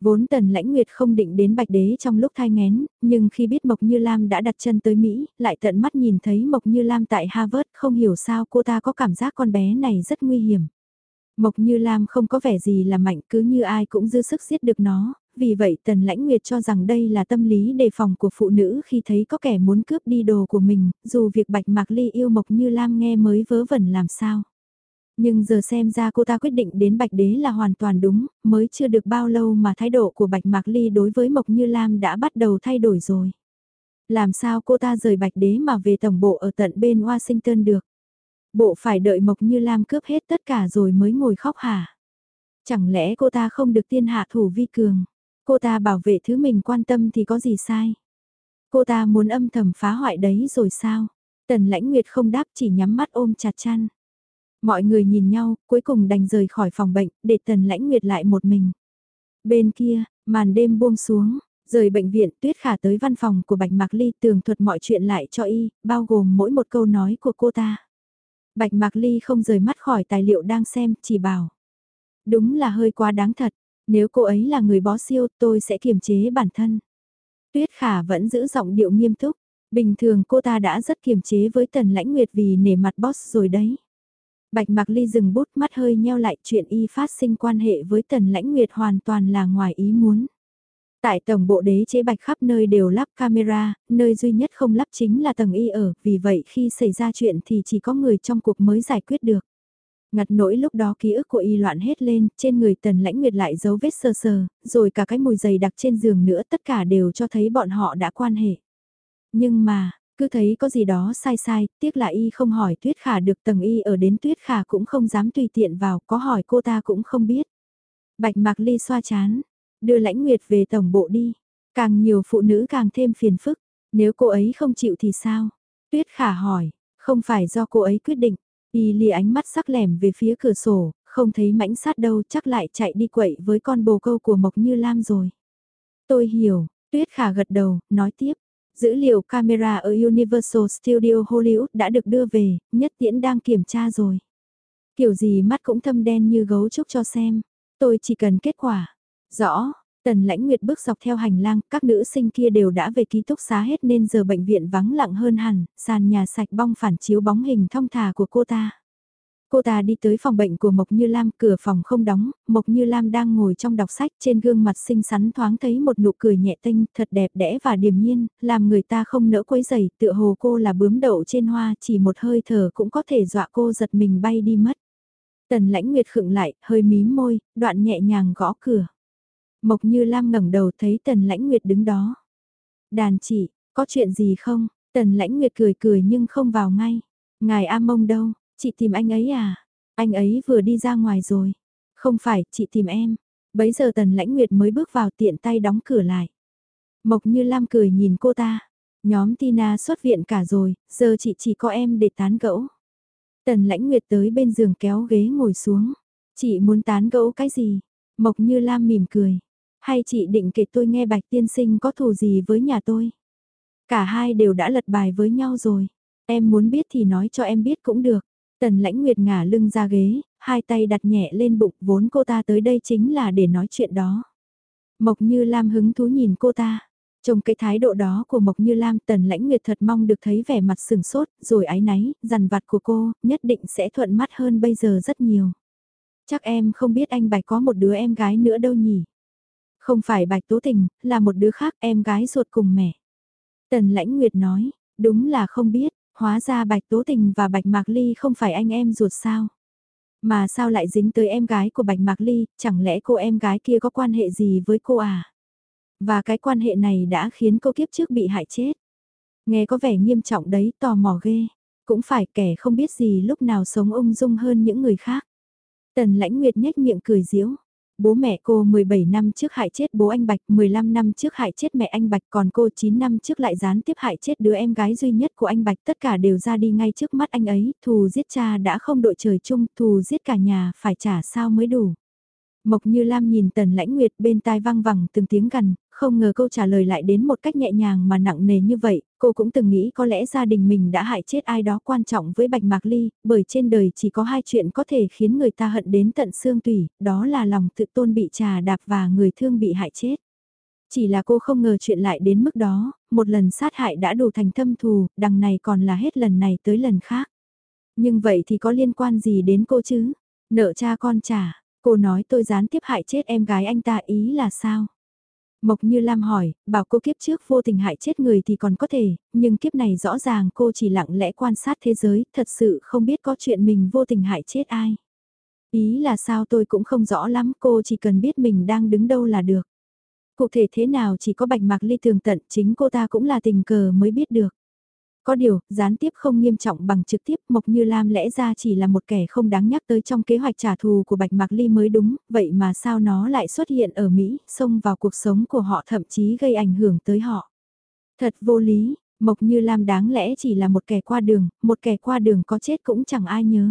Vốn tần lãnh nguyệt không định đến Bạch Đế trong lúc thai ngén, nhưng khi biết Mộc Như Lam đã đặt chân tới Mỹ, lại tận mắt nhìn thấy Mộc Như Lam tại Harvard không hiểu sao cô ta có cảm giác con bé này rất nguy hiểm. Mộc Như Lam không có vẻ gì là mạnh cứ như ai cũng dư sức giết được nó, vì vậy Tần Lãnh Nguyệt cho rằng đây là tâm lý đề phòng của phụ nữ khi thấy có kẻ muốn cướp đi đồ của mình, dù việc Bạch Mạc Ly yêu Mộc Như Lam nghe mới vớ vẩn làm sao. Nhưng giờ xem ra cô ta quyết định đến Bạch Đế là hoàn toàn đúng, mới chưa được bao lâu mà thái độ của Bạch Mạc Ly đối với Mộc Như Lam đã bắt đầu thay đổi rồi. Làm sao cô ta rời Bạch Đế mà về tổng bộ ở tận bên Washington được? Bộ phải đợi Mộc Như Lam cướp hết tất cả rồi mới ngồi khóc hả? Chẳng lẽ cô ta không được tiên hạ thủ vi cường? Cô ta bảo vệ thứ mình quan tâm thì có gì sai? Cô ta muốn âm thầm phá hoại đấy rồi sao? Tần lãnh nguyệt không đáp chỉ nhắm mắt ôm chặt chăn. Mọi người nhìn nhau, cuối cùng đành rời khỏi phòng bệnh, để tần lãnh nguyệt lại một mình. Bên kia, màn đêm buông xuống, rời bệnh viện Tuyết Khả tới văn phòng của Bạch Mạc Ly tường thuật mọi chuyện lại cho y, bao gồm mỗi một câu nói của cô ta. Bạch Mạc Ly không rời mắt khỏi tài liệu đang xem, chỉ bảo. Đúng là hơi quá đáng thật, nếu cô ấy là người bó siêu tôi sẽ kiềm chế bản thân. Tuyết Khả vẫn giữ giọng điệu nghiêm túc, bình thường cô ta đã rất kiềm chế với Tần Lãnh Nguyệt vì nể mặt boss rồi đấy. Bạch Mạc Ly dừng bút mắt hơi nheo lại chuyện y phát sinh quan hệ với Tần Lãnh Nguyệt hoàn toàn là ngoài ý muốn. Tại tổng bộ đế chế bạch khắp nơi đều lắp camera, nơi duy nhất không lắp chính là tầng y ở, vì vậy khi xảy ra chuyện thì chỉ có người trong cuộc mới giải quyết được. Ngặt nỗi lúc đó ký ức của y loạn hết lên, trên người tần lãnh nguyệt lại dấu vết sơ sờ, rồi cả cái mùi giày đặc trên giường nữa tất cả đều cho thấy bọn họ đã quan hệ. Nhưng mà, cứ thấy có gì đó sai sai, tiếc là y không hỏi tuyết khả được tầng y ở đến tuyết khả cũng không dám tùy tiện vào, có hỏi cô ta cũng không biết. Bạch mạc ly xoa chán, đưa lãnh nguyệt về tổng bộ đi, càng nhiều phụ nữ càng thêm phiền phức, nếu cô ấy không chịu thì sao? Tuyết khả hỏi, không phải do cô ấy quyết định, y lìa ánh mắt sắc lẻm về phía cửa sổ, không thấy mãnh sát đâu chắc lại chạy đi quậy với con bồ câu của Mộc Như Lam rồi. Tôi hiểu, Tuyết khả gật đầu, nói tiếp. Dữ liệu camera ở Universal Studio Hollywood đã được đưa về, nhất tiễn đang kiểm tra rồi. Kiểu gì mắt cũng thâm đen như gấu trúc cho xem. Tôi chỉ cần kết quả. Rõ, Tần lãnh nguyệt bước dọc theo hành lang, các nữ sinh kia đều đã về ký túc xá hết nên giờ bệnh viện vắng lặng hơn hẳn, sàn nhà sạch bong phản chiếu bóng hình thong thả của cô ta. Cô ta đi tới phòng bệnh của Mộc Như Lam, cửa phòng không đóng, Mộc Như Lam đang ngồi trong đọc sách trên gương mặt xinh xắn thoáng thấy một nụ cười nhẹ tinh, thật đẹp đẽ và điềm nhiên, làm người ta không nỡ quấy giày, tựa hồ cô là bướm đậu trên hoa, chỉ một hơi thở cũng có thể dọa cô giật mình bay đi mất. Tần lãnh nguyệt khựng lại, hơi mím môi, đoạn nhẹ nhàng gõ cửa. Mộc Như Lam ngẩng đầu thấy Tần Lãnh Nguyệt đứng đó. Đàn chị, có chuyện gì không? Tần Lãnh Nguyệt cười cười nhưng không vào ngay. Ngài A Mông đâu, chị tìm anh ấy à? Anh ấy vừa đi ra ngoài rồi. Không phải, chị tìm em. Bấy giờ Tần Lãnh Nguyệt mới bước vào tiện tay đóng cửa lại. Mộc Như Lam cười nhìn cô ta. Nhóm Tina xuất viện cả rồi, giờ chị chỉ có em để tán gẫu. Tần Lãnh Nguyệt tới bên giường kéo ghế ngồi xuống. Chị muốn tán gẫu cái gì? Mộc Như Lam mỉm cười. Hay chị định kể tôi nghe Bạch Tiên Sinh có thù gì với nhà tôi? Cả hai đều đã lật bài với nhau rồi. Em muốn biết thì nói cho em biết cũng được. Tần lãnh nguyệt ngả lưng ra ghế, hai tay đặt nhẹ lên bụng vốn cô ta tới đây chính là để nói chuyện đó. Mộc Như Lam hứng thú nhìn cô ta. Trong cái thái độ đó của Mộc Như Lam tần lãnh nguyệt thật mong được thấy vẻ mặt sừng sốt, rồi ái náy, dằn vặt của cô, nhất định sẽ thuận mắt hơn bây giờ rất nhiều. Chắc em không biết anh Bạch có một đứa em gái nữa đâu nhỉ. Không phải Bạch Tố Tình, là một đứa khác em gái ruột cùng mẹ. Tần Lãnh Nguyệt nói, đúng là không biết, hóa ra Bạch Tố Tình và Bạch Mạc Ly không phải anh em ruột sao. Mà sao lại dính tới em gái của Bạch Mạc Ly, chẳng lẽ cô em gái kia có quan hệ gì với cô à? Và cái quan hệ này đã khiến cô kiếp trước bị hại chết. Nghe có vẻ nghiêm trọng đấy, tò mò ghê. Cũng phải kẻ không biết gì lúc nào sống ung dung hơn những người khác. Tần lãnh nguyệt nhếch miệng cười diếu bố mẹ cô 17 năm trước hại chết bố anh Bạch, 15 năm trước hại chết mẹ anh Bạch, còn cô 9 năm trước lại gián tiếp hại chết đứa em gái duy nhất của anh Bạch, tất cả đều ra đi ngay trước mắt anh ấy, thù giết cha đã không đội trời chung, thù giết cả nhà, phải trả sao mới đủ. Mộc Như Lam nhìn Tần Lãnh Nguyệt bên tai vang vẳng từng tiếng gần, không ngờ câu trả lời lại đến một cách nhẹ nhàng mà nặng nề như vậy, cô cũng từng nghĩ có lẽ gia đình mình đã hại chết ai đó quan trọng với Bạch Mạc Ly, bởi trên đời chỉ có hai chuyện có thể khiến người ta hận đến tận xương tủy, đó là lòng tự tôn bị trà đạp và người thương bị hại chết. Chỉ là cô không ngờ chuyện lại đến mức đó, một lần sát hại đã đủ thành thâm thù, đằng này còn là hết lần này tới lần khác. Nhưng vậy thì có liên quan gì đến cô chứ? Nợ cha con trả, cô nói tôi gián tiếp hại chết em gái anh ta ý là sao? Mộc Như Lam hỏi, bảo cô kiếp trước vô tình hại chết người thì còn có thể, nhưng kiếp này rõ ràng cô chỉ lặng lẽ quan sát thế giới, thật sự không biết có chuyện mình vô tình hại chết ai. Ý là sao tôi cũng không rõ lắm, cô chỉ cần biết mình đang đứng đâu là được. Cụ thể thế nào chỉ có bạch mạc ly tường tận, chính cô ta cũng là tình cờ mới biết được. Có điều, gián tiếp không nghiêm trọng bằng trực tiếp Mộc Như Lam lẽ ra chỉ là một kẻ không đáng nhắc tới trong kế hoạch trả thù của Bạch Mạc Ly mới đúng, vậy mà sao nó lại xuất hiện ở Mỹ, xông vào cuộc sống của họ thậm chí gây ảnh hưởng tới họ. Thật vô lý, Mộc Như Lam đáng lẽ chỉ là một kẻ qua đường, một kẻ qua đường có chết cũng chẳng ai nhớ.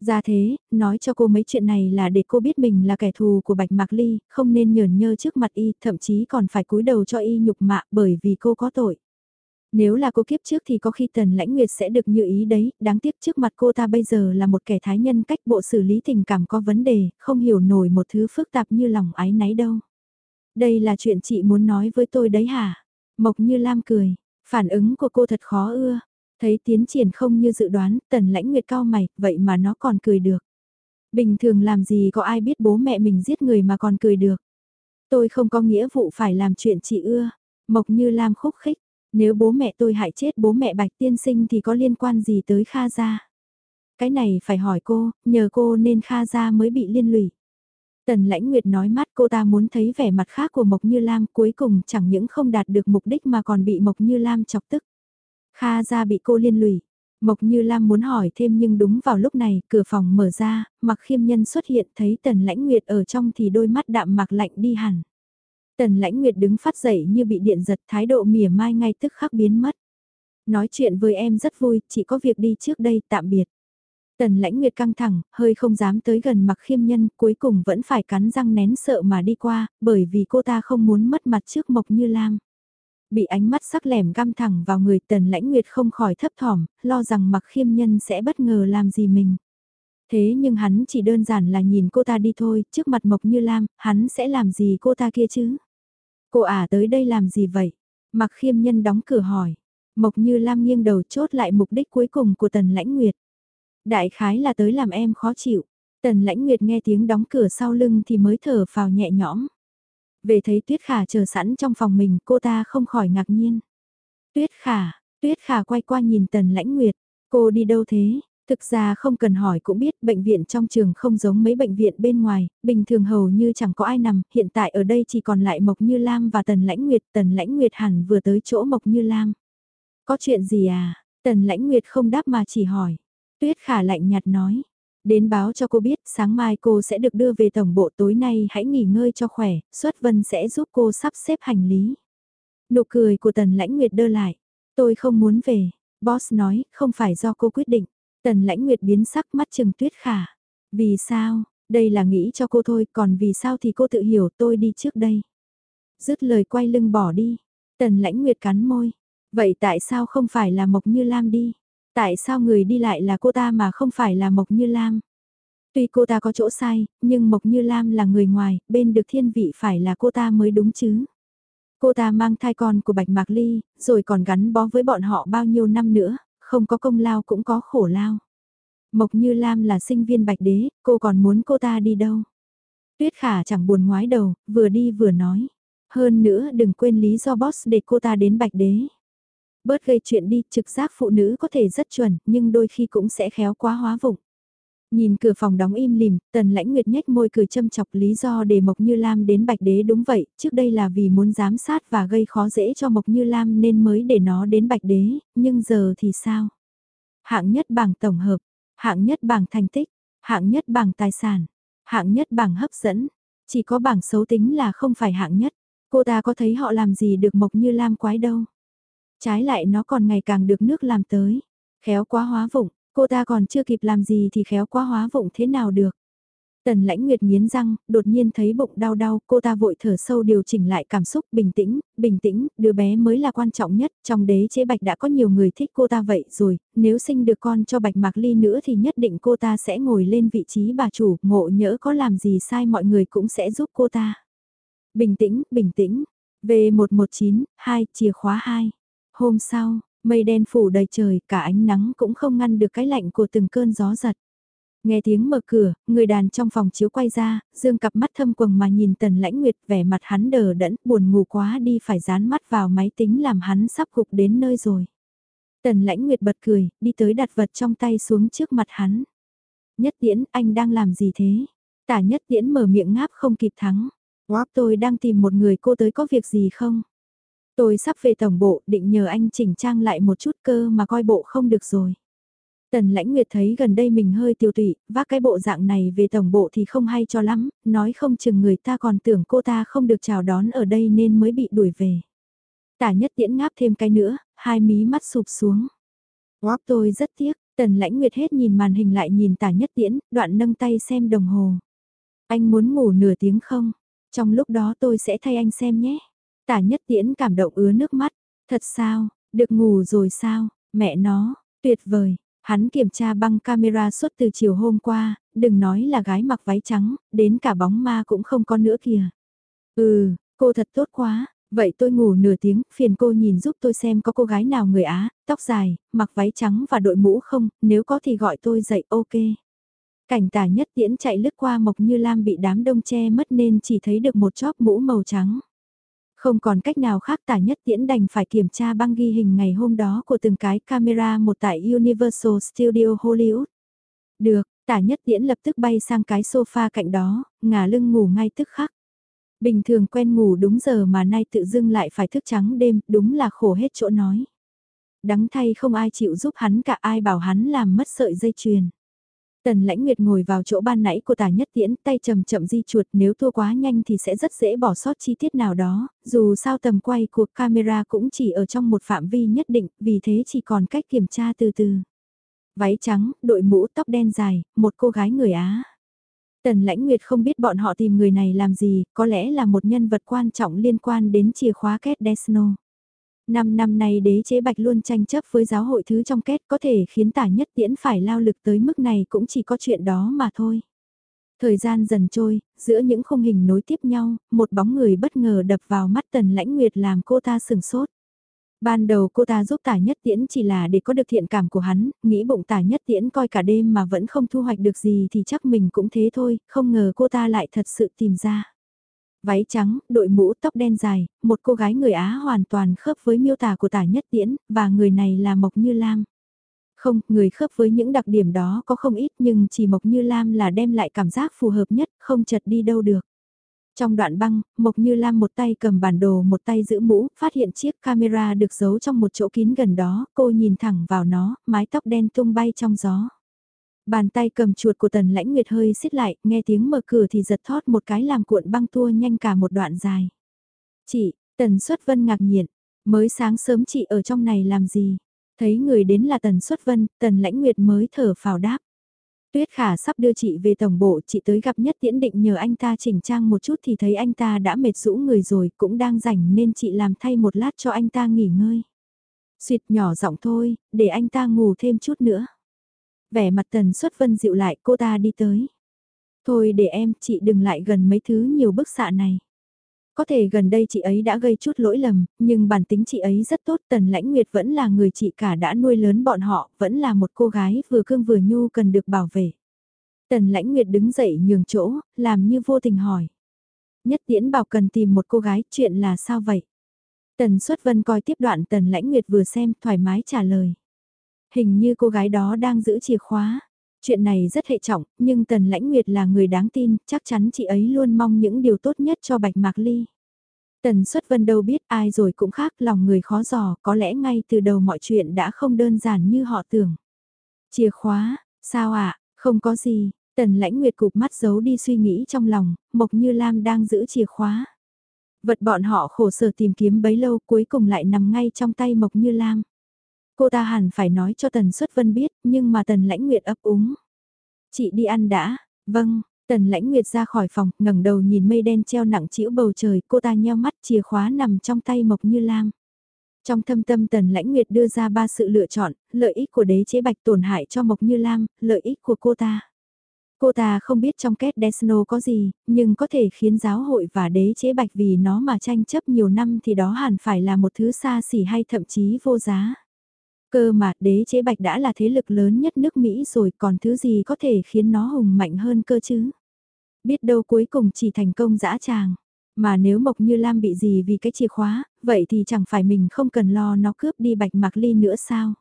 Ra thế, nói cho cô mấy chuyện này là để cô biết mình là kẻ thù của Bạch Mạc Ly, không nên nhờn nhơ trước mặt y, thậm chí còn phải cúi đầu cho y nhục mạ bởi vì cô có tội. Nếu là cô kiếp trước thì có khi Tần Lãnh Nguyệt sẽ được như ý đấy, đáng tiếc trước mặt cô ta bây giờ là một kẻ thái nhân cách bộ xử lý tình cảm có vấn đề, không hiểu nổi một thứ phức tạp như lòng ái náy đâu. Đây là chuyện chị muốn nói với tôi đấy hả? Mộc Như Lam cười, phản ứng của cô thật khó ưa. Thấy tiến triển không như dự đoán, Tần Lãnh Nguyệt cao mày, vậy mà nó còn cười được. Bình thường làm gì có ai biết bố mẹ mình giết người mà còn cười được. Tôi không có nghĩa vụ phải làm chuyện chị ưa. Mộc Như Lam khúc khích, nếu bố mẹ tôi hại chết bố mẹ Bạch Tiên Sinh thì có liên quan gì tới Kha Gia? Cái này phải hỏi cô, nhờ cô nên Kha Gia mới bị liên lụy. Tần Lãnh Nguyệt nói mắt cô ta muốn thấy vẻ mặt khác của Mộc Như Lam cuối cùng chẳng những không đạt được mục đích mà còn bị Mộc Như Lam chọc tức. Kha Gia bị cô liên lụy. Mộc Như Lam muốn hỏi thêm nhưng đúng vào lúc này cửa phòng mở ra, mặc khiêm nhân xuất hiện thấy Tần Lãnh Nguyệt ở trong thì đôi mắt đạm mạc lạnh đi hẳn. Tần lãnh nguyệt đứng phát dậy như bị điện giật thái độ mỉa mai ngay tức khắc biến mất. Nói chuyện với em rất vui, chỉ có việc đi trước đây, tạm biệt. Tần lãnh nguyệt căng thẳng, hơi không dám tới gần mặc khiêm nhân, cuối cùng vẫn phải cắn răng nén sợ mà đi qua, bởi vì cô ta không muốn mất mặt trước Mộc Như Lam. Bị ánh mắt sắc lẻm găm thẳng vào người tần lãnh nguyệt không khỏi thấp thỏm, lo rằng mặc khiêm nhân sẽ bất ngờ làm gì mình. Thế nhưng hắn chỉ đơn giản là nhìn cô ta đi thôi, trước mặt Mộc Như Lam, hắn sẽ làm gì cô ta kia chứ? Cô ả tới đây làm gì vậy? Mặc khiêm nhân đóng cửa hỏi. Mộc như Lam nghiêng đầu chốt lại mục đích cuối cùng của Tần Lãnh Nguyệt. Đại khái là tới làm em khó chịu. Tần Lãnh Nguyệt nghe tiếng đóng cửa sau lưng thì mới thở phào nhẹ nhõm. Về thấy Tuyết Khả chờ sẵn trong phòng mình cô ta không khỏi ngạc nhiên. Tuyết Khả, Tuyết Khả quay qua nhìn Tần Lãnh Nguyệt. Cô đi đâu thế? Thực ra không cần hỏi cũng biết bệnh viện trong trường không giống mấy bệnh viện bên ngoài, bình thường hầu như chẳng có ai nằm, hiện tại ở đây chỉ còn lại Mộc Như Lam và Tần Lãnh Nguyệt, Tần Lãnh Nguyệt hẳn vừa tới chỗ Mộc Như Lam. Có chuyện gì à? Tần Lãnh Nguyệt không đáp mà chỉ hỏi. Tuyết khả lạnh nhạt nói. Đến báo cho cô biết sáng mai cô sẽ được đưa về tổng bộ tối nay hãy nghỉ ngơi cho khỏe, xuất vân sẽ giúp cô sắp xếp hành lý. Nụ cười của Tần Lãnh Nguyệt đơ lại. Tôi không muốn về. Boss nói, không phải do cô quyết định. Tần lãnh nguyệt biến sắc mắt chừng tuyết khả. Vì sao, đây là nghĩ cho cô thôi, còn vì sao thì cô tự hiểu tôi đi trước đây. Dứt lời quay lưng bỏ đi. Tần lãnh nguyệt cắn môi. Vậy tại sao không phải là Mộc Như Lam đi? Tại sao người đi lại là cô ta mà không phải là Mộc Như Lam? Tuy cô ta có chỗ sai, nhưng Mộc Như Lam là người ngoài, bên được thiên vị phải là cô ta mới đúng chứ. Cô ta mang thai con của Bạch Mạc Ly, rồi còn gắn bó với bọn họ bao nhiêu năm nữa, không có công lao cũng có khổ lao. Mộc Như Lam là sinh viên bạch đế, cô còn muốn cô ta đi đâu? Tuyết Khả chẳng buồn ngoái đầu, vừa đi vừa nói. Hơn nữa đừng quên lý do boss để cô ta đến bạch đế. Bớt gây chuyện đi, trực giác phụ nữ có thể rất chuẩn, nhưng đôi khi cũng sẽ khéo quá hóa vụng. Nhìn cửa phòng đóng im lìm, tần lãnh nguyệt nhếch môi cười châm chọc lý do để Mộc Như Lam đến Bạch Đế đúng vậy, trước đây là vì muốn giám sát và gây khó dễ cho Mộc Như Lam nên mới để nó đến Bạch Đế, nhưng giờ thì sao? Hạng nhất bảng tổng hợp, hạng nhất bảng thành tích, hạng nhất bảng tài sản, hạng nhất bảng hấp dẫn, chỉ có bảng xấu tính là không phải hạng nhất, cô ta có thấy họ làm gì được Mộc Như Lam quái đâu. Trái lại nó còn ngày càng được nước làm tới, khéo quá hóa vụng, Cô ta còn chưa kịp làm gì thì khéo quá hóa vụng thế nào được. Tần lãnh nguyệt nghiến răng, đột nhiên thấy bụng đau đau, cô ta vội thở sâu điều chỉnh lại cảm xúc, bình tĩnh, bình tĩnh, đứa bé mới là quan trọng nhất, trong đế chế bạch đã có nhiều người thích cô ta vậy rồi, nếu sinh được con cho bạch mạc ly nữa thì nhất định cô ta sẽ ngồi lên vị trí bà chủ, ngộ nhỡ có làm gì sai mọi người cũng sẽ giúp cô ta. Bình tĩnh, bình tĩnh, V119, 2, chìa khóa 2. Hôm sau, Mây đen phủ đầy trời, cả ánh nắng cũng không ngăn được cái lạnh của từng cơn gió giật. Nghe tiếng mở cửa, người đàn trong phòng chiếu quay ra, dương cặp mắt thâm quầng mà nhìn tần lãnh nguyệt vẻ mặt hắn đờ đẫn, buồn ngủ quá đi phải dán mắt vào máy tính làm hắn sắp gục đến nơi rồi. Tần lãnh nguyệt bật cười, đi tới đặt vật trong tay xuống trước mặt hắn. Nhất tiễn, anh đang làm gì thế? Tả nhất tiễn mở miệng ngáp không kịp thắng. Wow, tôi đang tìm một người cô tới có việc gì không? Tôi sắp về tổng bộ, định nhờ anh chỉnh trang lại một chút cơ mà coi bộ không được rồi. Tần lãnh nguyệt thấy gần đây mình hơi tiêu tụy, vác cái bộ dạng này về tổng bộ thì không hay cho lắm, nói không chừng người ta còn tưởng cô ta không được chào đón ở đây nên mới bị đuổi về. Tả nhất tiễn ngáp thêm cái nữa, hai mí mắt sụp xuống. Wow, tôi rất tiếc, tần lãnh nguyệt hết nhìn màn hình lại nhìn tả nhất tiễn, đoạn nâng tay xem đồng hồ. Anh muốn ngủ nửa tiếng không? Trong lúc đó tôi sẽ thay anh xem nhé. Tả nhất tiễn cảm động ứa nước mắt. Thật sao, được ngủ rồi sao, mẹ nó, tuyệt vời. Hắn kiểm tra băng camera suốt từ chiều hôm qua, đừng nói là gái mặc váy trắng, đến cả bóng ma cũng không có nữa kìa. Ừ, cô thật tốt quá, vậy tôi ngủ nửa tiếng, phiền cô nhìn giúp tôi xem có cô gái nào người Á, tóc dài, mặc váy trắng và đội mũ không, nếu có thì gọi tôi dậy ok. Cảnh tả nhất tiễn chạy lướt qua Mộc Như Lam bị đám đông che mất nên chỉ thấy được một chóp mũ màu trắng. Không còn cách nào khác tả nhất tiễn đành phải kiểm tra băng ghi hình ngày hôm đó của từng cái camera một tại Universal Studio Hollywood. Được, tả nhất tiễn lập tức bay sang cái sofa cạnh đó, ngả lưng ngủ ngay tức khắc. Bình thường quen ngủ đúng giờ mà nay tự dưng lại phải thức trắng đêm, đúng là khổ hết chỗ nói. Đắng thay không ai chịu giúp hắn cả ai bảo hắn làm mất sợi dây chuyền. Tần lãnh nguyệt ngồi vào chỗ ban nãy của tả nhất tiễn, tay chậm chậm di chuột nếu thua quá nhanh thì sẽ rất dễ bỏ sót chi tiết nào đó, dù sao tầm quay của camera cũng chỉ ở trong một phạm vi nhất định, vì thế chỉ còn cách kiểm tra từ từ. Váy trắng, đội mũ tóc đen dài, một cô gái người Á. Tần lãnh nguyệt không biết bọn họ tìm người này làm gì, có lẽ là một nhân vật quan trọng liên quan đến chìa khóa kết Desno. Năm năm nay đế chế bạch luôn tranh chấp với giáo hội thứ trong kết có thể khiến tả nhất tiễn phải lao lực tới mức này cũng chỉ có chuyện đó mà thôi. Thời gian dần trôi, giữa những khung hình nối tiếp nhau, một bóng người bất ngờ đập vào mắt tần lãnh nguyệt làm cô ta sừng sốt. Ban đầu cô ta giúp tả nhất tiễn chỉ là để có được thiện cảm của hắn, nghĩ bụng tả nhất tiễn coi cả đêm mà vẫn không thu hoạch được gì thì chắc mình cũng thế thôi, không ngờ cô ta lại thật sự tìm ra. Váy trắng, đội mũ tóc đen dài, một cô gái người Á hoàn toàn khớp với miêu tả của tả nhất tiễn, và người này là Mộc Như Lam. Không, người khớp với những đặc điểm đó có không ít nhưng chỉ Mộc Như Lam là đem lại cảm giác phù hợp nhất, không chật đi đâu được. Trong đoạn băng, Mộc Như Lam một tay cầm bản đồ một tay giữ mũ, phát hiện chiếc camera được giấu trong một chỗ kín gần đó, cô nhìn thẳng vào nó, mái tóc đen tung bay trong gió. Bàn tay cầm chuột của tần lãnh nguyệt hơi xít lại, nghe tiếng mở cửa thì giật thót một cái làm cuộn băng tua nhanh cả một đoạn dài. Chị, tần xuất vân ngạc nhiên, mới sáng sớm chị ở trong này làm gì? Thấy người đến là tần xuất vân, tần lãnh nguyệt mới thở phào đáp. Tuyết khả sắp đưa chị về tổng bộ, chị tới gặp nhất tiễn định nhờ anh ta chỉnh trang một chút thì thấy anh ta đã mệt rũ người rồi, cũng đang rảnh nên chị làm thay một lát cho anh ta nghỉ ngơi. Xuyệt nhỏ giọng thôi, để anh ta ngủ thêm chút nữa. Vẻ mặt tần xuất vân dịu lại cô ta đi tới. Thôi để em, chị đừng lại gần mấy thứ nhiều bức xạ này. Có thể gần đây chị ấy đã gây chút lỗi lầm, nhưng bản tính chị ấy rất tốt. Tần Lãnh Nguyệt vẫn là người chị cả đã nuôi lớn bọn họ, vẫn là một cô gái vừa cương vừa nhu cần được bảo vệ. Tần Lãnh Nguyệt đứng dậy nhường chỗ, làm như vô tình hỏi. Nhất tiễn bảo cần tìm một cô gái, chuyện là sao vậy? Tần Xuất Vân coi tiếp đoạn Tần Lãnh Nguyệt vừa xem, thoải mái trả lời. Hình như cô gái đó đang giữ chìa khóa. Chuyện này rất hệ trọng, nhưng Tần Lãnh Nguyệt là người đáng tin, chắc chắn chị ấy luôn mong những điều tốt nhất cho Bạch Mạc Ly. Tần Xuất Vân đâu biết ai rồi cũng khác lòng người khó dò, có lẽ ngay từ đầu mọi chuyện đã không đơn giản như họ tưởng. Chìa khóa, sao ạ, không có gì, Tần Lãnh Nguyệt cụp mắt giấu đi suy nghĩ trong lòng, Mộc Như Lam đang giữ chìa khóa. Vật bọn họ khổ sở tìm kiếm bấy lâu cuối cùng lại nằm ngay trong tay Mộc Như Lam. Cô ta hẳn phải nói cho Tần Xuất Vân biết, nhưng mà Tần Lãnh Nguyệt ấp úng. Chị đi ăn đã, vâng, Tần Lãnh Nguyệt ra khỏi phòng, ngẩng đầu nhìn mây đen treo nặng chĩu bầu trời, cô ta nheo mắt chìa khóa nằm trong tay Mộc Như Lam. Trong thâm tâm Tần Lãnh Nguyệt đưa ra ba sự lựa chọn, lợi ích của đế chế bạch tổn hại cho Mộc Như Lam, lợi ích của cô ta. Cô ta không biết trong kết Desno có gì, nhưng có thể khiến giáo hội và đế chế bạch vì nó mà tranh chấp nhiều năm thì đó hẳn phải là một thứ xa xỉ hay thậm chí vô giá. Cơ mà đế chế bạch đã là thế lực lớn nhất nước Mỹ rồi còn thứ gì có thể khiến nó hùng mạnh hơn cơ chứ? Biết đâu cuối cùng chỉ thành công dã tràng. Mà nếu Mộc Như Lam bị gì vì cái chìa khóa, vậy thì chẳng phải mình không cần lo nó cướp đi bạch mạc ly nữa sao?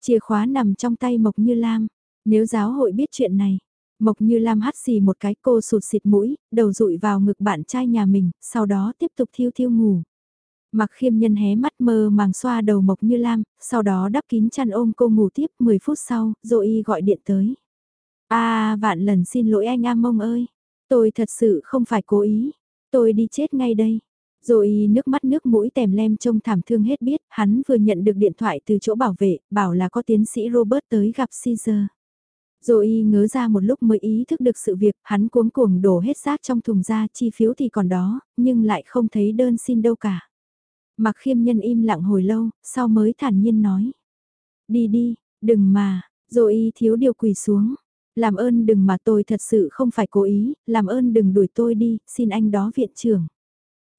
Chìa khóa nằm trong tay Mộc Như Lam. Nếu giáo hội biết chuyện này, Mộc Như Lam hắt xì một cái cô sụt xịt mũi, đầu rụi vào ngực bạn trai nhà mình, sau đó tiếp tục thiêu thiêu ngủ. Mặc khiêm nhân hé mắt mơ màng xoa đầu Mộc Như Lam, sau đó đắp kín chăn ôm cô ngủ tiếp 10 phút sau, rồi gọi điện tới. a vạn lần xin lỗi anh A Mông ơi, tôi thật sự không phải cố ý, tôi đi chết ngay đây. Rồi nước mắt nước mũi tèm lem trông thảm thương hết biết, hắn vừa nhận được điện thoại từ chỗ bảo vệ, bảo là có tiến sĩ Robert tới gặp Caesar. Rồi ngớ ra một lúc mới ý thức được sự việc, hắn cuống cuồng đổ hết rác trong thùng ra, chi phiếu thì còn đó, nhưng lại không thấy đơn xin đâu cả. Mặc khiêm nhân im lặng hồi lâu, sau mới thản nhiên nói. Đi đi, đừng mà, rồi thiếu điều quỳ xuống. Làm ơn đừng mà tôi thật sự không phải cố ý, làm ơn đừng đuổi tôi đi, xin anh đó viện trưởng.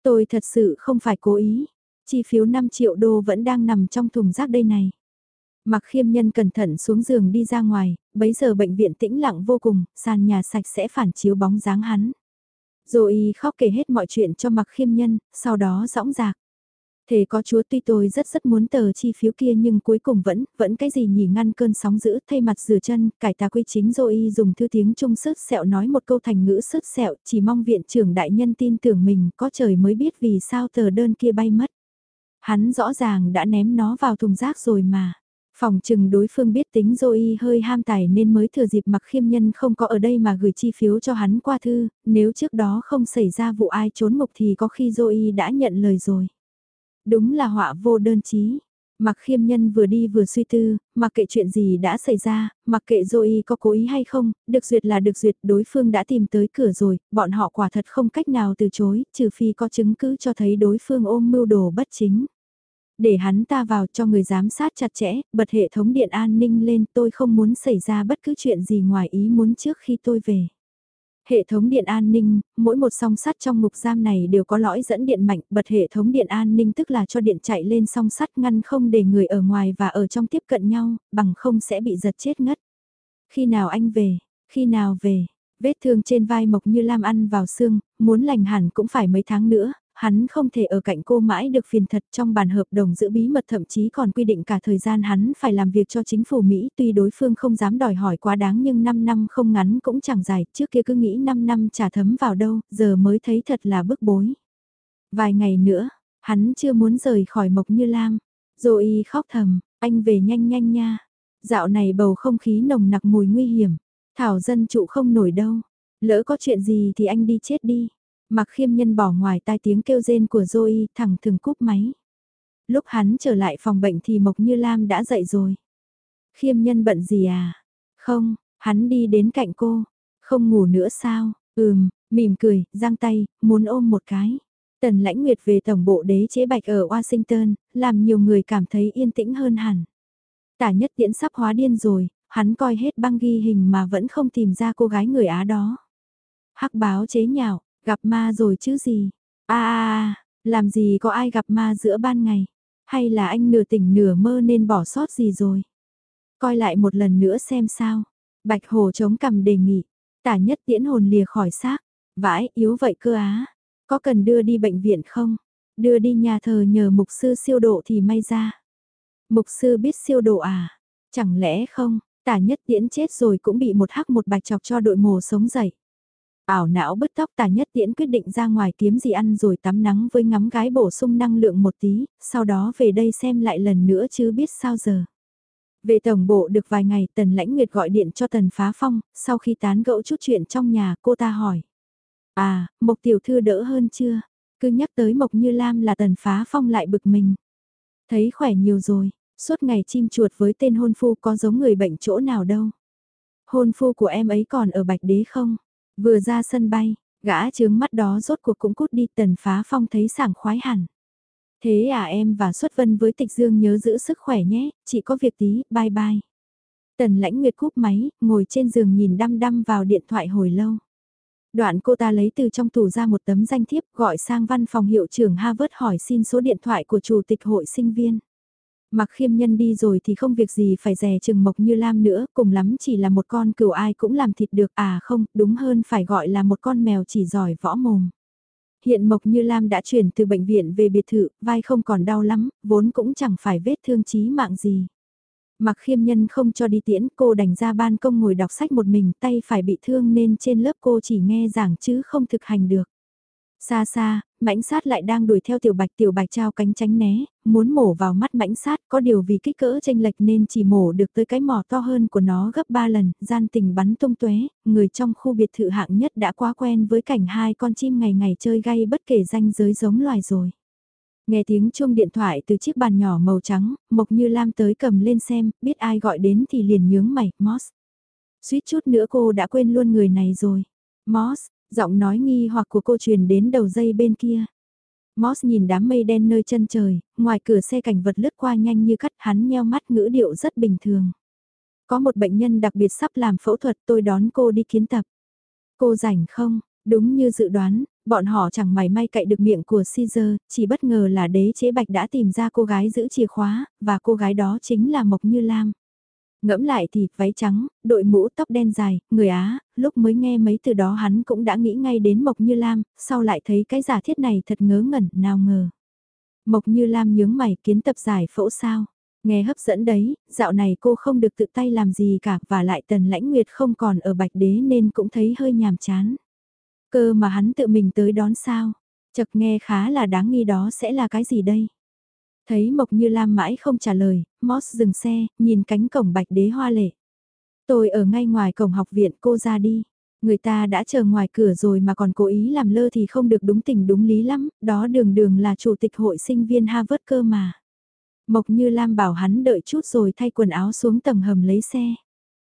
Tôi thật sự không phải cố ý, chi phiếu 5 triệu đô vẫn đang nằm trong thùng rác đây này. Mặc khiêm nhân cẩn thận xuống giường đi ra ngoài, bấy giờ bệnh viện tĩnh lặng vô cùng, sàn nhà sạch sẽ phản chiếu bóng dáng hắn. Rồi khóc kể hết mọi chuyện cho mặc khiêm nhân, sau đó rõng rạc. Thề có chúa tuy tôi rất rất muốn tờ chi phiếu kia nhưng cuối cùng vẫn, vẫn cái gì nhỉ ngăn cơn sóng dữ thay mặt rửa chân, cải tà quy chính rồi dùng thư tiếng trung sứt sẹo nói một câu thành ngữ sứt sẹo, chỉ mong viện trưởng đại nhân tin tưởng mình có trời mới biết vì sao tờ đơn kia bay mất. Hắn rõ ràng đã ném nó vào thùng rác rồi mà. Phòng chừng đối phương biết tính Zoe hơi ham tài nên mới thừa dịp mặc khiêm nhân không có ở đây mà gửi chi phiếu cho hắn qua thư, nếu trước đó không xảy ra vụ ai trốn mục thì có khi Zoe đã nhận lời rồi. Đúng là họa vô đơn chí. Mặc khiêm nhân vừa đi vừa suy tư, mặc kệ chuyện gì đã xảy ra, mặc kệ Zoe có cố ý hay không, được duyệt là được duyệt, đối phương đã tìm tới cửa rồi, bọn họ quả thật không cách nào từ chối, trừ phi có chứng cứ cho thấy đối phương ôm mưu đồ bất chính. Để hắn ta vào cho người giám sát chặt chẽ, bật hệ thống điện an ninh lên tôi không muốn xảy ra bất cứ chuyện gì ngoài ý muốn trước khi tôi về. Hệ thống điện an ninh, mỗi một song sắt trong ngục giam này đều có lõi dẫn điện mạnh, bật hệ thống điện an ninh tức là cho điện chạy lên song sắt ngăn không để người ở ngoài và ở trong tiếp cận nhau, bằng không sẽ bị giật chết ngất. Khi nào anh về, khi nào về, vết thương trên vai mộc như lam ăn vào xương, muốn lành hẳn cũng phải mấy tháng nữa, hắn không thể ở cạnh cô mãi được phiền thật trong bản hợp đồng giữ bí mật thậm chí còn quy định cả thời gian hắn phải làm việc cho chính phủ Mỹ tuy đối phương không dám đòi hỏi quá đáng nhưng 5 năm không ngắn cũng chẳng dài, trước kia cứ nghĩ 5 năm trả thấm vào đâu, giờ mới thấy thật là bức bối. Vài ngày nữa, hắn chưa muốn rời khỏi Mộc Như Lam, rồi khóc thầm, anh về nhanh nhanh nha. Dạo này bầu không khí nồng nặc mùi nguy hiểm, thảo dân trụ không nổi đâu, lỡ có chuyện gì thì anh đi chết đi. Mặc khiêm nhân bỏ ngoài tai tiếng kêu rên của Zoe thẳng thừng cúp máy. Lúc hắn trở lại phòng bệnh thì Mộc Như Lam đã dậy rồi. Khiêm nhân bận gì à? Không, hắn đi đến cạnh cô. Không ngủ nữa sao? Ừm, mỉm cười, giang tay, muốn ôm một cái. Tần lãnh nguyệt về tổng bộ đế chế bạch ở Washington, làm nhiều người cảm thấy yên tĩnh hơn hẳn. Tả nhất tiễn sắp hóa điên rồi, hắn coi hết băng ghi hình mà vẫn không tìm ra cô gái người Á đó. Hắc báo chế nhạo, Gặp ma rồi chứ gì? a à, làm gì có ai gặp ma giữa ban ngày? Hay là anh nửa tỉnh nửa mơ nên bỏ sót gì rồi? Coi lại một lần nữa xem sao. Bạch Hồ chống cằm đề nghị. Tả nhất tiễn hồn lìa khỏi xác. Vãi, yếu vậy cơ á. Có cần đưa đi bệnh viện không? Đưa đi nhà thờ nhờ mục sư siêu độ thì may ra. Mục sư biết siêu độ à? Chẳng lẽ không? Tả nhất tiễn chết rồi cũng bị một hắc một bạch chọc cho đội mồ sống dậy. Ảo não bứt tóc tà nhất tiễn quyết định ra ngoài kiếm gì ăn rồi tắm nắng với ngắm gái bổ sung năng lượng một tí, sau đó về đây xem lại lần nữa chứ biết sao giờ. Về tổng bộ được vài ngày Tần Lãnh Nguyệt gọi điện cho Tần Phá Phong, sau khi tán gẫu chút chuyện trong nhà cô ta hỏi. À, Mộc Tiểu Thư đỡ hơn chưa? Cứ nhắc tới Mộc Như Lam là Tần Phá Phong lại bực mình. Thấy khỏe nhiều rồi, suốt ngày chim chuột với tên hôn phu có giống người bệnh chỗ nào đâu. Hôn phu của em ấy còn ở Bạch Đế không? Vừa ra sân bay, gã trướng mắt đó rốt cuộc cũng cút đi tần phá phong thấy sảng khoái hẳn. Thế à em và xuất vân với tịch dương nhớ giữ sức khỏe nhé, chỉ có việc tí, bye bye. Tần lãnh nguyệt cúp máy, ngồi trên giường nhìn đăm đăm vào điện thoại hồi lâu. Đoạn cô ta lấy từ trong tủ ra một tấm danh thiếp gọi sang văn phòng hiệu trưởng Harvard hỏi xin số điện thoại của chủ tịch hội sinh viên. Mặc khiêm nhân đi rồi thì không việc gì phải rè chừng Mộc Như Lam nữa, cùng lắm chỉ là một con cừu ai cũng làm thịt được à không, đúng hơn phải gọi là một con mèo chỉ giỏi võ mồm. Hiện Mộc Như Lam đã chuyển từ bệnh viện về biệt thự, vai không còn đau lắm, vốn cũng chẳng phải vết thương chí mạng gì. Mặc khiêm nhân không cho đi tiễn cô đành ra ban công ngồi đọc sách một mình tay phải bị thương nên trên lớp cô chỉ nghe giảng chứ không thực hành được. Xa xa, mãnh sát lại đang đuổi theo tiểu bạch tiểu bạch trao cánh tránh né, muốn mổ vào mắt mãnh sát có điều vì kích cỡ tranh lệch nên chỉ mổ được tới cái mỏ to hơn của nó gấp 3 lần, gian tình bắn tung tuế, người trong khu biệt thự hạng nhất đã quá quen với cảnh hai con chim ngày ngày chơi gay bất kể danh giới giống loài rồi. Nghe tiếng chuông điện thoại từ chiếc bàn nhỏ màu trắng, Mộc Như Lam tới cầm lên xem, biết ai gọi đến thì liền nhướng mày, Moss. Suýt chút nữa cô đã quên luôn người này rồi. Moss, giọng nói nghi hoặc của cô truyền đến đầu dây bên kia. Moss nhìn đám mây đen nơi chân trời, ngoài cửa xe cảnh vật lướt qua nhanh như cắt hắn nheo mắt ngữ điệu rất bình thường. Có một bệnh nhân đặc biệt sắp làm phẫu thuật tôi đón cô đi kiến tập. Cô rảnh không? Đúng như dự đoán, bọn họ chẳng mảy may cậy được miệng của Caesar, chỉ bất ngờ là đế chế bạch đã tìm ra cô gái giữ chìa khóa, và cô gái đó chính là Mộc Như Lam. Ngẫm lại thì, váy trắng, đội mũ tóc đen dài, người Á, lúc mới nghe mấy từ đó hắn cũng đã nghĩ ngay đến Mộc Như Lam, sau lại thấy cái giả thiết này thật ngớ ngẩn, nào ngờ. Mộc Như Lam nhướng mày kiến tập giải phẫu sao. Nghe hấp dẫn đấy, dạo này cô không được tự tay làm gì cả và lại tần lãnh nguyệt không còn ở bạch đế nên cũng thấy hơi nhàm chán. Cơ mà hắn tự mình tới đón sao? Chật nghe khá là đáng nghi đó sẽ là cái gì đây? Thấy Mộc Như Lam mãi không trả lời, Moss dừng xe, nhìn cánh cổng bạch đế hoa lệ. Tôi ở ngay ngoài cổng học viện cô ra đi. Người ta đã chờ ngoài cửa rồi mà còn cố ý làm lơ thì không được đúng tình đúng lý lắm, đó đường đường là chủ tịch hội sinh viên Harvard cơ mà. Mộc Như Lam bảo hắn đợi chút rồi thay quần áo xuống tầng hầm lấy xe.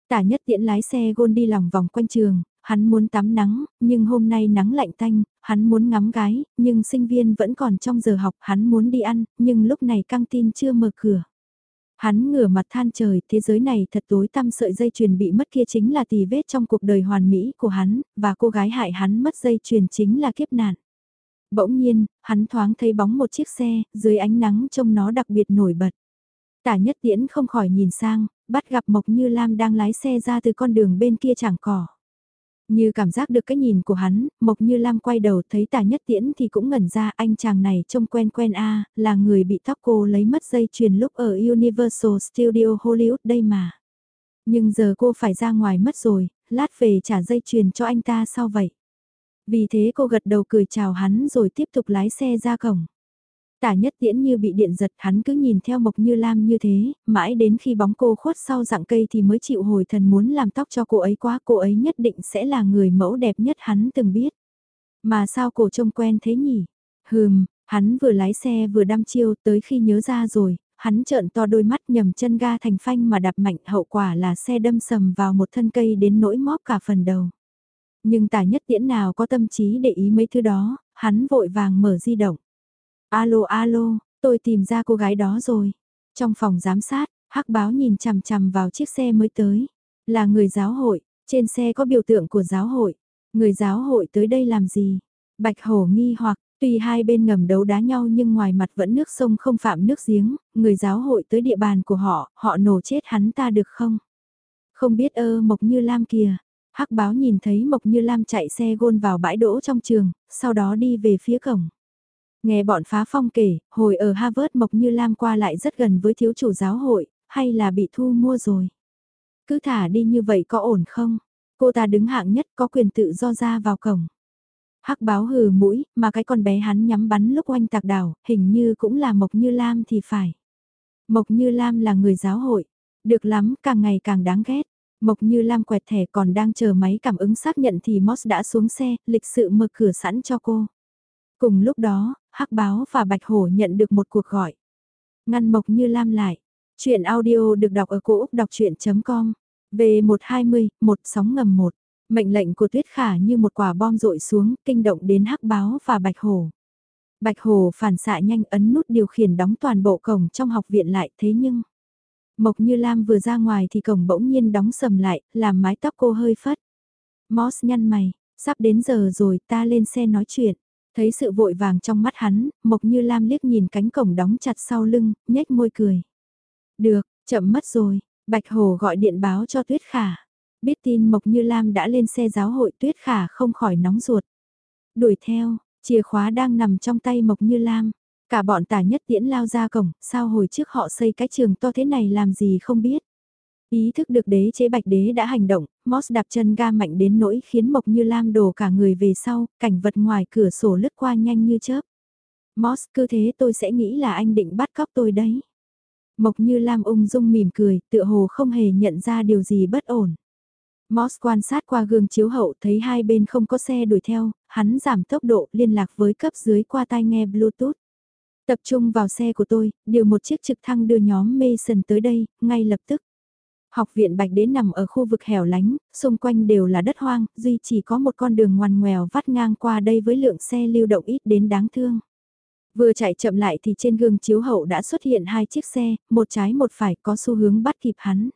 Tả nhất tiễn lái xe gôn đi lòng vòng quanh trường, hắn muốn tắm nắng, nhưng hôm nay nắng lạnh tanh, hắn muốn ngắm gái, nhưng sinh viên vẫn còn trong giờ học, hắn muốn đi ăn, nhưng lúc này căng tin chưa mở cửa. Hắn ngửa mặt than trời, thế giới này thật tối tăm sợi dây chuyền bị mất kia chính là tì vết trong cuộc đời hoàn mỹ của hắn, và cô gái hại hắn mất dây chuyền chính là kiếp nạn. Bỗng nhiên, hắn thoáng thấy bóng một chiếc xe, dưới ánh nắng trông nó đặc biệt nổi bật. Tả nhất tiễn không khỏi nhìn sang, bắt gặp Mộc Như Lam đang lái xe ra từ con đường bên kia chẳng cỏ. Như cảm giác được cái nhìn của hắn, Mộc Như Lam quay đầu thấy tà nhất tiễn thì cũng ngẩn ra anh chàng này trông quen quen a là người bị tóc cô lấy mất dây chuyền lúc ở Universal Studio Hollywood đây mà. Nhưng giờ cô phải ra ngoài mất rồi, lát về trả dây chuyền cho anh ta sao vậy? Vì thế cô gật đầu cười chào hắn rồi tiếp tục lái xe ra cổng. Tả nhất tiễn như bị điện giật hắn cứ nhìn theo Mộc Như Lam như thế, mãi đến khi bóng cô khuất sau dạng cây thì mới chịu hồi thần muốn làm tóc cho cô ấy quá, cô ấy nhất định sẽ là người mẫu đẹp nhất hắn từng biết. Mà sao cô trông quen thế nhỉ? Hừm, hắn vừa lái xe vừa đăm chiêu tới khi nhớ ra rồi, hắn trợn to đôi mắt nhầm chân ga thành phanh mà đạp mạnh hậu quả là xe đâm sầm vào một thân cây đến nỗi móp cả phần đầu. Nhưng tả nhất tiễn nào có tâm trí để ý mấy thứ đó, hắn vội vàng mở di động. Alo alo, tôi tìm ra cô gái đó rồi. Trong phòng giám sát, hắc báo nhìn chằm chằm vào chiếc xe mới tới. Là người giáo hội, trên xe có biểu tượng của giáo hội. Người giáo hội tới đây làm gì? Bạch hổ nghi hoặc, tuy hai bên ngầm đấu đá nhau nhưng ngoài mặt vẫn nước sông không phạm nước giếng, người giáo hội tới địa bàn của họ, họ nổ chết hắn ta được không? Không biết ơ Mộc Như Lam kìa. Hắc báo nhìn thấy Mộc Như Lam chạy xe gôn vào bãi đỗ trong trường, sau đó đi về phía cổng. Nghe bọn phá phong kể, hồi ở Harvard Mộc Như Lam qua lại rất gần với thiếu chủ giáo hội, hay là bị thu mua rồi. Cứ thả đi như vậy có ổn không? Cô ta đứng hạng nhất có quyền tự do ra vào cổng. Hắc báo hừ mũi, mà cái con bé hắn nhắm bắn lúc oanh tạc đảo, hình như cũng là Mộc Như Lam thì phải. Mộc Như Lam là người giáo hội. Được lắm, càng ngày càng đáng ghét. Mộc Như Lam quẹt thẻ còn đang chờ máy cảm ứng xác nhận thì Moss đã xuống xe, lịch sự mở cửa sẵn cho cô. Cùng lúc đó, Hắc Báo và Bạch Hổ nhận được một cuộc gọi. Ngăn Mộc Như Lam lại. Chuyện audio được đọc ở cổ Úc đọc chuyện.com. Về 120, một sóng ngầm một. Mệnh lệnh của Tuyết Khả như một quả bom rội xuống, kinh động đến Hắc Báo và Bạch Hổ. Bạch Hổ phản xạ nhanh ấn nút điều khiển đóng toàn bộ cổng trong học viện lại thế nhưng... Mộc Như Lam vừa ra ngoài thì cổng bỗng nhiên đóng sầm lại, làm mái tóc cô hơi phất. Moss nhăn mày, sắp đến giờ rồi ta lên xe nói chuyện. Thấy sự vội vàng trong mắt hắn, Mộc Như Lam liếc nhìn cánh cổng đóng chặt sau lưng, nhếch môi cười. Được, chậm mất rồi, Bạch Hồ gọi điện báo cho Tuyết Khả. Biết tin Mộc Như Lam đã lên xe giáo hội Tuyết Khả không khỏi nóng ruột. Đuổi theo, chìa khóa đang nằm trong tay Mộc Như Lam. Cả bọn tả nhất tiễn lao ra cổng, sao hồi trước họ xây cái trường to thế này làm gì không biết. Ý thức được đế chế bạch đế đã hành động, Moss đạp chân ga mạnh đến nỗi khiến Mộc Như Lam đổ cả người về sau, cảnh vật ngoài cửa sổ lướt qua nhanh như chớp. Moss cứ thế tôi sẽ nghĩ là anh định bắt cóc tôi đấy. Mộc Như Lam ung dung mỉm cười, tựa hồ không hề nhận ra điều gì bất ổn. Moss quan sát qua gương chiếu hậu thấy hai bên không có xe đuổi theo, hắn giảm tốc độ liên lạc với cấp dưới qua tai nghe Bluetooth. Tập trung vào xe của tôi, điều một chiếc trực thăng đưa nhóm Mason tới đây, ngay lập tức. Học viện Bạch Đế nằm ở khu vực hẻo lánh, xung quanh đều là đất hoang, duy chỉ có một con đường ngoằn ngoèo vắt ngang qua đây với lượng xe lưu động ít đến đáng thương. Vừa chạy chậm lại thì trên gương chiếu hậu đã xuất hiện hai chiếc xe, một trái một phải có xu hướng bắt kịp hắn.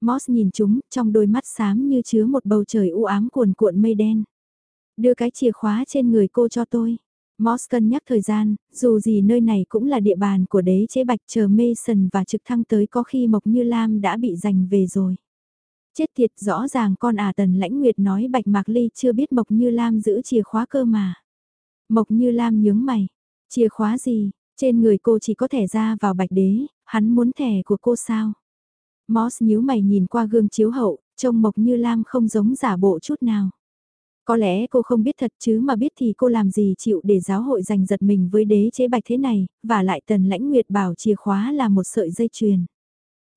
Moss nhìn chúng, trong đôi mắt xám như chứa một bầu trời u ám cuồn cuộn mây đen. Đưa cái chìa khóa trên người cô cho tôi. Moss cân nhắc thời gian, dù gì nơi này cũng là địa bàn của đế chế bạch chờ Mason và trực thăng tới có khi Mộc Như Lam đã bị giành về rồi. Chết thiệt rõ ràng con à tần lãnh nguyệt nói bạch mạc ly chưa biết Mộc Như Lam giữ chìa khóa cơ mà. Mộc Như Lam nhướng mày, chìa khóa gì, trên người cô chỉ có thẻ ra vào bạch đế, hắn muốn thẻ của cô sao? Moss nhíu mày nhìn qua gương chiếu hậu, trông Mộc Như Lam không giống giả bộ chút nào. Có lẽ cô không biết thật chứ mà biết thì cô làm gì chịu để giáo hội giành giật mình với đế chế bạch thế này, và lại tần lãnh nguyệt bảo chìa khóa là một sợi dây chuyền.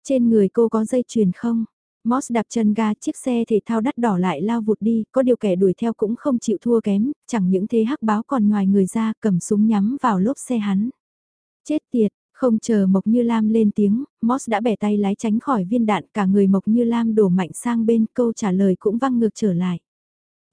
Trên người cô có dây chuyền không? Moss đạp chân ga chiếc xe thể thao đắt đỏ lại lao vụt đi, có điều kẻ đuổi theo cũng không chịu thua kém, chẳng những thế hắc báo còn ngoài người ra cầm súng nhắm vào lốp xe hắn. Chết tiệt, không chờ Mộc Như Lam lên tiếng, Moss đã bẻ tay lái tránh khỏi viên đạn cả người Mộc Như Lam đổ mạnh sang bên câu trả lời cũng văng ngược trở lại.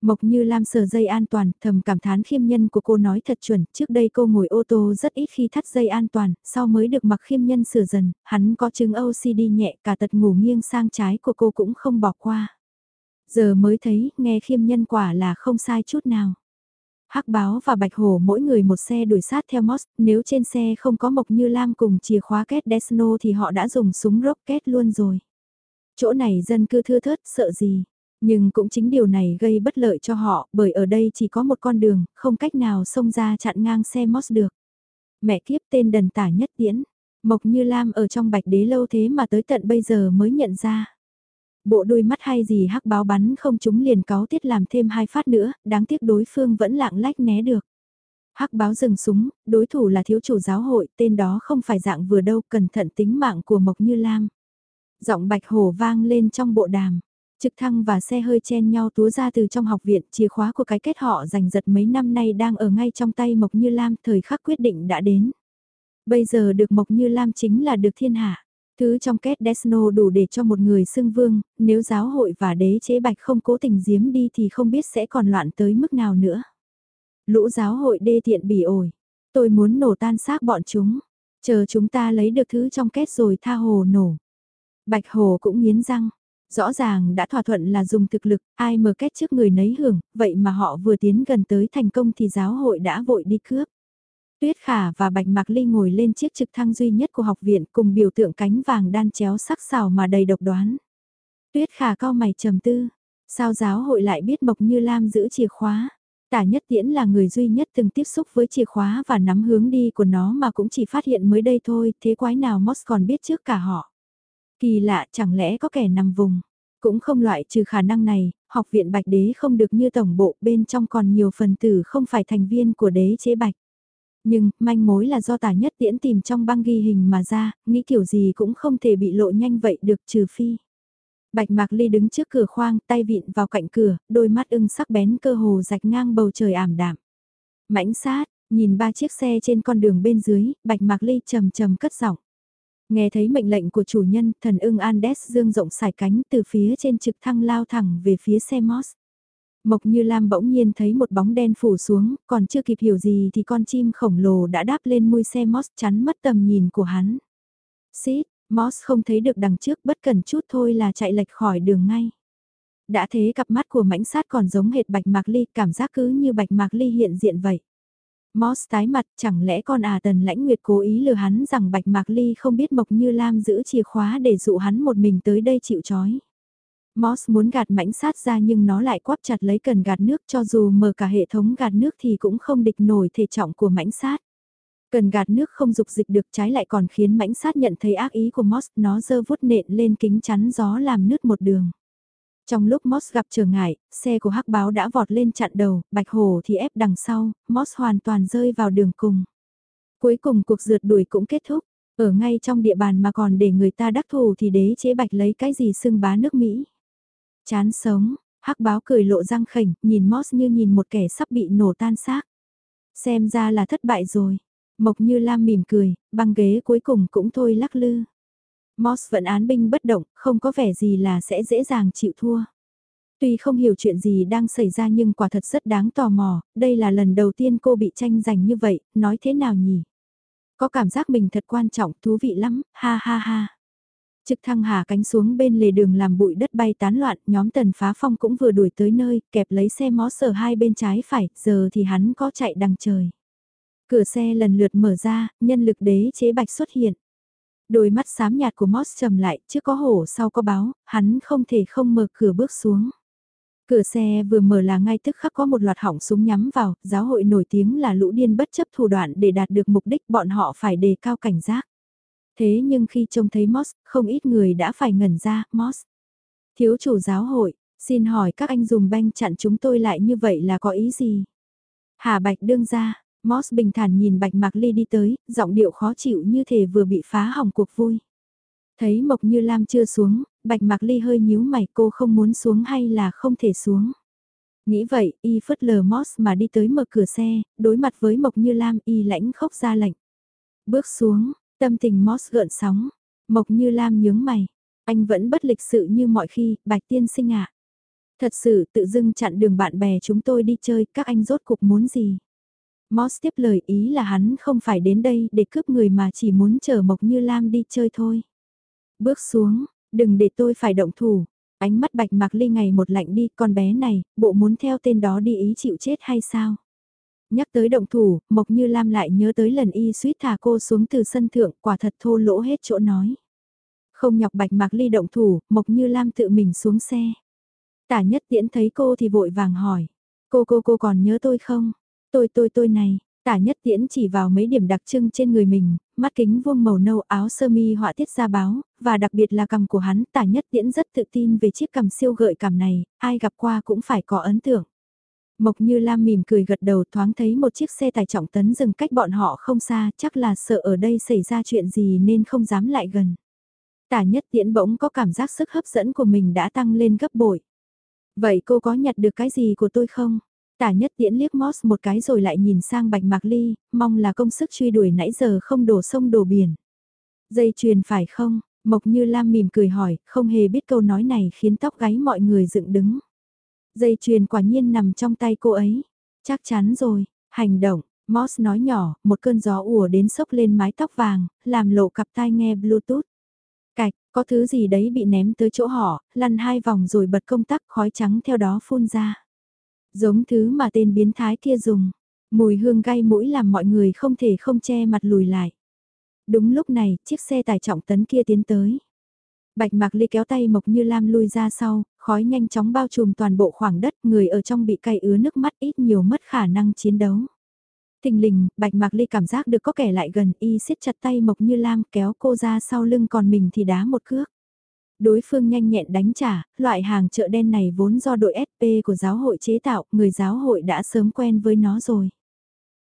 Mộc Như Lam sờ dây an toàn, thầm cảm thán khiêm nhân của cô nói thật chuẩn, trước đây cô ngồi ô tô rất ít khi thắt dây an toàn, sau mới được mặc khiêm nhân sửa dần, hắn có chứng OCD nhẹ cả tật ngủ nghiêng sang trái của cô cũng không bỏ qua. Giờ mới thấy, nghe khiêm nhân quả là không sai chút nào. Hắc báo và bạch hổ mỗi người một xe đuổi sát theo Moss, nếu trên xe không có Mộc Như Lam cùng chìa khóa kết Desno thì họ đã dùng súng rocket luôn rồi. Chỗ này dân cư thưa thớt, sợ gì? Nhưng cũng chính điều này gây bất lợi cho họ, bởi ở đây chỉ có một con đường, không cách nào xông ra chặn ngang xe Moss được. Mẹ kiếp tên đần tả nhất tiễn, Mộc Như Lam ở trong bạch đế lâu thế mà tới tận bây giờ mới nhận ra. Bộ đôi mắt hay gì hắc báo bắn không chúng liền cáo tiết làm thêm hai phát nữa, đáng tiếc đối phương vẫn lạng lách né được. Hắc báo dừng súng, đối thủ là thiếu chủ giáo hội, tên đó không phải dạng vừa đâu, cẩn thận tính mạng của Mộc Như Lam. Giọng bạch hổ vang lên trong bộ đàm. Trực thăng và xe hơi chen nhau túa ra từ trong học viện, chìa khóa của cái kết họ giành giật mấy năm nay đang ở ngay trong tay Mộc Như Lam, thời khắc quyết định đã đến. Bây giờ được Mộc Như Lam chính là được thiên hạ. Thứ trong kết Desno đủ để cho một người xưng vương, nếu giáo hội và đế chế bạch không cố tình giếm đi thì không biết sẽ còn loạn tới mức nào nữa. Lũ giáo hội đê tiện bỉ ổi. Tôi muốn nổ tan xác bọn chúng. Chờ chúng ta lấy được thứ trong kết rồi tha hồ nổ. Bạch hồ cũng nghiến răng. Rõ ràng đã thỏa thuận là dùng thực lực, ai mở kết trước người nấy hưởng, vậy mà họ vừa tiến gần tới thành công thì giáo hội đã vội đi cướp. Tuyết Khả và Bạch Mạc Ly ngồi lên chiếc trực thăng duy nhất của học viện cùng biểu tượng cánh vàng đan chéo sắc sảo mà đầy độc đoán. Tuyết Khả cao mày trầm tư, sao giáo hội lại biết Mộc Như Lam giữ chìa khóa? Tả Nhất Tiễn là người duy nhất từng tiếp xúc với chìa khóa và nắm hướng đi của nó mà cũng chỉ phát hiện mới đây thôi, thế quái nào Moss còn biết trước cả họ. Kỳ lạ chẳng lẽ có kẻ nằm vùng. Cũng không loại trừ khả năng này, học viện Bạch Đế không được như tổng bộ bên trong còn nhiều phần tử không phải thành viên của đế chế Bạch. Nhưng, manh mối là do tả nhất tiễn tìm trong băng ghi hình mà ra, nghĩ kiểu gì cũng không thể bị lộ nhanh vậy được trừ phi. Bạch Mạc Ly đứng trước cửa khoang, tay vịn vào cạnh cửa, đôi mắt ưng sắc bén cơ hồ rạch ngang bầu trời ảm đạm. Mãnh sát, nhìn ba chiếc xe trên con đường bên dưới, Bạch Mạc Ly trầm trầm cất giọng. Nghe thấy mệnh lệnh của chủ nhân, thần ưng Andes dương rộng sải cánh từ phía trên trực thăng lao thẳng về phía xe Moss. Mộc Như Lam bỗng nhiên thấy một bóng đen phủ xuống, còn chưa kịp hiểu gì thì con chim khổng lồ đã đáp lên môi xe Moss chắn mất tầm nhìn của hắn. Xít, Moss không thấy được đằng trước bất cần chút thôi là chạy lệch khỏi đường ngay. Đã thế cặp mắt của mãnh sát còn giống hệt bạch mạc ly, cảm giác cứ như bạch mạc ly hiện diện vậy. Moss tái mặt chẳng lẽ con à tần lãnh nguyệt cố ý lừa hắn rằng Bạch Mạc Ly không biết Mộc Như Lam giữ chìa khóa để dụ hắn một mình tới đây chịu chói. Moss muốn gạt mảnh sát ra nhưng nó lại quắp chặt lấy cần gạt nước cho dù mở cả hệ thống gạt nước thì cũng không địch nổi thể trọng của mảnh sát. Cần gạt nước không dục dịch được trái lại còn khiến mảnh sát nhận thấy ác ý của Moss, nó dơ vút nện lên kính chắn gió làm nứt một đường. Trong lúc Moss gặp trở ngại, xe của hắc báo đã vọt lên chặn đầu, bạch hồ thì ép đằng sau, Moss hoàn toàn rơi vào đường cùng. Cuối cùng cuộc rượt đuổi cũng kết thúc, ở ngay trong địa bàn mà còn để người ta đắc thù thì đế chế bạch lấy cái gì xưng bá nước Mỹ. Chán sống, hắc báo cười lộ răng khỉnh, nhìn Moss như nhìn một kẻ sắp bị nổ tan xác. Xem ra là thất bại rồi. Mộc như Lam mỉm cười, băng ghế cuối cùng cũng thôi lắc lư. Moss vẫn án binh bất động, không có vẻ gì là sẽ dễ dàng chịu thua. Tuy không hiểu chuyện gì đang xảy ra nhưng quả thật rất đáng tò mò, đây là lần đầu tiên cô bị tranh giành như vậy, nói thế nào nhỉ? Có cảm giác mình thật quan trọng, thú vị lắm, ha ha ha. Trực thăng hạ cánh xuống bên lề đường làm bụi đất bay tán loạn, nhóm tần phá phong cũng vừa đuổi tới nơi, kẹp lấy xe mó sở hai bên trái phải, giờ thì hắn có chạy đằng trời. Cửa xe lần lượt mở ra, nhân lực đế chế bạch xuất hiện. Đôi mắt xám nhạt của Moss trầm lại, trước có hổ sau có báo, hắn không thể không mở cửa bước xuống. Cửa xe vừa mở là ngay tức khắc có một loạt hỏng súng nhắm vào, giáo hội nổi tiếng là lũ điên bất chấp thủ đoạn để đạt được mục đích bọn họ phải đề cao cảnh giác. Thế nhưng khi trông thấy Moss, không ít người đã phải ngẩn ra, Moss. Thiếu chủ giáo hội, xin hỏi các anh dùng banh chặn chúng tôi lại như vậy là có ý gì? Hà Bạch đương ra, Moss bình thản nhìn Bạch Mạc Ly đi tới, giọng điệu khó chịu như thể vừa bị phá hỏng cuộc vui. Thấy Mộc Như Lam chưa xuống, Bạch Mạc Ly hơi nhíu mày cô không muốn xuống hay là không thể xuống. Nghĩ vậy, y phất lờ Moss mà đi tới mở cửa xe, đối mặt với Mộc Như Lam y lãnh khốc ra lệnh. Bước xuống, tâm tình Moss gợn sóng, Mộc Như Lam nhướng mày. Anh vẫn bất lịch sự như mọi khi, Bạch Tiên sinh ạ. Thật sự tự dưng chặn đường bạn bè chúng tôi đi chơi, các anh rốt cục muốn gì? Moss tiếp lời ý là hắn không phải đến đây để cướp người mà chỉ muốn chở Mộc Như Lam đi chơi thôi. Bước xuống, đừng để tôi phải động thủ. Ánh mắt bạch mạc ly ngày một lạnh đi, con bé này, bộ muốn theo tên đó đi ý chịu chết hay sao? Nhắc tới động thủ, Mộc Như Lam lại nhớ tới lần y suýt thả cô xuống từ sân thượng, quả thật thô lỗ hết chỗ nói. Không nhọc bạch mạc ly động thủ, Mộc Như Lam tự mình xuống xe. Tả nhất tiễn thấy cô thì vội vàng hỏi. Cô cô cô còn nhớ tôi không? Tôi tôi tôi này, tả nhất tiễn chỉ vào mấy điểm đặc trưng trên người mình, mắt kính vuông màu nâu áo sơ mi họa tiết ra báo, và đặc biệt là cằm của hắn, tả nhất tiễn rất tự tin về chiếc cằm siêu gợi cảm này, ai gặp qua cũng phải có ấn tượng. Mộc Như Lam mỉm cười gật đầu thoáng thấy một chiếc xe tải trọng tấn dừng cách bọn họ không xa, chắc là sợ ở đây xảy ra chuyện gì nên không dám lại gần. Tả nhất tiễn bỗng có cảm giác sức hấp dẫn của mình đã tăng lên gấp bội. Vậy cô có nhặt được cái gì của tôi không? Tả nhất tiễn liếc Moss một cái rồi lại nhìn sang bạch mạc ly, mong là công sức truy đuổi nãy giờ không đổ sông đổ biển. Dây chuyền phải không? Mộc như Lam mỉm cười hỏi, không hề biết câu nói này khiến tóc gáy mọi người dựng đứng. Dây chuyền quả nhiên nằm trong tay cô ấy. Chắc chắn rồi, hành động, Moss nói nhỏ, một cơn gió ùa đến sốc lên mái tóc vàng, làm lộ cặp tai nghe Bluetooth. Cạch, có thứ gì đấy bị ném tới chỗ họ, lăn hai vòng rồi bật công tắc khói trắng theo đó phun ra. Giống thứ mà tên biến thái kia dùng. Mùi hương gai mũi làm mọi người không thể không che mặt lùi lại. Đúng lúc này, chiếc xe tải trọng tấn kia tiến tới. Bạch Mạc Ly kéo tay Mộc Như Lam lui ra sau, khói nhanh chóng bao trùm toàn bộ khoảng đất, người ở trong bị cay ứa nước mắt ít nhiều mất khả năng chiến đấu. tình lình, Bạch Mạc Ly cảm giác được có kẻ lại gần, y siết chặt tay Mộc Như Lam kéo cô ra sau lưng còn mình thì đá một cước. Đối phương nhanh nhẹn đánh trả, loại hàng chợ đen này vốn do đội SP của giáo hội chế tạo, người giáo hội đã sớm quen với nó rồi.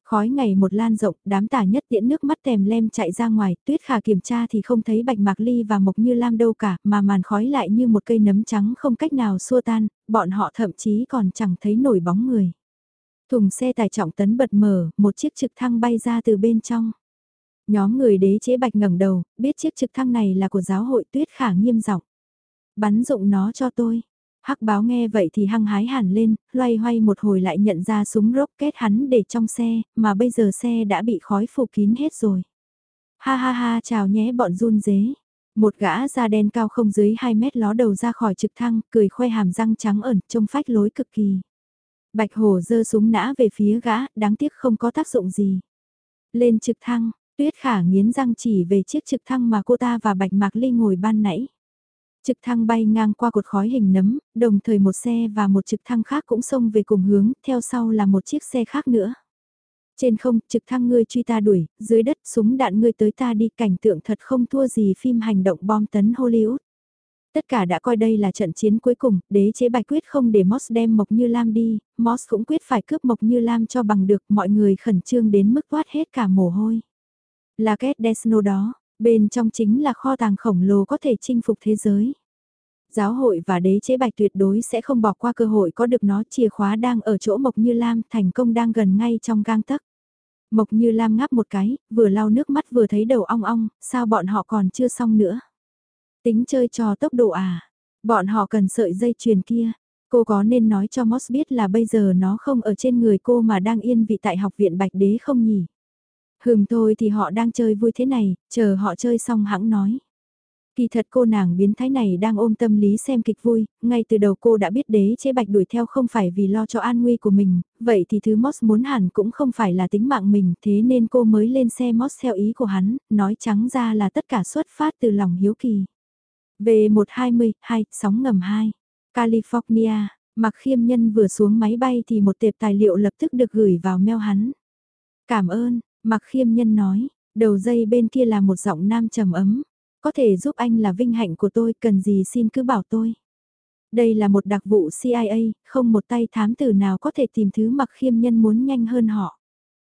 Khói ngày một lan rộng, đám tả nhất tiễn nước mắt tèm lem chạy ra ngoài, tuyết khả kiểm tra thì không thấy bạch mạc ly và mộc như lam đâu cả, mà màn khói lại như một cây nấm trắng không cách nào xua tan, bọn họ thậm chí còn chẳng thấy nổi bóng người. Thùng xe tải trọng tấn bật mở, một chiếc trực thăng bay ra từ bên trong. Nhóm người đế chế bạch ngẩng đầu, biết chiếc trực thăng này là của giáo hội tuyết khả nghiêm giọng Bắn dụng nó cho tôi. Hắc báo nghe vậy thì hăng hái hẳn lên, loay hoay một hồi lại nhận ra súng rocket hắn để trong xe, mà bây giờ xe đã bị khói phủ kín hết rồi. Ha ha ha chào nhé bọn run dế. Một gã da đen cao không dưới 2 mét ló đầu ra khỏi trực thăng, cười khoe hàm răng trắng ẩn, trông phách lối cực kỳ. Bạch Hồ dơ súng nã về phía gã, đáng tiếc không có tác dụng gì. Lên trực thăng, Tuyết Khả nghiến răng chỉ về chiếc trực thăng mà cô ta và Bạch Mạc Ly ngồi ban nãy. Trực thăng bay ngang qua cột khói hình nấm, đồng thời một xe và một trực thăng khác cũng xông về cùng hướng, theo sau là một chiếc xe khác nữa. Trên không, trực thăng ngươi truy ta đuổi, dưới đất súng đạn ngươi tới ta đi, cảnh tượng thật không thua gì phim hành động bom tấn Hollywood. Tất cả đã coi đây là trận chiến cuối cùng, đế chế bạch quyết không để Moss đem Mộc Như Lam đi, Moss cũng quyết phải cướp Mộc Như Lam cho bằng được, mọi người khẩn trương đến mức toát hết cả mồ hôi. Là két Desno đó, bên trong chính là kho tàng khổng lồ có thể chinh phục thế giới. Giáo hội và đế chế bạch tuyệt đối sẽ không bỏ qua cơ hội có được nó chìa khóa đang ở chỗ Mộc Như Lam thành công đang gần ngay trong gang tấc. Mộc Như Lam ngáp một cái, vừa lau nước mắt vừa thấy đầu ong ong, sao bọn họ còn chưa xong nữa. Tính chơi trò tốc độ à? Bọn họ cần sợi dây chuyền kia. Cô có nên nói cho Moss biết là bây giờ nó không ở trên người cô mà đang yên vị tại học viện Bạch Đế không nhỉ? Hừm thôi thì họ đang chơi vui thế này, chờ họ chơi xong hãng nói. Kỳ thật cô nàng biến thái này đang ôm tâm lý xem kịch vui, ngay từ đầu cô đã biết đế chế bạch đuổi theo không phải vì lo cho an nguy của mình, vậy thì thứ Moss muốn hẳn cũng không phải là tính mạng mình, thế nên cô mới lên xe Moss theo ý của hắn, nói trắng ra là tất cả xuất phát từ lòng hiếu kỳ. V120, 2, sóng ngầm 2, California, Mặc khiêm nhân vừa xuống máy bay thì một tệp tài liệu lập tức được gửi vào mail hắn. Cảm ơn, Mặc khiêm nhân nói, đầu dây bên kia là một giọng nam trầm ấm. Có thể giúp anh là vinh hạnh của tôi, cần gì xin cứ bảo tôi. Đây là một đặc vụ CIA, không một tay thám tử nào có thể tìm thứ mặc khiêm nhân muốn nhanh hơn họ.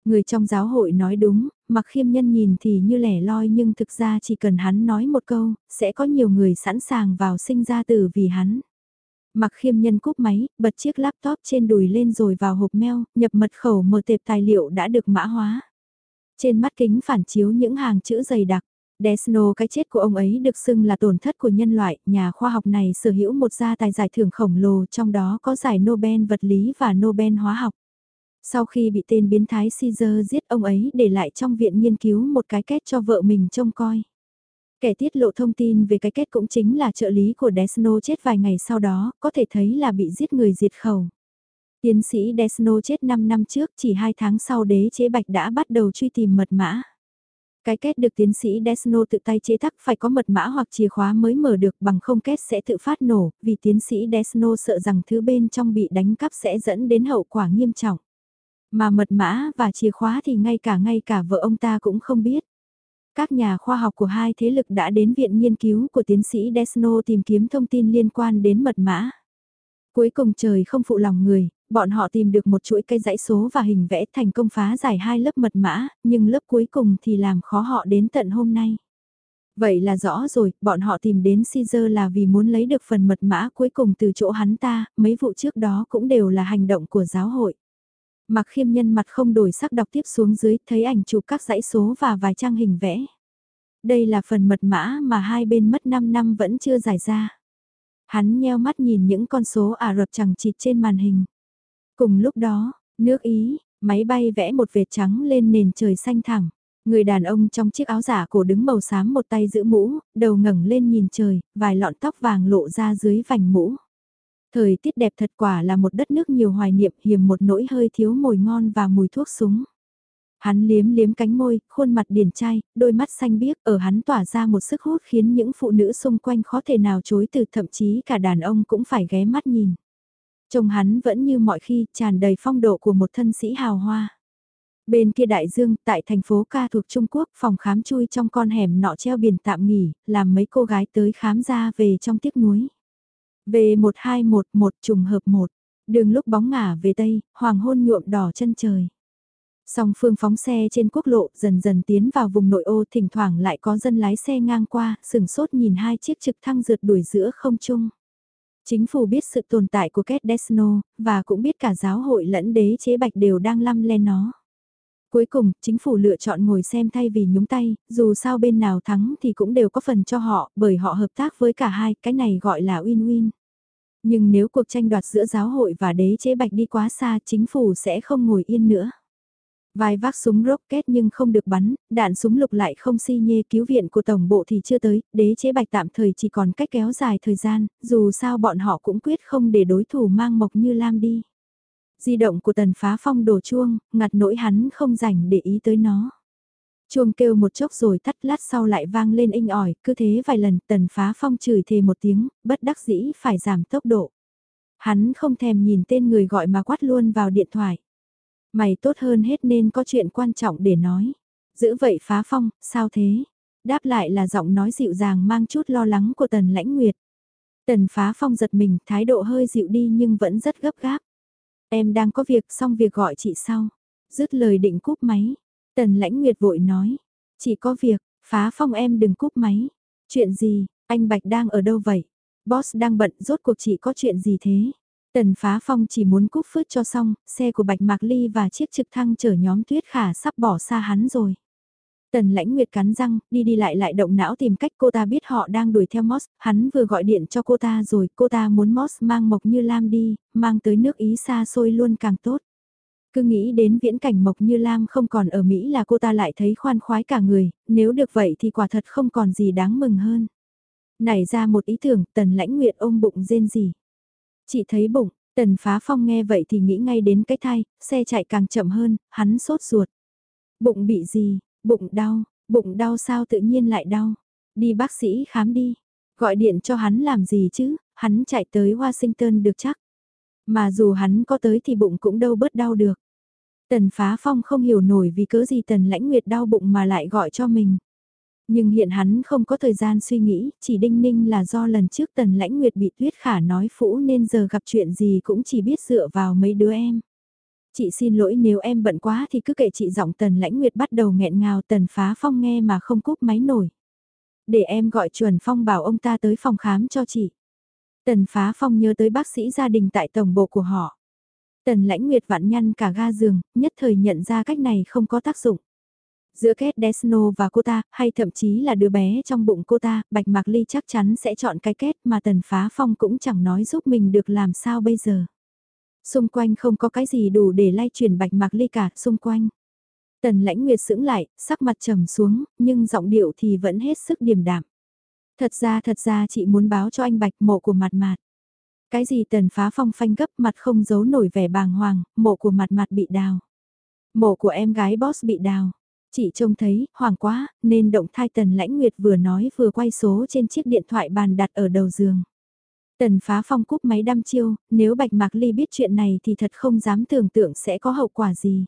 Người trong giáo hội nói đúng, mặc khiêm nhân nhìn thì như lẻ loi nhưng thực ra chỉ cần hắn nói một câu, sẽ có nhiều người sẵn sàng vào sinh ra tử vì hắn. Mặc khiêm nhân cúp máy, bật chiếc laptop trên đùi lên rồi vào hộp mail, nhập mật khẩu mở tệp tài liệu đã được mã hóa. Trên mắt kính phản chiếu những hàng chữ dày đặc. Desno cái chết của ông ấy được xưng là tổn thất của nhân loại, nhà khoa học này sở hữu một gia tài giải thưởng khổng lồ trong đó có giải Nobel vật lý và Nobel hóa học. Sau khi bị tên biến thái Caesar giết ông ấy để lại trong viện nghiên cứu một cái kết cho vợ mình trông coi. Kẻ tiết lộ thông tin về cái kết cũng chính là trợ lý của Desno chết vài ngày sau đó, có thể thấy là bị giết người diệt khẩu. Tiến sĩ Desno chết 5 năm trước, chỉ 2 tháng sau đế chế bạch đã bắt đầu truy tìm mật mã. Cái kết được tiến sĩ Desno tự tay chế tác phải có mật mã hoặc chìa khóa mới mở được bằng không kết sẽ tự phát nổ, vì tiến sĩ Desno sợ rằng thứ bên trong bị đánh cắp sẽ dẫn đến hậu quả nghiêm trọng. Mà mật mã và chìa khóa thì ngay cả ngay cả vợ ông ta cũng không biết. Các nhà khoa học của hai thế lực đã đến viện nghiên cứu của tiến sĩ Desno tìm kiếm thông tin liên quan đến mật mã. Cuối cùng trời không phụ lòng người, bọn họ tìm được một chuỗi cây dãy số và hình vẽ thành công phá giải hai lớp mật mã, nhưng lớp cuối cùng thì làm khó họ đến tận hôm nay. Vậy là rõ rồi, bọn họ tìm đến Caesar là vì muốn lấy được phần mật mã cuối cùng từ chỗ hắn ta, mấy vụ trước đó cũng đều là hành động của giáo hội. Mặc khiêm nhân mặt không đổi sắc đọc tiếp xuống dưới, thấy ảnh chụp các dãy số và vài trang hình vẽ. Đây là phần mật mã mà hai bên mất 5 năm vẫn chưa giải ra. Hắn nheo mắt nhìn những con số Ả Rập chẳng chịt trên màn hình. Cùng lúc đó, nước Ý, máy bay vẽ một vệt trắng lên nền trời xanh thẳng. Người đàn ông trong chiếc áo giả cổ đứng màu xám một tay giữ mũ, đầu ngẩng lên nhìn trời, vài lọn tóc vàng lộ ra dưới vành mũ. Thời tiết đẹp thật quả là một đất nước nhiều hoài niệm hiểm một nỗi hơi thiếu mồi ngon và mùi thuốc súng. Hắn liếm liếm cánh môi, khuôn mặt điển trai, đôi mắt xanh biếc ở hắn tỏa ra một sức hút khiến những phụ nữ xung quanh khó thể nào chối từ thậm chí cả đàn ông cũng phải ghé mắt nhìn. Trông hắn vẫn như mọi khi tràn đầy phong độ của một thân sĩ hào hoa. Bên kia đại dương, tại thành phố ca thuộc Trung Quốc, phòng khám chui trong con hẻm nọ treo biển tạm nghỉ, làm mấy cô gái tới khám ra về trong tiếc nuối. Về 1211 trùng hợp 1, đường lúc bóng ngả về Tây, hoàng hôn nhuộm đỏ chân trời. Song phương phóng xe trên quốc lộ dần dần tiến vào vùng nội ô thỉnh thoảng lại có dân lái xe ngang qua, sừng sốt nhìn hai chiếc trực thăng rượt đuổi giữa không trung. Chính phủ biết sự tồn tại của Kết Desno, và cũng biết cả giáo hội lẫn đế chế bạch đều đang lăm le nó. Cuối cùng, chính phủ lựa chọn ngồi xem thay vì nhúng tay, dù sao bên nào thắng thì cũng đều có phần cho họ, bởi họ hợp tác với cả hai, cái này gọi là win-win. Nhưng nếu cuộc tranh đoạt giữa giáo hội và đế chế bạch đi quá xa, chính phủ sẽ không ngồi yên nữa. Vài vác súng rocket nhưng không được bắn, đạn súng lục lại không si nhê cứu viện của tổng bộ thì chưa tới, đế chế bạch tạm thời chỉ còn cách kéo dài thời gian, dù sao bọn họ cũng quyết không để đối thủ mang mộc như Lam đi. Di động của tần phá phong đổ chuông, ngặt nỗi hắn không rảnh để ý tới nó. Chuông kêu một chốc rồi tắt lát sau lại vang lên inh ỏi, cứ thế vài lần tần phá phong chửi thề một tiếng, bất đắc dĩ phải giảm tốc độ. Hắn không thèm nhìn tên người gọi mà quát luôn vào điện thoại. Mày tốt hơn hết nên có chuyện quan trọng để nói. Giữ vậy phá phong, sao thế? Đáp lại là giọng nói dịu dàng mang chút lo lắng của tần lãnh nguyệt. Tần phá phong giật mình, thái độ hơi dịu đi nhưng vẫn rất gấp gáp. Em đang có việc xong việc gọi chị sau. Dứt lời định cúp máy. Tần lãnh nguyệt vội nói. Chỉ có việc, phá phong em đừng cúp máy. Chuyện gì, anh Bạch đang ở đâu vậy? Boss đang bận rốt cuộc chị có chuyện gì thế? Tần phá phong chỉ muốn cúp phứt cho xong, xe của Bạch Mạc Ly và chiếc trực thăng chở nhóm tuyết khả sắp bỏ xa hắn rồi. Tần lãnh nguyệt cắn răng, đi đi lại lại động não tìm cách cô ta biết họ đang đuổi theo Moss, hắn vừa gọi điện cho cô ta rồi, cô ta muốn Moss mang Mộc Như Lam đi, mang tới nước Ý xa xôi luôn càng tốt. Cứ nghĩ đến viễn cảnh Mộc Như Lam không còn ở Mỹ là cô ta lại thấy khoan khoái cả người, nếu được vậy thì quả thật không còn gì đáng mừng hơn. Nảy ra một ý tưởng, tần lãnh nguyệt ôm bụng rên gì. Chị thấy bụng, tần phá phong nghe vậy thì nghĩ ngay đến cái thai, xe chạy càng chậm hơn, hắn sốt ruột. Bụng bị gì, Bụng đau, bụng đau sao tự nhiên lại đau. Đi bác sĩ khám đi. Gọi điện cho hắn làm gì chứ, hắn chạy tới Washington được chắc. Mà dù hắn có tới thì bụng cũng đâu bớt đau được. Tần phá phong không hiểu nổi vì cớ gì tần lãnh nguyệt đau bụng mà lại gọi cho mình. Nhưng hiện hắn không có thời gian suy nghĩ, chỉ đinh ninh là do lần trước tần lãnh nguyệt bị tuyết khả nói phũ nên giờ gặp chuyện gì cũng chỉ biết dựa vào mấy đứa em. Chị xin lỗi nếu em bận quá thì cứ kệ chị giọng tần lãnh nguyệt bắt đầu nghẹn ngào tần phá phong nghe mà không cúp máy nổi. Để em gọi chuẩn phong bảo ông ta tới phòng khám cho chị. Tần phá phong nhớ tới bác sĩ gia đình tại tổng bộ của họ. Tần lãnh nguyệt vặn nhăn cả ga giường, nhất thời nhận ra cách này không có tác dụng. Giữa Kết Desno và cô ta, hay thậm chí là đứa bé trong bụng cô ta, Bạch Mạc Ly chắc chắn sẽ chọn cái kết mà Tần Phá Phong cũng chẳng nói giúp mình được làm sao bây giờ. Xung quanh không có cái gì đủ để lay chuyển bạch mạc ly cả, xung quanh. Tần lãnh nguyệt sững lại, sắc mặt trầm xuống, nhưng giọng điệu thì vẫn hết sức điềm đạm. Thật ra thật ra chị muốn báo cho anh bạch mộ của mặt mặt. Cái gì tần phá phong phanh gấp mặt không giấu nổi vẻ bàng hoàng, mộ của mặt mặt bị đào. Mộ của em gái boss bị đào. Chị trông thấy, hoàng quá, nên động thai tần lãnh nguyệt vừa nói vừa quay số trên chiếc điện thoại bàn đặt ở đầu giường. Tần phá phong cúp máy đăm chiêu, nếu Bạch Mạc Ly biết chuyện này thì thật không dám tưởng tượng sẽ có hậu quả gì.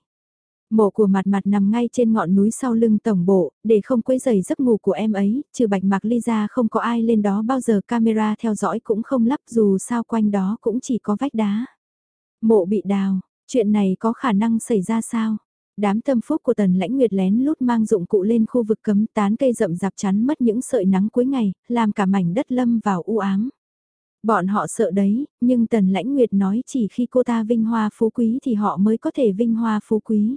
Mộ của mặt mặt nằm ngay trên ngọn núi sau lưng tổng bộ, để không quấy rầy giấc ngủ của em ấy, trừ Bạch Mạc Ly ra không có ai lên đó bao giờ camera theo dõi cũng không lắp dù sao quanh đó cũng chỉ có vách đá. Mộ bị đào, chuyện này có khả năng xảy ra sao? Đám tâm phúc của tần lãnh nguyệt lén lút mang dụng cụ lên khu vực cấm tán cây rậm rạp chắn mất những sợi nắng cuối ngày, làm cả mảnh đất lâm vào u ám. Bọn họ sợ đấy, nhưng Tần Lãnh Nguyệt nói chỉ khi cô ta vinh hoa phú quý thì họ mới có thể vinh hoa phú quý.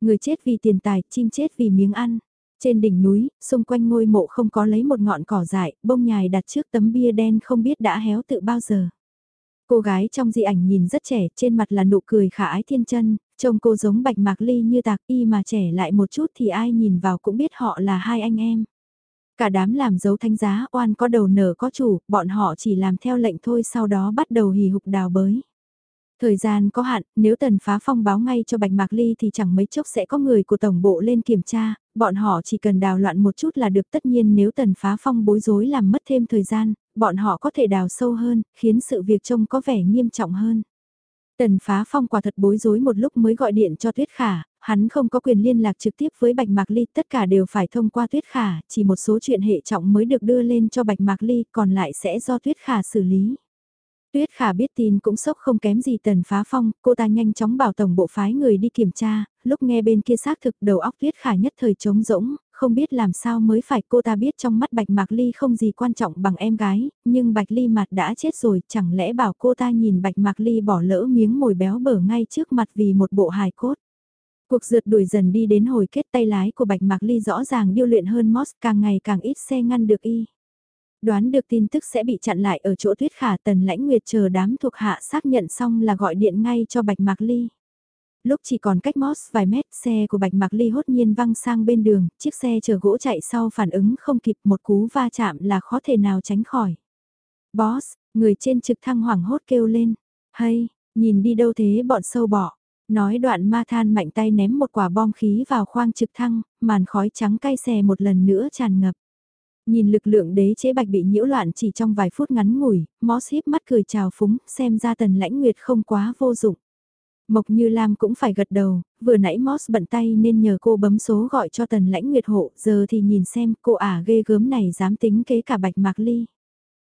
Người chết vì tiền tài, chim chết vì miếng ăn. Trên đỉnh núi, xung quanh ngôi mộ không có lấy một ngọn cỏ dại, bông nhài đặt trước tấm bia đen không biết đã héo tự bao giờ. Cô gái trong di ảnh nhìn rất trẻ, trên mặt là nụ cười khả ái thiên chân, trông cô giống bạch mạc ly như tạc y mà trẻ lại một chút thì ai nhìn vào cũng biết họ là hai anh em. Cả đám làm dấu thanh giá oan có đầu nở có chủ, bọn họ chỉ làm theo lệnh thôi sau đó bắt đầu hì hục đào bới. Thời gian có hạn, nếu tần phá phong báo ngay cho Bạch Mạc Ly thì chẳng mấy chốc sẽ có người của tổng bộ lên kiểm tra, bọn họ chỉ cần đào loạn một chút là được tất nhiên nếu tần phá phong bối rối làm mất thêm thời gian, bọn họ có thể đào sâu hơn, khiến sự việc trông có vẻ nghiêm trọng hơn. Tần phá phong quả thật bối rối một lúc mới gọi điện cho Tuyết Khả, hắn không có quyền liên lạc trực tiếp với Bạch Mạc Ly, tất cả đều phải thông qua Tuyết Khả, chỉ một số chuyện hệ trọng mới được đưa lên cho Bạch Mạc Ly, còn lại sẽ do Tuyết Khả xử lý. Tuyết Khả biết tin cũng sốc không kém gì Tần Phá Phong, cô ta nhanh chóng bảo tổng bộ phái người đi kiểm tra, lúc nghe bên kia xác thực đầu óc Tuyết Khả nhất thời trống rỗng, không biết làm sao mới phải cô ta biết trong mắt Bạch Mạc Ly không gì quan trọng bằng em gái, nhưng Bạch Ly mặt đã chết rồi, chẳng lẽ bảo cô ta nhìn Bạch Mạc Ly bỏ lỡ miếng mồi béo bở ngay trước mặt vì một bộ hài cốt. Cuộc rượt đuổi dần đi đến hồi kết tay lái của Bạch Mạc Ly rõ ràng điêu luyện hơn Moss càng ngày càng ít xe ngăn được y. Đoán được tin tức sẽ bị chặn lại ở chỗ tuyết khả tần lãnh nguyệt chờ đám thuộc hạ xác nhận xong là gọi điện ngay cho Bạch Mạc Ly. Lúc chỉ còn cách Moss vài mét, xe của Bạch Mạc Ly hốt nhiên văng sang bên đường, chiếc xe chở gỗ chạy sau phản ứng không kịp một cú va chạm là khó thể nào tránh khỏi. Boss, người trên trực thăng hoảng hốt kêu lên. Hay, Nhìn đi đâu thế bọn sâu bọ. Nói đoạn ma than mạnh tay ném một quả bom khí vào khoang trực thăng, màn khói trắng cay xè một lần nữa tràn ngập. Nhìn lực lượng đế chế bạch bị nhiễu loạn chỉ trong vài phút ngắn ngủi, Moss híp mắt cười chào phúng, xem ra tần lãnh nguyệt không quá vô dụng. Mộc Như Lam cũng phải gật đầu, vừa nãy Moss bận tay nên nhờ cô bấm số gọi cho tần lãnh nguyệt hộ, giờ thì nhìn xem cô ả ghê gớm này dám tính kế cả bạch mạc ly.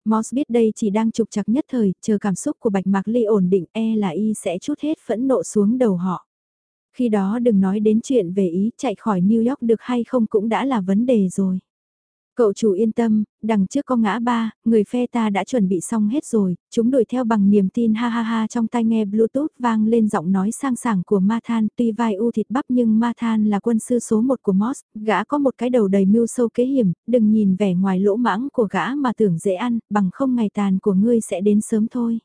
Moss biết đây chỉ đang trục chặt nhất thời, chờ cảm xúc của bạch mạc ly ổn định e là y sẽ chút hết phẫn nộ xuống đầu họ. Khi đó đừng nói đến chuyện về ý chạy khỏi New York được hay không cũng đã là vấn đề rồi. Cậu chủ yên tâm, đằng trước có ngã ba, người phe ta đã chuẩn bị xong hết rồi, chúng đuổi theo bằng niềm tin ha ha ha trong tai nghe Bluetooth vang lên giọng nói sang sảng của Mathan, tuy vai u thịt bắp nhưng Mathan là quân sư số một của Moss, gã có một cái đầu đầy mưu sâu kế hiểm, đừng nhìn vẻ ngoài lỗ mãng của gã mà tưởng dễ ăn, bằng không ngày tàn của ngươi sẽ đến sớm thôi.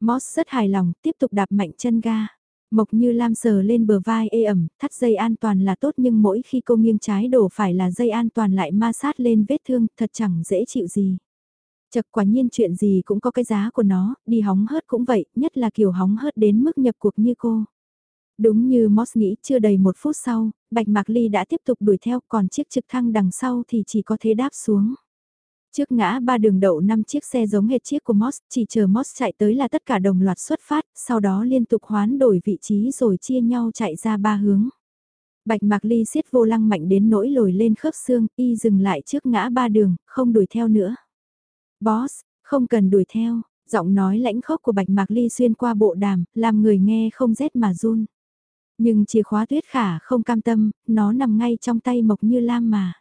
Moss rất hài lòng, tiếp tục đạp mạnh chân ga. Mộc như Lam sờ lên bờ vai ê ẩm, thắt dây an toàn là tốt nhưng mỗi khi cô nghiêng trái đổ phải là dây an toàn lại ma sát lên vết thương, thật chẳng dễ chịu gì. Chật quả nhiên chuyện gì cũng có cái giá của nó, đi hóng hớt cũng vậy, nhất là kiểu hóng hớt đến mức nhập cuộc như cô. Đúng như Moss nghĩ chưa đầy một phút sau, Bạch Mạc Ly đã tiếp tục đuổi theo còn chiếc trực thăng đằng sau thì chỉ có thế đáp xuống. Trước ngã ba đường đậu 5 chiếc xe giống hệt chiếc của Moss, chỉ chờ Moss chạy tới là tất cả đồng loạt xuất phát, sau đó liên tục hoán đổi vị trí rồi chia nhau chạy ra ba hướng. Bạch Mạc Ly siết vô lăng mạnh đến nỗi lồi lên khớp xương, y dừng lại trước ngã ba đường, không đuổi theo nữa. Boss, không cần đuổi theo, giọng nói lãnh khốc của Bạch Mạc Ly xuyên qua bộ đàm, làm người nghe không rét mà run. Nhưng chìa khóa tuyết khả không cam tâm, nó nằm ngay trong tay Mộc Như Lam mà.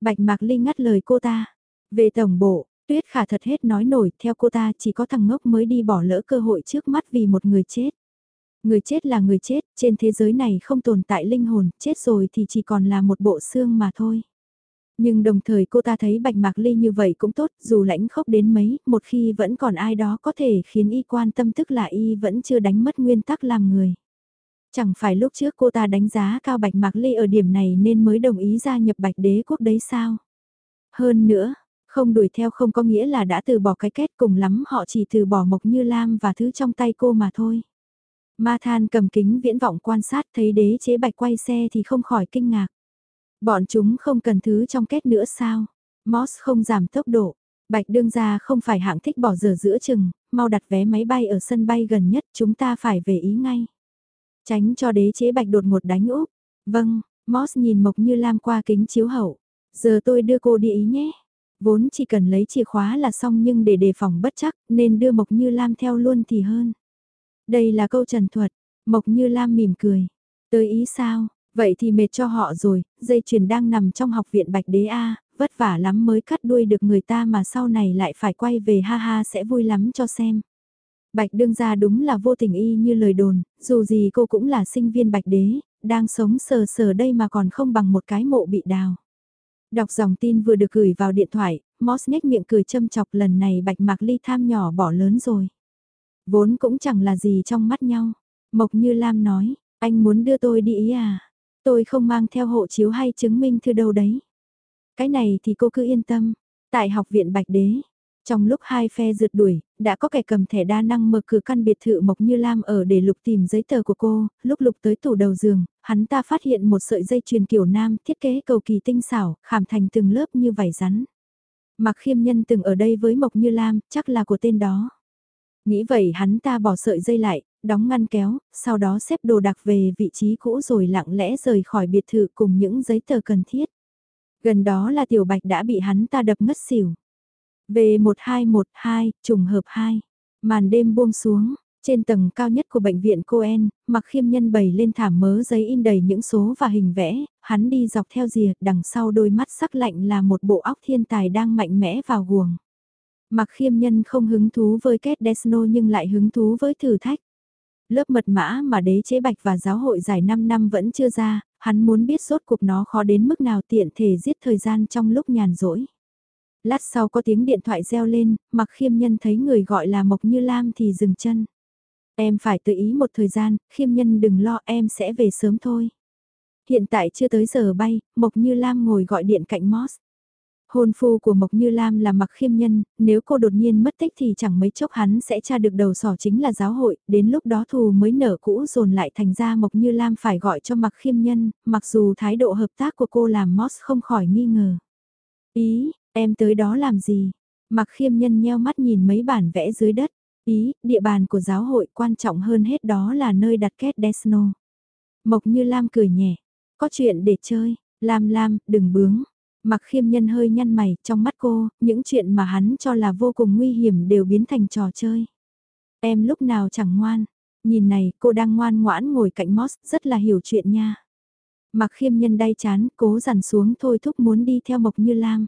Bạch Mạc Ly ngắt lời cô ta, về tổng bộ, Tuyết Khả thật hết nói nổi, theo cô ta chỉ có thằng ngốc mới đi bỏ lỡ cơ hội trước mắt vì một người chết. Người chết là người chết, trên thế giới này không tồn tại linh hồn, chết rồi thì chỉ còn là một bộ xương mà thôi. Nhưng đồng thời cô ta thấy bạch mạc ly như vậy cũng tốt, dù lãnh khốc đến mấy, một khi vẫn còn ai đó có thể khiến y quan tâm tức là y vẫn chưa đánh mất nguyên tắc làm người. Chẳng phải lúc trước cô ta đánh giá cao bạch mạc ly ở điểm này nên mới đồng ý gia nhập bạch đế quốc đấy sao? Hơn nữa, không đuổi theo không có nghĩa là đã từ bỏ cái kết cùng lắm họ chỉ từ bỏ Mộc Như Lam và thứ trong tay cô mà thôi. Ma Than cầm kính viễn vọng quan sát thấy đế chế bạch quay xe thì không khỏi kinh ngạc. Bọn chúng không cần thứ trong kết nữa sao? Moss không giảm tốc độ. Bạch đương ra không phải hạng thích bỏ giờ giữa chừng, mau đặt vé máy bay ở sân bay gần nhất chúng ta phải về ý ngay. Tránh cho đế chế bạch đột ngột đánh úp. Vâng, Moss nhìn Mộc Như Lam qua kính chiếu hậu. Giờ tôi đưa cô đi ý nhé. Vốn chỉ cần lấy chìa khóa là xong nhưng để đề phòng bất chắc nên đưa Mộc Như Lam theo luôn thì hơn. Đây là câu trần thuật, Mộc Như Lam mỉm cười. Tới ý sao, vậy thì mệt cho họ rồi, dây chuyền đang nằm trong học viện Bạch Đế A, vất vả lắm mới cắt đuôi được người ta mà sau này lại phải quay về ha ha sẽ vui lắm cho xem. Bạch đương ra đúng là vô tình y như lời đồn, dù gì cô cũng là sinh viên Bạch Đế, đang sống sờ sờ đây mà còn không bằng một cái mộ bị đào. Đọc dòng tin vừa được gửi vào điện thoại, Moss nhếch miệng cười châm chọc lần này bạch mạc ly tham nhỏ bỏ lớn rồi. Vốn cũng chẳng là gì trong mắt nhau. Mộc Như Lam nói, anh muốn đưa tôi đi ý à? Tôi không mang theo hộ chiếu hay chứng minh thư đâu đấy. Cái này thì cô cứ yên tâm. Tại học viện Bạch Đế, trong lúc hai phe rượt đuổi, đã có kẻ cầm thẻ đa năng mở cửa căn biệt thự Mộc Như Lam ở để lục tìm giấy tờ của cô, lúc lục tới tủ đầu giường, hắn ta phát hiện một sợi dây chuyền kiểu nam thiết kế cầu kỳ tinh xảo, khảm thành từng lớp như vải rắn. Mặc khiêm nhân từng ở đây với Mộc Như Lam, chắc là của tên đó. Nghĩ vậy hắn ta bỏ sợi dây lại, đóng ngăn kéo, sau đó xếp đồ đạc về vị trí cũ rồi lặng lẽ rời khỏi biệt thự cùng những giấy tờ cần thiết. Gần đó là tiểu bạch đã bị hắn ta đập ngất xỉu. V1212, trùng hợp 2. Màn đêm buông xuống, trên tầng cao nhất của bệnh viện Coen, mặc khiêm nhân bày lên thảm mớ giấy in đầy những số và hình vẽ, hắn đi dọc theo rìa, đằng sau đôi mắt sắc lạnh là một bộ óc thiên tài đang mạnh mẽ vào guồng. Mặc khiêm nhân không hứng thú với Kết Desno nhưng lại hứng thú với thử thách. Lớp mật mã mà đế chế bạch và giáo hội dài 5 năm vẫn chưa ra, hắn muốn biết rốt cuộc nó khó đến mức nào tiện thể giết thời gian trong lúc nhàn rỗi. Lát sau có tiếng điện thoại reo lên, mặc khiêm nhân thấy người gọi là Mộc Như Lam thì dừng chân. Em phải tự ý một thời gian, khiêm nhân đừng lo em sẽ về sớm thôi. Hiện tại chưa tới giờ bay, Mộc Như Lam ngồi gọi điện cạnh Moss. Hôn phu của Mộc Như Lam là mặc khiêm nhân, nếu cô đột nhiên mất tích thì chẳng mấy chốc hắn sẽ tra được đầu sỏ chính là giáo hội, đến lúc đó thù mới nở cũ dồn lại thành ra Mộc Như Lam phải gọi cho mặc khiêm nhân, mặc dù thái độ hợp tác của cô làm Moss không khỏi nghi ngờ. Ý, em tới đó làm gì? Mặc khiêm nhân nheo mắt nhìn mấy bản vẽ dưới đất. Ý, địa bàn của giáo hội quan trọng hơn hết đó là nơi đặt kết Desno. Mộc Như Lam cười nhẹ, có chuyện để chơi, Lam Lam, đừng bướng. Mặc khiêm nhân hơi nhăn mày, trong mắt cô, những chuyện mà hắn cho là vô cùng nguy hiểm đều biến thành trò chơi. Em lúc nào chẳng ngoan, nhìn này cô đang ngoan ngoãn ngồi cạnh Moss, rất là hiểu chuyện nha. Mặc khiêm nhân đay chán, cố dằn xuống thôi thúc muốn đi theo Mộc Như Lam.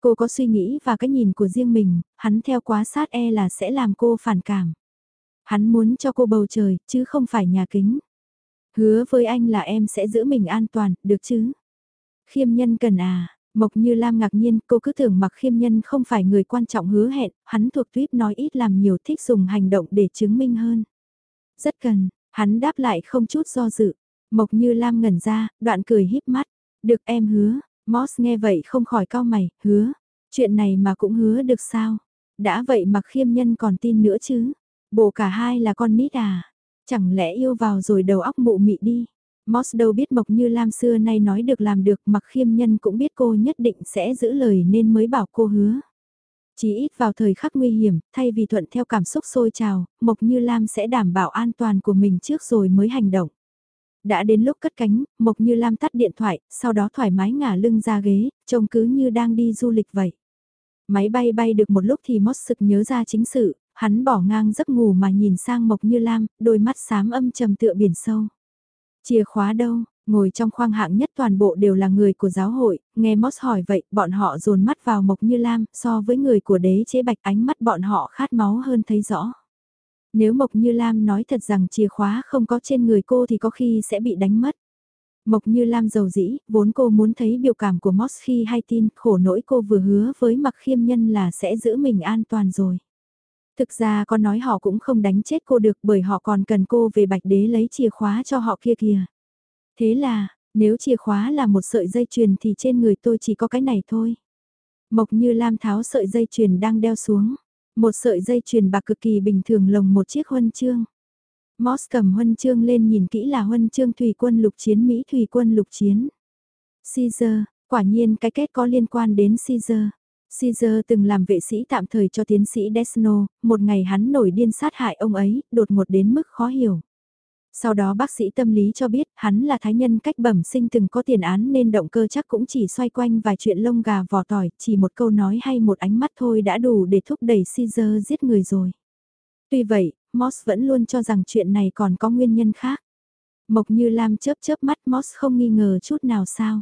Cô có suy nghĩ và cái nhìn của riêng mình, hắn theo quá sát e là sẽ làm cô phản cảm. Hắn muốn cho cô bầu trời, chứ không phải nhà kính. Hứa với anh là em sẽ giữ mình an toàn, được chứ? Khiêm nhân cần à, Mộc Như Lam ngạc nhiên, cô cứ tưởng mặc khiêm nhân không phải người quan trọng hứa hẹn, hắn thuộc tuyếp nói ít làm nhiều thích dùng hành động để chứng minh hơn. Rất cần, hắn đáp lại không chút do dự. Mộc Như Lam ngẩn ra, đoạn cười híp mắt. Được em hứa, Moss nghe vậy không khỏi cau mày, hứa. Chuyện này mà cũng hứa được sao? Đã vậy mà khiêm nhân còn tin nữa chứ? Bộ cả hai là con nít à? Chẳng lẽ yêu vào rồi đầu óc mụ mị đi? Moss đâu biết Mộc Như Lam xưa nay nói được làm được mặc khiêm nhân cũng biết cô nhất định sẽ giữ lời nên mới bảo cô hứa. Chỉ ít vào thời khắc nguy hiểm, thay vì thuận theo cảm xúc sôi trào, Mộc Như Lam sẽ đảm bảo an toàn của mình trước rồi mới hành động. Đã đến lúc cất cánh, Mộc Như Lam tắt điện thoại, sau đó thoải mái ngả lưng ra ghế, trông cứ như đang đi du lịch vậy. Máy bay bay được một lúc thì Moss sực nhớ ra chính sự, hắn bỏ ngang giấc ngủ mà nhìn sang Mộc Như Lam, đôi mắt xám âm trầm tựa biển sâu. Chìa khóa đâu, ngồi trong khoang hạng nhất toàn bộ đều là người của giáo hội, nghe Moss hỏi vậy, bọn họ dồn mắt vào Mộc Như Lam, so với người của đế chế bạch ánh mắt bọn họ khát máu hơn thấy rõ. Nếu Mộc Như Lam nói thật rằng chìa khóa không có trên người cô thì có khi sẽ bị đánh mất. Mộc Như Lam giàu dĩ, vốn cô muốn thấy biểu cảm của Moss khi hay tin, khổ nỗi cô vừa hứa với mặc khiêm nhân là sẽ giữ mình an toàn rồi. Thực ra có nói họ cũng không đánh chết cô được bởi họ còn cần cô về bạch đế lấy chìa khóa cho họ kia kìa. Thế là, nếu chìa khóa là một sợi dây chuyền thì trên người tôi chỉ có cái này thôi. Mộc như Lam tháo sợi dây chuyền đang đeo xuống. Một sợi dây chuyền bạc cực kỳ bình thường lồng một chiếc huân chương. Moss cầm huân chương lên nhìn kỹ là huân chương thủy quân lục chiến Mỹ thủy quân lục chiến. Caesar, quả nhiên cái kết có liên quan đến Caesar. Caesar từng làm vệ sĩ tạm thời cho tiến sĩ Desno, một ngày hắn nổi điên sát hại ông ấy, đột ngột đến mức khó hiểu. Sau đó bác sĩ tâm lý cho biết hắn là thái nhân cách bẩm sinh từng có tiền án nên động cơ chắc cũng chỉ xoay quanh vài chuyện lông gà vỏ tỏi, chỉ một câu nói hay một ánh mắt thôi đã đủ để thúc đẩy Caesar giết người rồi. Tuy vậy, Moss vẫn luôn cho rằng chuyện này còn có nguyên nhân khác. Mộc như Lam chớp chớp mắt Moss không nghi ngờ chút nào sao.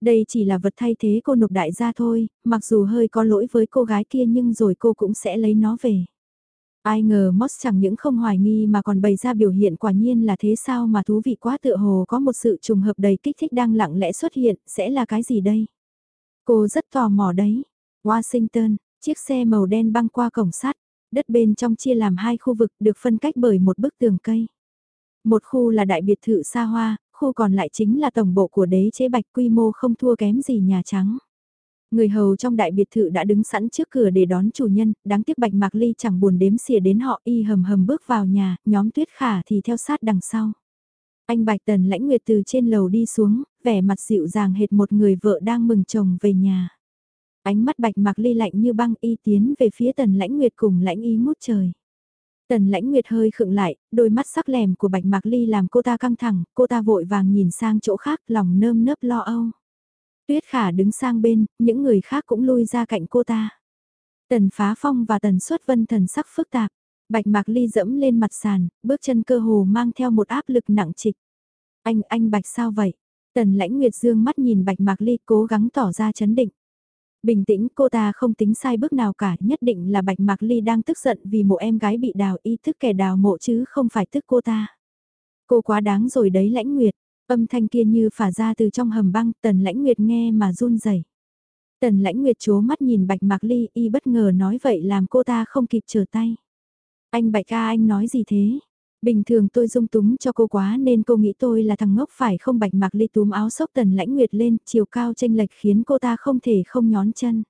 Đây chỉ là vật thay thế cô nộp đại gia thôi, mặc dù hơi có lỗi với cô gái kia nhưng rồi cô cũng sẽ lấy nó về. Ai ngờ Moss chẳng những không hoài nghi mà còn bày ra biểu hiện quả nhiên là thế sao mà thú vị quá tựa hồ có một sự trùng hợp đầy kích thích đang lặng lẽ xuất hiện, sẽ là cái gì đây? Cô rất tò mò đấy. Washington, chiếc xe màu đen băng qua cổng sắt, đất bên trong chia làm hai khu vực được phân cách bởi một bức tường cây. Một khu là đại biệt thự xa hoa, khu còn lại chính là tổng bộ của đế chế bạch quy mô không thua kém gì Nhà Trắng. Người hầu trong đại biệt thự đã đứng sẵn trước cửa để đón chủ nhân, đáng tiếc bạch mạc ly chẳng buồn đếm xỉa đến họ y hầm hầm bước vào nhà, nhóm tuyết khả thì theo sát đằng sau. Anh bạch tần lãnh nguyệt từ trên lầu đi xuống, vẻ mặt dịu dàng hệt một người vợ đang mừng chồng về nhà. Ánh mắt bạch mạc ly lạnh như băng y tiến về phía tần lãnh nguyệt cùng lãnh ý mút trời. Tần lãnh nguyệt hơi khựng lại, đôi mắt sắc lèm của bạch mạc ly làm cô ta căng thẳng, cô ta vội vàng nhìn sang chỗ khác lòng nơm nớp lo âu. Tuyết khả đứng sang bên, những người khác cũng lui ra cạnh cô ta. Tần phá phong và tần xuất vân thần sắc phức tạp. Bạch mạc ly dẫm lên mặt sàn, bước chân cơ hồ mang theo một áp lực nặng trịch. Anh, anh Bạch sao vậy? Tần lãnh nguyệt dương mắt nhìn Bạch mạc ly cố gắng tỏ ra chấn định. Bình tĩnh cô ta không tính sai bước nào cả, nhất định là Bạch Mạc Ly đang tức giận vì một em gái bị đào ý thức kẻ đào mộ chứ không phải tức cô ta. Cô quá đáng rồi đấy lãnh nguyệt, âm thanh kia như phả ra từ trong hầm băng, tần lãnh nguyệt nghe mà run rẩy. Tần lãnh nguyệt chố mắt nhìn Bạch Mạc Ly y bất ngờ nói vậy làm cô ta không kịp trở tay. Anh Bạch ca anh nói gì thế? Bình thường tôi dung túng cho cô quá nên cô nghĩ tôi là thằng ngốc phải không bạch mạc ly túm áo sốc tần lãnh nguyệt lên, chiều cao tranh lệch khiến cô ta không thể không nhón chân.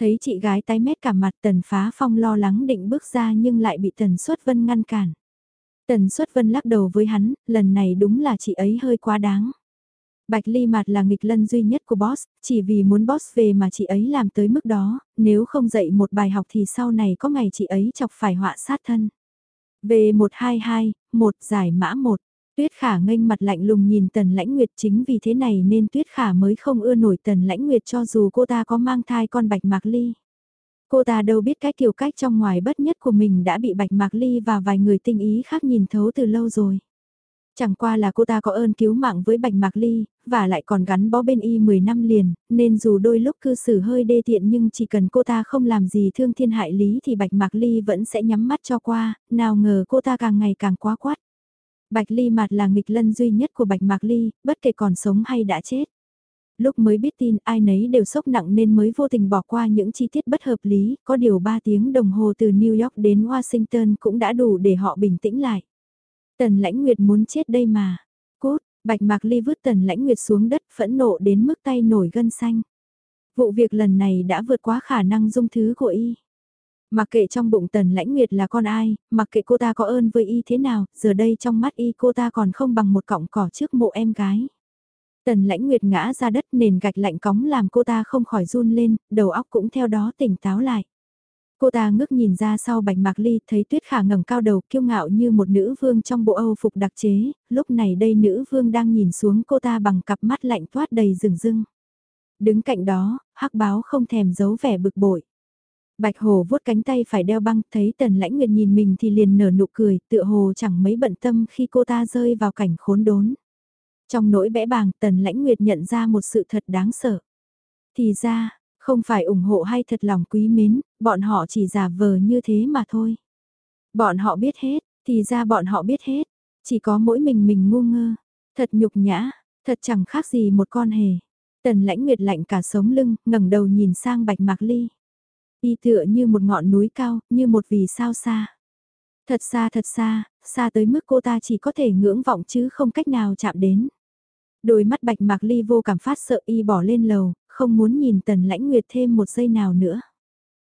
Thấy chị gái tái mét cả mặt tần phá phong lo lắng định bước ra nhưng lại bị tần suất vân ngăn cản. Tần suất vân lắc đầu với hắn, lần này đúng là chị ấy hơi quá đáng. Bạch Ly Mạt là nghịch lân duy nhất của boss, chỉ vì muốn boss về mà chị ấy làm tới mức đó, nếu không dạy một bài học thì sau này có ngày chị ấy chọc phải họa sát thân. V122, một giải mã một Tuyết Khả nghênh mặt lạnh lùng nhìn Tần Lãnh Nguyệt chính vì thế này nên Tuyết Khả mới không ưa nổi Tần Lãnh Nguyệt cho dù cô ta có mang thai con Bạch Mạc Ly. Cô ta đâu biết cái kiểu cách trong ngoài bất nhất của mình đã bị Bạch Mạc Ly và vài người tinh ý khác nhìn thấu từ lâu rồi. Chẳng qua là cô ta có ơn cứu mạng với Bạch Mạc Ly, và lại còn gắn bó bên y 10 năm liền, nên dù đôi lúc cư xử hơi đê tiện nhưng chỉ cần cô ta không làm gì thương thiên hại lý thì Bạch Mạc Ly vẫn sẽ nhắm mắt cho qua, nào ngờ cô ta càng ngày càng quá quát. Bạch Ly mặt là nghịch lân duy nhất của Bạch Mạc Ly, bất kể còn sống hay đã chết. Lúc mới biết tin ai nấy đều sốc nặng nên mới vô tình bỏ qua những chi tiết bất hợp lý, có điều 3 tiếng đồng hồ từ New York đến Washington cũng đã đủ để họ bình tĩnh lại. Tần lãnh nguyệt muốn chết đây mà. Cốt, bạch mạc ly vứt tần lãnh nguyệt xuống đất phẫn nộ đến mức tay nổi gân xanh. Vụ việc lần này đã vượt quá khả năng dung thứ của y. Mặc kệ trong bụng tần lãnh nguyệt là con ai, mặc kệ cô ta có ơn với y thế nào, giờ đây trong mắt y cô ta còn không bằng một cọng cỏ trước mộ em gái. Tần lãnh nguyệt ngã ra đất nền gạch lạnh cóng làm cô ta không khỏi run lên, đầu óc cũng theo đó tỉnh táo lại. Cô ta ngước nhìn ra sau bạch mạc ly thấy tuyết khả ngẩng cao đầu kiêu ngạo như một nữ vương trong bộ âu phục đặc chế, lúc này đây nữ vương đang nhìn xuống cô ta bằng cặp mắt lạnh toát đầy rừng rưng. Đứng cạnh đó, hắc báo không thèm giấu vẻ bực bội. Bạch hồ vuốt cánh tay phải đeo băng thấy tần lãnh nguyệt nhìn mình thì liền nở nụ cười tựa hồ chẳng mấy bận tâm khi cô ta rơi vào cảnh khốn đốn. Trong nỗi bẽ bàng tần lãnh nguyệt nhận ra một sự thật đáng sợ. Thì ra, không phải ủng hộ hay thật lòng quý mến, bọn họ chỉ giả vờ như thế mà thôi. Bọn họ biết hết, thì ra bọn họ biết hết, chỉ có mỗi mình mình ngu ngơ. Thật nhục nhã, thật chẳng khác gì một con hề. Tần lãnh nguyệt lạnh cả sống lưng, ngẩng đầu nhìn sang bạch mạc ly. Y tựa như một ngọn núi cao, như một vì sao xa. Thật xa thật xa, xa tới mức cô ta chỉ có thể ngưỡng vọng chứ không cách nào chạm đến. Đôi mắt bạch mạc ly vô cảm phát sợ y bỏ lên lầu, không muốn nhìn tần lãnh nguyệt thêm một giây nào nữa.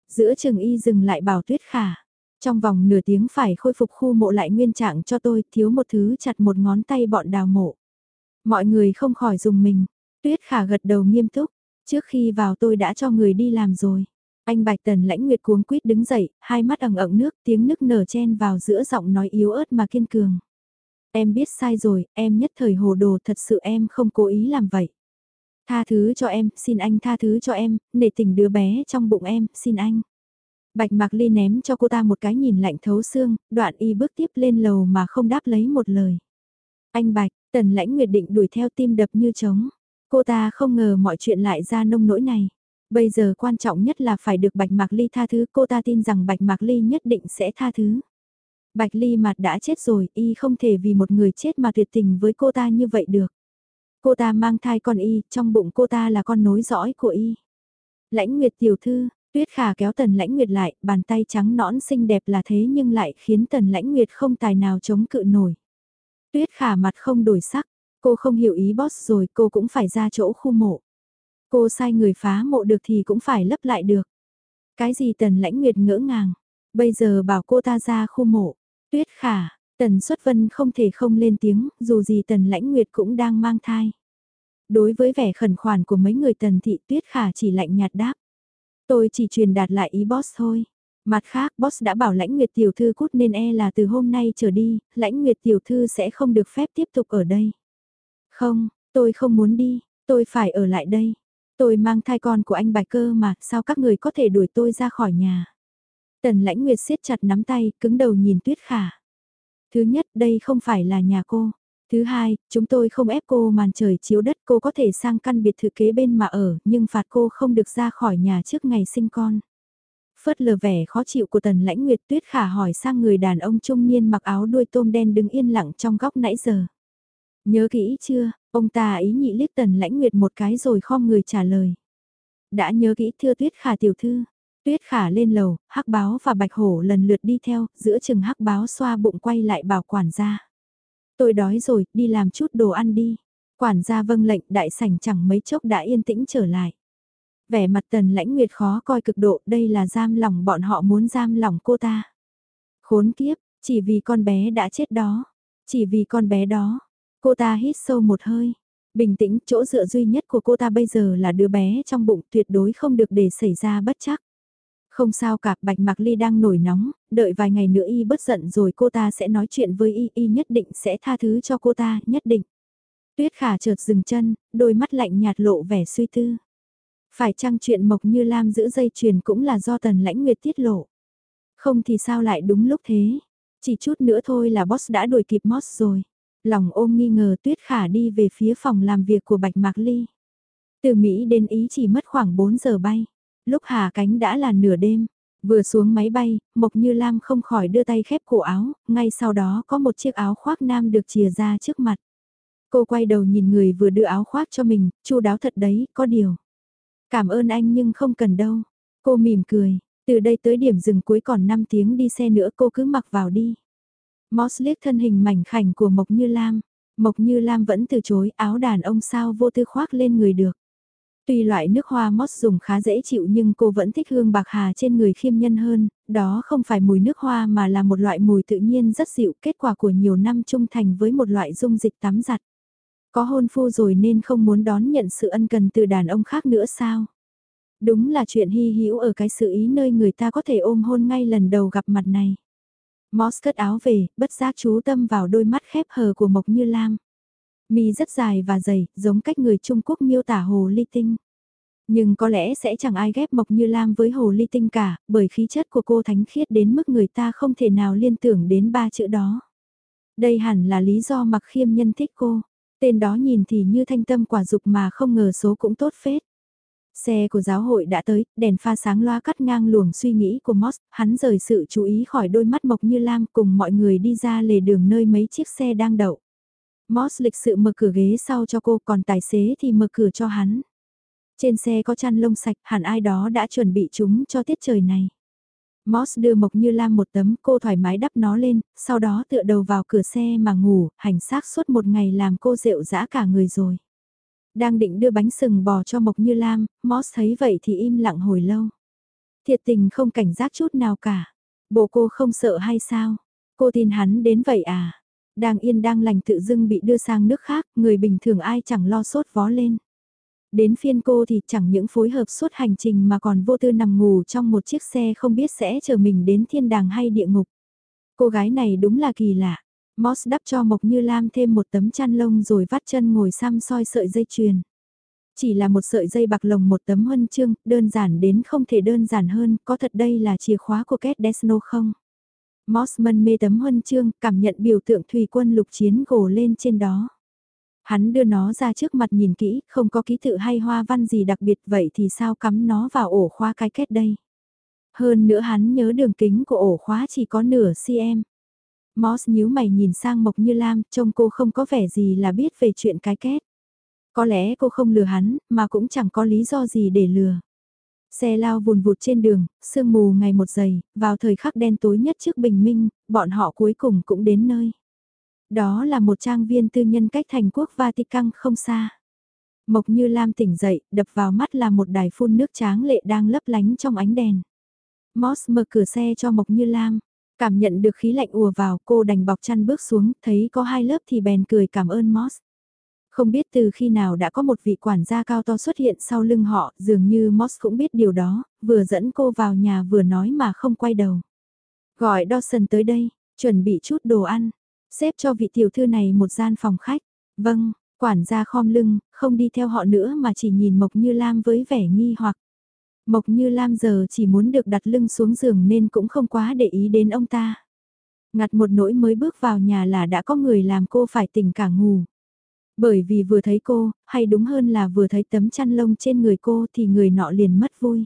Giữa trường y dừng lại bảo tuyết khả. Trong vòng nửa tiếng phải khôi phục khu mộ lại nguyên trạng cho tôi, thiếu một thứ chặt một ngón tay bọn đào mộ. Mọi người không khỏi dùng mình. Tuyết khả gật đầu nghiêm túc. Trước khi vào tôi đã cho người đi làm rồi. Anh Bạch Tần lãnh nguyệt cuống quýt đứng dậy, hai mắt ẩn ẩn nước, tiếng nức nở chen vào giữa giọng nói yếu ớt mà kiên cường. Em biết sai rồi, em nhất thời hồ đồ thật sự em không cố ý làm vậy. Tha thứ cho em, xin anh tha thứ cho em, nể tình đứa bé trong bụng em, xin anh. Bạch Mạc Ly ném cho cô ta một cái nhìn lạnh thấu xương, đoạn y bước tiếp lên lầu mà không đáp lấy một lời. Anh Bạch, Tần Lãnh Nguyệt định đuổi theo tim đập như trống. Cô ta không ngờ mọi chuyện lại ra nông nỗi này. Bây giờ quan trọng nhất là phải được Bạch Mạc Ly tha thứ, cô ta tin rằng Bạch Mạc Ly nhất định sẽ tha thứ. Bạch Ly mặt đã chết rồi, y không thể vì một người chết mà tuyệt tình với cô ta như vậy được. Cô ta mang thai con y, trong bụng cô ta là con nối dõi của y. Lãnh Nguyệt tiểu thư, Tuyết Khả kéo Tần Lãnh Nguyệt lại, bàn tay trắng nõn xinh đẹp là thế nhưng lại khiến Tần Lãnh Nguyệt không tài nào chống cự nổi. Tuyết Khả mặt không đổi sắc, cô không hiểu ý boss rồi cô cũng phải ra chỗ khu mộ. Cô sai người phá mộ được thì cũng phải lấp lại được. Cái gì Tần Lãnh Nguyệt ngỡ ngàng, bây giờ bảo cô ta ra khu mộ. Tuyết Khả, Tần Xuất Vân không thể không lên tiếng, dù gì Tần Lãnh Nguyệt cũng đang mang thai. Đối với vẻ khẩn khoản của mấy người Tần Thị Tuyết Khả chỉ lạnh nhạt đáp. Tôi chỉ truyền đạt lại ý boss thôi. Mặt khác, boss đã bảo lãnh nguyệt tiểu thư cút nên e là từ hôm nay trở đi, lãnh nguyệt tiểu thư sẽ không được phép tiếp tục ở đây. Không, tôi không muốn đi, tôi phải ở lại đây. Tôi mang thai con của anh Bạch Cơ mà, sao các người có thể đuổi tôi ra khỏi nhà? Tần lãnh nguyệt siết chặt nắm tay, cứng đầu nhìn tuyết khả. Thứ nhất, đây không phải là nhà cô. Thứ hai, chúng tôi không ép cô màn trời chiếu đất cô có thể sang căn biệt thự kế bên mà ở, nhưng phạt cô không được ra khỏi nhà trước ngày sinh con. Phớt lờ vẻ khó chịu của tần lãnh nguyệt tuyết khả hỏi sang người đàn ông trung niên mặc áo đuôi tôm đen đứng yên lặng trong góc nãy giờ. Nhớ kỹ chưa, ông ta ý nhị liếc tần lãnh nguyệt một cái rồi khom người trả lời. Đã nhớ kỹ thưa tuyết khả tiểu thư, Tuyết khả lên lầu, hắc báo và bạch hổ lần lượt đi theo, giữa chừng hắc báo xoa bụng quay lại bảo quản gia. Tôi đói rồi, đi làm chút đồ ăn đi. Quản gia vâng lệnh đại sảnh chẳng mấy chốc đã yên tĩnh trở lại. Vẻ mặt tần lãnh nguyệt khó coi cực độ, đây là giam lòng bọn họ muốn giam lòng cô ta. Khốn kiếp, chỉ vì con bé đã chết đó. Chỉ vì con bé đó. Cô ta hít sâu một hơi. Bình tĩnh, chỗ dựa duy nhất của cô ta bây giờ là đứa bé trong bụng tuyệt đối không được để xảy ra bất chắc. Không sao cả, Bạch Mạc Ly đang nổi nóng, đợi vài ngày nữa y bất giận rồi cô ta sẽ nói chuyện với y, y nhất định sẽ tha thứ cho cô ta, nhất định. Tuyết khả chợt dừng chân, đôi mắt lạnh nhạt lộ vẻ suy tư. Phải chăng chuyện Mộc Như Lam giữ dây chuyền cũng là do Tần Lãnh Nguyệt tiết lộ. Không thì sao lại đúng lúc thế. Chỉ chút nữa thôi là boss đã đuổi kịp Moss rồi. Lòng ôm nghi ngờ Tuyết Khả đi về phía phòng làm việc của Bạch Mạc Ly. Từ Mỹ đến Ý chỉ mất khoảng 4 giờ bay. Lúc hạ cánh đã là nửa đêm. Vừa xuống máy bay, Mộc Như Lam không khỏi đưa tay khép cổ áo, ngay sau đó có một chiếc áo khoác nam được chìa ra trước mặt. Cô quay đầu nhìn người vừa đưa áo khoác cho mình, chu đáo thật đấy, có điều. Cảm ơn anh nhưng không cần đâu. Cô mỉm cười, từ đây tới điểm dừng cuối còn 5 tiếng đi xe nữa cô cứ mặc vào đi. Moss liếc thân hình mảnh khảnh của Mộc Như Lam. Mộc Như Lam vẫn từ chối áo đàn ông sao vô tư khoác lên người được. Tuy loại nước hoa Moss dùng khá dễ chịu nhưng cô vẫn thích hương bạc hà trên người khiêm nhân hơn, đó không phải mùi nước hoa mà là một loại mùi tự nhiên rất dịu kết quả của nhiều năm trung thành với một loại dung dịch tắm giặt. Có hôn phu rồi nên không muốn đón nhận sự ân cần từ đàn ông khác nữa sao? Đúng là chuyện hy hữu ở cái sự ý nơi người ta có thể ôm hôn ngay lần đầu gặp mặt này. Moss cất áo về, bất giác chú tâm vào đôi mắt khép hờ của Mộc Như Lam. Mi rất dài và dày, giống cách người Trung Quốc miêu tả hồ ly tinh. Nhưng có lẽ sẽ chẳng ai ghép Mộc Như Lam với hồ ly tinh cả, bởi khí chất của cô thánh khiết đến mức người ta không thể nào liên tưởng đến ba chữ đó. Đây hẳn là lý do mặc khiêm nhân thích cô. Tên đó nhìn thì như thanh tâm quả dục mà không ngờ số cũng tốt phết. Xe của giáo hội đã tới, đèn pha sáng loa cắt ngang luồng suy nghĩ của Moss, hắn rời sự chú ý khỏi đôi mắt mộc như lam cùng mọi người đi ra lề đường nơi mấy chiếc xe đang đậu. Moss lịch sự mở cửa ghế sau cho cô còn tài xế thì mở cửa cho hắn. Trên xe có chăn lông sạch, hẳn ai đó đã chuẩn bị chúng cho tiết trời này. Moss đưa Mộc Như Lam một tấm cô thoải mái đắp nó lên, sau đó tựa đầu vào cửa xe mà ngủ, hành xác suốt một ngày làm cô rượu dã cả người rồi. Đang định đưa bánh sừng bò cho Mộc Như Lam, Moss thấy vậy thì im lặng hồi lâu. Thiệt tình không cảnh giác chút nào cả. Bộ cô không sợ hay sao? Cô tin hắn đến vậy à? Đang yên đang lành tự dưng bị đưa sang nước khác, người bình thường ai chẳng lo sốt vó lên. Đến phiên cô thì chẳng những phối hợp suốt hành trình mà còn vô tư nằm ngủ trong một chiếc xe không biết sẽ chờ mình đến thiên đàng hay địa ngục. Cô gái này đúng là kỳ lạ. Moss đắp cho Mộc Như Lam thêm một tấm chăn lông rồi vắt chân ngồi xăm soi sợi dây chuyền. Chỉ là một sợi dây bạc lồng một tấm huân chương, đơn giản đến không thể đơn giản hơn, có thật đây là chìa khóa của Kết Desno không? Moss mân mê tấm huân chương, cảm nhận biểu tượng thủy quân lục chiến gồ lên trên đó. Hắn đưa nó ra trước mặt nhìn kỹ, không có ký tự hay hoa văn gì đặc biệt vậy thì sao cắm nó vào ổ khóa cái kết đây? Hơn nữa hắn nhớ đường kính của ổ khóa chỉ có nửa cm. Moss nhíu mày nhìn sang Mộc Như Lam, trông cô không có vẻ gì là biết về chuyện cái kết. Có lẽ cô không lừa hắn, mà cũng chẳng có lý do gì để lừa. Xe lao vùn vụt trên đường, sương mù ngày một dày, vào thời khắc đen tối nhất trước bình minh, bọn họ cuối cùng cũng đến nơi. Đó là một trang viên tư nhân cách thành quốc Vatican không xa. Mộc Như Lam tỉnh dậy, đập vào mắt là một đài phun nước tráng lệ đang lấp lánh trong ánh đèn. Moss mở cửa xe cho Mộc Như Lam. Cảm nhận được khí lạnh ùa vào cô đành bọc chăn bước xuống, thấy có hai lớp thì bèn cười cảm ơn Moss. Không biết từ khi nào đã có một vị quản gia cao to xuất hiện sau lưng họ, dường như Moss cũng biết điều đó, vừa dẫn cô vào nhà vừa nói mà không quay đầu. Gọi Dawson tới đây, chuẩn bị chút đồ ăn, xếp cho vị tiểu thư này một gian phòng khách. Vâng, quản gia khom lưng, không đi theo họ nữa mà chỉ nhìn Mộc Như Lam với vẻ nghi hoặc. Mộc Như Lam giờ chỉ muốn được đặt lưng xuống giường nên cũng không quá để ý đến ông ta. Ngặt một nỗi mới bước vào nhà là đã có người làm cô phải tỉnh cả ngủ. Bởi vì vừa thấy cô, hay đúng hơn là vừa thấy tấm chăn lông trên người cô thì người nọ liền mất vui.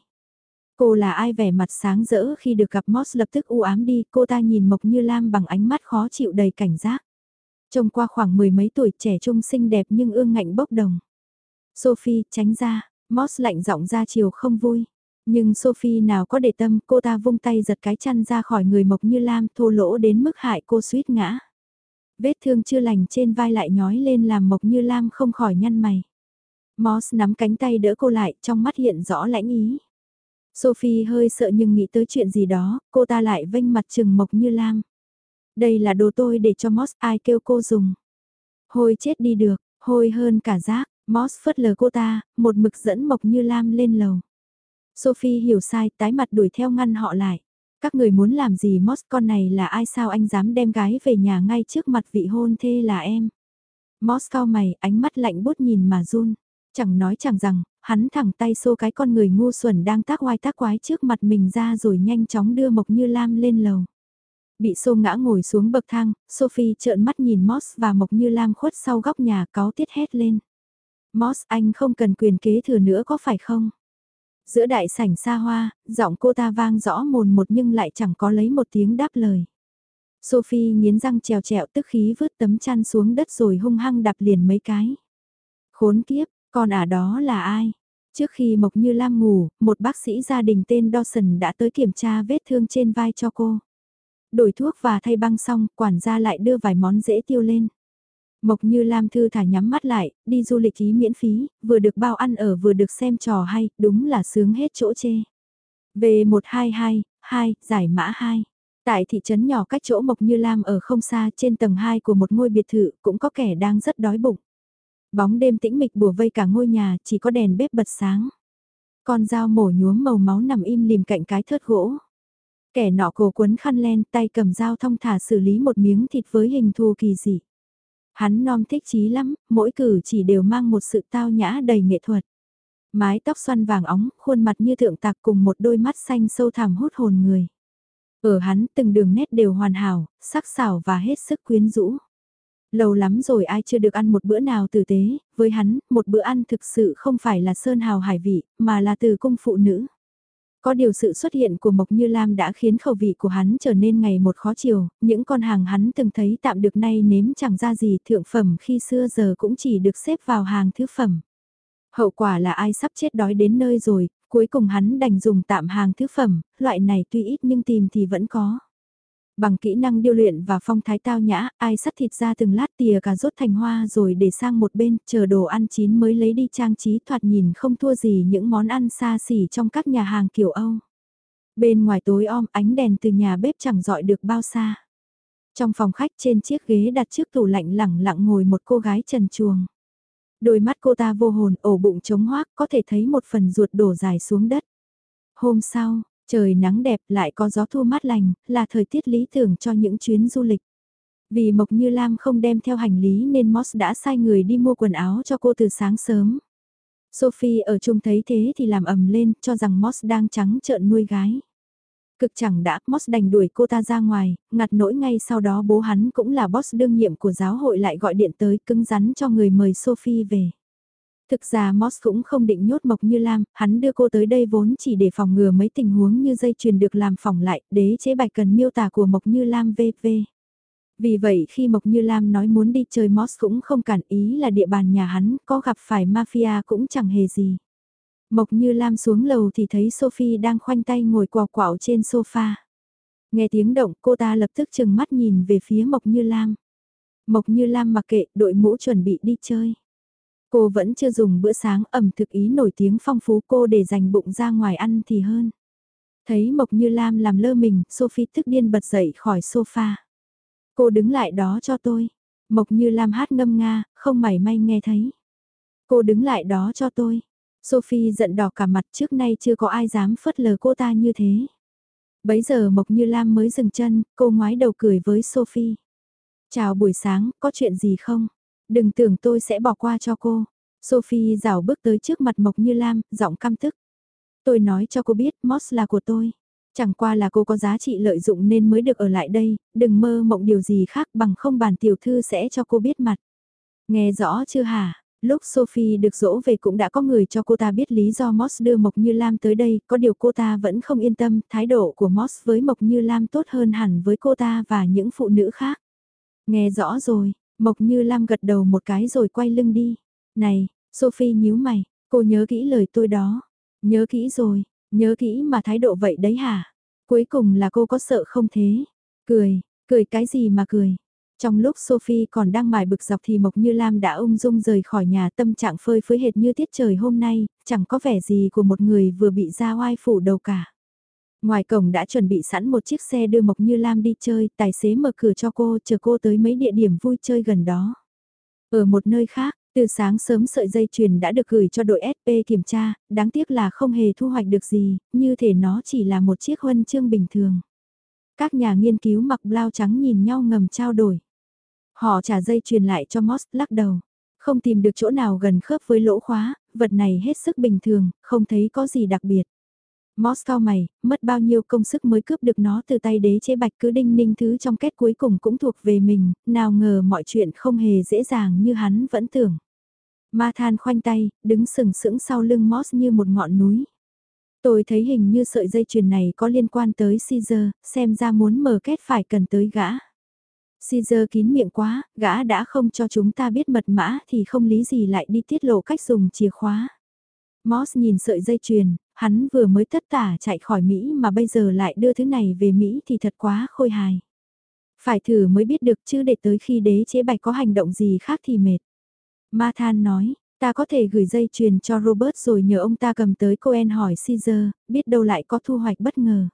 Cô là ai vẻ mặt sáng rỡ khi được gặp Moss lập tức u ám đi, cô ta nhìn Mộc Như Lam bằng ánh mắt khó chịu đầy cảnh giác. Trông qua khoảng mười mấy tuổi trẻ trung xinh đẹp nhưng ương ngạnh bốc đồng. Sophie, tránh ra, Moss lạnh giọng ra chiều không vui. Nhưng Sophie nào có để tâm, cô ta vung tay giật cái chăn ra khỏi người Mộc Như Lam thô lỗ đến mức hại cô suýt ngã. Vết thương chưa lành trên vai lại nhói lên làm Mộc Như Lam không khỏi nhăn mày. Moss nắm cánh tay đỡ cô lại, trong mắt hiện rõ lãnh ý. Sophie hơi sợ nhưng nghĩ tới chuyện gì đó, cô ta lại vênh mặt trừng Mộc Như Lam. Đây là đồ tôi để cho Moss ai kêu cô dùng. Hôi chết đi được, hôi hơn cả rác, Moss phớt lờ cô ta, một mực dẫn Mộc Như Lam lên lầu. Sophie hiểu sai, tái mặt đuổi theo ngăn họ lại. Các người muốn làm gì Moss con này là ai sao anh dám đem gái về nhà ngay trước mặt vị hôn thê là em. Moss cao mày, ánh mắt lạnh bút nhìn mà run. Chẳng nói chẳng rằng, hắn thẳng tay xô cái con người ngu xuẩn đang tác oai tác quái trước mặt mình ra rồi nhanh chóng đưa Mộc Như Lam lên lầu. Bị xô ngã ngồi xuống bậc thang, Sophie trợn mắt nhìn Moss và Mộc Như Lam khuất sau góc nhà cáo tiết hét lên. Moss anh không cần quyền kế thừa nữa có phải không? Giữa đại sảnh xa hoa, giọng cô ta vang rõ mồn một nhưng lại chẳng có lấy một tiếng đáp lời. Sophie nghiến răng trèo trẹo tức khí vứt tấm chăn xuống đất rồi hung hăng đạp liền mấy cái. Khốn kiếp, con ả đó là ai? Trước khi Mộc Như Lam ngủ, một bác sĩ gia đình tên Dawson đã tới kiểm tra vết thương trên vai cho cô. Đổi thuốc và thay băng xong, quản gia lại đưa vài món dễ tiêu lên. Mộc Như Lam thư thả nhắm mắt lại, đi du lịch ý miễn phí, vừa được bao ăn ở vừa được xem trò hay, đúng là sướng hết chỗ chê. V122, 2, giải mã 2. Tại thị trấn nhỏ cách chỗ Mộc Như Lam ở không xa trên tầng 2 của một ngôi biệt thự cũng có kẻ đang rất đói bụng. Bóng đêm tĩnh mịch bùa vây cả ngôi nhà, chỉ có đèn bếp bật sáng. Con dao mổ nhuốm màu máu nằm im lìm cạnh cái thớt gỗ. Kẻ nọ cổ quấn khăn len tay cầm dao thong thả xử lý một miếng thịt với hình thù kỳ dị. Hắn non thích chí lắm, mỗi cử chỉ đều mang một sự tao nhã đầy nghệ thuật. Mái tóc xoăn vàng óng, khuôn mặt như thượng tạc cùng một đôi mắt xanh sâu thẳm hút hồn người. Ở hắn từng đường nét đều hoàn hảo, sắc sảo và hết sức quyến rũ. Lâu lắm rồi ai chưa được ăn một bữa nào tử tế, với hắn, một bữa ăn thực sự không phải là sơn hào hải vị, mà là từ cung phụ nữ. Có điều sự xuất hiện của Mộc Như Lam đã khiến khẩu vị của hắn trở nên ngày một khó chiều, những con hàng hắn từng thấy tạm được nay nếm chẳng ra gì thượng phẩm khi xưa giờ cũng chỉ được xếp vào hàng thứ phẩm. Hậu quả là ai sắp chết đói đến nơi rồi, cuối cùng hắn đành dùng tạm hàng thứ phẩm, loại này tuy ít nhưng tìm thì vẫn có. Bằng kỹ năng điêu luyện và phong thái tao nhã, ai sắt thịt ra từng lát tìa cà rốt thành hoa rồi để sang một bên, chờ đồ ăn chín mới lấy đi trang trí thoạt nhìn không thua gì những món ăn xa xỉ trong các nhà hàng kiểu Âu. Bên ngoài tối om ánh đèn từ nhà bếp chẳng dọi được bao xa. Trong phòng khách trên chiếc ghế đặt trước tủ lạnh lẳng lặng ngồi một cô gái trần chuồng. Đôi mắt cô ta vô hồn, ổ bụng trống hoác, có thể thấy một phần ruột đổ dài xuống đất. Hôm sau, Trời nắng đẹp lại có gió thu mát lành, là thời tiết lý tưởng cho những chuyến du lịch. Vì Mộc Như Lam không đem theo hành lý nên Moss đã sai người đi mua quần áo cho cô từ sáng sớm. Sophie ở chung thấy thế thì làm ầm lên cho rằng Moss đang trắng trợn nuôi gái. Cực chẳng đã, Moss đành đuổi cô ta ra ngoài, ngặt nỗi ngay sau đó bố hắn cũng là boss đương nhiệm của giáo hội lại gọi điện tới cứng rắn cho người mời Sophie về. Thực ra Moss cũng không định nhốt Mộc Như Lam, hắn đưa cô tới đây vốn chỉ để phòng ngừa mấy tình huống như dây chuyền được làm phỏng lại, đế chế bạch cần miêu tả của Mộc Như Lam VV. Vì vậy khi Mộc Như Lam nói muốn đi chơi Moss cũng không cản ý là địa bàn nhà hắn, có gặp phải mafia cũng chẳng hề gì. Mộc Như Lam xuống lầu thì thấy Sophie đang khoanh tay ngồi quào quảo trên sofa. Nghe tiếng động cô ta lập tức chừng mắt nhìn về phía Mộc Như Lam. Mộc Như Lam mặc kệ đội mũ chuẩn bị đi chơi. Cô vẫn chưa dùng bữa sáng ẩm thực ý nổi tiếng phong phú cô để dành bụng ra ngoài ăn thì hơn. Thấy Mộc Như Lam làm lơ mình, Sophie tức điên bật dậy khỏi sofa. Cô đứng lại đó cho tôi. Mộc Như Lam hát ngâm nga, không mảy may nghe thấy. Cô đứng lại đó cho tôi. Sophie giận đỏ cả mặt trước nay chưa có ai dám phớt lờ cô ta như thế. Bấy giờ Mộc Như Lam mới dừng chân, cô ngoái đầu cười với Sophie. Chào buổi sáng, có chuyện gì không? Đừng tưởng tôi sẽ bỏ qua cho cô. Sophie rảo bước tới trước mặt Mộc Như Lam, giọng căm tức. Tôi nói cho cô biết Moss là của tôi. Chẳng qua là cô có giá trị lợi dụng nên mới được ở lại đây, đừng mơ mộng điều gì khác bằng không bản tiểu thư sẽ cho cô biết mặt. Nghe rõ chưa hả? Lúc Sophie được dỗ về cũng đã có người cho cô ta biết lý do Moss đưa Mộc Như Lam tới đây, có điều cô ta vẫn không yên tâm, thái độ của Moss với Mộc Như Lam tốt hơn hẳn với cô ta và những phụ nữ khác. Nghe rõ rồi, Mộc Như Lam gật đầu một cái rồi quay lưng đi. Này, Sophie nhíu mày, cô nhớ kỹ lời tôi đó. Nhớ kỹ rồi, Nhớ kỹ mà thái độ vậy đấy hả? Cuối cùng là cô có sợ không thế? Cười, cười cái gì mà cười? Trong lúc Sophie còn đang mải bực dọc thì Mộc Như Lam đã ung dung rời khỏi nhà tâm trạng phơi phới hệt như tiết trời hôm nay, chẳng có vẻ gì của một người vừa bị ra oai phủ đầu cả. Ngoài cổng đã chuẩn bị sẵn một chiếc xe đưa Mộc Như Lam đi chơi, tài xế mở cửa cho cô, chờ cô tới mấy địa điểm vui chơi gần đó. Ở một nơi khác, từ sáng sớm sợi dây chuyền đã được gửi cho đội SP kiểm tra, đáng tiếc là không hề thu hoạch được gì, như thể nó chỉ là một chiếc huân chương bình thường. Các nhà nghiên cứu mặc blau trắng nhìn nhau ngầm trao đổi. Họ trả dây chuyền lại cho Moss lắc đầu. Không tìm được chỗ nào gần khớp với lỗ khóa, vật này hết sức bình thường, không thấy có gì đặc biệt. Moss cao mày, mất bao nhiêu công sức mới cướp được nó từ tay đế chế bạch cứ đinh ninh thứ trong kết cuối cùng cũng thuộc về mình, nào ngờ mọi chuyện không hề dễ dàng như hắn vẫn tưởng. Ma than khoanh tay, đứng sừng sững sau lưng Moss như một ngọn núi. Tôi thấy hình như sợi dây chuyền này có liên quan tới Caesar, xem ra muốn mở kết phải cần tới gã. Caesar kín miệng quá, gã đã không cho chúng ta biết mật mã thì không lý gì lại đi tiết lộ cách dùng chìa khóa. Moss nhìn sợi dây chuyền, hắn vừa mới tất tả chạy khỏi Mỹ mà bây giờ lại đưa thứ này về Mỹ thì thật quá khôi hài. Phải thử mới biết được chứ để tới khi đế chế bạch có hành động gì khác thì mệt. Ma Than nói, ta có thể gửi dây chuyền cho Robert rồi nhờ ông ta cầm tới Cohen hỏi Caesar, biết đâu lại có thu hoạch bất ngờ.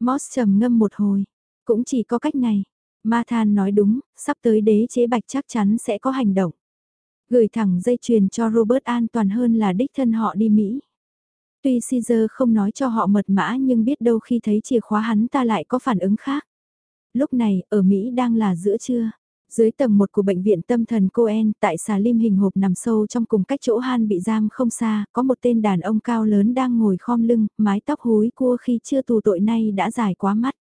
Moss trầm ngâm một hồi, cũng chỉ có cách này. Ma Than nói đúng, sắp tới đế chế bạch chắc chắn sẽ có hành động. Gửi thẳng dây chuyền cho Robert an toàn hơn là đích thân họ đi Mỹ. Tuy Caesar không nói cho họ mật mã nhưng biết đâu khi thấy chìa khóa hắn ta lại có phản ứng khác. Lúc này, ở Mỹ đang là giữa trưa. Dưới tầng 1 của bệnh viện tâm thần coen tại xà lim hình hộp nằm sâu trong cùng cách chỗ Han bị giam không xa, có một tên đàn ông cao lớn đang ngồi khom lưng, mái tóc húi cua khi chưa tù tội nay đã dài quá mắt.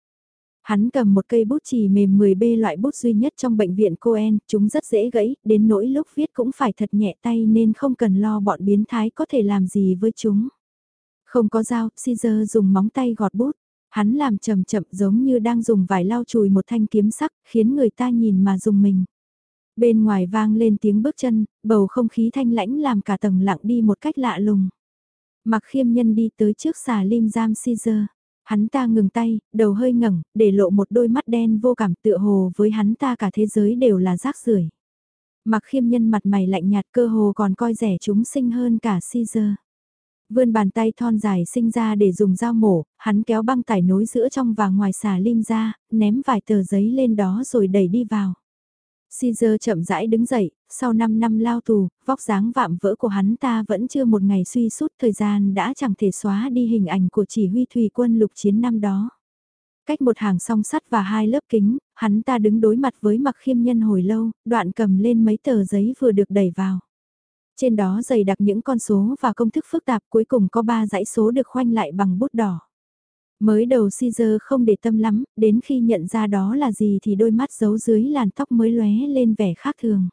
Hắn cầm một cây bút chì mềm 10B loại bút duy nhất trong bệnh viện coen chúng rất dễ gãy, đến nỗi lúc viết cũng phải thật nhẹ tay nên không cần lo bọn biến thái có thể làm gì với chúng. Không có dao, Caesar dùng móng tay gọt bút. Hắn làm chậm chậm giống như đang dùng vải lau chùi một thanh kiếm sắc, khiến người ta nhìn mà dùng mình. Bên ngoài vang lên tiếng bước chân, bầu không khí thanh lãnh làm cả tầng lặng đi một cách lạ lùng. Mặc khiêm nhân đi tới trước xà lim giam Caesar. Hắn ta ngừng tay, đầu hơi ngẩng, để lộ một đôi mắt đen vô cảm tựa hồ với hắn ta cả thế giới đều là rác rưởi. Mặc khiêm nhân mặt mày lạnh nhạt cơ hồ còn coi rẻ chúng sinh hơn cả Caesar. Vươn bàn tay thon dài sinh ra để dùng dao mổ, hắn kéo băng tải nối giữa trong và ngoài xà lim ra, ném vài tờ giấy lên đó rồi đẩy đi vào. Caesar chậm rãi đứng dậy, sau 5 năm lao tù, vóc dáng vạm vỡ của hắn ta vẫn chưa một ngày suy sút thời gian đã chẳng thể xóa đi hình ảnh của chỉ huy thủy quân lục chiến năm đó. Cách một hàng song sắt và hai lớp kính, hắn ta đứng đối mặt với mặc khiêm nhân hồi lâu, đoạn cầm lên mấy tờ giấy vừa được đẩy vào. Trên đó dày đặc những con số và công thức phức tạp cuối cùng có 3 dãy số được khoanh lại bằng bút đỏ. Mới đầu Caesar không để tâm lắm, đến khi nhận ra đó là gì thì đôi mắt giấu dưới làn tóc mới lóe lên vẻ khác thường.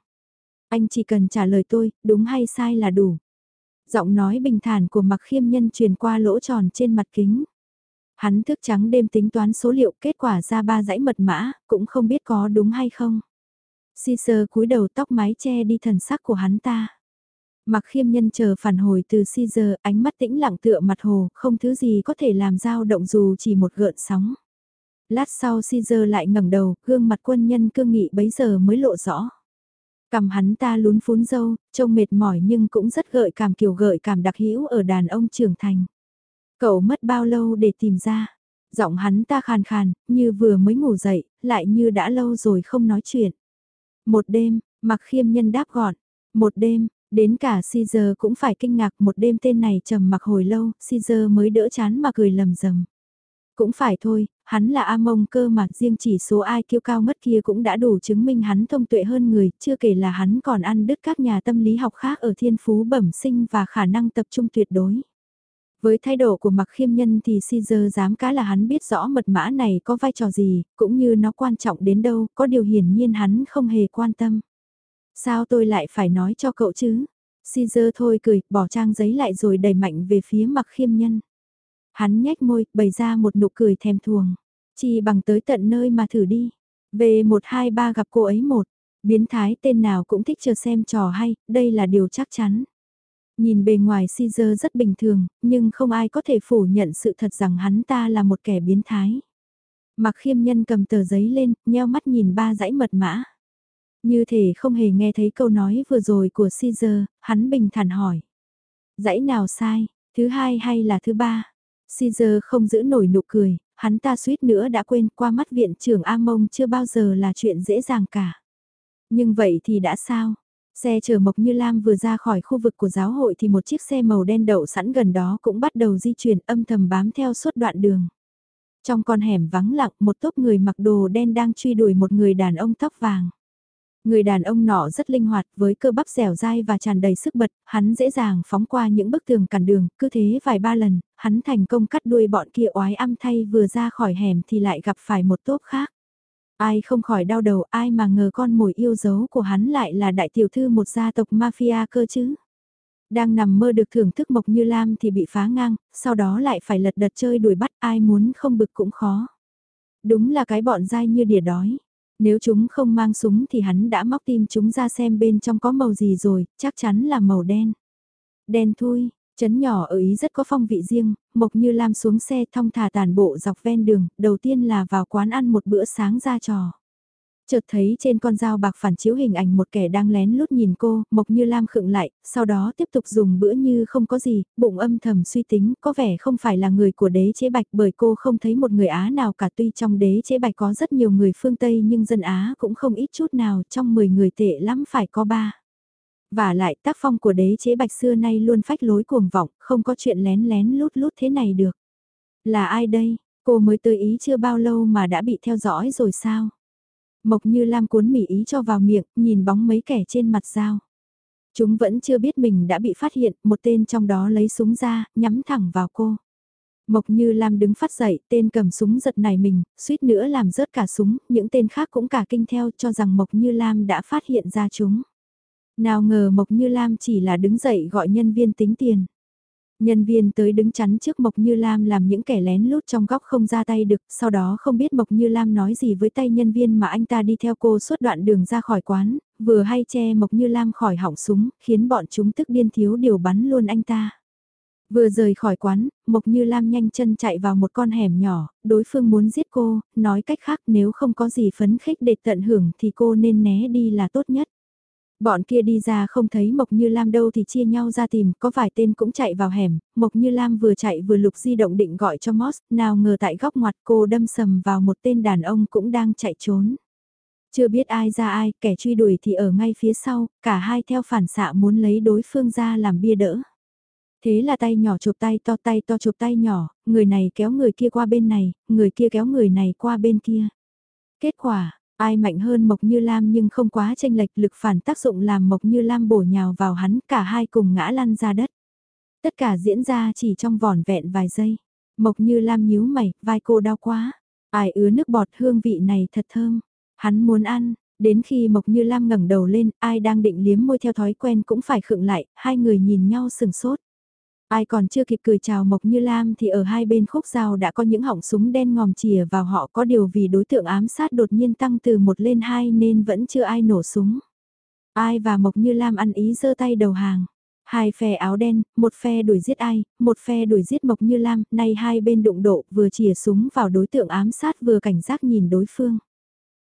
Anh chỉ cần trả lời tôi, đúng hay sai là đủ. Giọng nói bình thản của mặc khiêm nhân truyền qua lỗ tròn trên mặt kính. Hắn thức trắng đêm tính toán số liệu kết quả ra ba dãy mật mã, cũng không biết có đúng hay không. Caesar cúi đầu tóc mái che đi thần sắc của hắn ta. Mặc khiêm nhân chờ phản hồi từ Caesar, ánh mắt tĩnh lặng tựa mặt hồ, không thứ gì có thể làm dao động dù chỉ một gợn sóng. Lát sau Caesar lại ngẩng đầu, gương mặt quân nhân cương nghị bấy giờ mới lộ rõ. Cầm hắn ta lún phún dâu, trông mệt mỏi nhưng cũng rất gợi cảm kiểu gợi cảm đặc hữu ở đàn ông trưởng thành. Cậu mất bao lâu để tìm ra? Giọng hắn ta khàn khàn, như vừa mới ngủ dậy, lại như đã lâu rồi không nói chuyện. Một đêm, mặc khiêm nhân đáp gọn. Một đêm, Đến cả Caesar cũng phải kinh ngạc một đêm tên này trầm mặc hồi lâu, Caesar mới đỡ chán mà cười lầm rầm. Cũng phải thôi, hắn là A mông cơ mà riêng chỉ số ai kiêu cao mất kia cũng đã đủ chứng minh hắn thông tuệ hơn người, chưa kể là hắn còn ăn đứt các nhà tâm lý học khác ở thiên phú bẩm sinh và khả năng tập trung tuyệt đối. Với thái độ của mặc khiêm nhân thì Caesar dám cá là hắn biết rõ mật mã này có vai trò gì, cũng như nó quan trọng đến đâu, có điều hiển nhiên hắn không hề quan tâm. Sao tôi lại phải nói cho cậu chứ? Caesar thôi cười, bỏ trang giấy lại rồi đẩy mạnh về phía mặc khiêm nhân. Hắn nhếch môi, bày ra một nụ cười thèm thuồng. Chỉ bằng tới tận nơi mà thử đi. Về 123 gặp cô ấy một. Biến thái tên nào cũng thích chờ xem trò hay, đây là điều chắc chắn. Nhìn bề ngoài Caesar rất bình thường, nhưng không ai có thể phủ nhận sự thật rằng hắn ta là một kẻ biến thái. Mặc khiêm nhân cầm tờ giấy lên, nheo mắt nhìn ba dãy mật mã. Như thể không hề nghe thấy câu nói vừa rồi của Caesar, hắn bình thản hỏi. Dãy nào sai, thứ hai hay là thứ ba? Caesar không giữ nổi nụ cười, hắn ta suýt nữa đã quên qua mắt viện trưởng A Mông chưa bao giờ là chuyện dễ dàng cả. Nhưng vậy thì đã sao? Xe chở Mộc Như Lam vừa ra khỏi khu vực của giáo hội thì một chiếc xe màu đen đậu sẵn gần đó cũng bắt đầu di chuyển âm thầm bám theo suốt đoạn đường. Trong con hẻm vắng lặng một tốp người mặc đồ đen đang truy đuổi một người đàn ông tóc vàng. Người đàn ông nọ rất linh hoạt với cơ bắp dẻo dai và tràn đầy sức bật, hắn dễ dàng phóng qua những bức tường cản đường, cứ thế vài ba lần, hắn thành công cắt đuôi bọn kia oái âm thay vừa ra khỏi hẻm thì lại gặp phải một tốp khác. Ai không khỏi đau đầu ai mà ngờ con mồi yêu dấu của hắn lại là đại tiểu thư một gia tộc mafia cơ chứ. Đang nằm mơ được thưởng thức Mộc Như Lam thì bị phá ngang, sau đó lại phải lật đật chơi đuổi bắt ai muốn không bực cũng khó. Đúng là cái bọn dai như đỉa đói. Nếu chúng không mang súng thì hắn đã móc tim chúng ra xem bên trong có màu gì rồi, chắc chắn là màu đen. Đen thui, chấn nhỏ ở Ý rất có phong vị riêng, Mộc Như Lam xuống xe thong thả tàn bộ dọc ven đường, đầu tiên là vào quán ăn một bữa sáng ra trò. Chợt thấy trên con dao bạc phản chiếu hình ảnh một kẻ đang lén lút nhìn cô, Mộc Như Lam khựng lại, sau đó tiếp tục dùng bữa như không có gì, bụng âm thầm suy tính, có vẻ không phải là người của đế chế bạch bởi cô không thấy một người Á nào cả tuy trong đế chế bạch có rất nhiều người phương Tây nhưng dân Á cũng không ít chút nào, trong 10 người tệ lắm phải có ba. Và lại tác phong của đế chế bạch xưa nay luôn phách lối cuồng vọng, không có chuyện lén lén lút lút thế này được. Là ai đây? Cô mới tới ý chưa bao lâu mà đã bị theo dõi rồi sao? Mộc như Lam cuốn mỉ ý cho vào miệng, nhìn bóng mấy kẻ trên mặt dao. Chúng vẫn chưa biết mình đã bị phát hiện, một tên trong đó lấy súng ra, nhắm thẳng vào cô. Mộc Như Lam đứng phát dậy, tên cầm súng giật nảy mình, suýt nữa làm rớt cả súng, những tên khác cũng cả kinh theo cho rằng Mộc Như Lam đã phát hiện ra chúng. Nào ngờ Mộc Như Lam chỉ là đứng dậy gọi nhân viên tính tiền. Nhân viên tới đứng chắn trước Mộc Như Lam làm những kẻ lén lút trong góc không ra tay được, sau đó không biết Mộc Như Lam nói gì với tay nhân viên mà anh ta đi theo cô suốt đoạn đường ra khỏi quán, vừa hay che Mộc Như Lam khỏi hỏng súng, khiến bọn chúng tức điên thiếu điều bắn luôn anh ta. Vừa rời khỏi quán, Mộc Như Lam nhanh chân chạy vào một con hẻm nhỏ, đối phương muốn giết cô, nói cách khác nếu không có gì phấn khích để tận hưởng thì cô nên né đi là tốt nhất. Bọn kia đi ra không thấy Mộc Như Lam đâu thì chia nhau ra tìm, có vài tên cũng chạy vào hẻm, Mộc Như Lam vừa chạy vừa lục di động định gọi cho Moss, nào ngờ tại góc ngoặt cô đâm sầm vào một tên đàn ông cũng đang chạy trốn. Chưa biết ai ra ai, kẻ truy đuổi thì ở ngay phía sau, cả hai theo phản xạ muốn lấy đối phương ra làm bia đỡ. Thế là tay nhỏ chụp tay to tay to chụp tay nhỏ, người này kéo người kia qua bên này, người kia kéo người này qua bên kia. Kết quả, Ai mạnh hơn Mộc Như Lam nhưng không quá tranh lệch lực phản tác dụng làm Mộc Như Lam bổ nhào vào hắn cả hai cùng ngã lăn ra đất. Tất cả diễn ra chỉ trong vỏn vẹn vài giây. Mộc Như Lam nhíu mày, vai cô đau quá. Ai ứa nước bọt hương vị này thật thơm. Hắn muốn ăn, đến khi Mộc Như Lam ngẩng đầu lên, ai đang định liếm môi theo thói quen cũng phải khựng lại, hai người nhìn nhau sừng sốt. Ai còn chưa kịp cười chào Mộc Như Lam thì ở hai bên khúc rào đã có những hỏng súng đen ngòm chìa vào họ có điều vì đối tượng ám sát đột nhiên tăng từ một lên hai nên vẫn chưa ai nổ súng. Ai và Mộc Như Lam ăn ý giơ tay đầu hàng. Hai phe áo đen, một phe đuổi giết ai, một phe đuổi giết Mộc Như Lam, nay hai bên đụng độ vừa chìa súng vào đối tượng ám sát vừa cảnh giác nhìn đối phương.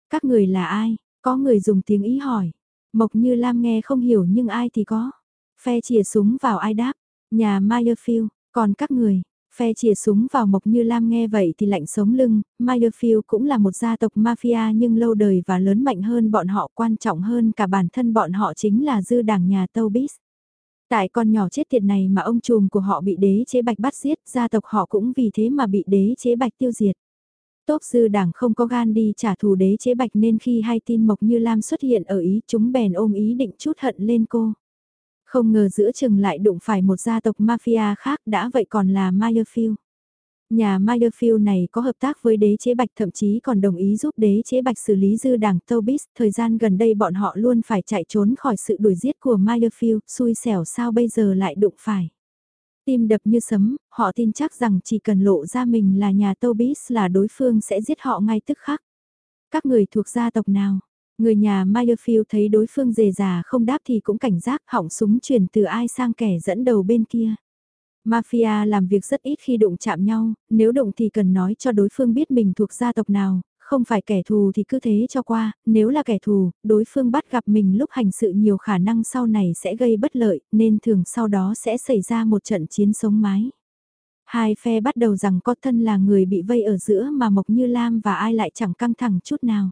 Các người là ai? Có người dùng tiếng ý hỏi. Mộc Như Lam nghe không hiểu nhưng ai thì có. Phe chìa súng vào ai đáp. Nhà Meyerfield, còn các người, phe chìa súng vào Mộc Như Lam nghe vậy thì lạnh sống lưng, Meyerfield cũng là một gia tộc mafia nhưng lâu đời và lớn mạnh hơn bọn họ quan trọng hơn cả bản thân bọn họ chính là dư đảng nhà Tobis. Tại con nhỏ chết tiệt này mà ông trùm của họ bị đế chế bạch bắt giết, gia tộc họ cũng vì thế mà bị đế chế bạch tiêu diệt. Tốt dư đảng không có gan đi trả thù đế chế bạch nên khi hai tin Mộc Như Lam xuất hiện ở Ý chúng bèn ôm ý định chút hận lên cô. Không ngờ giữa chừng lại đụng phải một gia tộc mafia khác đã vậy còn là Meyerfield. Nhà Meyerfield này có hợp tác với đế chế bạch thậm chí còn đồng ý giúp đế chế bạch xử lý dư đảng Tobis. Thời gian gần đây bọn họ luôn phải chạy trốn khỏi sự đuổi giết của Meyerfield, xui xẻo sao bây giờ lại đụng phải. Tim đập như sấm, họ tin chắc rằng chỉ cần lộ ra mình là nhà Tobis là đối phương sẽ giết họ ngay tức khắc. Các người thuộc gia tộc nào? Người nhà Meyerfield thấy đối phương dề già không đáp thì cũng cảnh giác hỏng súng chuyển từ ai sang kẻ dẫn đầu bên kia. Mafia làm việc rất ít khi đụng chạm nhau, nếu đụng thì cần nói cho đối phương biết mình thuộc gia tộc nào, không phải kẻ thù thì cứ thế cho qua, nếu là kẻ thù, đối phương bắt gặp mình lúc hành sự nhiều khả năng sau này sẽ gây bất lợi, nên thường sau đó sẽ xảy ra một trận chiến sống mái. Hai phe bắt đầu rằng có thân là người bị vây ở giữa mà Mộc Như Lam và ai lại chẳng căng thẳng chút nào.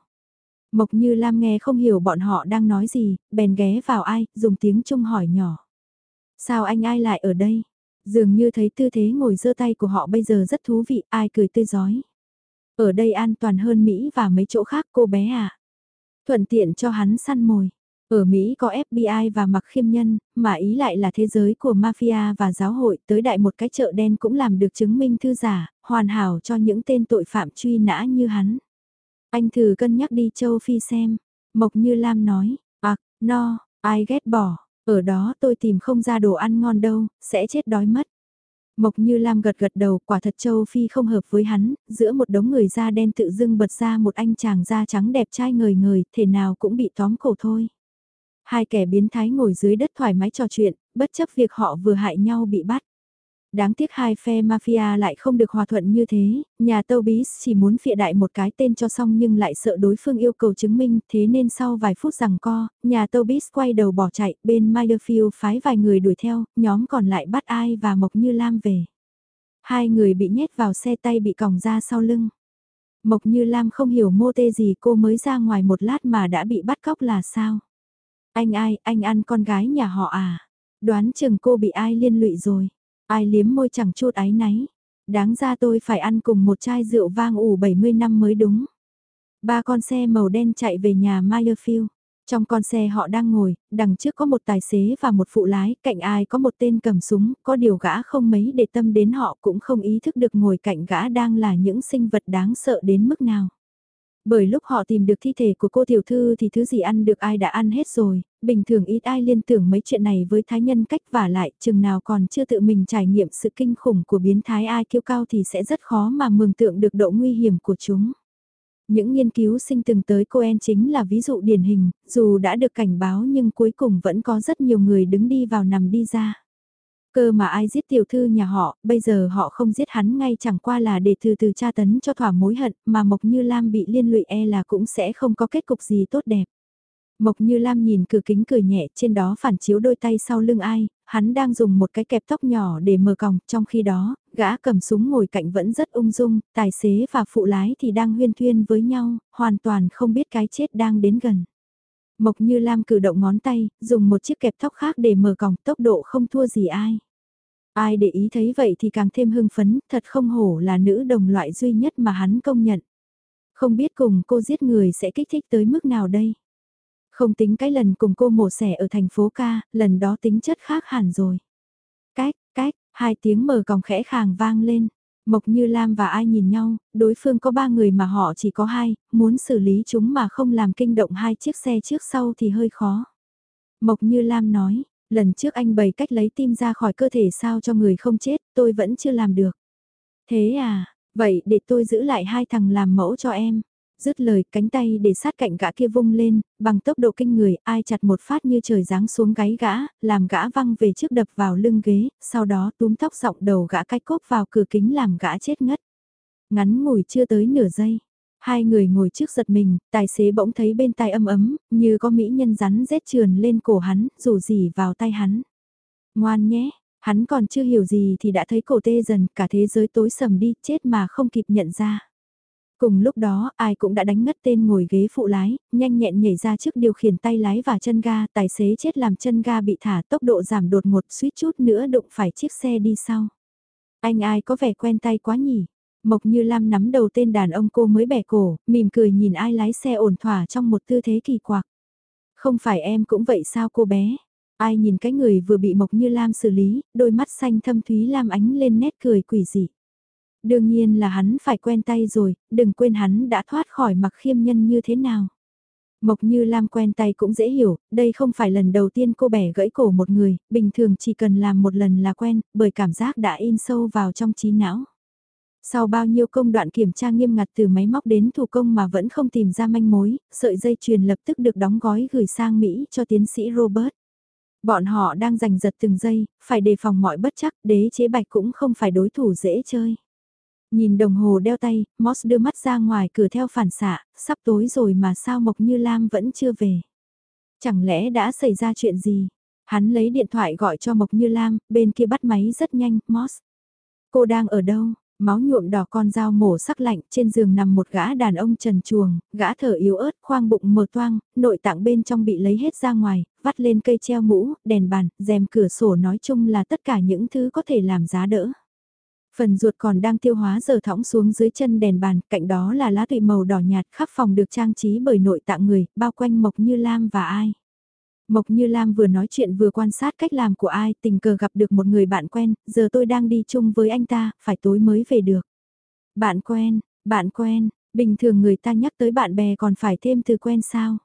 Mộc Như Lam nghe không hiểu bọn họ đang nói gì, bèn ghé vào ai, dùng tiếng Trung hỏi nhỏ. Sao anh ai lại ở đây? Dường như thấy tư thế ngồi giơ tay của họ bây giờ rất thú vị, ai cười tươi giói. Ở đây an toàn hơn Mỹ và mấy chỗ khác cô bé à. Thuận tiện cho hắn săn mồi. Ở Mỹ có FBI và mặc khiêm nhân, mà ý lại là thế giới của mafia và giáo hội tới đại một cái chợ đen cũng làm được chứng minh thư giả, hoàn hảo cho những tên tội phạm truy nã như hắn. Anh thử cân nhắc đi châu Phi xem. Mộc Như Lam nói, ạc, no, ai ghét bỏ, ở đó tôi tìm không ra đồ ăn ngon đâu, sẽ chết đói mất. Mộc Như Lam gật gật đầu, quả thật Châu Phi không hợp với hắn, giữa một đống người da đen tự dưng bật ra một anh chàng da trắng đẹp trai ngời ngời, thể nào cũng bị tóm cổ thôi. Hai kẻ biến thái ngồi dưới đất thoải mái trò chuyện, bất chấp việc họ vừa hại nhau bị bắt. Đáng tiếc hai phe mafia lại không được hòa thuận như thế, nhà Tobis chỉ muốn phịa đại một cái tên cho xong nhưng lại sợ đối phương yêu cầu chứng minh, thế nên sau vài phút rằng co, nhà Tobis quay đầu bỏ chạy, bên Meyerfield phái vài người đuổi theo, nhóm còn lại bắt ai và Mộc Như Lam về. Hai người bị nhét vào xe tay bị còng ra sau lưng. Mộc Như Lam không hiểu mô tê gì cô mới ra ngoài một lát mà đã bị bắt cóc là sao. Anh ai, anh ăn con gái nhà họ à? Đoán chừng cô bị ai liên lụy rồi. Ai liếm môi chẳng chút áy náy. Đáng ra tôi phải ăn cùng một chai rượu vang ủ 70 năm mới đúng. Ba con xe màu đen chạy về nhà Meyerfield. Trong con xe họ đang ngồi, đằng trước có một tài xế và một phụ lái, cạnh ai có một tên cầm súng, có điều gã không mấy để tâm đến họ cũng không ý thức được ngồi cạnh gã đang là những sinh vật đáng sợ đến mức nào. Bởi lúc họ tìm được thi thể của cô tiểu thư thì thứ gì ăn được ai đã ăn hết rồi, bình thường ít ai liên tưởng mấy chuyện này với thái nhân cách và lại chừng nào còn chưa tự mình trải nghiệm sự kinh khủng của biến thái ai kiêu cao thì sẽ rất khó mà mường tượng được độ nguy hiểm của chúng. Những nghiên cứu sinh từng tới Coen chính là ví dụ điển hình, dù đã được cảnh báo nhưng cuối cùng vẫn có rất nhiều người đứng đi vào nằm đi ra. Cơ mà ai giết tiểu thư nhà họ, bây giờ họ không giết hắn ngay chẳng qua là để từ từ tra tấn cho thỏa mối hận, mà Mộc Như Lam bị liên lụy e là cũng sẽ không có kết cục gì tốt đẹp. Mộc Như Lam nhìn cửa kính cười nhẹ trên đó phản chiếu đôi tay sau lưng ai, hắn đang dùng một cái kẹp tóc nhỏ để mở còng, trong khi đó, gã cầm súng ngồi cạnh vẫn rất ung dung, tài xế và phụ lái thì đang huyên thuyên với nhau, hoàn toàn không biết cái chết đang đến gần. Mộc Như Lam cử động ngón tay, dùng một chiếc kẹp tóc khác để mở còng tốc độ không thua gì ai. Ai để ý thấy vậy thì càng thêm hưng phấn, thật không hổ là nữ đồng loại duy nhất mà hắn công nhận. Không biết cùng cô giết người sẽ kích thích tới mức nào đây. Không tính cái lần cùng cô mổ xẻ ở thành phố ca, lần đó tính chất khác hẳn rồi. Cách, cách, hai tiếng mở còng khẽ khàng vang lên. Mộc Như Lam và ai nhìn nhau, đối phương có ba người mà họ chỉ có hai, muốn xử lý chúng mà không làm kinh động hai chiếc xe trước sau thì hơi khó. Mộc Như Lam nói, lần trước anh bày cách lấy tim ra khỏi cơ thể sao cho người không chết, tôi vẫn chưa làm được. Thế à, vậy để tôi giữ lại hai thằng làm mẫu cho em. Dứt lời cánh tay để sát cạnh gã kia vung lên, bằng tốc độ kinh người ai chặt một phát như trời giáng xuống gáy gã, làm gã văng về trước đập vào lưng ghế, sau đó túm tóc giọng đầu gã cách cốp vào cửa kính làm gã chết ngất. Ngắn ngủi chưa tới nửa giây. Hai người ngồi trước giật mình, tài xế bỗng thấy bên tai âm ấm, như có mỹ nhân rắn rết trườn lên cổ hắn, rủ gì vào tay hắn. Ngoan nhé, hắn còn chưa hiểu gì thì đã thấy cổ tê dần, cả thế giới tối sầm đi, chết mà không kịp nhận ra. Cùng lúc đó, ai cũng đã đánh ngất tên ngồi ghế phụ lái, nhanh nhẹn nhảy ra trước điều khiển tay lái và chân ga, tài xế chết làm chân ga bị thả tốc độ giảm đột ngột suýt chút nữa đụng phải chiếc xe đi sau. Anh ai có vẻ quen tay quá nhỉ? Mộc Như Lam nắm đầu tên đàn ông cô mới bẻ cổ, mỉm cười nhìn ai lái xe ổn thỏa trong một tư thế kỳ quặc. Không phải em cũng vậy sao cô bé? Ai nhìn cái người vừa bị Mộc Như Lam xử lý, đôi mắt xanh thâm thúy lam ánh lên nét cười quỷ dị. Đương nhiên là hắn phải quen tay rồi, đừng quên hắn đã thoát khỏi mặc khiêm nhân như thế nào. Mộc Như Lam quen tay cũng dễ hiểu, đây không phải lần đầu tiên cô bẻ gãy cổ một người, bình thường chỉ cần làm một lần là quen, bởi cảm giác đã in sâu vào trong trí não. Sau bao nhiêu công đoạn kiểm tra nghiêm ngặt từ máy móc đến thủ công mà vẫn không tìm ra manh mối, sợi dây chuyền lập tức được đóng gói gửi sang Mỹ cho tiến sĩ Robert. Bọn họ đang giành giật từng giây, phải đề phòng mọi bất chắc, đế chế bạch cũng không phải đối thủ dễ chơi. Nhìn đồng hồ đeo tay, Moss đưa mắt ra ngoài cửa theo phản xạ, sắp tối rồi mà sao Mộc Như Lam vẫn chưa về. Chẳng lẽ đã xảy ra chuyện gì? Hắn lấy điện thoại gọi cho Mộc Như Lam, bên kia bắt máy rất nhanh, Moss. Cô đang ở đâu? Máu nhuộm đỏ con dao mổ sắc lạnh, trên giường nằm một gã đàn ông trần chuồng, gã thở yếu ớt, khoang bụng mờ toang, nội tạng bên trong bị lấy hết ra ngoài, vắt lên cây treo mũ, đèn bàn, rèm cửa sổ nói chung là tất cả những thứ có thể làm giá đỡ. Phần ruột còn đang tiêu hóa giờ thõng xuống dưới chân đèn bàn, cạnh đó là lá tụy màu đỏ nhạt khắp phòng được trang trí bởi nội tạng người, bao quanh Mộc Như Lam và ai. Mộc Như Lam vừa nói chuyện vừa quan sát cách làm của ai, tình cờ gặp được một người bạn quen, giờ tôi đang đi chung với anh ta, phải tối mới về được. Bạn quen, bạn quen, bình thường người ta nhắc tới bạn bè còn phải thêm từ quen sao.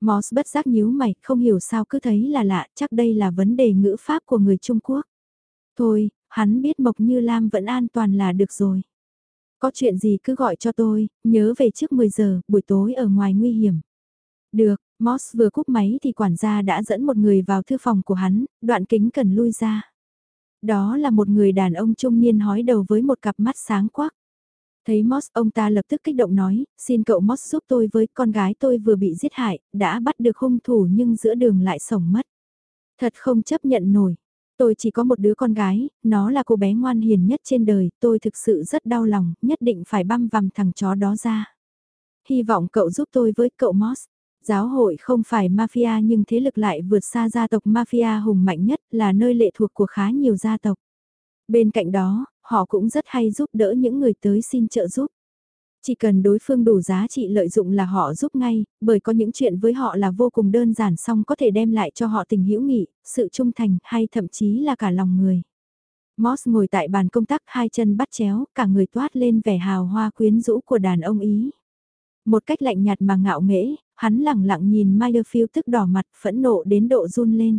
Moss bất giác nhíu mày, không hiểu sao cứ thấy là lạ, chắc đây là vấn đề ngữ pháp của người Trung Quốc. Thôi, hắn biết Mộc Như Lam vẫn an toàn là được rồi. Có chuyện gì cứ gọi cho tôi, nhớ về trước 10 giờ, buổi tối ở ngoài nguy hiểm. Được, Moss vừa cúp máy thì quản gia đã dẫn một người vào thư phòng của hắn, đoạn kính cần lui ra. Đó là một người đàn ông trung niên hói đầu với một cặp mắt sáng quắc. Thấy Moss, ông ta lập tức kích động nói, xin cậu Moss giúp tôi với con gái tôi vừa bị giết hại, đã bắt được hung thủ nhưng giữa đường lại sống mất. Thật không chấp nhận nổi. Tôi chỉ có một đứa con gái, nó là cô bé ngoan hiền nhất trên đời, tôi thực sự rất đau lòng, nhất định phải băm vằm thằng chó đó ra. Hy vọng cậu giúp tôi với cậu Moss. Giáo hội không phải mafia nhưng thế lực lại vượt xa gia tộc mafia hùng mạnh nhất là nơi lệ thuộc của khá nhiều gia tộc. Bên cạnh đó, họ cũng rất hay giúp đỡ những người tới xin trợ giúp. Chỉ cần đối phương đủ giá trị lợi dụng là họ giúp ngay, bởi có những chuyện với họ là vô cùng đơn giản song có thể đem lại cho họ tình hữu nghị, sự trung thành hay thậm chí là cả lòng người. Moss ngồi tại bàn công tác hai chân bắt chéo, cả người toát lên vẻ hào hoa quyến rũ của đàn ông Ý. Một cách lạnh nhạt mà ngạo nghễ, hắn lẳng lặng nhìn Meyerfield tức đỏ mặt phẫn nộ đến độ run lên.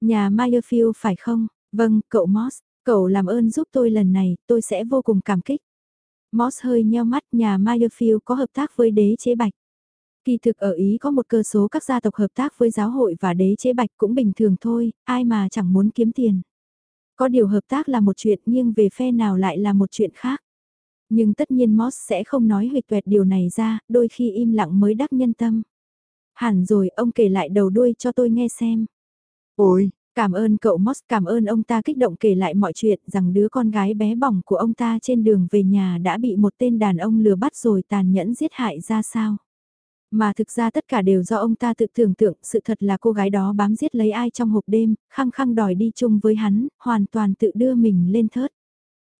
Nhà Meyerfield phải không? Vâng, cậu Moss, cậu làm ơn giúp tôi lần này, tôi sẽ vô cùng cảm kích. Moss hơi nheo mắt nhà Meyerfield có hợp tác với đế chế bạch. Kỳ thực ở Ý có một cơ số các gia tộc hợp tác với giáo hội và đế chế bạch cũng bình thường thôi, ai mà chẳng muốn kiếm tiền. Có điều hợp tác là một chuyện nhưng về phe nào lại là một chuyện khác. Nhưng tất nhiên Moss sẽ không nói huyệt tuệt điều này ra, đôi khi im lặng mới đắc nhân tâm. Hẳn rồi, ông kể lại đầu đuôi cho tôi nghe xem. Ôi, cảm ơn cậu Moss, cảm ơn ông ta kích động kể lại mọi chuyện rằng đứa con gái bé bỏng của ông ta trên đường về nhà đã bị một tên đàn ông lừa bắt rồi tàn nhẫn giết hại ra sao. Mà thực ra tất cả đều do ông ta tự tưởng tượng, sự thật là cô gái đó bám giết lấy ai trong hộp đêm, khăng khăng đòi đi chung với hắn, hoàn toàn tự đưa mình lên thớt.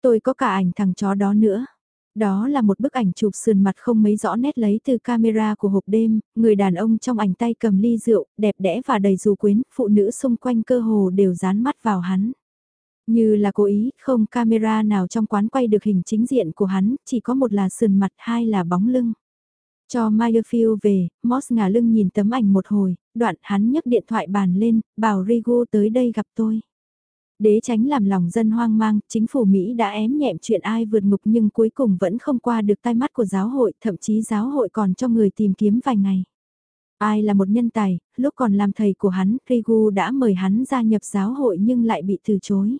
Tôi có cả ảnh thằng chó đó nữa. Đó là một bức ảnh chụp sườn mặt không mấy rõ nét lấy từ camera của hộp đêm, người đàn ông trong ảnh tay cầm ly rượu, đẹp đẽ và đầy dù quyến, phụ nữ xung quanh cơ hồ đều dán mắt vào hắn. Như là cố ý, không camera nào trong quán quay được hình chính diện của hắn, chỉ có một là sườn mặt, hai là bóng lưng. Cho Meyerfield về, Moss ngả lưng nhìn tấm ảnh một hồi, đoạn hắn nhấc điện thoại bàn lên, bảo Rigo tới đây gặp tôi. Đế tránh làm lòng dân hoang mang, chính phủ Mỹ đã ém nhẹm chuyện ai vượt ngục nhưng cuối cùng vẫn không qua được tai mắt của giáo hội, thậm chí giáo hội còn cho người tìm kiếm vài ngày. Ai là một nhân tài, lúc còn làm thầy của hắn, Rigu đã mời hắn gia nhập giáo hội nhưng lại bị từ chối.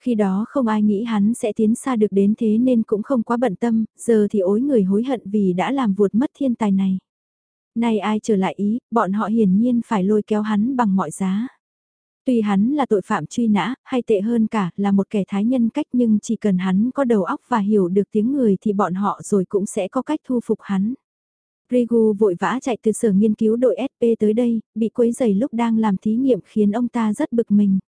Khi đó không ai nghĩ hắn sẽ tiến xa được đến thế nên cũng không quá bận tâm, giờ thì ối người hối hận vì đã làm vuột mất thiên tài này. Nay ai trở lại ý, bọn họ hiển nhiên phải lôi kéo hắn bằng mọi giá. Tuy hắn là tội phạm truy nã, hay tệ hơn cả là một kẻ thái nhân cách nhưng chỉ cần hắn có đầu óc và hiểu được tiếng người thì bọn họ rồi cũng sẽ có cách thu phục hắn. Rigu vội vã chạy từ sở nghiên cứu đội SP tới đây, bị quấy giày lúc đang làm thí nghiệm khiến ông ta rất bực mình.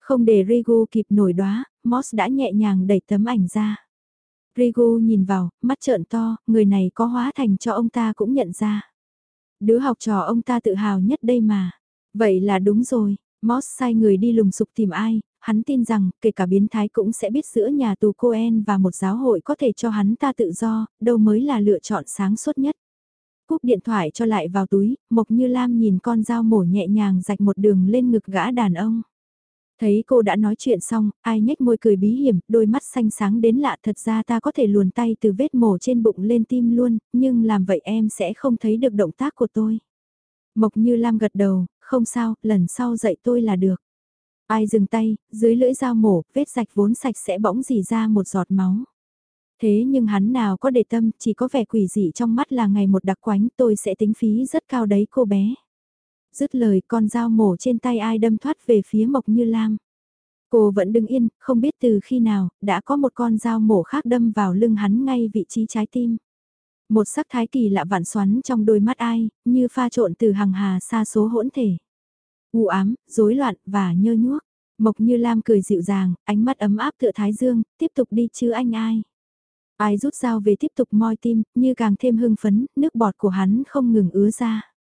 Không để Rigu kịp nổi đoá, Moss đã nhẹ nhàng đẩy tấm ảnh ra. Rigu nhìn vào, mắt trợn to, người này có hóa thành cho ông ta cũng nhận ra. Đứa học trò ông ta tự hào nhất đây mà. Vậy là đúng rồi, Moss sai người đi lùng sục tìm ai, hắn tin rằng kể cả biến thái cũng sẽ biết giữa nhà tù Cohen và một giáo hội có thể cho hắn ta tự do, đâu mới là lựa chọn sáng suốt nhất. Cúp điện thoại cho lại vào túi, Mộc Như Lam nhìn con dao mổ nhẹ nhàng rạch một đường lên ngực gã đàn ông. Thấy cô đã nói chuyện xong, ai nhếch môi cười bí hiểm, đôi mắt xanh sáng đến lạ thật ra ta có thể luồn tay từ vết mổ trên bụng lên tim luôn, nhưng làm vậy em sẽ không thấy được động tác của tôi. Mộc như Lam gật đầu, không sao, lần sau dạy tôi là được. Ai dừng tay, dưới lưỡi dao mổ, vết sạch vốn sạch sẽ bỗng dì ra một giọt máu. Thế nhưng hắn nào có để tâm, chỉ có vẻ quỷ dị trong mắt là ngày một đặc quánh tôi sẽ tính phí rất cao đấy cô bé. Dứt lời con dao mổ trên tay ai đâm thoát về phía Mộc Như Lam. Cô vẫn đứng yên, không biết từ khi nào, đã có một con dao mổ khác đâm vào lưng hắn ngay vị trí trái tim. Một sắc thái kỳ lạ vạn xoắn trong đôi mắt ai, như pha trộn từ hàng hà xa số hỗn thể. u ám, rối loạn và nhơ nhuốc. Mộc Như Lam cười dịu dàng, ánh mắt ấm áp tựa thái dương, tiếp tục đi chứ anh ai. Ai rút dao về tiếp tục moi tim, như càng thêm hưng phấn, nước bọt của hắn không ngừng ứa ra.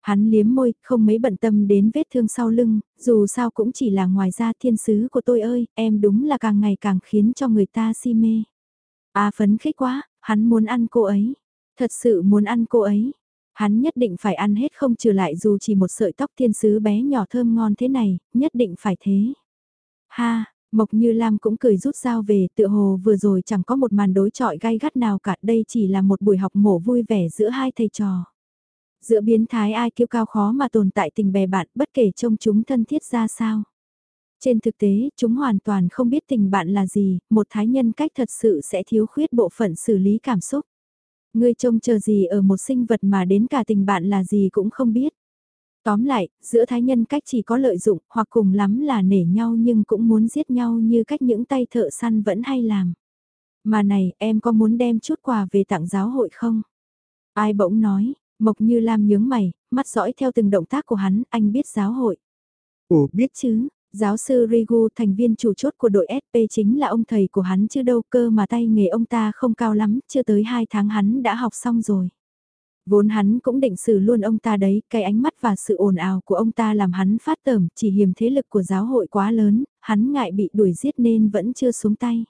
Hắn liếm môi, không mấy bận tâm đến vết thương sau lưng, dù sao cũng chỉ là ngoài ra thiên sứ của tôi ơi, em đúng là càng ngày càng khiến cho người ta si mê. À phấn khích quá, hắn muốn ăn cô ấy. Thật sự muốn ăn cô ấy. Hắn nhất định phải ăn hết không trừ lại dù chỉ một sợi tóc thiên sứ bé nhỏ thơm ngon thế này, nhất định phải thế. Ha, Mộc Như Lam cũng cười rút dao về, tựa hồ vừa rồi chẳng có một màn đối trọi gai gắt nào cả, đây chỉ là một buổi học mổ vui vẻ giữa hai thầy trò. Giữa biến thái ai kiêu cao khó mà tồn tại tình bè bạn bất kể trông chúng thân thiết ra sao. Trên thực tế, chúng hoàn toàn không biết tình bạn là gì, một thái nhân cách thật sự sẽ thiếu khuyết bộ phận xử lý cảm xúc. Ngươi trông chờ gì ở một sinh vật mà đến cả tình bạn là gì cũng không biết. Tóm lại, giữa thái nhân cách chỉ có lợi dụng hoặc cùng lắm là nể nhau nhưng cũng muốn giết nhau như cách những tay thợ săn vẫn hay làm. Mà này, em có muốn đem chút quà về tặng giáo hội không? Ai bỗng nói, Mộc Như Lam nhướng mày, mắt dõi theo từng động tác của hắn, anh biết giáo hội. Ồ, biết chứ, giáo sư Rigu thành viên chủ chốt của đội SP chính là ông thầy của hắn chứ đâu cơ mà tay nghề ông ta không cao lắm, chưa tới 2 tháng hắn đã học xong rồi. Vốn hắn cũng định xử luôn ông ta đấy, cái ánh mắt và sự ồn ào của ông ta làm hắn phát tởm, chỉ hiểm thế lực của giáo hội quá lớn, hắn ngại bị đuổi giết nên vẫn chưa xuống tay.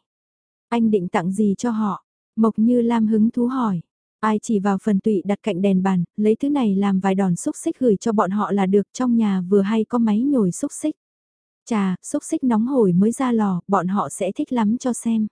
Anh định tặng gì cho họ? Mộc Như Lam hứng thú hỏi. Ai chỉ vào phần tụy đặt cạnh đèn bàn, lấy thứ này làm vài đòn xúc xích gửi cho bọn họ là được trong nhà vừa hay có máy nhồi xúc xích. Chà, xúc xích nóng hổi mới ra lò, bọn họ sẽ thích lắm cho xem.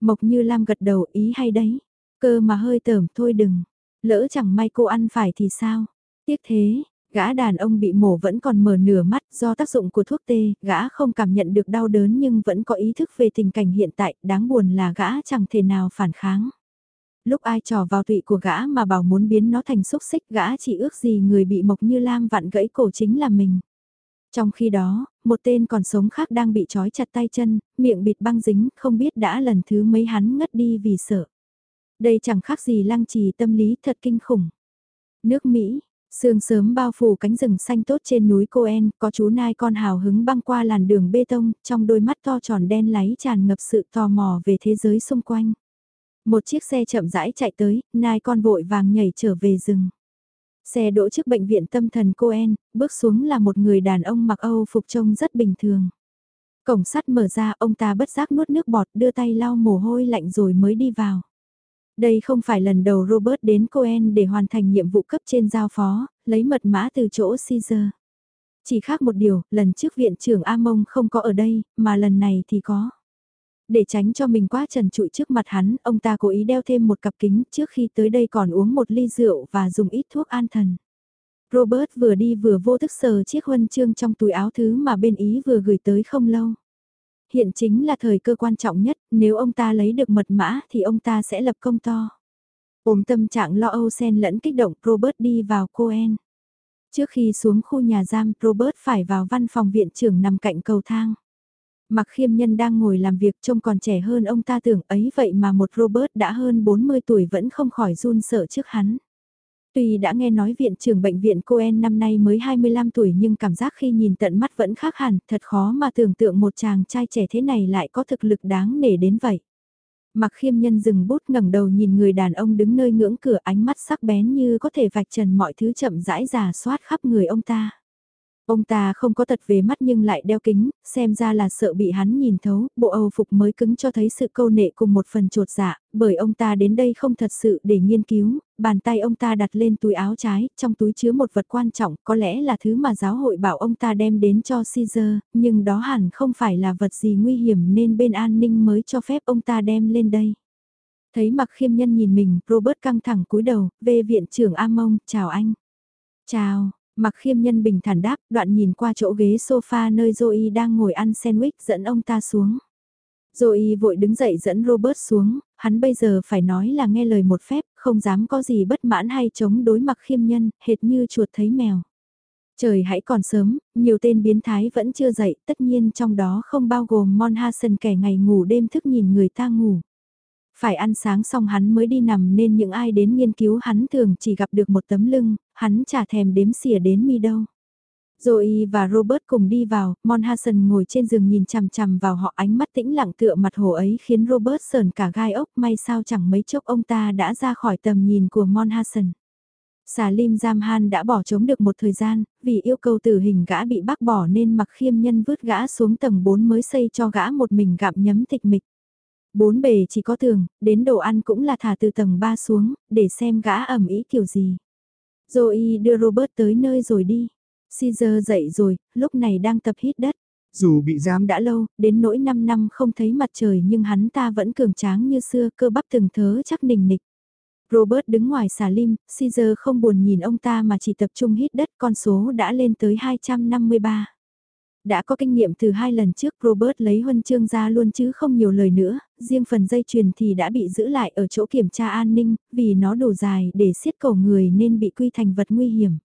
Mộc như Lam gật đầu ý hay đấy. Cơ mà hơi tởm thôi đừng. Lỡ chẳng may cô ăn phải thì sao? Tiếc thế, gã đàn ông bị mổ vẫn còn mở nửa mắt do tác dụng của thuốc tê, gã không cảm nhận được đau đớn nhưng vẫn có ý thức về tình cảnh hiện tại, đáng buồn là gã chẳng thể nào phản kháng lúc ai trò vào tụy của gã mà bảo muốn biến nó thành xúc xích gã chỉ ước gì người bị Mộc Như Lam vặn gãy cổ chính là mình. Trong khi đó, một tên còn sống khác đang bị trói chặt tay chân, miệng bịt băng dính, không biết đã lần thứ mấy hắn ngất đi vì sợ. Đây chẳng khác gì lăng trì tâm lý thật kinh khủng. Nước Mỹ, sương sớm bao phủ cánh rừng xanh tốt trên núi Coen, có chú nai con hào hứng băng qua làn đường bê tông, trong đôi mắt to tròn đen láy tràn ngập sự tò mò về thế giới xung quanh. Một chiếc xe chậm rãi chạy tới, nai con vội vàng nhảy trở về rừng. Xe đỗ trước bệnh viện tâm thần Coen, bước xuống là một người đàn ông mặc Âu phục trông rất bình thường. Cổng sắt mở ra, ông ta bất giác nuốt nước bọt, đưa tay lau mồ hôi lạnh rồi mới đi vào. Đây không phải lần đầu Robert đến Coen để hoàn thành nhiệm vụ cấp trên giao phó, lấy mật mã từ chỗ Caesar. Chỉ khác một điều, lần trước viện trưởng Amon không có ở đây, mà lần này thì có. Để tránh cho mình quá trần trụi trước mặt hắn, ông ta cố ý đeo thêm một cặp kính trước khi tới đây còn uống một ly rượu và dùng ít thuốc an thần. Robert vừa đi vừa vô thức sờ chiếc huân chương trong túi áo thứ mà bên Ý vừa gửi tới không lâu. Hiện chính là thời cơ quan trọng nhất, nếu ông ta lấy được mật mã thì ông ta sẽ lập công to. Ôm tâm trạng lo âu sen lẫn kích động Robert đi vào Coen. Trước khi xuống khu nhà giam Robert phải vào văn phòng viện trưởng nằm cạnh cầu thang. Mặc khiêm nhân đang ngồi làm việc trông còn trẻ hơn ông ta tưởng ấy vậy mà một Robert đã hơn 40 tuổi vẫn không khỏi run sợ trước hắn. Tuy đã nghe nói viện trưởng bệnh viện Coen năm nay mới 25 tuổi nhưng cảm giác khi nhìn tận mắt vẫn khác hẳn, thật khó mà tưởng tượng một chàng trai trẻ thế này lại có thực lực đáng nể đến vậy. Mặc khiêm nhân dừng bút ngẩng đầu nhìn người đàn ông đứng nơi ngưỡng cửa ánh mắt sắc bén như có thể vạch trần mọi thứ chậm rãi giả soát khắp người ông ta. Ông ta không có tật về mắt nhưng lại đeo kính, xem ra là sợ bị hắn nhìn thấu, bộ Âu phục mới cứng cho thấy sự câu nệ cùng một phần trột dạ, bởi ông ta đến đây không thật sự để nghiên cứu, bàn tay ông ta đặt lên túi áo trái, trong túi chứa một vật quan trọng, có lẽ là thứ mà giáo hội bảo ông ta đem đến cho Caesar, nhưng đó hẳn không phải là vật gì nguy hiểm nên bên an ninh mới cho phép ông ta đem lên đây. Thấy mặc khiêm nhân nhìn mình, Robert căng thẳng cúi đầu, về viện trưởng Amon, chào anh. Chào, Mặc khiêm nhân bình thản đáp, đoạn nhìn qua chỗ ghế sofa nơi Zoe đang ngồi ăn sandwich dẫn ông ta xuống. Zoe vội đứng dậy dẫn Robert xuống, hắn bây giờ phải nói là nghe lời một phép, không dám có gì bất mãn hay chống đối mặc khiêm nhân, hệt như chuột thấy mèo. Trời hãy còn sớm, nhiều tên biến thái vẫn chưa dậy, tất nhiên trong đó không bao gồm Mon Hasen kẻ ngày ngủ đêm thức nhìn người ta ngủ. Phải ăn sáng xong hắn mới đi nằm nên những ai đến nghiên cứu hắn thường chỉ gặp được một tấm lưng, hắn chả thèm đếm xỉa đến mi đâu. Zoe và Robert cùng đi vào, Mon Hassan ngồi trên giường nhìn chằm chằm vào họ ánh mắt tĩnh lặng tựa mặt hồ ấy khiến Robert sờn cả gai ốc may sao chẳng mấy chốc ông ta đã ra khỏi tầm nhìn của Mon Hassan. Salim Jamhan đã bỏ trống được một thời gian, vì yêu cầu tử hình gã bị bác bỏ nên mặc khiêm nhân vứt gã xuống tầng 4 mới xây cho gã một mình gặm nhấm tịch mịch. Bốn bề chỉ có tường, đến đồ ăn cũng là thả từ tầng 3 xuống, để xem gã ẩm ý kiểu gì. Zoe đưa Robert tới nơi rồi đi. Caesar dậy rồi, lúc này đang tập hít đất. Dù bị giam đã lâu, đến nỗi 5 năm không thấy mặt trời nhưng hắn ta vẫn cường tráng như xưa, cơ bắp từng thớ chắc nình nịch. Robert đứng ngoài xà lim, Caesar không buồn nhìn ông ta mà chỉ tập trung hít đất, con số đã lên tới 253 đã có kinh nghiệm từ hai lần trước Robert lấy huân chương ra luôn chứ không nhiều lời nữa, riêng phần dây chuyền thì đã bị giữ lại ở chỗ kiểm tra an ninh, vì nó đủ dài để siết cổ người nên bị quy thành vật nguy hiểm.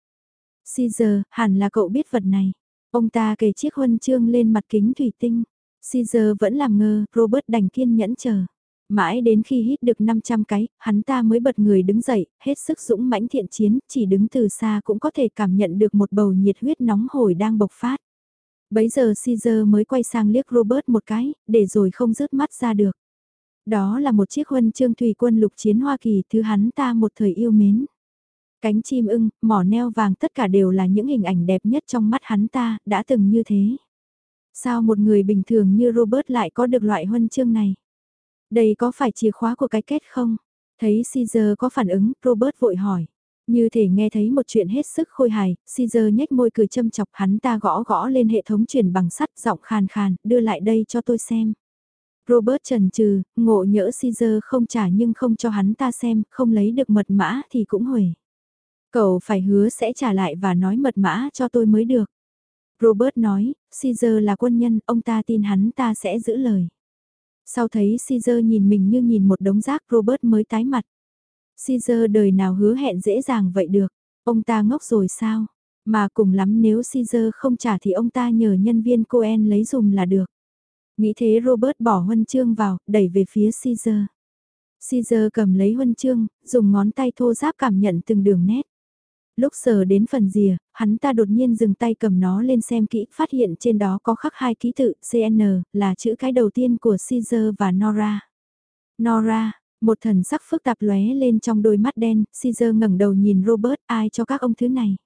Caesar, hẳn là cậu biết vật này. Ông ta kề chiếc huân chương lên mặt kính thủy tinh. Caesar vẫn làm ngơ, Robert đành kiên nhẫn chờ. Mãi đến khi hít được 500 cái, hắn ta mới bật người đứng dậy, hết sức dũng mãnh thiện chiến, chỉ đứng từ xa cũng có thể cảm nhận được một bầu nhiệt huyết nóng hổi đang bộc phát. Bấy giờ Caesar mới quay sang liếc Robert một cái, để rồi không rớt mắt ra được. Đó là một chiếc huân chương thủy quân lục chiến Hoa Kỳ thứ hắn ta một thời yêu mến. Cánh chim ưng, mỏ neo vàng tất cả đều là những hình ảnh đẹp nhất trong mắt hắn ta, đã từng như thế. Sao một người bình thường như Robert lại có được loại huân chương này? Đây có phải chìa khóa của cái kết không? Thấy Caesar có phản ứng, Robert vội hỏi. Như thể nghe thấy một chuyện hết sức khôi hài, Caesar nhếch môi cười châm chọc hắn ta gõ gõ lên hệ thống truyền bằng sắt giọng khàn khàn, đưa lại đây cho tôi xem. Robert trần trừ, ngộ nhỡ Caesar không trả nhưng không cho hắn ta xem, không lấy được mật mã thì cũng hủy. Cậu phải hứa sẽ trả lại và nói mật mã cho tôi mới được. Robert nói, Caesar là quân nhân, ông ta tin hắn ta sẽ giữ lời. Sau thấy Caesar nhìn mình như nhìn một đống rác Robert mới tái mặt. Caesar đời nào hứa hẹn dễ dàng vậy được, ông ta ngốc rồi sao? Mà cùng lắm nếu Caesar không trả thì ông ta nhờ nhân viên Coen lấy dùm là được. Nghĩ thế Robert bỏ huân chương vào, đẩy về phía Caesar. Caesar cầm lấy huân chương, dùng ngón tay thô giáp cảm nhận từng đường nét. Lúc sờ đến phần rìa, hắn ta đột nhiên dừng tay cầm nó lên xem kỹ, phát hiện trên đó có khắc hai ký tự CN, là chữ cái đầu tiên của Caesar và Nora. Nora, một thần sắc phức tạp lóe lên trong đôi mắt đen, Caesar ngẩng đầu nhìn Robert, ai cho các ông thứ này?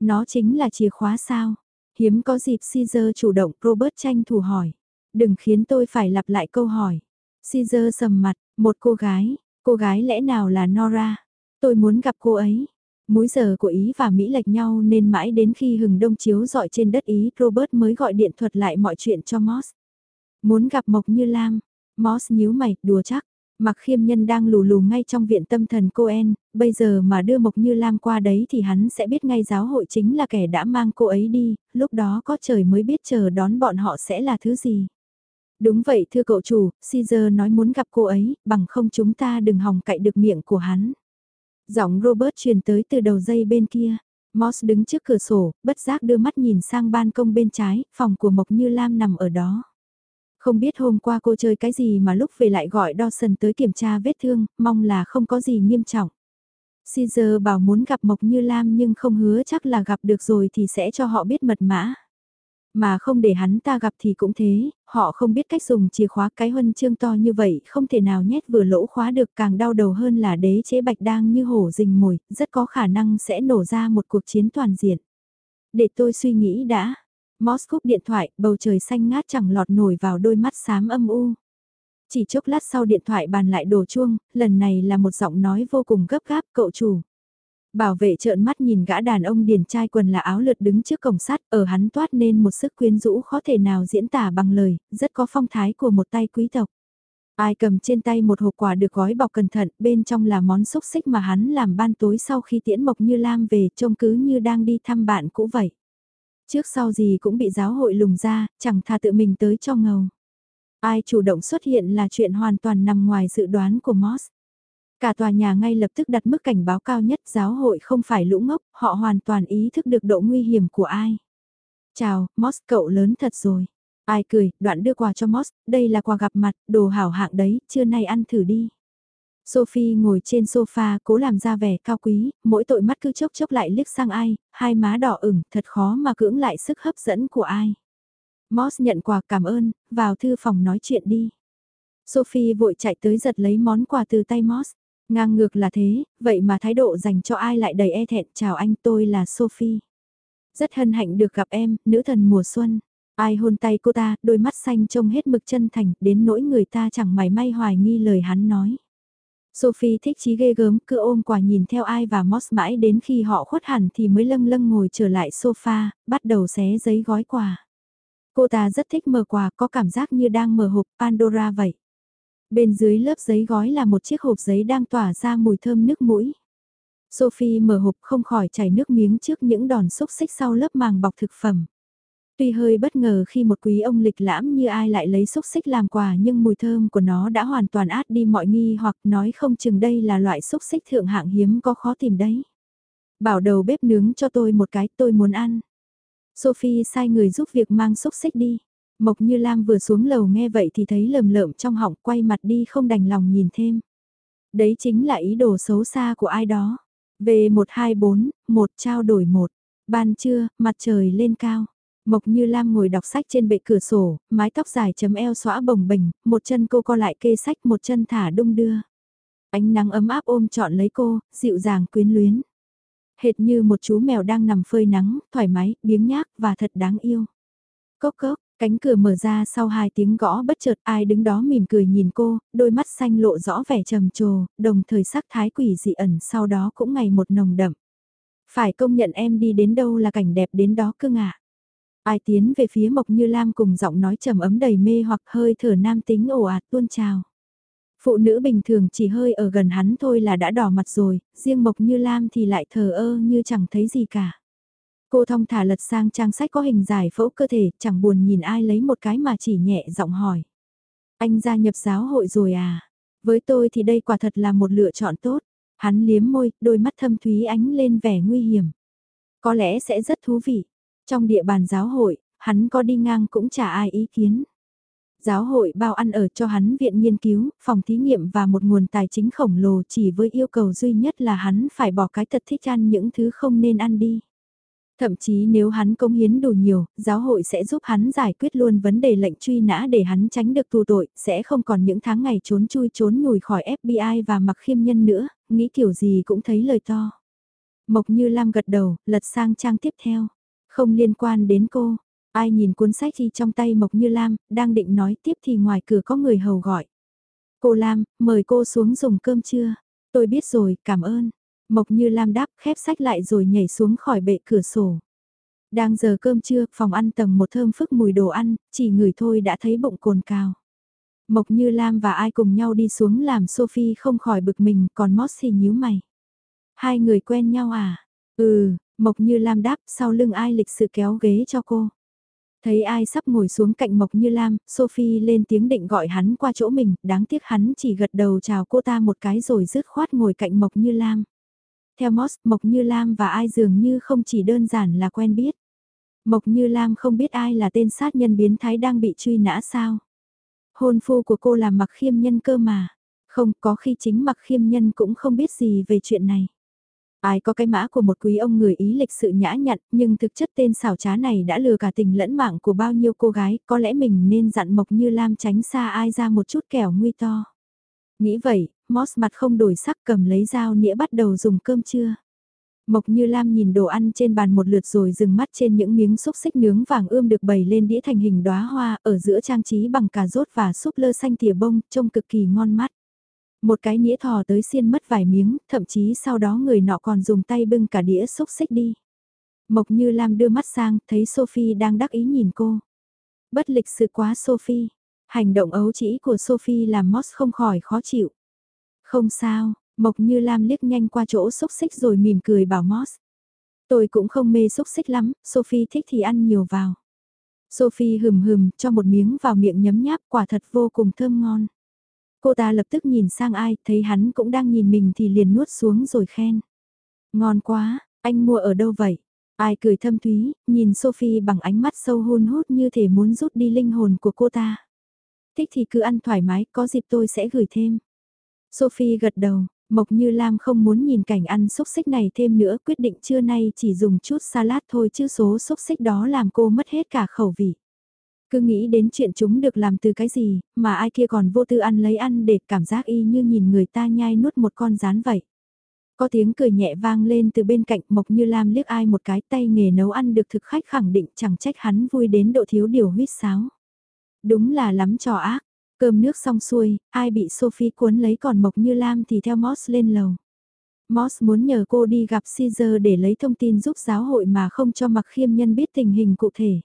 Nó chính là chìa khóa sao? Hiếm có dịp Caesar chủ động, Robert tranh thủ hỏi. Đừng khiến tôi phải lặp lại câu hỏi. Caesar sầm mặt, một cô gái, cô gái lẽ nào là Nora? Tôi muốn gặp cô ấy. Múi giờ của Ý và Mỹ lệch nhau nên mãi đến khi hừng đông chiếu dọi trên đất Ý, Robert mới gọi điện thuật lại mọi chuyện cho Moss. Muốn gặp Mộc Như Lam. Moss nhíu mày, đùa chắc. Mặc khiêm nhân đang lù lù ngay trong viện tâm thần cô En bây giờ mà đưa Mộc Như Lam qua đấy thì hắn sẽ biết ngay giáo hội chính là kẻ đã mang cô ấy đi, lúc đó có trời mới biết chờ đón bọn họ sẽ là thứ gì. Đúng vậy thưa cậu chủ, Caesar nói muốn gặp cô ấy, bằng không chúng ta đừng hòng cậy được miệng của hắn. Giọng Robert truyền tới từ đầu dây bên kia. Moss đứng trước cửa sổ, bất giác đưa mắt nhìn sang ban công bên trái, phòng của Mộc Như Lam nằm ở đó. Không biết hôm qua cô chơi cái gì mà lúc về lại gọi Dawson tới kiểm tra vết thương, mong là không có gì nghiêm trọng. Caesar bảo muốn gặp Mộc Như Lam nhưng không hứa chắc là gặp được rồi thì sẽ cho họ biết mật mã. Mà không để hắn ta gặp thì cũng thế, họ không biết cách dùng chìa khóa cái huân chương to như vậy không thể nào nhét vừa lỗ khóa được càng đau đầu hơn là đế chế bạch đang như hổ rình mồi, rất có khả năng sẽ nổ ra một cuộc chiến toàn diện. Để tôi suy nghĩ đã. Moss cúp điện thoại, bầu trời xanh ngát chẳng lọt nổi vào đôi mắt xám âm u. Chỉ chốc lát sau điện thoại bàn lại đổ chuông, lần này là một giọng nói vô cùng gấp gáp cậu chủ. Bảo vệ trợn mắt nhìn gã đàn ông điển trai quần là áo lượt đứng trước cổng sắt, ở hắn toát nên một sức quyến rũ khó thể nào diễn tả bằng lời, rất có phong thái của một tay quý tộc. Ai cầm trên tay một hộp quà được gói bọc cẩn thận, bên trong là món xúc xích mà hắn làm ban tối sau khi tiễn Mộc Như Lam về, trông cứ như đang đi thăm bạn cũ vậy. Trước sau gì cũng bị giáo hội lùng ra, chẳng thà tự mình tới cho ngầu. Ai chủ động xuất hiện là chuyện hoàn toàn nằm ngoài dự đoán của Moss. Cả tòa nhà ngay lập tức đặt mức cảnh báo cao nhất giáo hội không phải lũ ngốc, họ hoàn toàn ý thức được độ nguy hiểm của ai. Chào, Moss cậu lớn thật rồi. Ai cười, đoạn đưa quà cho Moss, đây là quà gặp mặt, đồ hảo hạng đấy, trưa nay ăn thử đi. Sophie ngồi trên sofa cố làm ra vẻ cao quý, mỗi tội mắt cứ chốc chốc lại liếc sang ai, hai má đỏ ửng, thật khó mà cưỡng lại sức hấp dẫn của ai. Moss nhận quà cảm ơn, vào thư phòng nói chuyện đi. Sophie vội chạy tới giật lấy món quà từ tay Moss. Ngang ngược là thế, vậy mà thái độ dành cho ai lại đầy e thẹn. Chào anh tôi là Sophie. Rất hân hạnh được gặp em, nữ thần mùa xuân. Ai hôn tay cô ta, đôi mắt xanh trông hết mực chân thành, đến nỗi người ta chẳng mảy may hoài nghi lời hắn nói. Sophie thích chí ghê gớm, cứ ôm quà nhìn theo ai và Moss mãi đến khi họ khuất hẳn thì mới lâng lâng ngồi trở lại sofa, bắt đầu xé giấy gói quà. Cô ta rất thích mở quà, có cảm giác như đang mở hộp Pandora vậy. Bên dưới lớp giấy gói là một chiếc hộp giấy đang tỏa ra mùi thơm nước mũi. Sophie mở hộp không khỏi chảy nước miếng trước những đòn xúc xích sau lớp màng bọc thực phẩm. Tuy hơi bất ngờ khi một quý ông lịch lãm như ai lại lấy xúc xích làm quà nhưng mùi thơm của nó đã hoàn toàn át đi mọi nghi hoặc nói không chừng đây là loại xúc xích thượng hạng hiếm có khó tìm đấy. Bảo đầu bếp nướng cho tôi một cái tôi muốn ăn. Sophie sai người giúp việc mang xúc xích đi. Mộc Như Lam vừa xuống lầu nghe vậy thì thấy lầm lợm trong họng quay mặt đi không đành lòng nhìn thêm. Đấy chính là ý đồ xấu xa của ai đó. V124, một trao đổi một. Ban trưa, mặt trời lên cao. Mộc Như Lam ngồi đọc sách trên bệ cửa sổ, mái tóc dài chấm eo xõa bồng bềnh, một chân cô co lại kê sách một chân thả đung đưa. Ánh nắng ấm áp ôm trọn lấy cô, dịu dàng quyến luyến. Hệt như một chú mèo đang nằm phơi nắng, thoải mái, biếng nhác và thật đáng yêu. Cốc cốc, cánh cửa mở ra sau hai tiếng gõ bất chợt ai đứng đó mỉm cười nhìn cô, đôi mắt xanh lộ rõ vẻ trầm trồ, đồng thời sắc thái quỷ dị ẩn sau đó cũng ngày một nồng đậm. Phải công nhận em đi đến đâu là cảnh đẹp đến đó cơ ngạ. Ai tiến về phía Mộc Như Lam cùng giọng nói trầm ấm đầy mê hoặc hơi thở nam tính ồ ạt tuôn trào. Phụ nữ bình thường chỉ hơi ở gần hắn thôi là đã đỏ mặt rồi, riêng Mộc Như Lam thì lại thờ ơ như chẳng thấy gì cả. Cô thong thả lật sang trang sách có hình giải phẫu cơ thể, chẳng buồn nhìn ai lấy một cái mà chỉ nhẹ giọng hỏi. Anh gia nhập giáo hội rồi à? Với tôi thì đây quả thật là một lựa chọn tốt. Hắn liếm môi, đôi mắt thâm thúy ánh lên vẻ nguy hiểm. Có lẽ sẽ rất thú vị. Trong địa bàn giáo hội, hắn có đi ngang cũng chả ai ý kiến. Giáo hội bao ăn ở cho hắn viện nghiên cứu, phòng thí nghiệm và một nguồn tài chính khổng lồ chỉ với yêu cầu duy nhất là hắn phải bỏ cái thật thích ăn những thứ không nên ăn đi. Thậm chí nếu hắn công hiến đủ nhiều, giáo hội sẽ giúp hắn giải quyết luôn vấn đề lệnh truy nã để hắn tránh được tù tội, sẽ không còn những tháng ngày trốn chui trốn nhùi khỏi FBI và mặc khiêm nhân nữa, nghĩ kiểu gì cũng thấy lời to. Mộc Như Lam gật đầu, lật sang trang tiếp theo. Không liên quan đến cô, ai nhìn cuốn sách chi trong tay Mộc Như Lam, đang định nói tiếp thì ngoài cửa có người hầu gọi. Cô Lam, mời cô xuống dùng cơm trưa. Tôi biết rồi, cảm ơn. Mộc Như Lam đáp khép sách lại rồi nhảy xuống khỏi bệ cửa sổ. Đang giờ cơm trưa, phòng ăn tầng một thơm phức mùi đồ ăn, chỉ người thôi đã thấy bụng cồn cào. Mộc Như Lam và ai cùng nhau đi xuống làm Sophie không khỏi bực mình, còn Moss thì nhíu mày. Hai người quen nhau à? Ừ, Mộc Như Lam đáp sau lưng ai lịch sự kéo ghế cho cô. Thấy ai sắp ngồi xuống cạnh Mộc Như Lam, Sophie lên tiếng định gọi hắn qua chỗ mình, đáng tiếc hắn chỉ gật đầu chào cô ta một cái rồi dứt khoát ngồi cạnh Mộc Như Lam. Theo Moss, Mộc Như Lam và ai dường như không chỉ đơn giản là quen biết. Mộc Như Lam không biết ai là tên sát nhân biến thái đang bị truy nã sao. Hôn phu của cô là mặc khiêm nhân cơ mà. Không có khi chính mặc khiêm nhân cũng không biết gì về chuyện này. Ai có cái mã của một quý ông người Ý lịch sự nhã nhặn, nhưng thực chất tên xảo trá này đã lừa cả tình lẫn mạng của bao nhiêu cô gái, có lẽ mình nên dặn Mộc Như Lam tránh xa ai ra một chút kẻo nguy to. Nghĩ vậy, Moss mặt không đổi sắc cầm lấy dao nĩa bắt đầu dùng cơm trưa. Mộc Như Lam nhìn đồ ăn trên bàn một lượt rồi dừng mắt trên những miếng xúc xích nướng vàng ươm được bày lên đĩa thành hình đóa hoa ở giữa trang trí bằng cà rốt và súp lơ xanh tỉa bông, trông cực kỳ ngon mắt. Một cái nĩa thò tới xiên mất vài miếng, thậm chí sau đó người nọ còn dùng tay bưng cả đĩa xúc xích đi. Mộc Như Lam đưa mắt sang, thấy Sophie đang đắc ý nhìn cô. Bất lịch sự quá Sophie. Hành động ấu chỉ của Sophie làm Moss không khỏi khó chịu. Không sao, Mộc Như Lam liếc nhanh qua chỗ xúc xích rồi mỉm cười bảo Moss. Tôi cũng không mê xúc xích lắm, Sophie thích thì ăn nhiều vào. Sophie hừm hừm cho một miếng vào miệng nhấm nháp quả thật vô cùng thơm ngon. Cô ta lập tức nhìn sang ai, thấy hắn cũng đang nhìn mình thì liền nuốt xuống rồi khen. Ngon quá, anh mua ở đâu vậy? Ai cười thâm thúy, nhìn Sophie bằng ánh mắt sâu hôn hút như thể muốn rút đi linh hồn của cô ta. Thích thì cứ ăn thoải mái, có dịp tôi sẽ gửi thêm. Sophie gật đầu, Mộc Như Lam không muốn nhìn cảnh ăn xúc xích này thêm nữa, quyết định trưa nay chỉ dùng chút salad thôi chứ số xúc xích đó làm cô mất hết cả khẩu vị. Cứ nghĩ đến chuyện chúng được làm từ cái gì, mà ai kia còn vô tư ăn lấy ăn để cảm giác y như nhìn người ta nhai nuốt một con rán vậy. Có tiếng cười nhẹ vang lên từ bên cạnh Mộc Như Lam liếc ai một cái tay nghề nấu ăn được thực khách khẳng định chẳng trách hắn vui đến độ thiếu điều huyết sáo. Đúng là lắm trò ác, cơm nước xong xuôi, ai bị Sophie cuốn lấy còn Mộc Như Lam thì theo Moss lên lầu. Moss muốn nhờ cô đi gặp Caesar để lấy thông tin giúp giáo hội mà không cho mặc khiêm nhân biết tình hình cụ thể.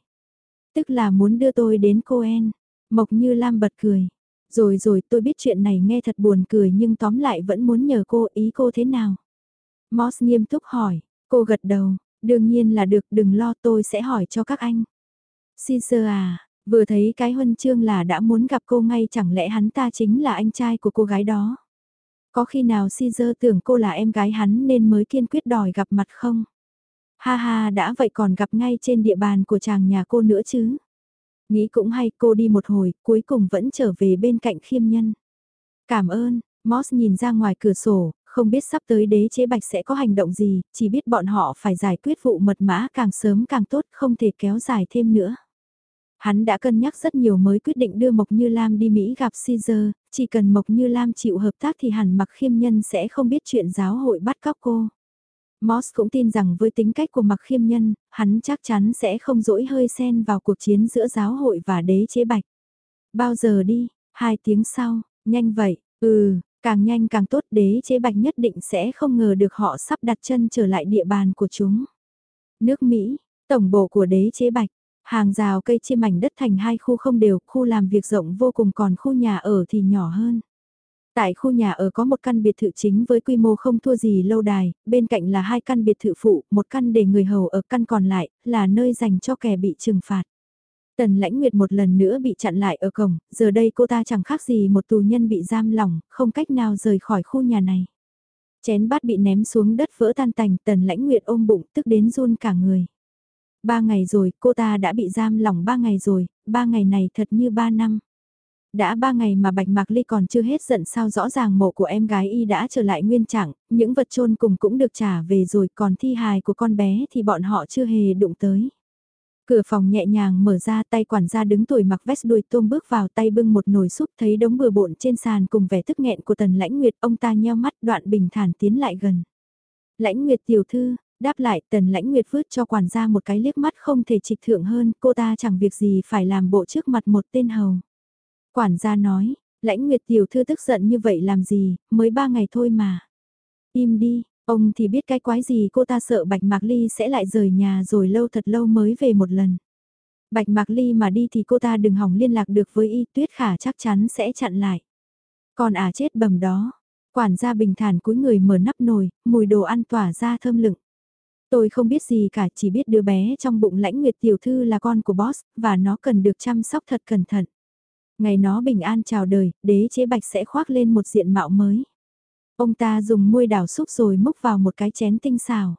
Tức là muốn đưa tôi đến Coen. Mộc Như Lam bật cười. Rồi rồi tôi biết chuyện này nghe thật buồn cười nhưng tóm lại vẫn muốn nhờ cô ý cô thế nào. Moss nghiêm túc hỏi, cô gật đầu, đương nhiên là được đừng lo tôi sẽ hỏi cho các anh. Caesar à, vừa thấy cái huân chương là đã muốn gặp cô ngay chẳng lẽ hắn ta chính là anh trai của cô gái đó. Có khi nào Caesar tưởng cô là em gái hắn nên mới kiên quyết đòi gặp mặt không? Ha ha đã vậy còn gặp ngay trên địa bàn của chàng nhà cô nữa chứ. Nghĩ cũng hay cô đi một hồi, cuối cùng vẫn trở về bên cạnh khiêm nhân. Cảm ơn, Moss nhìn ra ngoài cửa sổ, không biết sắp tới đế chế bạch sẽ có hành động gì, chỉ biết bọn họ phải giải quyết vụ mật mã càng sớm càng tốt, không thể kéo dài thêm nữa. Hắn đã cân nhắc rất nhiều mới quyết định đưa Mộc Như Lam đi Mỹ gặp Caesar, chỉ cần Mộc Như Lam chịu hợp tác thì hẳn mặc khiêm nhân sẽ không biết chuyện giáo hội bắt cóc cô. Moss cũng tin rằng với tính cách của mặc khiêm nhân, hắn chắc chắn sẽ không dỗi hơi xen vào cuộc chiến giữa giáo hội và đế chế bạch. Bao giờ đi, hai tiếng sau, nhanh vậy, ừ, càng nhanh càng tốt đế chế bạch nhất định sẽ không ngờ được họ sắp đặt chân trở lại địa bàn của chúng. Nước Mỹ, tổng bộ của đế chế bạch, hàng rào cây chia mảnh đất thành hai khu không đều, khu làm việc rộng vô cùng còn khu nhà ở thì nhỏ hơn. Tại khu nhà ở có một căn biệt thự chính với quy mô không thua gì lâu đài, bên cạnh là hai căn biệt thự phụ, một căn để người hầu ở căn còn lại, là nơi dành cho kẻ bị trừng phạt. Tần lãnh nguyệt một lần nữa bị chặn lại ở cổng, giờ đây cô ta chẳng khác gì một tù nhân bị giam lỏng, không cách nào rời khỏi khu nhà này. Chén bát bị ném xuống đất vỡ tan tành, tần lãnh nguyệt ôm bụng tức đến run cả người. Ba ngày rồi, cô ta đã bị giam lỏng ba ngày rồi, ba ngày này thật như ba năm. Đã ba ngày mà Bạch Mạc Ly còn chưa hết giận sao rõ ràng mộ của em gái y đã trở lại nguyên trạng, những vật chôn cùng cũng được trả về rồi còn thi hài của con bé thì bọn họ chưa hề đụng tới. Cửa phòng nhẹ nhàng mở ra tay quản gia đứng tuổi mặc vest đuôi tôm bước vào tay bưng một nồi súp thấy đống bừa bộn trên sàn cùng vẻ tức nghẹn của tần lãnh nguyệt ông ta nheo mắt đoạn bình thản tiến lại gần. Lãnh nguyệt tiểu thư, đáp lại tần lãnh nguyệt vứt cho quản gia một cái liếc mắt không thể trịch thượng hơn cô ta chẳng việc gì phải làm bộ trước mặt một tên hầu. Quản gia nói, lãnh nguyệt tiểu thư tức giận như vậy làm gì, mới ba ngày thôi mà. Im đi, ông thì biết cái quái gì cô ta sợ Bạch Mạc Ly sẽ lại rời nhà rồi lâu thật lâu mới về một lần. Bạch Mạc Ly mà đi thì cô ta đừng hỏng liên lạc được với y tuyết khả chắc chắn sẽ chặn lại. Còn à chết bầm đó, quản gia bình thản cúi người mở nắp nồi, mùi đồ ăn tỏa ra thơm lựng. Tôi không biết gì cả, chỉ biết đứa bé trong bụng lãnh nguyệt tiểu thư là con của boss, và nó cần được chăm sóc thật cẩn thận. Ngày nó bình an chào đời, đế chế bạch sẽ khoác lên một diện mạo mới. Ông ta dùng muôi đảo xúc rồi múc vào một cái chén tinh xào.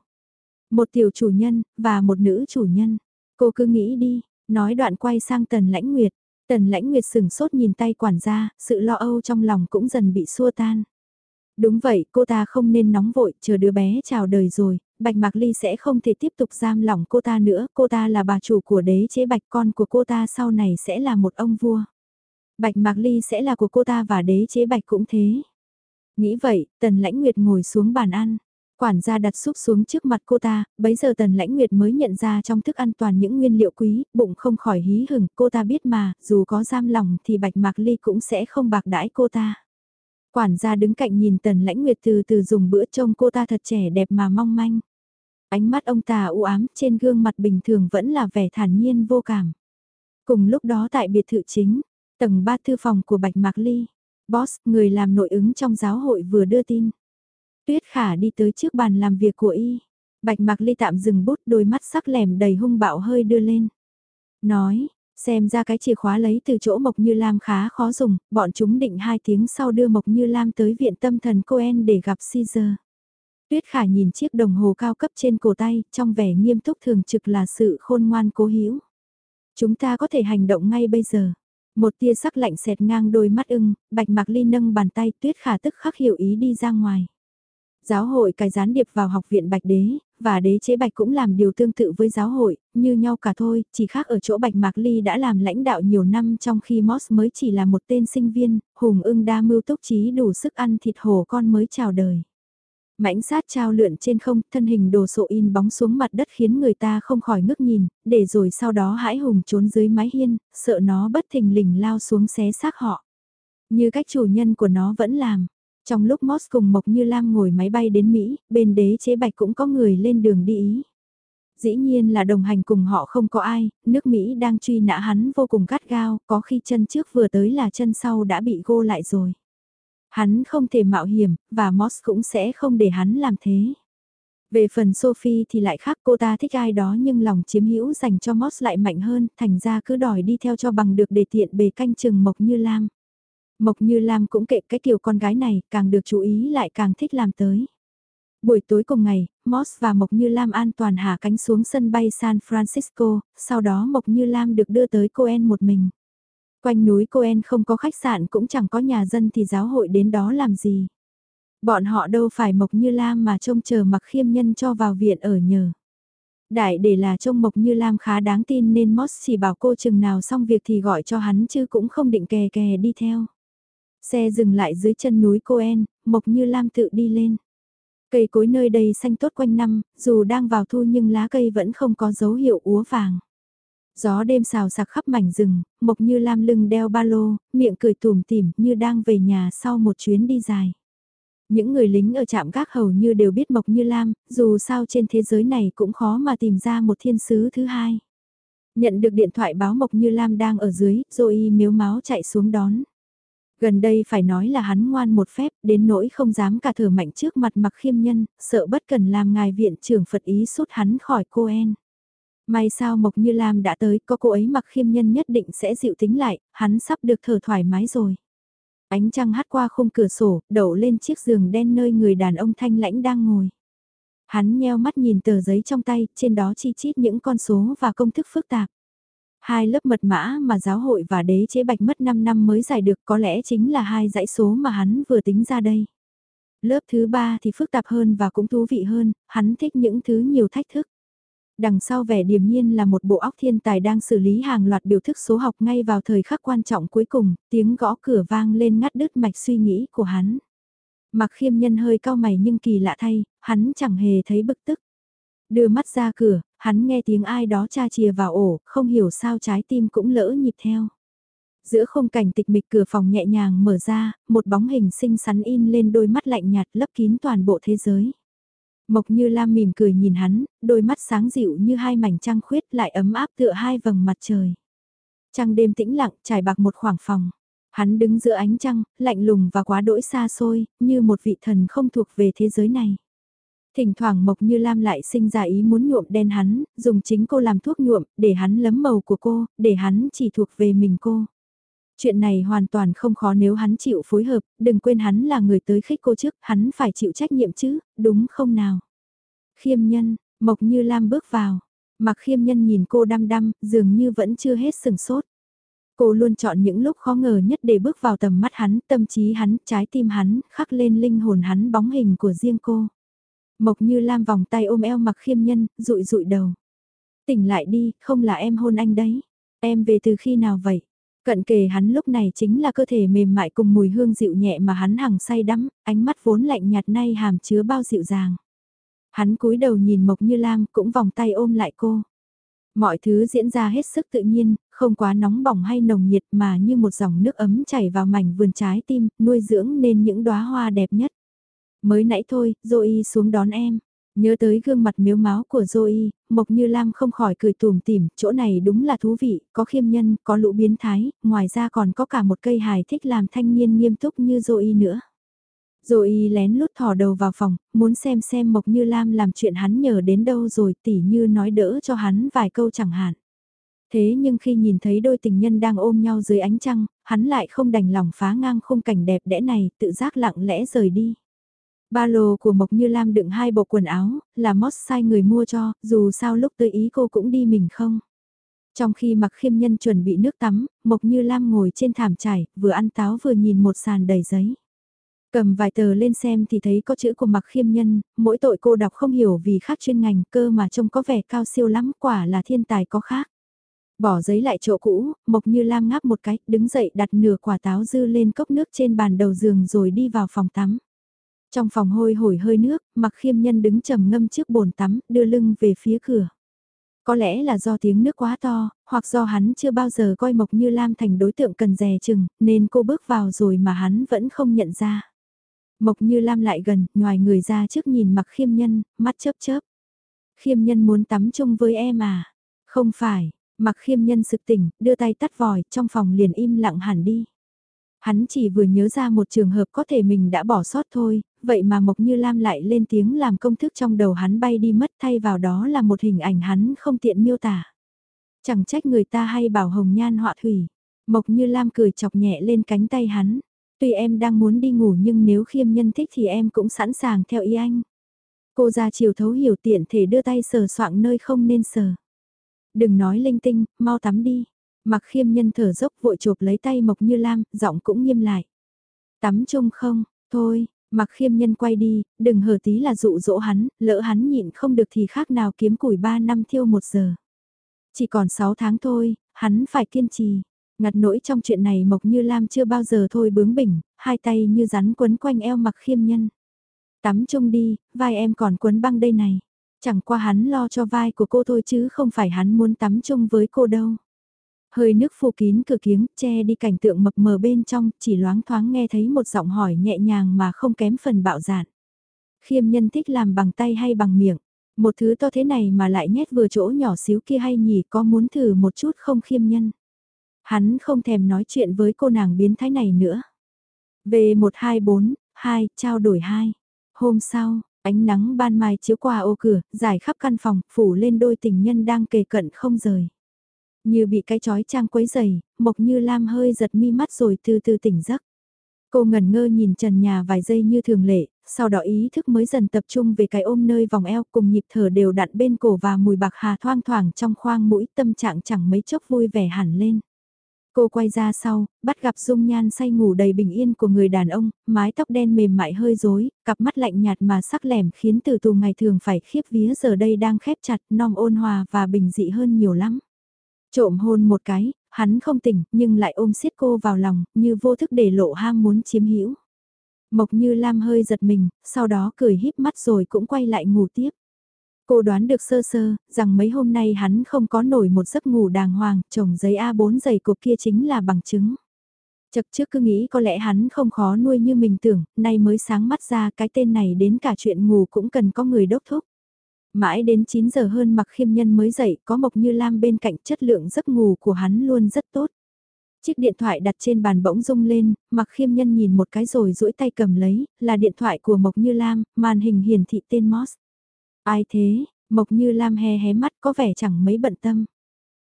Một tiểu chủ nhân, và một nữ chủ nhân. Cô cứ nghĩ đi, nói đoạn quay sang tần lãnh nguyệt. Tần lãnh nguyệt sừng sốt nhìn tay quản gia, sự lo âu trong lòng cũng dần bị xua tan. Đúng vậy, cô ta không nên nóng vội, chờ đứa bé chào đời rồi, Bạch Mạc Ly sẽ không thể tiếp tục giam lỏng cô ta nữa, cô ta là bà chủ của đế chế Bạch con của cô ta sau này sẽ là một ông vua. Bạch Mạc Ly sẽ là của cô ta và đế chế Bạch cũng thế. Nghĩ vậy, Tần Lãnh Nguyệt ngồi xuống bàn ăn. Quản gia đặt súp xuống trước mặt cô ta, bấy giờ tần lãnh nguyệt mới nhận ra trong thức ăn toàn những nguyên liệu quý, bụng không khỏi hí hửng, cô ta biết mà, dù có giam lòng thì bạch mạc ly cũng sẽ không bạc đãi cô ta. Quản gia đứng cạnh nhìn tần lãnh nguyệt từ từ dùng bữa trông cô ta thật trẻ đẹp mà mong manh. Ánh mắt ông ta u ám trên gương mặt bình thường vẫn là vẻ thản nhiên vô cảm. Cùng lúc đó tại biệt thự chính, tầng 3 thư phòng của Bạch Mạc Ly, boss, người làm nội ứng trong giáo hội vừa đưa tin. Tuyết Khả đi tới trước bàn làm việc của y. Bạch Mạc Ly tạm dừng bút đôi mắt sắc lẻm đầy hung bạo hơi đưa lên. Nói, xem ra cái chìa khóa lấy từ chỗ Mộc Như Lam khá khó dùng, bọn chúng định hai tiếng sau đưa Mộc Như Lam tới viện tâm thần Coen để gặp Caesar. Tuyết Khả nhìn chiếc đồng hồ cao cấp trên cổ tay, trong vẻ nghiêm túc thường trực là sự khôn ngoan cố hữu. Chúng ta có thể hành động ngay bây giờ. Một tia sắc lạnh xẹt ngang đôi mắt ưng, Bạch Mạc Ly nâng bàn tay Tuyết Khả tức khắc hiểu ý đi ra ngoài. Giáo hội cài gián điệp vào học viện Bạch Đế, và đế chế Bạch cũng làm điều tương tự với giáo hội, như nhau cả thôi, chỉ khác ở chỗ Bạch Mạc Ly đã làm lãnh đạo nhiều năm trong khi Moss mới chỉ là một tên sinh viên, hùng ưng đa mưu túc trí đủ sức ăn thịt hổ con mới chào đời. Mãnh sát trao lượn trên không, thân hình đồ sộ in bóng xuống mặt đất khiến người ta không khỏi ngước nhìn, để rồi sau đó hãi hùng trốn dưới mái hiên, sợ nó bất thình lình lao xuống xé xác họ. Như cách chủ nhân của nó vẫn làm. Trong lúc Moss cùng Mộc Như Lam ngồi máy bay đến Mỹ, bên đế chế bạch cũng có người lên đường đi Ý. Dĩ nhiên là đồng hành cùng họ không có ai, nước Mỹ đang truy nã hắn vô cùng gắt gao, có khi chân trước vừa tới là chân sau đã bị gô lại rồi. Hắn không thể mạo hiểm, và Moss cũng sẽ không để hắn làm thế. Về phần Sophie thì lại khác cô ta thích ai đó nhưng lòng chiếm hữu dành cho Moss lại mạnh hơn, thành ra cứ đòi đi theo cho bằng được để tiện bề canh chừng Mộc Như Lam. Mộc Như Lam cũng kệ cái kiểu con gái này, càng được chú ý lại càng thích làm tới. Buổi tối cùng ngày, Moss và Mộc Như Lam an toàn hạ cánh xuống sân bay San Francisco, sau đó Mộc Như Lam được đưa tới Coen một mình. Quanh núi Coen không có khách sạn cũng chẳng có nhà dân thì giáo hội đến đó làm gì. Bọn họ đâu phải Mộc Như Lam mà trông chờ mặc khiêm nhân cho vào viện ở nhờ. Đại để là trông Mộc Như Lam khá đáng tin nên Moss chỉ bảo cô chừng nào xong việc thì gọi cho hắn chứ cũng không định kè kè đi theo. Xe dừng lại dưới chân núi Coen, Mộc Như Lam tự đi lên. Cây cối nơi đây xanh tốt quanh năm, dù đang vào thu nhưng lá cây vẫn không có dấu hiệu úa vàng. Gió đêm xào sạc khắp mảnh rừng, Mộc Như Lam lưng đeo ba lô, miệng cười tùm tìm như đang về nhà sau một chuyến đi dài. Những người lính ở trạm gác hầu như đều biết Mộc Như Lam, dù sao trên thế giới này cũng khó mà tìm ra một thiên sứ thứ hai. Nhận được điện thoại báo Mộc Như Lam đang ở dưới, rồi miếu máu chạy xuống đón. Gần đây phải nói là hắn ngoan một phép, đến nỗi không dám cả thở mạnh trước mặt mặc khiêm nhân, sợ bất cần làm ngài viện trưởng Phật ý sút hắn khỏi cô en. May sao Mộc Như Lam đã tới, có cô ấy mặc khiêm nhân nhất định sẽ dịu tính lại, hắn sắp được thở thoải mái rồi. Ánh trăng hát qua khung cửa sổ, đậu lên chiếc giường đen nơi người đàn ông thanh lãnh đang ngồi. Hắn nheo mắt nhìn tờ giấy trong tay, trên đó chi chít những con số và công thức phức tạp. Hai lớp mật mã mà giáo hội và đế chế bạch mất 5 năm mới giải được có lẽ chính là hai dãy số mà hắn vừa tính ra đây. Lớp thứ ba thì phức tạp hơn và cũng thú vị hơn, hắn thích những thứ nhiều thách thức. Đằng sau vẻ điềm nhiên là một bộ óc thiên tài đang xử lý hàng loạt biểu thức số học ngay vào thời khắc quan trọng cuối cùng, tiếng gõ cửa vang lên ngắt đứt mạch suy nghĩ của hắn. Mặc khiêm nhân hơi cao mày nhưng kỳ lạ thay, hắn chẳng hề thấy bực tức. Đưa mắt ra cửa, hắn nghe tiếng ai đó cha chìa vào ổ, không hiểu sao trái tim cũng lỡ nhịp theo. Giữa không cảnh tịch mịch cửa phòng nhẹ nhàng mở ra, một bóng hình xinh xắn in lên đôi mắt lạnh nhạt lấp kín toàn bộ thế giới. Mộc như Lam mỉm cười nhìn hắn, đôi mắt sáng dịu như hai mảnh trăng khuyết lại ấm áp tựa hai vầng mặt trời. Trăng đêm tĩnh lặng trải bạc một khoảng phòng. Hắn đứng giữa ánh trăng, lạnh lùng và quá đỗi xa xôi, như một vị thần không thuộc về thế giới này. Thỉnh thoảng Mộc Như Lam lại sinh ra ý muốn nhuộm đen hắn, dùng chính cô làm thuốc nhuộm, để hắn lấm màu của cô, để hắn chỉ thuộc về mình cô. Chuyện này hoàn toàn không khó nếu hắn chịu phối hợp, đừng quên hắn là người tới khích cô trước, hắn phải chịu trách nhiệm chứ, đúng không nào? Khiêm nhân, Mộc Như Lam bước vào, mặc khiêm nhân nhìn cô đăm đăm, dường như vẫn chưa hết sừng sốt. Cô luôn chọn những lúc khó ngờ nhất để bước vào tầm mắt hắn, tâm trí hắn, trái tim hắn, khắc lên linh hồn hắn bóng hình của riêng cô. Mộc Như Lam vòng tay ôm eo mặc khiêm nhân, rụi rụi đầu. Tỉnh lại đi, không là em hôn anh đấy. Em về từ khi nào vậy? Cận kề hắn lúc này chính là cơ thể mềm mại cùng mùi hương dịu nhẹ mà hắn hằng say đắm, ánh mắt vốn lạnh nhạt nay hàm chứa bao dịu dàng. Hắn cúi đầu nhìn Mộc Như Lam cũng vòng tay ôm lại cô. Mọi thứ diễn ra hết sức tự nhiên, không quá nóng bỏng hay nồng nhiệt mà như một dòng nước ấm chảy vào mảnh vườn trái tim, nuôi dưỡng nên những đóa hoa đẹp nhất. Mới nãy thôi, Zoe xuống đón em. Nhớ tới gương mặt miếu máu của Zoe, Mộc Như Lam không khỏi cười tùm tìm, chỗ này đúng là thú vị, có khiêm nhân, có lũ biến thái, ngoài ra còn có cả một cây hài thích làm thanh niên nghiêm túc như Zoe nữa. Zoe lén lút thò đầu vào phòng, muốn xem xem Mộc Như Lam làm chuyện hắn nhờ đến đâu rồi tỉ như nói đỡ cho hắn vài câu chẳng hạn. Thế nhưng khi nhìn thấy đôi tình nhân đang ôm nhau dưới ánh trăng, hắn lại không đành lòng phá ngang khung cảnh đẹp đẽ này, tự giác lặng lẽ rời đi. Ba lô của Mộc Như Lam đựng hai bộ quần áo, là Moss sai người mua cho, dù sao lúc tới ý cô cũng đi mình không. Trong khi mặc khiêm nhân chuẩn bị nước tắm, Mộc Như Lam ngồi trên thảm trải, vừa ăn táo vừa nhìn một sàn đầy giấy. Cầm vài tờ lên xem thì thấy có chữ của mặc khiêm nhân, mỗi tội cô đọc không hiểu vì khác chuyên ngành cơ mà trông có vẻ cao siêu lắm quả là thiên tài có khác. Bỏ giấy lại chỗ cũ, Mộc Như Lam ngáp một cái, đứng dậy đặt nửa quả táo dư lên cốc nước trên bàn đầu giường rồi đi vào phòng tắm. Trong phòng hôi hổi hơi nước, mặc khiêm nhân đứng trầm ngâm trước bồn tắm, đưa lưng về phía cửa. Có lẽ là do tiếng nước quá to, hoặc do hắn chưa bao giờ coi Mộc Như Lam thành đối tượng cần dè chừng, nên cô bước vào rồi mà hắn vẫn không nhận ra. Mộc Như Lam lại gần, ngoài người ra trước nhìn mặc khiêm nhân, mắt chớp chớp. Khiêm nhân muốn tắm chung với em à? Không phải, mặc khiêm nhân sực tỉnh, đưa tay tắt vòi, trong phòng liền im lặng hẳn đi. Hắn chỉ vừa nhớ ra một trường hợp có thể mình đã bỏ sót thôi, vậy mà Mộc Như Lam lại lên tiếng làm công thức trong đầu hắn bay đi mất thay vào đó là một hình ảnh hắn không tiện miêu tả. Chẳng trách người ta hay bảo hồng nhan họa thủy. Mộc Như Lam cười chọc nhẹ lên cánh tay hắn. Tuy em đang muốn đi ngủ nhưng nếu khiêm nhân thích thì em cũng sẵn sàng theo ý anh. Cô ra chiều thấu hiểu tiện thể đưa tay sờ soạng nơi không nên sờ. Đừng nói linh tinh, mau tắm đi. Mặc khiêm nhân thở dốc vội chộp lấy tay Mộc Như Lam, giọng cũng nghiêm lại. Tắm chung không, thôi, mặc khiêm nhân quay đi, đừng hờ tí là dụ dỗ hắn, lỡ hắn nhịn không được thì khác nào kiếm củi 3 năm thiêu 1 giờ. Chỉ còn 6 tháng thôi, hắn phải kiên trì. Ngặt nỗi trong chuyện này Mộc Như Lam chưa bao giờ thôi bướng bỉnh, hai tay như rắn quấn quanh eo mặc khiêm nhân. Tắm chung đi, vai em còn quấn băng đây này. Chẳng qua hắn lo cho vai của cô thôi chứ không phải hắn muốn tắm chung với cô đâu. Hơi nước phủ kín cửa kiếng, che đi cảnh tượng mập mờ bên trong, chỉ loáng thoáng nghe thấy một giọng hỏi nhẹ nhàng mà không kém phần bạo dạn. Khiêm nhân thích làm bằng tay hay bằng miệng? Một thứ to thế này mà lại nhét vừa chỗ nhỏ xíu kia hay nhỉ có muốn thử một chút không khiêm nhân? Hắn không thèm nói chuyện với cô nàng biến thái này nữa. Về 124, 2, trao đổi 2. Hôm sau, ánh nắng ban mai chiếu qua ô cửa, dài khắp căn phòng, phủ lên đôi tình nhân đang kề cận không rời. Như bị cái chói trang quấy dày, Mộc Như Lam hơi giật mi mắt rồi từ từ tỉnh giấc. Cô ngẩn ngơ nhìn trần nhà vài giây như thường lệ, sau đó ý thức mới dần tập trung về cái ôm nơi vòng eo cùng nhịp thở đều đặn bên cổ và mùi bạc hà thoang thoảng trong khoang mũi tâm trạng chẳng mấy chốc vui vẻ hẳn lên. Cô quay ra sau, bắt gặp dung nhan say ngủ đầy bình yên của người đàn ông, mái tóc đen mềm mại hơi rối, cặp mắt lạnh nhạt mà sắc lẻm khiến từ tù ngày thường phải khiếp vía giờ đây đang khép chặt, non ôn hòa và bình dị hơn nhiều lắm. Trộm hôn một cái, hắn không tỉnh nhưng lại ôm siết cô vào lòng, như vô thức để lộ ham muốn chiếm hữu. Mộc như Lam hơi giật mình, sau đó cười híp mắt rồi cũng quay lại ngủ tiếp. Cô đoán được sơ sơ, rằng mấy hôm nay hắn không có nổi một giấc ngủ đàng hoàng, chồng giấy A4 giày cục kia chính là bằng chứng. Chật trước cứ nghĩ có lẽ hắn không khó nuôi như mình tưởng, nay mới sáng mắt ra cái tên này đến cả chuyện ngủ cũng cần có người đốc thúc. Mãi đến 9 giờ hơn mặc khiêm nhân mới dậy, có Mộc Như Lam bên cạnh chất lượng giấc ngủ của hắn luôn rất tốt. Chiếc điện thoại đặt trên bàn bỗng rung lên, mặc khiêm nhân nhìn một cái rồi duỗi tay cầm lấy, là điện thoại của Mộc Như Lam, màn hình hiển thị tên Moss. Ai thế, Mộc Như Lam hé hé mắt có vẻ chẳng mấy bận tâm.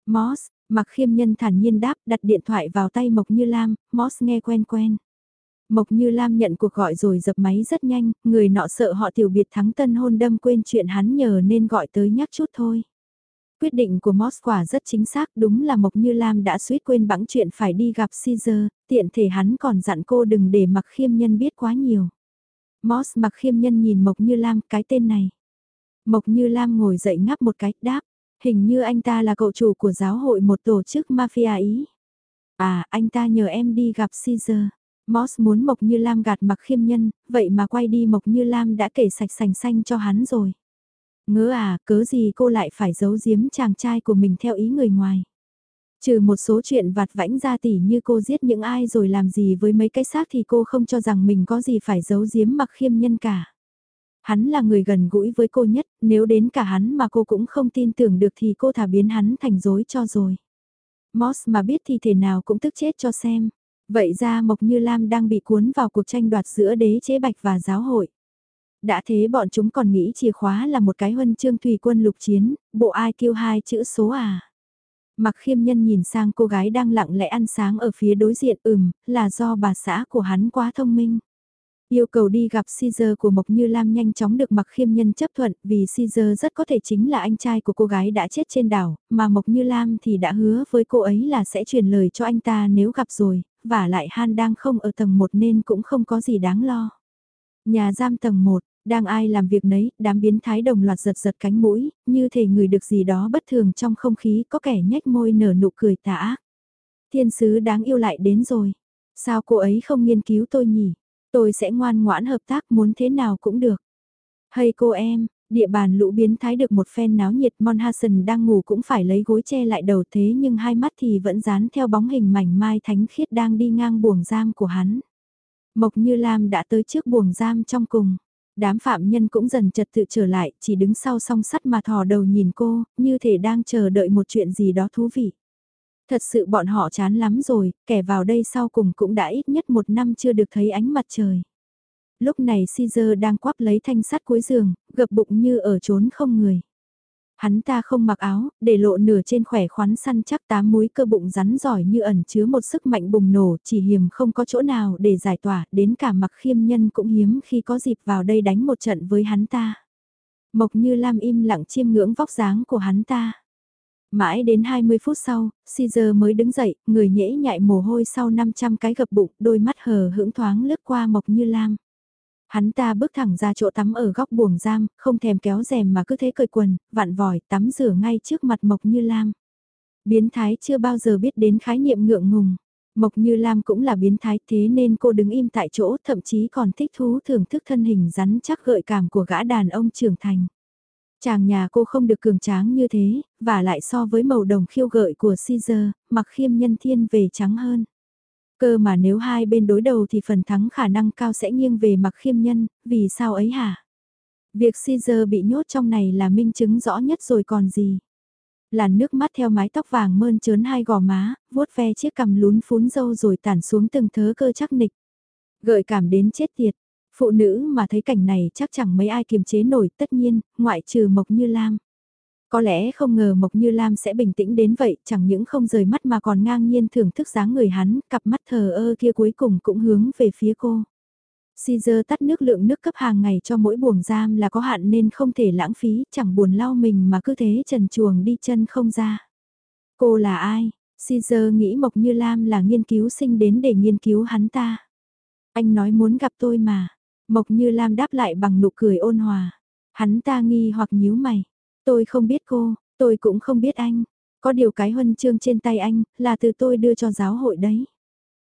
Moss, mặc khiêm nhân thản nhiên đáp đặt điện thoại vào tay Mộc Như Lam, Moss nghe quen quen. Mộc Như Lam nhận cuộc gọi rồi dập máy rất nhanh, người nọ sợ họ tiểu biệt thắng tân hôn đâm quên chuyện hắn nhờ nên gọi tới nhắc chút thôi. Quyết định của Moss quả rất chính xác đúng là Mộc Như Lam đã suýt quên bẵng chuyện phải đi gặp Caesar, tiện thể hắn còn dặn cô đừng để mặc khiêm nhân biết quá nhiều. Moss mặc khiêm nhân nhìn Mộc Như Lam cái tên này. Mộc Như Lam ngồi dậy ngắp một cái đáp, hình như anh ta là cậu chủ của giáo hội một tổ chức mafia Ý. À, anh ta nhờ em đi gặp Caesar. Moss muốn Mộc Như Lam gạt mặc khiêm nhân, vậy mà quay đi Mộc Như Lam đã kể sạch sành xanh cho hắn rồi. Ngỡ à, cớ gì cô lại phải giấu giếm chàng trai của mình theo ý người ngoài. Trừ một số chuyện vặt vãnh ra tỉ như cô giết những ai rồi làm gì với mấy cái xác thì cô không cho rằng mình có gì phải giấu giếm mặc khiêm nhân cả. Hắn là người gần gũi với cô nhất, nếu đến cả hắn mà cô cũng không tin tưởng được thì cô thả biến hắn thành dối cho rồi. Moss mà biết thì thể nào cũng tức chết cho xem. Vậy ra Mộc Như Lam đang bị cuốn vào cuộc tranh đoạt giữa đế chế bạch và giáo hội. Đã thế bọn chúng còn nghĩ chìa khóa là một cái huân chương thủy quân lục chiến, bộ ai kêu hai chữ số à. Mặc khiêm nhân nhìn sang cô gái đang lặng lẽ ăn sáng ở phía đối diện ừm, là do bà xã của hắn quá thông minh. Yêu cầu đi gặp Caesar của Mộc Như Lam nhanh chóng được Mặc Khiêm Nhân chấp thuận vì Caesar rất có thể chính là anh trai của cô gái đã chết trên đảo, mà Mộc Như Lam thì đã hứa với cô ấy là sẽ truyền lời cho anh ta nếu gặp rồi, và lại Han đang không ở tầng 1 nên cũng không có gì đáng lo. Nhà giam tầng 1, đang ai làm việc nấy, đám biến thái đồng loạt giật giật cánh mũi, như thể người được gì đó bất thường trong không khí có kẻ nhếch môi nở nụ cười tà ác. Thiên sứ đáng yêu lại đến rồi. Sao cô ấy không nghiên cứu tôi nhỉ? Tôi sẽ ngoan ngoãn hợp tác muốn thế nào cũng được. Hay cô em, địa bàn lũ biến thái được một phen náo nhiệt Mon Hassan đang ngủ cũng phải lấy gối che lại đầu thế nhưng hai mắt thì vẫn dán theo bóng hình mảnh mai thánh khiết đang đi ngang buồng giam của hắn. Mộc Như Lam đã tới trước buồng giam trong cùng. Đám phạm nhân cũng dần trật tự trở lại, chỉ đứng sau song sắt mà thò đầu nhìn cô, như thể đang chờ đợi một chuyện gì đó thú vị. Thật sự bọn họ chán lắm rồi, kẻ vào đây sau cùng cũng đã ít nhất một năm chưa được thấy ánh mặt trời. Lúc này Caesar đang quắp lấy thanh sắt cuối giường, gập bụng như ở trốn không người. Hắn ta không mặc áo, để lộ nửa trên khỏe khoắn săn chắc tám múi cơ bụng rắn giỏi như ẩn chứa một sức mạnh bùng nổ, chỉ hiểm không có chỗ nào để giải tỏa, đến cả mặc khiêm nhân cũng hiếm khi có dịp vào đây đánh một trận với hắn ta. Mộc như Lam im lặng chiêm ngưỡng vóc dáng của hắn ta. Mãi đến 20 phút sau, Caesar mới đứng dậy, người nhễ nhại mồ hôi sau 500 cái gập bụng, đôi mắt hờ hững thoáng lướt qua Mộc Như Lam. Hắn ta bước thẳng ra chỗ tắm ở góc buồng giam, không thèm kéo rèm mà cứ thế cởi quần, vặn vòi, tắm rửa ngay trước mặt Mộc Như Lam. Biến thái chưa bao giờ biết đến khái niệm ngượng ngùng. Mộc Như Lam cũng là biến thái thế nên cô đứng im tại chỗ thậm chí còn thích thú thưởng thức thân hình rắn chắc gợi cảm của gã đàn ông trưởng thành. Chàng nhà cô không được cường tráng như thế, và lại so với màu đồng khiêu gợi của Caesar, mặc khiêm nhân thiên về trắng hơn. Cơ mà nếu hai bên đối đầu thì phần thắng khả năng cao sẽ nghiêng về mặc khiêm nhân, vì sao ấy hả? Việc Caesar bị nhốt trong này là minh chứng rõ nhất rồi còn gì? Làn nước mắt theo mái tóc vàng mơn trớn hai gò má, vuốt ve chiếc cằm lún phún dâu rồi tản xuống từng thớ cơ chắc nịch. Gợi cảm đến chết tiệt, Phụ nữ mà thấy cảnh này chắc chẳng mấy ai kiềm chế nổi tất nhiên, ngoại trừ Mộc Như Lam. Có lẽ không ngờ Mộc Như Lam sẽ bình tĩnh đến vậy, chẳng những không rời mắt mà còn ngang nhiên thưởng thức dáng người hắn, cặp mắt thờ ơ kia cuối cùng cũng hướng về phía cô. Caesar tắt nước lượng nước cấp hàng ngày cho mỗi buồng giam là có hạn nên không thể lãng phí, chẳng buồn lau mình mà cứ thế trần chuồng đi chân không ra. Cô là ai? Caesar nghĩ Mộc Như Lam là nghiên cứu sinh đến để nghiên cứu hắn ta. Anh nói muốn gặp tôi mà. Mộc Như Lam đáp lại bằng nụ cười ôn hòa. Hắn ta nghi hoặc nhíu mày. Tôi không biết cô, tôi cũng không biết anh. Có điều cái huân chương trên tay anh là từ tôi đưa cho giáo hội đấy.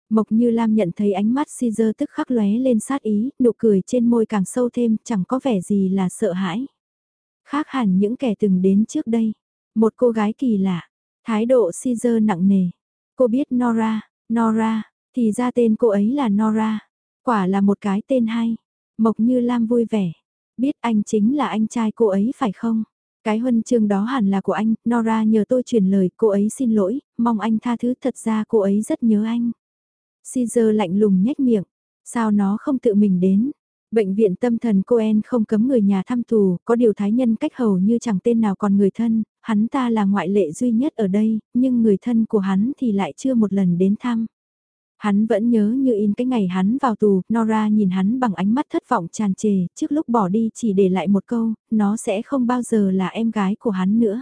Mộc Như Lam nhận thấy ánh mắt Caesar tức khắc lóe lên sát ý, nụ cười trên môi càng sâu thêm, chẳng có vẻ gì là sợ hãi. Khác hẳn những kẻ từng đến trước đây. Một cô gái kỳ lạ, thái độ Caesar nặng nề. Cô biết Nora, Nora, thì ra tên cô ấy là Nora. Quả là một cái tên hay. Mộc Như Lam vui vẻ. Biết anh chính là anh trai cô ấy phải không? Cái huân chương đó hẳn là của anh, Nora nhờ tôi truyền lời, cô ấy xin lỗi, mong anh tha thứ thật ra cô ấy rất nhớ anh. Caesar lạnh lùng nhếch miệng, sao nó không tự mình đến? Bệnh viện tâm thần Coen không cấm người nhà thăm tù, có điều thái nhân cách hầu như chẳng tên nào còn người thân, hắn ta là ngoại lệ duy nhất ở đây, nhưng người thân của hắn thì lại chưa một lần đến thăm. Hắn vẫn nhớ như in cái ngày hắn vào tù, Nora nhìn hắn bằng ánh mắt thất vọng tràn trề, trước lúc bỏ đi chỉ để lại một câu, nó sẽ không bao giờ là em gái của hắn nữa.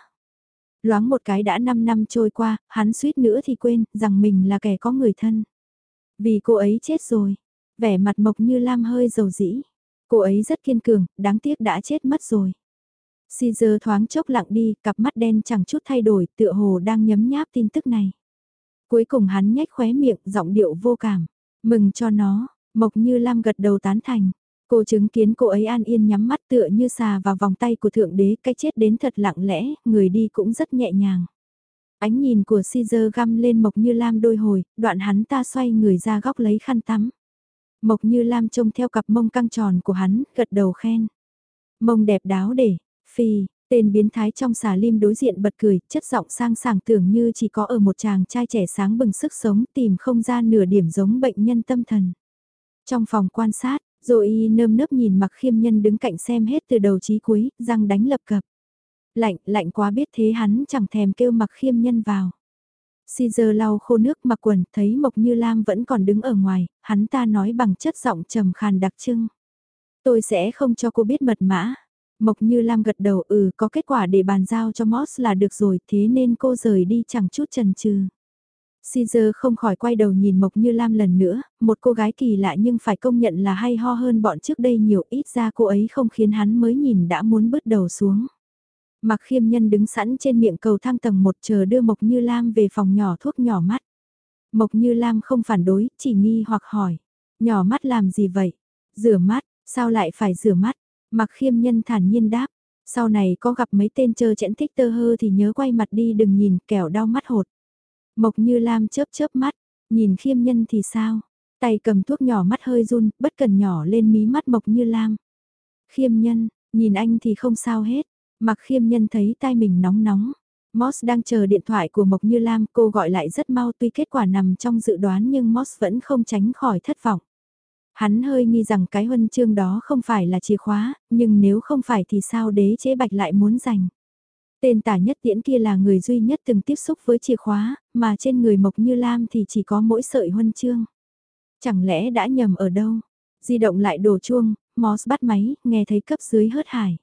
Loáng một cái đã 5 năm trôi qua, hắn suýt nữa thì quên rằng mình là kẻ có người thân. Vì cô ấy chết rồi, vẻ mặt mộc như lam hơi dầu dĩ. Cô ấy rất kiên cường, đáng tiếc đã chết mất rồi. Caesar thoáng chốc lặng đi, cặp mắt đen chẳng chút thay đổi, tựa hồ đang nhấm nháp tin tức này. Cuối cùng hắn nhếch khóe miệng, giọng điệu vô cảm. Mừng cho nó, Mộc Như Lam gật đầu tán thành. Cô chứng kiến cô ấy an yên nhắm mắt tựa như xà vào vòng tay của thượng đế, cái chết đến thật lặng lẽ, người đi cũng rất nhẹ nhàng. Ánh nhìn của Caesar găm lên Mộc Như Lam đôi hồi, đoạn hắn ta xoay người ra góc lấy khăn tắm. Mộc Như Lam trông theo cặp mông căng tròn của hắn, gật đầu khen. Mông đẹp đáo để, phi, tên biến thái trong xà lim đối diện bật cười, chất giọng sang sảng tưởng như chỉ có ở một chàng trai trẻ sáng bừng sức sống tìm không ra nửa điểm giống bệnh nhân tâm thần. Trong phòng quan sát, rồi y nơm nớp nhìn mặc khiêm nhân đứng cạnh xem hết từ đầu chí cuối, răng đánh lập cập. Lạnh, lạnh quá biết thế hắn chẳng thèm kêu mặc khiêm nhân vào. Caesar lau khô nước mặc quần, thấy Mộc Như Lam vẫn còn đứng ở ngoài, hắn ta nói bằng chất giọng trầm khàn đặc trưng. Tôi sẽ không cho cô biết mật mã. Mộc Như Lam gật đầu ừ có kết quả để bàn giao cho Moss là được rồi thế nên cô rời đi chẳng chút chần chừ. Caesar không khỏi quay đầu nhìn Mộc Như Lam lần nữa, một cô gái kỳ lạ nhưng phải công nhận là hay ho hơn bọn trước đây nhiều ít ra cô ấy không khiến hắn mới nhìn đã muốn bứt đầu xuống. Mặc khiêm nhân đứng sẵn trên miệng cầu thang tầng một chờ đưa Mộc Như Lam về phòng nhỏ thuốc nhỏ mắt. Mộc Như Lam không phản đối, chỉ nghi hoặc hỏi. Nhỏ mắt làm gì vậy? Rửa mắt, sao lại phải rửa mắt? Mặc khiêm nhân thản nhiên đáp. Sau này có gặp mấy tên chơ chẽn thích tơ hơ thì nhớ quay mặt đi đừng nhìn kẻo đau mắt hột. Mộc Như Lam chớp chớp mắt, nhìn khiêm nhân thì sao? Tay cầm thuốc nhỏ mắt hơi run, bất cần nhỏ lên mí mắt Mộc Như Lam. Khiêm nhân, nhìn anh thì không sao hết. Mặc khiêm nhân thấy tai mình nóng nóng. Moss đang chờ điện thoại của Mộc Như Lam, cô gọi lại rất mau tuy kết quả nằm trong dự đoán nhưng Moss vẫn không tránh khỏi thất vọng. Hắn hơi nghi rằng cái huân chương đó không phải là chìa khóa, nhưng nếu không phải thì sao đế chế bạch lại muốn giành. Tên tả nhất tiễn kia là người duy nhất từng tiếp xúc với chìa khóa, mà trên người Mộc Như Lam thì chỉ có mỗi sợi huân chương. Chẳng lẽ đã nhầm ở đâu? Di động lại đổ chuông, Moss bắt máy, nghe thấy cấp dưới hớt hải.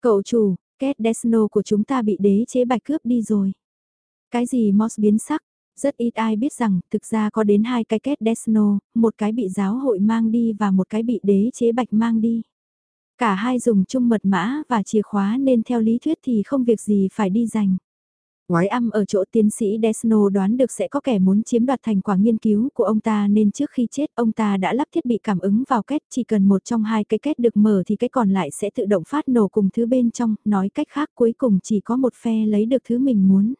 Cậu chủ, Két Desno của chúng ta bị đế chế bạch cướp đi rồi. Cái gì Moss biến sắc? Rất ít ai biết rằng thực ra có đến hai cái kết Desno, một cái bị giáo hội mang đi và một cái bị đế chế bạch mang đi. Cả hai dùng chung mật mã và chìa khóa nên theo lý thuyết thì không việc gì phải đi giành. Ngoái âm ở chỗ tiến sĩ Desno đoán được sẽ có kẻ muốn chiếm đoạt thành quả nghiên cứu của ông ta nên trước khi chết ông ta đã lắp thiết bị cảm ứng vào kết chỉ cần một trong hai cái kết được mở thì cái còn lại sẽ tự động phát nổ cùng thứ bên trong, nói cách khác cuối cùng chỉ có một phe lấy được thứ mình muốn.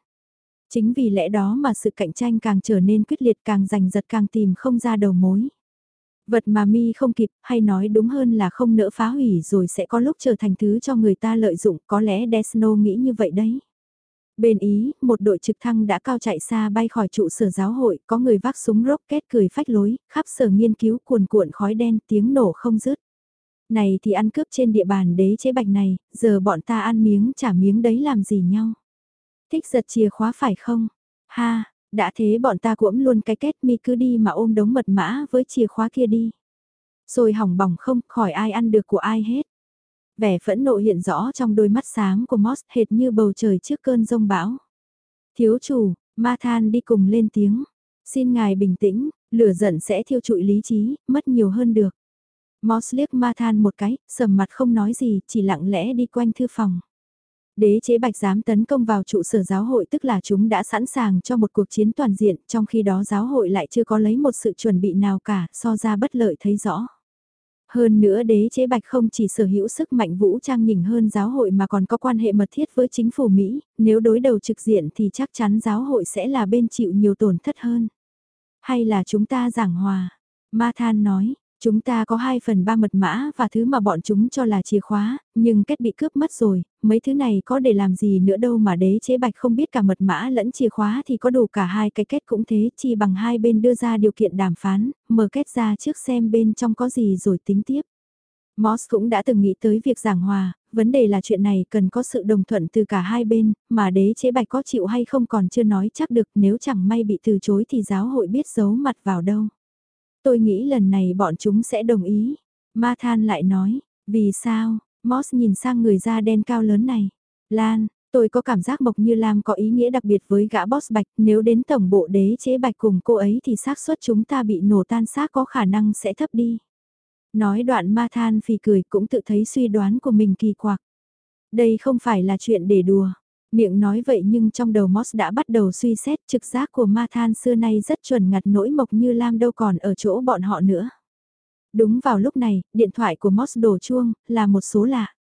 Chính vì lẽ đó mà sự cạnh tranh càng trở nên quyết liệt càng giành giật càng tìm không ra đầu mối. Vật mà mi không kịp, hay nói đúng hơn là không nỡ phá hủy rồi sẽ có lúc trở thành thứ cho người ta lợi dụng, có lẽ Desno nghĩ như vậy đấy. Bên Ý, một đội trực thăng đã cao chạy xa bay khỏi trụ sở giáo hội, có người vác súng rocket cười phách lối, khắp sở nghiên cứu cuồn cuộn khói đen tiếng nổ không dứt. Này thì ăn cướp trên địa bàn đế chế bạch này, giờ bọn ta ăn miếng trả miếng đấy làm gì nhau. Thích giật chìa khóa phải không? Ha, đã thế bọn ta cũng luôn cái kết mi cứ đi mà ôm đống mật mã với chìa khóa kia đi. Rồi hỏng bỏng không, khỏi ai ăn được của ai hết. Vẻ phẫn nộ hiện rõ trong đôi mắt sáng của Moss hệt như bầu trời trước cơn rông bão. Thiếu chủ, ma than đi cùng lên tiếng. Xin ngài bình tĩnh, lửa giận sẽ thiêu trụi lý trí, mất nhiều hơn được. Moss liếc ma than một cái, sầm mặt không nói gì, chỉ lặng lẽ đi quanh thư phòng. Đế chế bạch dám tấn công vào trụ sở giáo hội tức là chúng đã sẵn sàng cho một cuộc chiến toàn diện, trong khi đó giáo hội lại chưa có lấy một sự chuẩn bị nào cả, so ra bất lợi thấy rõ. Hơn nữa đế chế bạch không chỉ sở hữu sức mạnh vũ trang nhỉnh hơn giáo hội mà còn có quan hệ mật thiết với chính phủ Mỹ, nếu đối đầu trực diện thì chắc chắn giáo hội sẽ là bên chịu nhiều tổn thất hơn. Hay là chúng ta giảng hòa? Ma Than nói, chúng ta có 2 phần 3 mật mã và thứ mà bọn chúng cho là chìa khóa, nhưng kết bị cướp mất rồi, mấy thứ này có để làm gì nữa đâu mà đế chế bạch không biết cả mật mã lẫn chìa khóa thì có đủ cả hai cái kết cũng thế, chi bằng hai bên đưa ra điều kiện đàm phán, mở kết ra trước xem bên trong có gì rồi tính tiếp. Moss cũng đã từng nghĩ tới việc giảng hòa, vấn đề là chuyện này cần có sự đồng thuận từ cả hai bên, mà đế chế bạch có chịu hay không còn chưa nói chắc được nếu chẳng may bị từ chối thì giáo hội biết giấu mặt vào đâu. Tôi nghĩ lần này bọn chúng sẽ đồng ý. Ma Than lại nói, vì sao, Moss nhìn sang người da đen cao lớn này. Lan, tôi có cảm giác Mộc Như Lam có ý nghĩa đặc biệt với gã boss bạch, nếu đến tổng bộ đế chế bạch cùng cô ấy thì xác suất chúng ta bị nổ tan xác có khả năng sẽ thấp đi. Nói đoạn ma than phì cười cũng tự thấy suy đoán của mình kỳ quặc. Đây không phải là chuyện để đùa. Miệng nói vậy nhưng trong đầu Moss đã bắt đầu suy xét trực giác của ma than xưa nay rất chuẩn ngặt nỗi Mộc Như Lam đâu còn ở chỗ bọn họ nữa. Đúng vào lúc này, điện thoại của Moss đổ chuông, là một số lạ.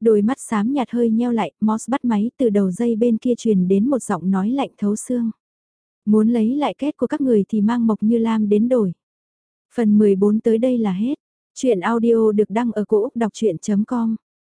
Đôi mắt xám nhạt hơi nheo lại, Moss bắt máy từ đầu dây bên kia truyền đến một giọng nói lạnh thấu xương. Muốn lấy lại kết của các người thì mang Mộc Như Lam đến đổi. Phần 14 tới đây là hết. Chuyện audio được đăng ở cổ Úc đọc chuyện.com